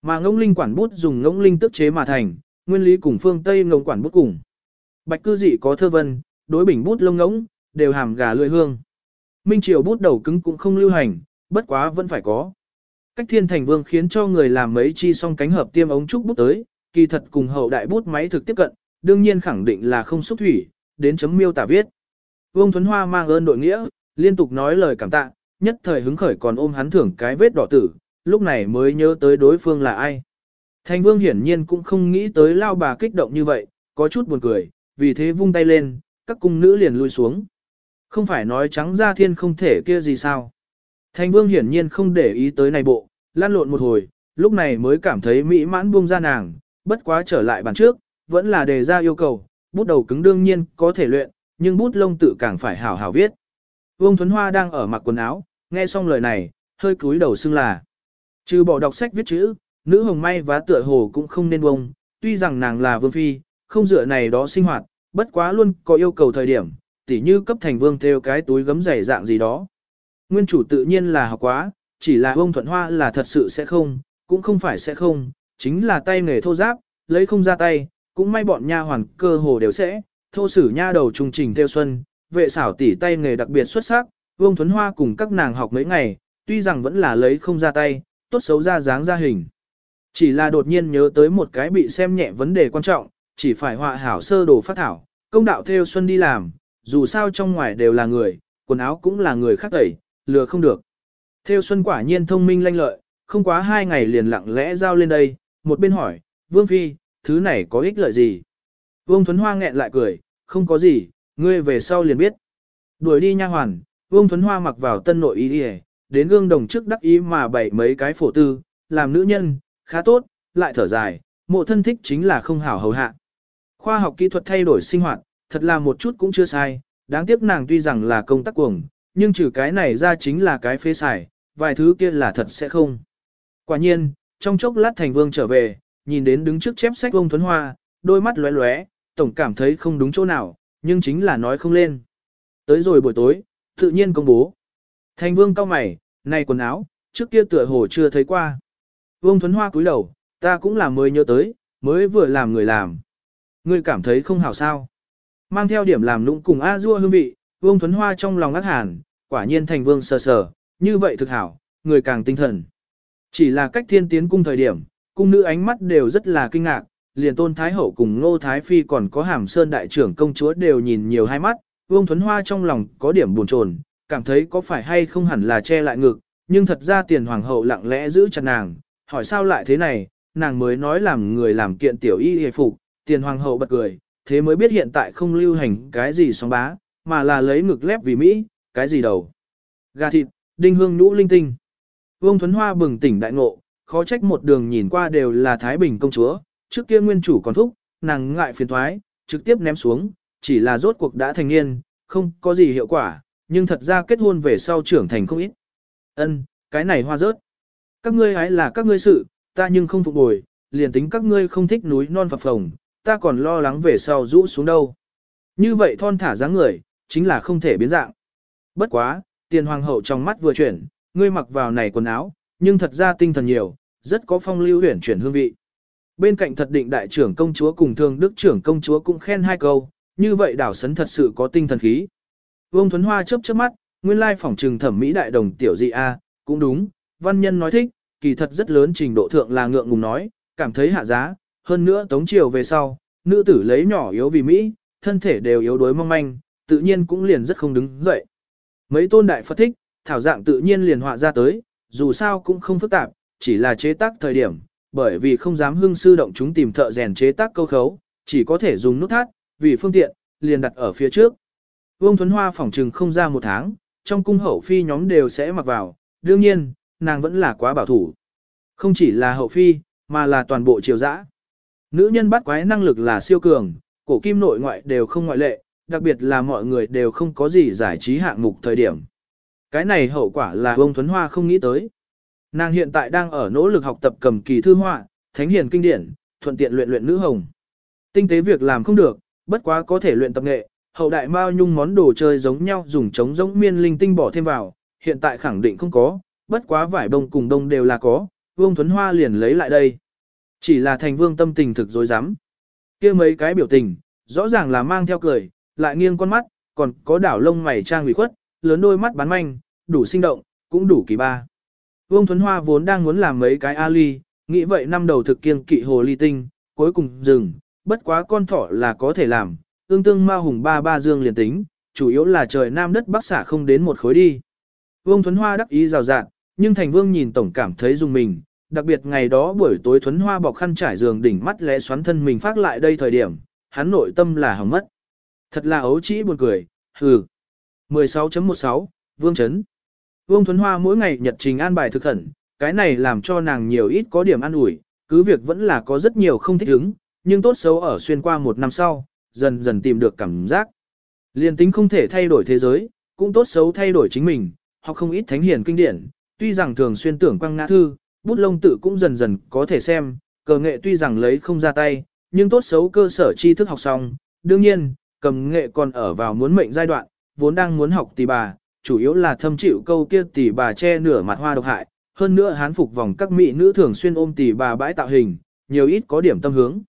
Mà ngỗng linh quản bút dùng ngỗng linh tức chế mà thành, nguyên lý cùng phương Tây ngỗng quản bút cùng. Bạch cư dị có thơ vân, đối bình bút lông ngỗng, đều hàm gà lưỡi hương. Minh triều bút đầu cứng cũng không lưu hành, bất quá vẫn phải có. Cách thiên thành vương khiến cho người làm mấy chi song cánh hợp tiêm ống trúc bút tới, kỳ thật cùng hậu đại bút máy thực tiếp cận, đương nhiên khẳng định là không xúc thủy, đến chấm miêu tả viết. Vương Thuấn Hoa mang ơn đội nghĩa, liên tục nói lời cảm tạ, nhất thời hứng khởi còn ôm hắn thưởng cái vết đỏ tử, lúc này mới nhớ tới đối phương là ai. Thành vương hiển nhiên cũng không nghĩ tới lao bà kích động như vậy, có chút buồn cười, vì thế vung tay lên, các cung nữ liền lui xuống. Không phải nói trắng ra thiên không thể kia gì sao. Thành vương hiển nhiên không để ý tới này bộ, lan lộn một hồi, lúc này mới cảm thấy mỹ mãn buông ra nàng, bất quá trở lại bàn trước, vẫn là đề ra yêu cầu, bút đầu cứng đương nhiên có thể luyện, nhưng bút lông tự càng phải hảo hảo viết. Vương Thuấn Hoa đang ở mặc quần áo, nghe xong lời này, hơi cúi đầu xưng là. Trừ bỏ đọc sách viết chữ, nữ hồng may và tựa hồ cũng không nên bông, tuy rằng nàng là vương phi, không dựa này đó sinh hoạt, bất quá luôn có yêu cầu thời điểm, tỉ như cấp thành vương theo cái túi gấm dày dạng gì đó. Nguyên chủ tự nhiên là học quá, chỉ là ông thuận hoa là thật sự sẽ không, cũng không phải sẽ không, chính là tay nghề thô giáp, lấy không ra tay, cũng may bọn nha hoàn cơ hồ đều sẽ, thô sử nha đầu trung trình theo xuân, vệ xảo tỉ tay nghề đặc biệt xuất sắc, Vương Thuấn Hoa cùng các nàng học mấy ngày, tuy rằng vẫn là lấy không ra tay, tốt xấu ra dáng ra hình. Chỉ là đột nhiên nhớ tới một cái bị xem nhẹ vấn đề quan trọng, chỉ phải họa hảo sơ đồ phát thảo, công đạo theo xuân đi làm, dù sao trong ngoài đều là người, quần áo cũng là người khác tẩy, lừa không được. Theo xuân quả nhiên thông minh lanh lợi, không quá hai ngày liền lặng lẽ giao lên đây, một bên hỏi, Vương Phi, thứ này có ích lợi gì? Vương Thuấn Hoa nghẹn lại cười, không có gì, ngươi về sau liền biết. Đuổi đi nha hoàn, Vương Thuấn Hoa mặc vào tân nội y đi đến gương đồng trước đắc ý mà bày mấy cái phổ tư, làm nữ nhân, khá tốt, lại thở dài, mộ thân thích chính là không hảo hầu hạ. Khoa học kỹ thuật thay đổi sinh hoạt, thật là một chút cũng chưa sai, đáng tiếc nàng tuy rằng là công tác cuồng, nhưng trừ cái này ra chính là cái phê xài, vài thứ kia là thật sẽ không. Quả nhiên, trong chốc lát thành vương trở về, nhìn đến đứng trước chép sách ông Thuấn Hoa, đôi mắt lóe lóe, tổng cảm thấy không đúng chỗ nào, nhưng chính là nói không lên. Tới rồi buổi tối, tự nhiên công bố. Thành vương cao mày, này quần áo, trước kia tựa hồ chưa thấy qua. Vương Thuấn Hoa cúi đầu, ta cũng là mới nhớ tới, mới vừa làm người làm. Ngươi cảm thấy không hảo sao. Mang theo điểm làm lũng cùng A dua hương vị, Vương Thuấn Hoa trong lòng ác hàn, quả nhiên thành vương sờ sờ, như vậy thực hảo, người càng tinh thần. Chỉ là cách thiên tiến cung thời điểm, cung nữ ánh mắt đều rất là kinh ngạc, liền tôn thái hậu cùng ngô thái phi còn có hàm sơn đại trưởng công chúa đều nhìn nhiều hai mắt, vương thuấn hoa trong lòng có điểm buồn chồn, cảm thấy có phải hay không hẳn là che lại ngực, nhưng thật ra tiền hoàng hậu lặng lẽ giữ chặt nàng, hỏi sao lại thế này, nàng mới nói làm người làm kiện tiểu y hề phục, tiền hoàng hậu bật cười, thế mới biết hiện tại không lưu hành cái gì sóng bá, mà là lấy ngực lép vì Mỹ, cái gì đầu. Gà thịt, đinh hương nhũ linh tinh. Vương Thuấn Hoa bừng tỉnh đại ngộ, khó trách một đường nhìn qua đều là Thái Bình công chúa, trước kia nguyên chủ còn thúc, nàng ngại phiền thoái, trực tiếp ném xuống, chỉ là rốt cuộc đã thành niên, không có gì hiệu quả, nhưng thật ra kết hôn về sau trưởng thành không ít. Ân, cái này hoa rớt. Các ngươi ấy là các ngươi sự, ta nhưng không phục bồi, liền tính các ngươi không thích núi non phập phồng, ta còn lo lắng về sau rũ xuống đâu. Như vậy thon thả dáng người, chính là không thể biến dạng. Bất quá, tiền hoàng hậu trong mắt vừa chuyển, ngươi mặc vào này quần áo, nhưng thật ra tinh thần nhiều, rất có phong lưu huyển chuyển hương vị. Bên cạnh thật định đại trưởng công chúa cùng thương đức trưởng công chúa cũng khen hai câu, như vậy đảo sấn thật sự có tinh thần khí. Vương Thuấn Hoa chớp chớp mắt, nguyên lai phỏng trừng thẩm mỹ đại đồng tiểu dị a, cũng đúng, văn nhân nói thích, kỳ thật rất lớn trình độ thượng là ngượng ngùng nói, cảm thấy hạ giá, hơn nữa tống triều về sau, nữ tử lấy nhỏ yếu vì Mỹ, thân thể đều yếu đuối mong manh, tự nhiên cũng liền rất không đứng dậy. Mấy tôn đại Phật thích, thảo dạng tự nhiên liền họa ra tới, dù sao cũng không phức tạp, chỉ là chế tác thời điểm, bởi vì không dám hưng sư động chúng tìm thợ rèn chế tác câu khấu, chỉ có thể dùng nút thắt, vì phương tiện, liền đặt ở phía trước. Vương Thuấn Hoa phỏng trừng không ra một tháng, trong cung hậu phi nhóm đều sẽ mặc vào, đương nhiên, nàng vẫn là quá bảo thủ. Không chỉ là hậu phi, mà là toàn bộ triều dã. Nữ nhân bắt quái năng lực là siêu cường, cổ kim nội ngoại đều không ngoại lệ, đặc biệt là mọi người đều không có gì giải trí hạng mục thời điểm. Cái này hậu quả là Vương Thuấn Hoa không nghĩ tới. Nàng hiện tại đang ở nỗ lực học tập cầm kỳ thư họa, thánh hiền kinh điển, thuận tiện luyện luyện nữ hồng. Tinh tế việc làm không được, bất quá có thể luyện tập nghệ, hậu đại mao nhung món đồ chơi giống nhau dùng chống giống miên linh tinh bỏ thêm vào, hiện tại khẳng định không có, bất quá vải bông cùng đông đều là có, Vương Thuấn Hoa liền lấy lại đây. Chỉ là thành vương tâm tình thực dối rắm kia mấy cái biểu tình, rõ ràng là mang theo cười, lại nghiêng con mắt, còn có đảo lông mày trang ủy khuất, lớn đôi mắt bán manh, đủ sinh động, cũng đủ kỳ ba. Vương Thuấn Hoa vốn đang muốn làm mấy cái ali, nghĩ vậy năm đầu thực kiêng kỵ hồ ly tinh, cuối cùng dừng, bất quá con thỏ là có thể làm, tương tương ma hùng ba ba dương liền tính, chủ yếu là trời nam đất bắc xả không đến một khối đi. Vương Thuấn Hoa đắc ý rào rạt, nhưng Thành Vương nhìn tổng cảm thấy dùng mình, đặc biệt ngày đó buổi tối Thuấn Hoa bọc khăn trải giường đỉnh mắt lẽ xoắn thân mình phát lại đây thời điểm, hắn nội tâm là hỏng mất. Thật là ấu trĩ buồn cười, hừ. 16.16, Vương Trấn Vương Thuấn Hoa mỗi ngày nhật trình an bài thực khẩn, cái này làm cho nàng nhiều ít có điểm an ủi, cứ việc vẫn là có rất nhiều không thích ứng, nhưng tốt xấu ở xuyên qua một năm sau, dần dần tìm được cảm giác. Liên tính không thể thay đổi thế giới, cũng tốt xấu thay đổi chính mình, học không ít thánh hiền kinh điển, tuy rằng thường xuyên tưởng quăng ngã thư, bút lông tự cũng dần dần có thể xem, cờ nghệ tuy rằng lấy không ra tay, nhưng tốt xấu cơ sở tri thức học xong, đương nhiên, cầm nghệ còn ở vào muốn mệnh giai đoạn, vốn đang muốn học tỷ bà, chủ yếu là thâm chịu câu kia tỷ bà che nửa mặt hoa độc hại, hơn nữa hán phục vòng các mỹ nữ thường xuyên ôm tỷ bà bãi tạo hình, nhiều ít có điểm tâm hướng.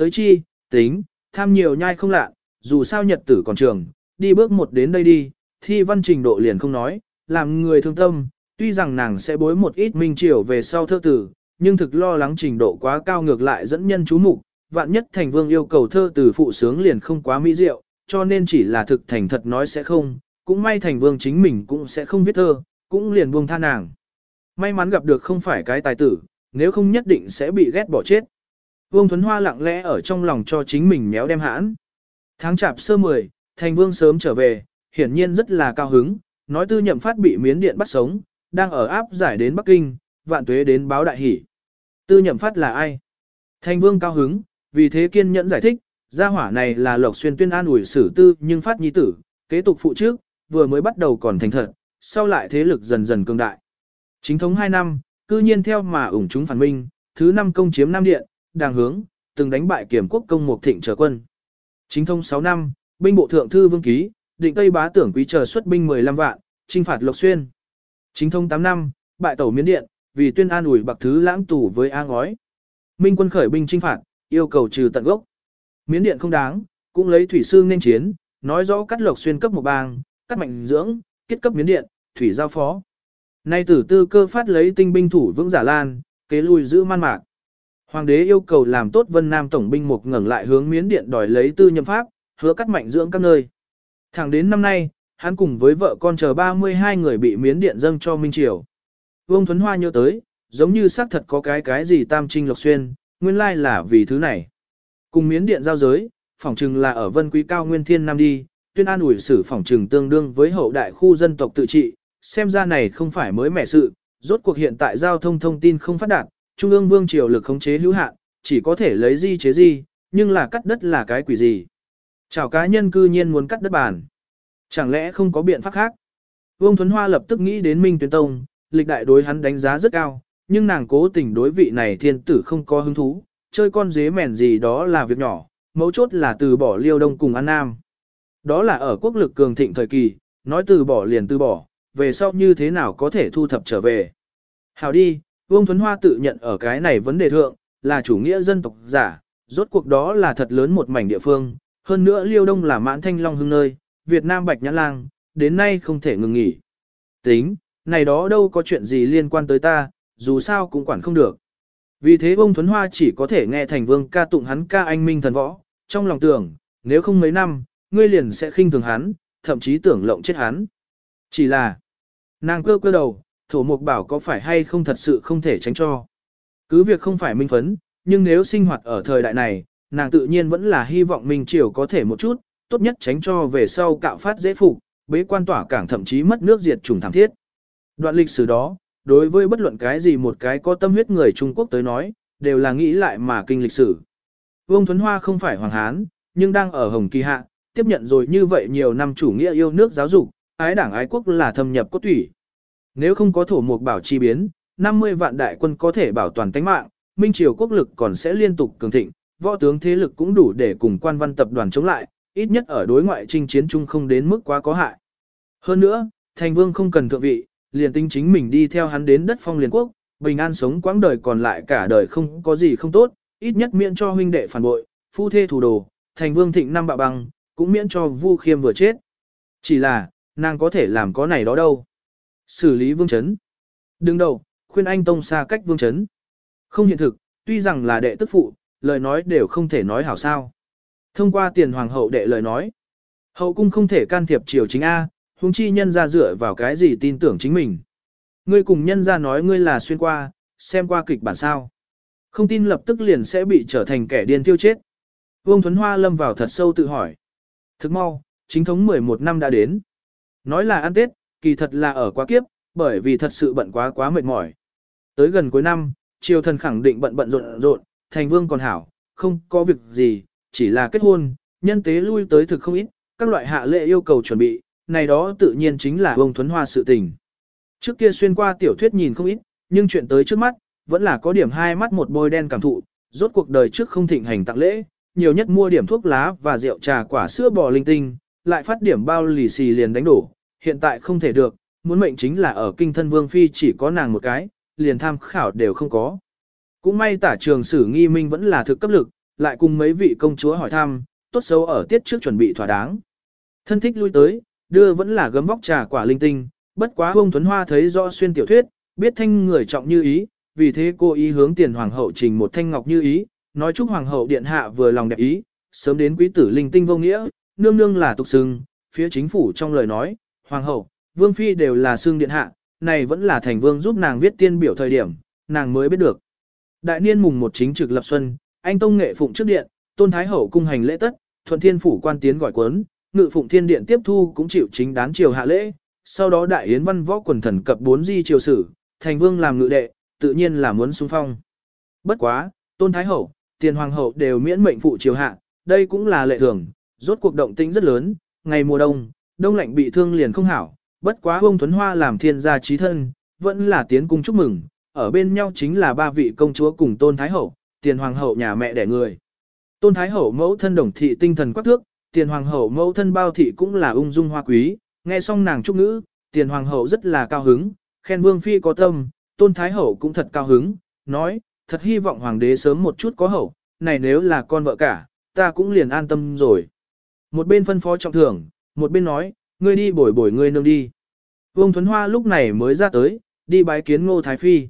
Tới chi, tính, tham nhiều nhai không lạ, dù sao nhật tử còn trường, đi bước một đến đây đi, thi văn trình độ liền không nói, làm người thương tâm, tuy rằng nàng sẽ bối một ít minh triều về sau thơ tử, nhưng thực lo lắng trình độ quá cao ngược lại dẫn nhân chú mục vạn nhất thành vương yêu cầu thơ từ phụ sướng liền không quá mỹ diệu, cho nên chỉ là thực thành thật nói sẽ không, cũng may thành vương chính mình cũng sẽ không viết thơ, cũng liền buông tha nàng. May mắn gặp được không phải cái tài tử, nếu không nhất định sẽ bị ghét bỏ chết. Vương Thuấn Hoa lặng lẽ ở trong lòng cho chính mình méo đem hãn. Tháng chạp sơ 10, thành vương sớm trở về, hiển nhiên rất là cao hứng, nói tư nhậm phát bị miến điện bắt sống, đang ở áp giải đến Bắc Kinh, vạn tuế đến báo đại hỷ. Tư nhậm phát là ai? Thành vương cao hứng, vì thế kiên nhẫn giải thích, gia hỏa này là Lộc Xuyên tuyên an ủi sử tư nhưng phát nhi tử, kế tục phụ trước, vừa mới bắt đầu còn thành thật, sau lại thế lực dần dần cường đại. Chính thống 2 năm, cư nhiên theo mà ủng chúng phản minh, thứ năm công chiếm Nam Điện, đàng hướng, từng đánh bại kiểm quốc công một thịnh trở quân. Chính thông 6 năm, binh bộ thượng thư vương ký, định Tây bá tưởng quý chờ xuất binh 15 vạn, trinh phạt Lộc Xuyên. Chính thông 8 năm, bại tẩu miến điện, vì tuyên an ủi bạc thứ lãng tủ với A ngói. Minh quân khởi binh trinh phạt, yêu cầu trừ tận gốc. Miến điện không đáng, cũng lấy thủy sư nên chiến, nói rõ cắt lộc xuyên cấp một bang, cắt mạnh dưỡng, kết cấp miến điện, thủy giao phó. Nay tử tư cơ phát lấy tinh binh thủ vững giả lan, kế lui giữ man mạc. Hoàng đế yêu cầu làm tốt vân nam tổng binh một ngẩng lại hướng miến điện đòi lấy tư nhâm pháp, hứa cắt mạnh dưỡng các nơi. Thẳng đến năm nay, hắn cùng với vợ con chờ 32 người bị miến điện dâng cho Minh Triều. Vương Thuấn Hoa nhớ tới, giống như xác thật có cái cái gì tam trinh lộc xuyên, nguyên lai là vì thứ này. Cùng miến điện giao giới, phỏng trừng là ở vân quý cao nguyên thiên nam đi, tuyên an ủi sử phỏng trừng tương đương với hậu đại khu dân tộc tự trị, xem ra này không phải mới mẻ sự, rốt cuộc hiện tại giao thông thông tin không phát đạt, trung ương vương triều lực khống chế hữu hạn, chỉ có thể lấy di chế di, nhưng là cắt đất là cái quỷ gì. Chào cá nhân cư nhiên muốn cắt đất bàn. Chẳng lẽ không có biện pháp khác? Vương Thuấn Hoa lập tức nghĩ đến Minh Tuyến Tông, lịch đại đối hắn đánh giá rất cao, nhưng nàng cố tình đối vị này thiên tử không có hứng thú, chơi con dế mèn gì đó là việc nhỏ, mấu chốt là từ bỏ liêu đông cùng An Nam. Đó là ở quốc lực cường thịnh thời kỳ, nói từ bỏ liền từ bỏ, về sau như thế nào có thể thu thập trở về. Hào đi, Vương Thuấn Hoa tự nhận ở cái này vấn đề thượng, là chủ nghĩa dân tộc giả, rốt cuộc đó là thật lớn một mảnh địa phương, hơn nữa liêu đông là mãn thanh long hưng nơi, Việt Nam Bạch Nhã Lang, đến nay không thể ngừng nghỉ. Tính, này đó đâu có chuyện gì liên quan tới ta, dù sao cũng quản không được. Vì thế Vương Thuấn Hoa chỉ có thể nghe thành vương ca tụng hắn ca anh minh thần võ, trong lòng tưởng, nếu không mấy năm, ngươi liền sẽ khinh thường hắn, thậm chí tưởng lộng chết hắn. Chỉ là, nàng cơ cơ đầu, thổ mục bảo có phải hay không thật sự không thể tránh cho. Cứ việc không phải minh phấn, nhưng nếu sinh hoạt ở thời đại này, nàng tự nhiên vẫn là hy vọng Minh Triều có thể một chút, tốt nhất tránh cho về sau cạo phát dễ phục, bế quan tỏa cảng thậm chí mất nước diệt trùng thảm thiết. Đoạn lịch sử đó, đối với bất luận cái gì một cái có tâm huyết người Trung Quốc tới nói, đều là nghĩ lại mà kinh lịch sử. Vương Thuấn Hoa không phải Hoàng Hán, nhưng đang ở Hồng Kỳ Hạ, tiếp nhận rồi như vậy nhiều năm chủ nghĩa yêu nước giáo dục, ái đảng ái quốc là thâm nhập cốt thủy. Nếu không có thổ mục bảo chi biến, 50 vạn đại quân có thể bảo toàn tánh mạng, Minh Triều quốc lực còn sẽ liên tục cường thịnh, võ tướng thế lực cũng đủ để cùng quan văn tập đoàn chống lại, ít nhất ở đối ngoại chinh chiến chung không đến mức quá có hại. Hơn nữa, thành vương không cần thượng vị, liền tính chính mình đi theo hắn đến đất phong liền quốc, bình an sống quãng đời còn lại cả đời không có gì không tốt, ít nhất miễn cho huynh đệ phản bội, phu thê thủ đồ, thành vương thịnh năm bạ băng, cũng miễn cho vu khiêm vừa chết. Chỉ là, nàng có thể làm có này đó đâu. Xử lý vương chấn. Đừng đầu, khuyên anh tông xa cách vương chấn. Không hiện thực, tuy rằng là đệ tức phụ, lời nói đều không thể nói hảo sao. Thông qua tiền hoàng hậu đệ lời nói, hậu cung không thể can thiệp triều chính A, huống chi nhân ra dựa vào cái gì tin tưởng chính mình. Ngươi cùng nhân ra nói ngươi là xuyên qua, xem qua kịch bản sao. Không tin lập tức liền sẽ bị trở thành kẻ điên tiêu chết. Vương Thuấn Hoa lâm vào thật sâu tự hỏi. Thức mau, chính thống 11 năm đã đến. Nói là ăn Tết, kỳ thật là ở quá kiếp, bởi vì thật sự bận quá quá mệt mỏi. Tới gần cuối năm, triều thần khẳng định bận bận rộn rộn, thành vương còn hảo, không có việc gì, chỉ là kết hôn, nhân tế lui tới thực không ít, các loại hạ lệ yêu cầu chuẩn bị, này đó tự nhiên chính là ông Thuấn Hoa sự tình. Trước kia xuyên qua tiểu thuyết nhìn không ít, nhưng chuyện tới trước mắt, vẫn là có điểm hai mắt một bôi đen cảm thụ, rốt cuộc đời trước không thịnh hành tặng lễ, nhiều nhất mua điểm thuốc lá và rượu trà quả sữa bò linh tinh, lại phát điểm bao lì xì liền đánh đổ, hiện tại không thể được, muốn mệnh chính là ở kinh thân vương phi chỉ có nàng một cái, liền tham khảo đều không có. Cũng may tả trường sử nghi minh vẫn là thực cấp lực, lại cùng mấy vị công chúa hỏi thăm, tốt xấu ở tiết trước chuẩn bị thỏa đáng. Thân thích lui tới, đưa vẫn là gấm vóc trà quả linh tinh, bất quá ông Tuấn Hoa thấy rõ xuyên tiểu thuyết, biết thanh người trọng như ý, vì thế cô ý hướng tiền hoàng hậu trình một thanh ngọc như ý, nói chúc hoàng hậu điện hạ vừa lòng đẹp ý, sớm đến quý tử linh tinh vô nghĩa, nương nương là tục sừng, phía chính phủ trong lời nói, hoàng hậu, vương phi đều là xương điện hạ, này vẫn là thành vương giúp nàng viết tiên biểu thời điểm, nàng mới biết được. Đại niên mùng một chính trực lập xuân, anh tông nghệ phụng trước điện, tôn thái hậu cung hành lễ tất, thuận thiên phủ quan tiến gọi quấn, ngự phụng thiên điện tiếp thu cũng chịu chính đán triều hạ lễ, sau đó đại yến văn võ quần thần cập bốn di triều sử, thành vương làm ngự đệ, tự nhiên là muốn xung phong. Bất quá, tôn thái hậu, tiền hoàng hậu đều miễn mệnh phụ triều hạ, đây cũng là lệ thường, rốt cuộc động tĩnh rất lớn, ngày mùa đông, đông lạnh bị thương liền không hảo, bất quá ông Thuấn Hoa làm thiên gia trí thân, vẫn là tiến cung chúc mừng, ở bên nhau chính là ba vị công chúa cùng tôn thái hậu, tiền hoàng hậu nhà mẹ đẻ người. Tôn thái hậu mẫu thân đồng thị tinh thần quắc thước, tiền hoàng hậu mẫu thân bao thị cũng là ung dung hoa quý, nghe xong nàng chúc ngữ, tiền hoàng hậu rất là cao hứng, khen vương phi có tâm, tôn thái hậu cũng thật cao hứng, nói, thật hy vọng hoàng đế sớm một chút có hậu, này nếu là con vợ cả, ta cũng liền an tâm rồi. Một bên phân phó trọng thưởng, một bên nói, ngươi đi bồi bồi ngươi nương đi. Vương Thuấn Hoa lúc này mới ra tới, đi bái kiến ngô thái phi.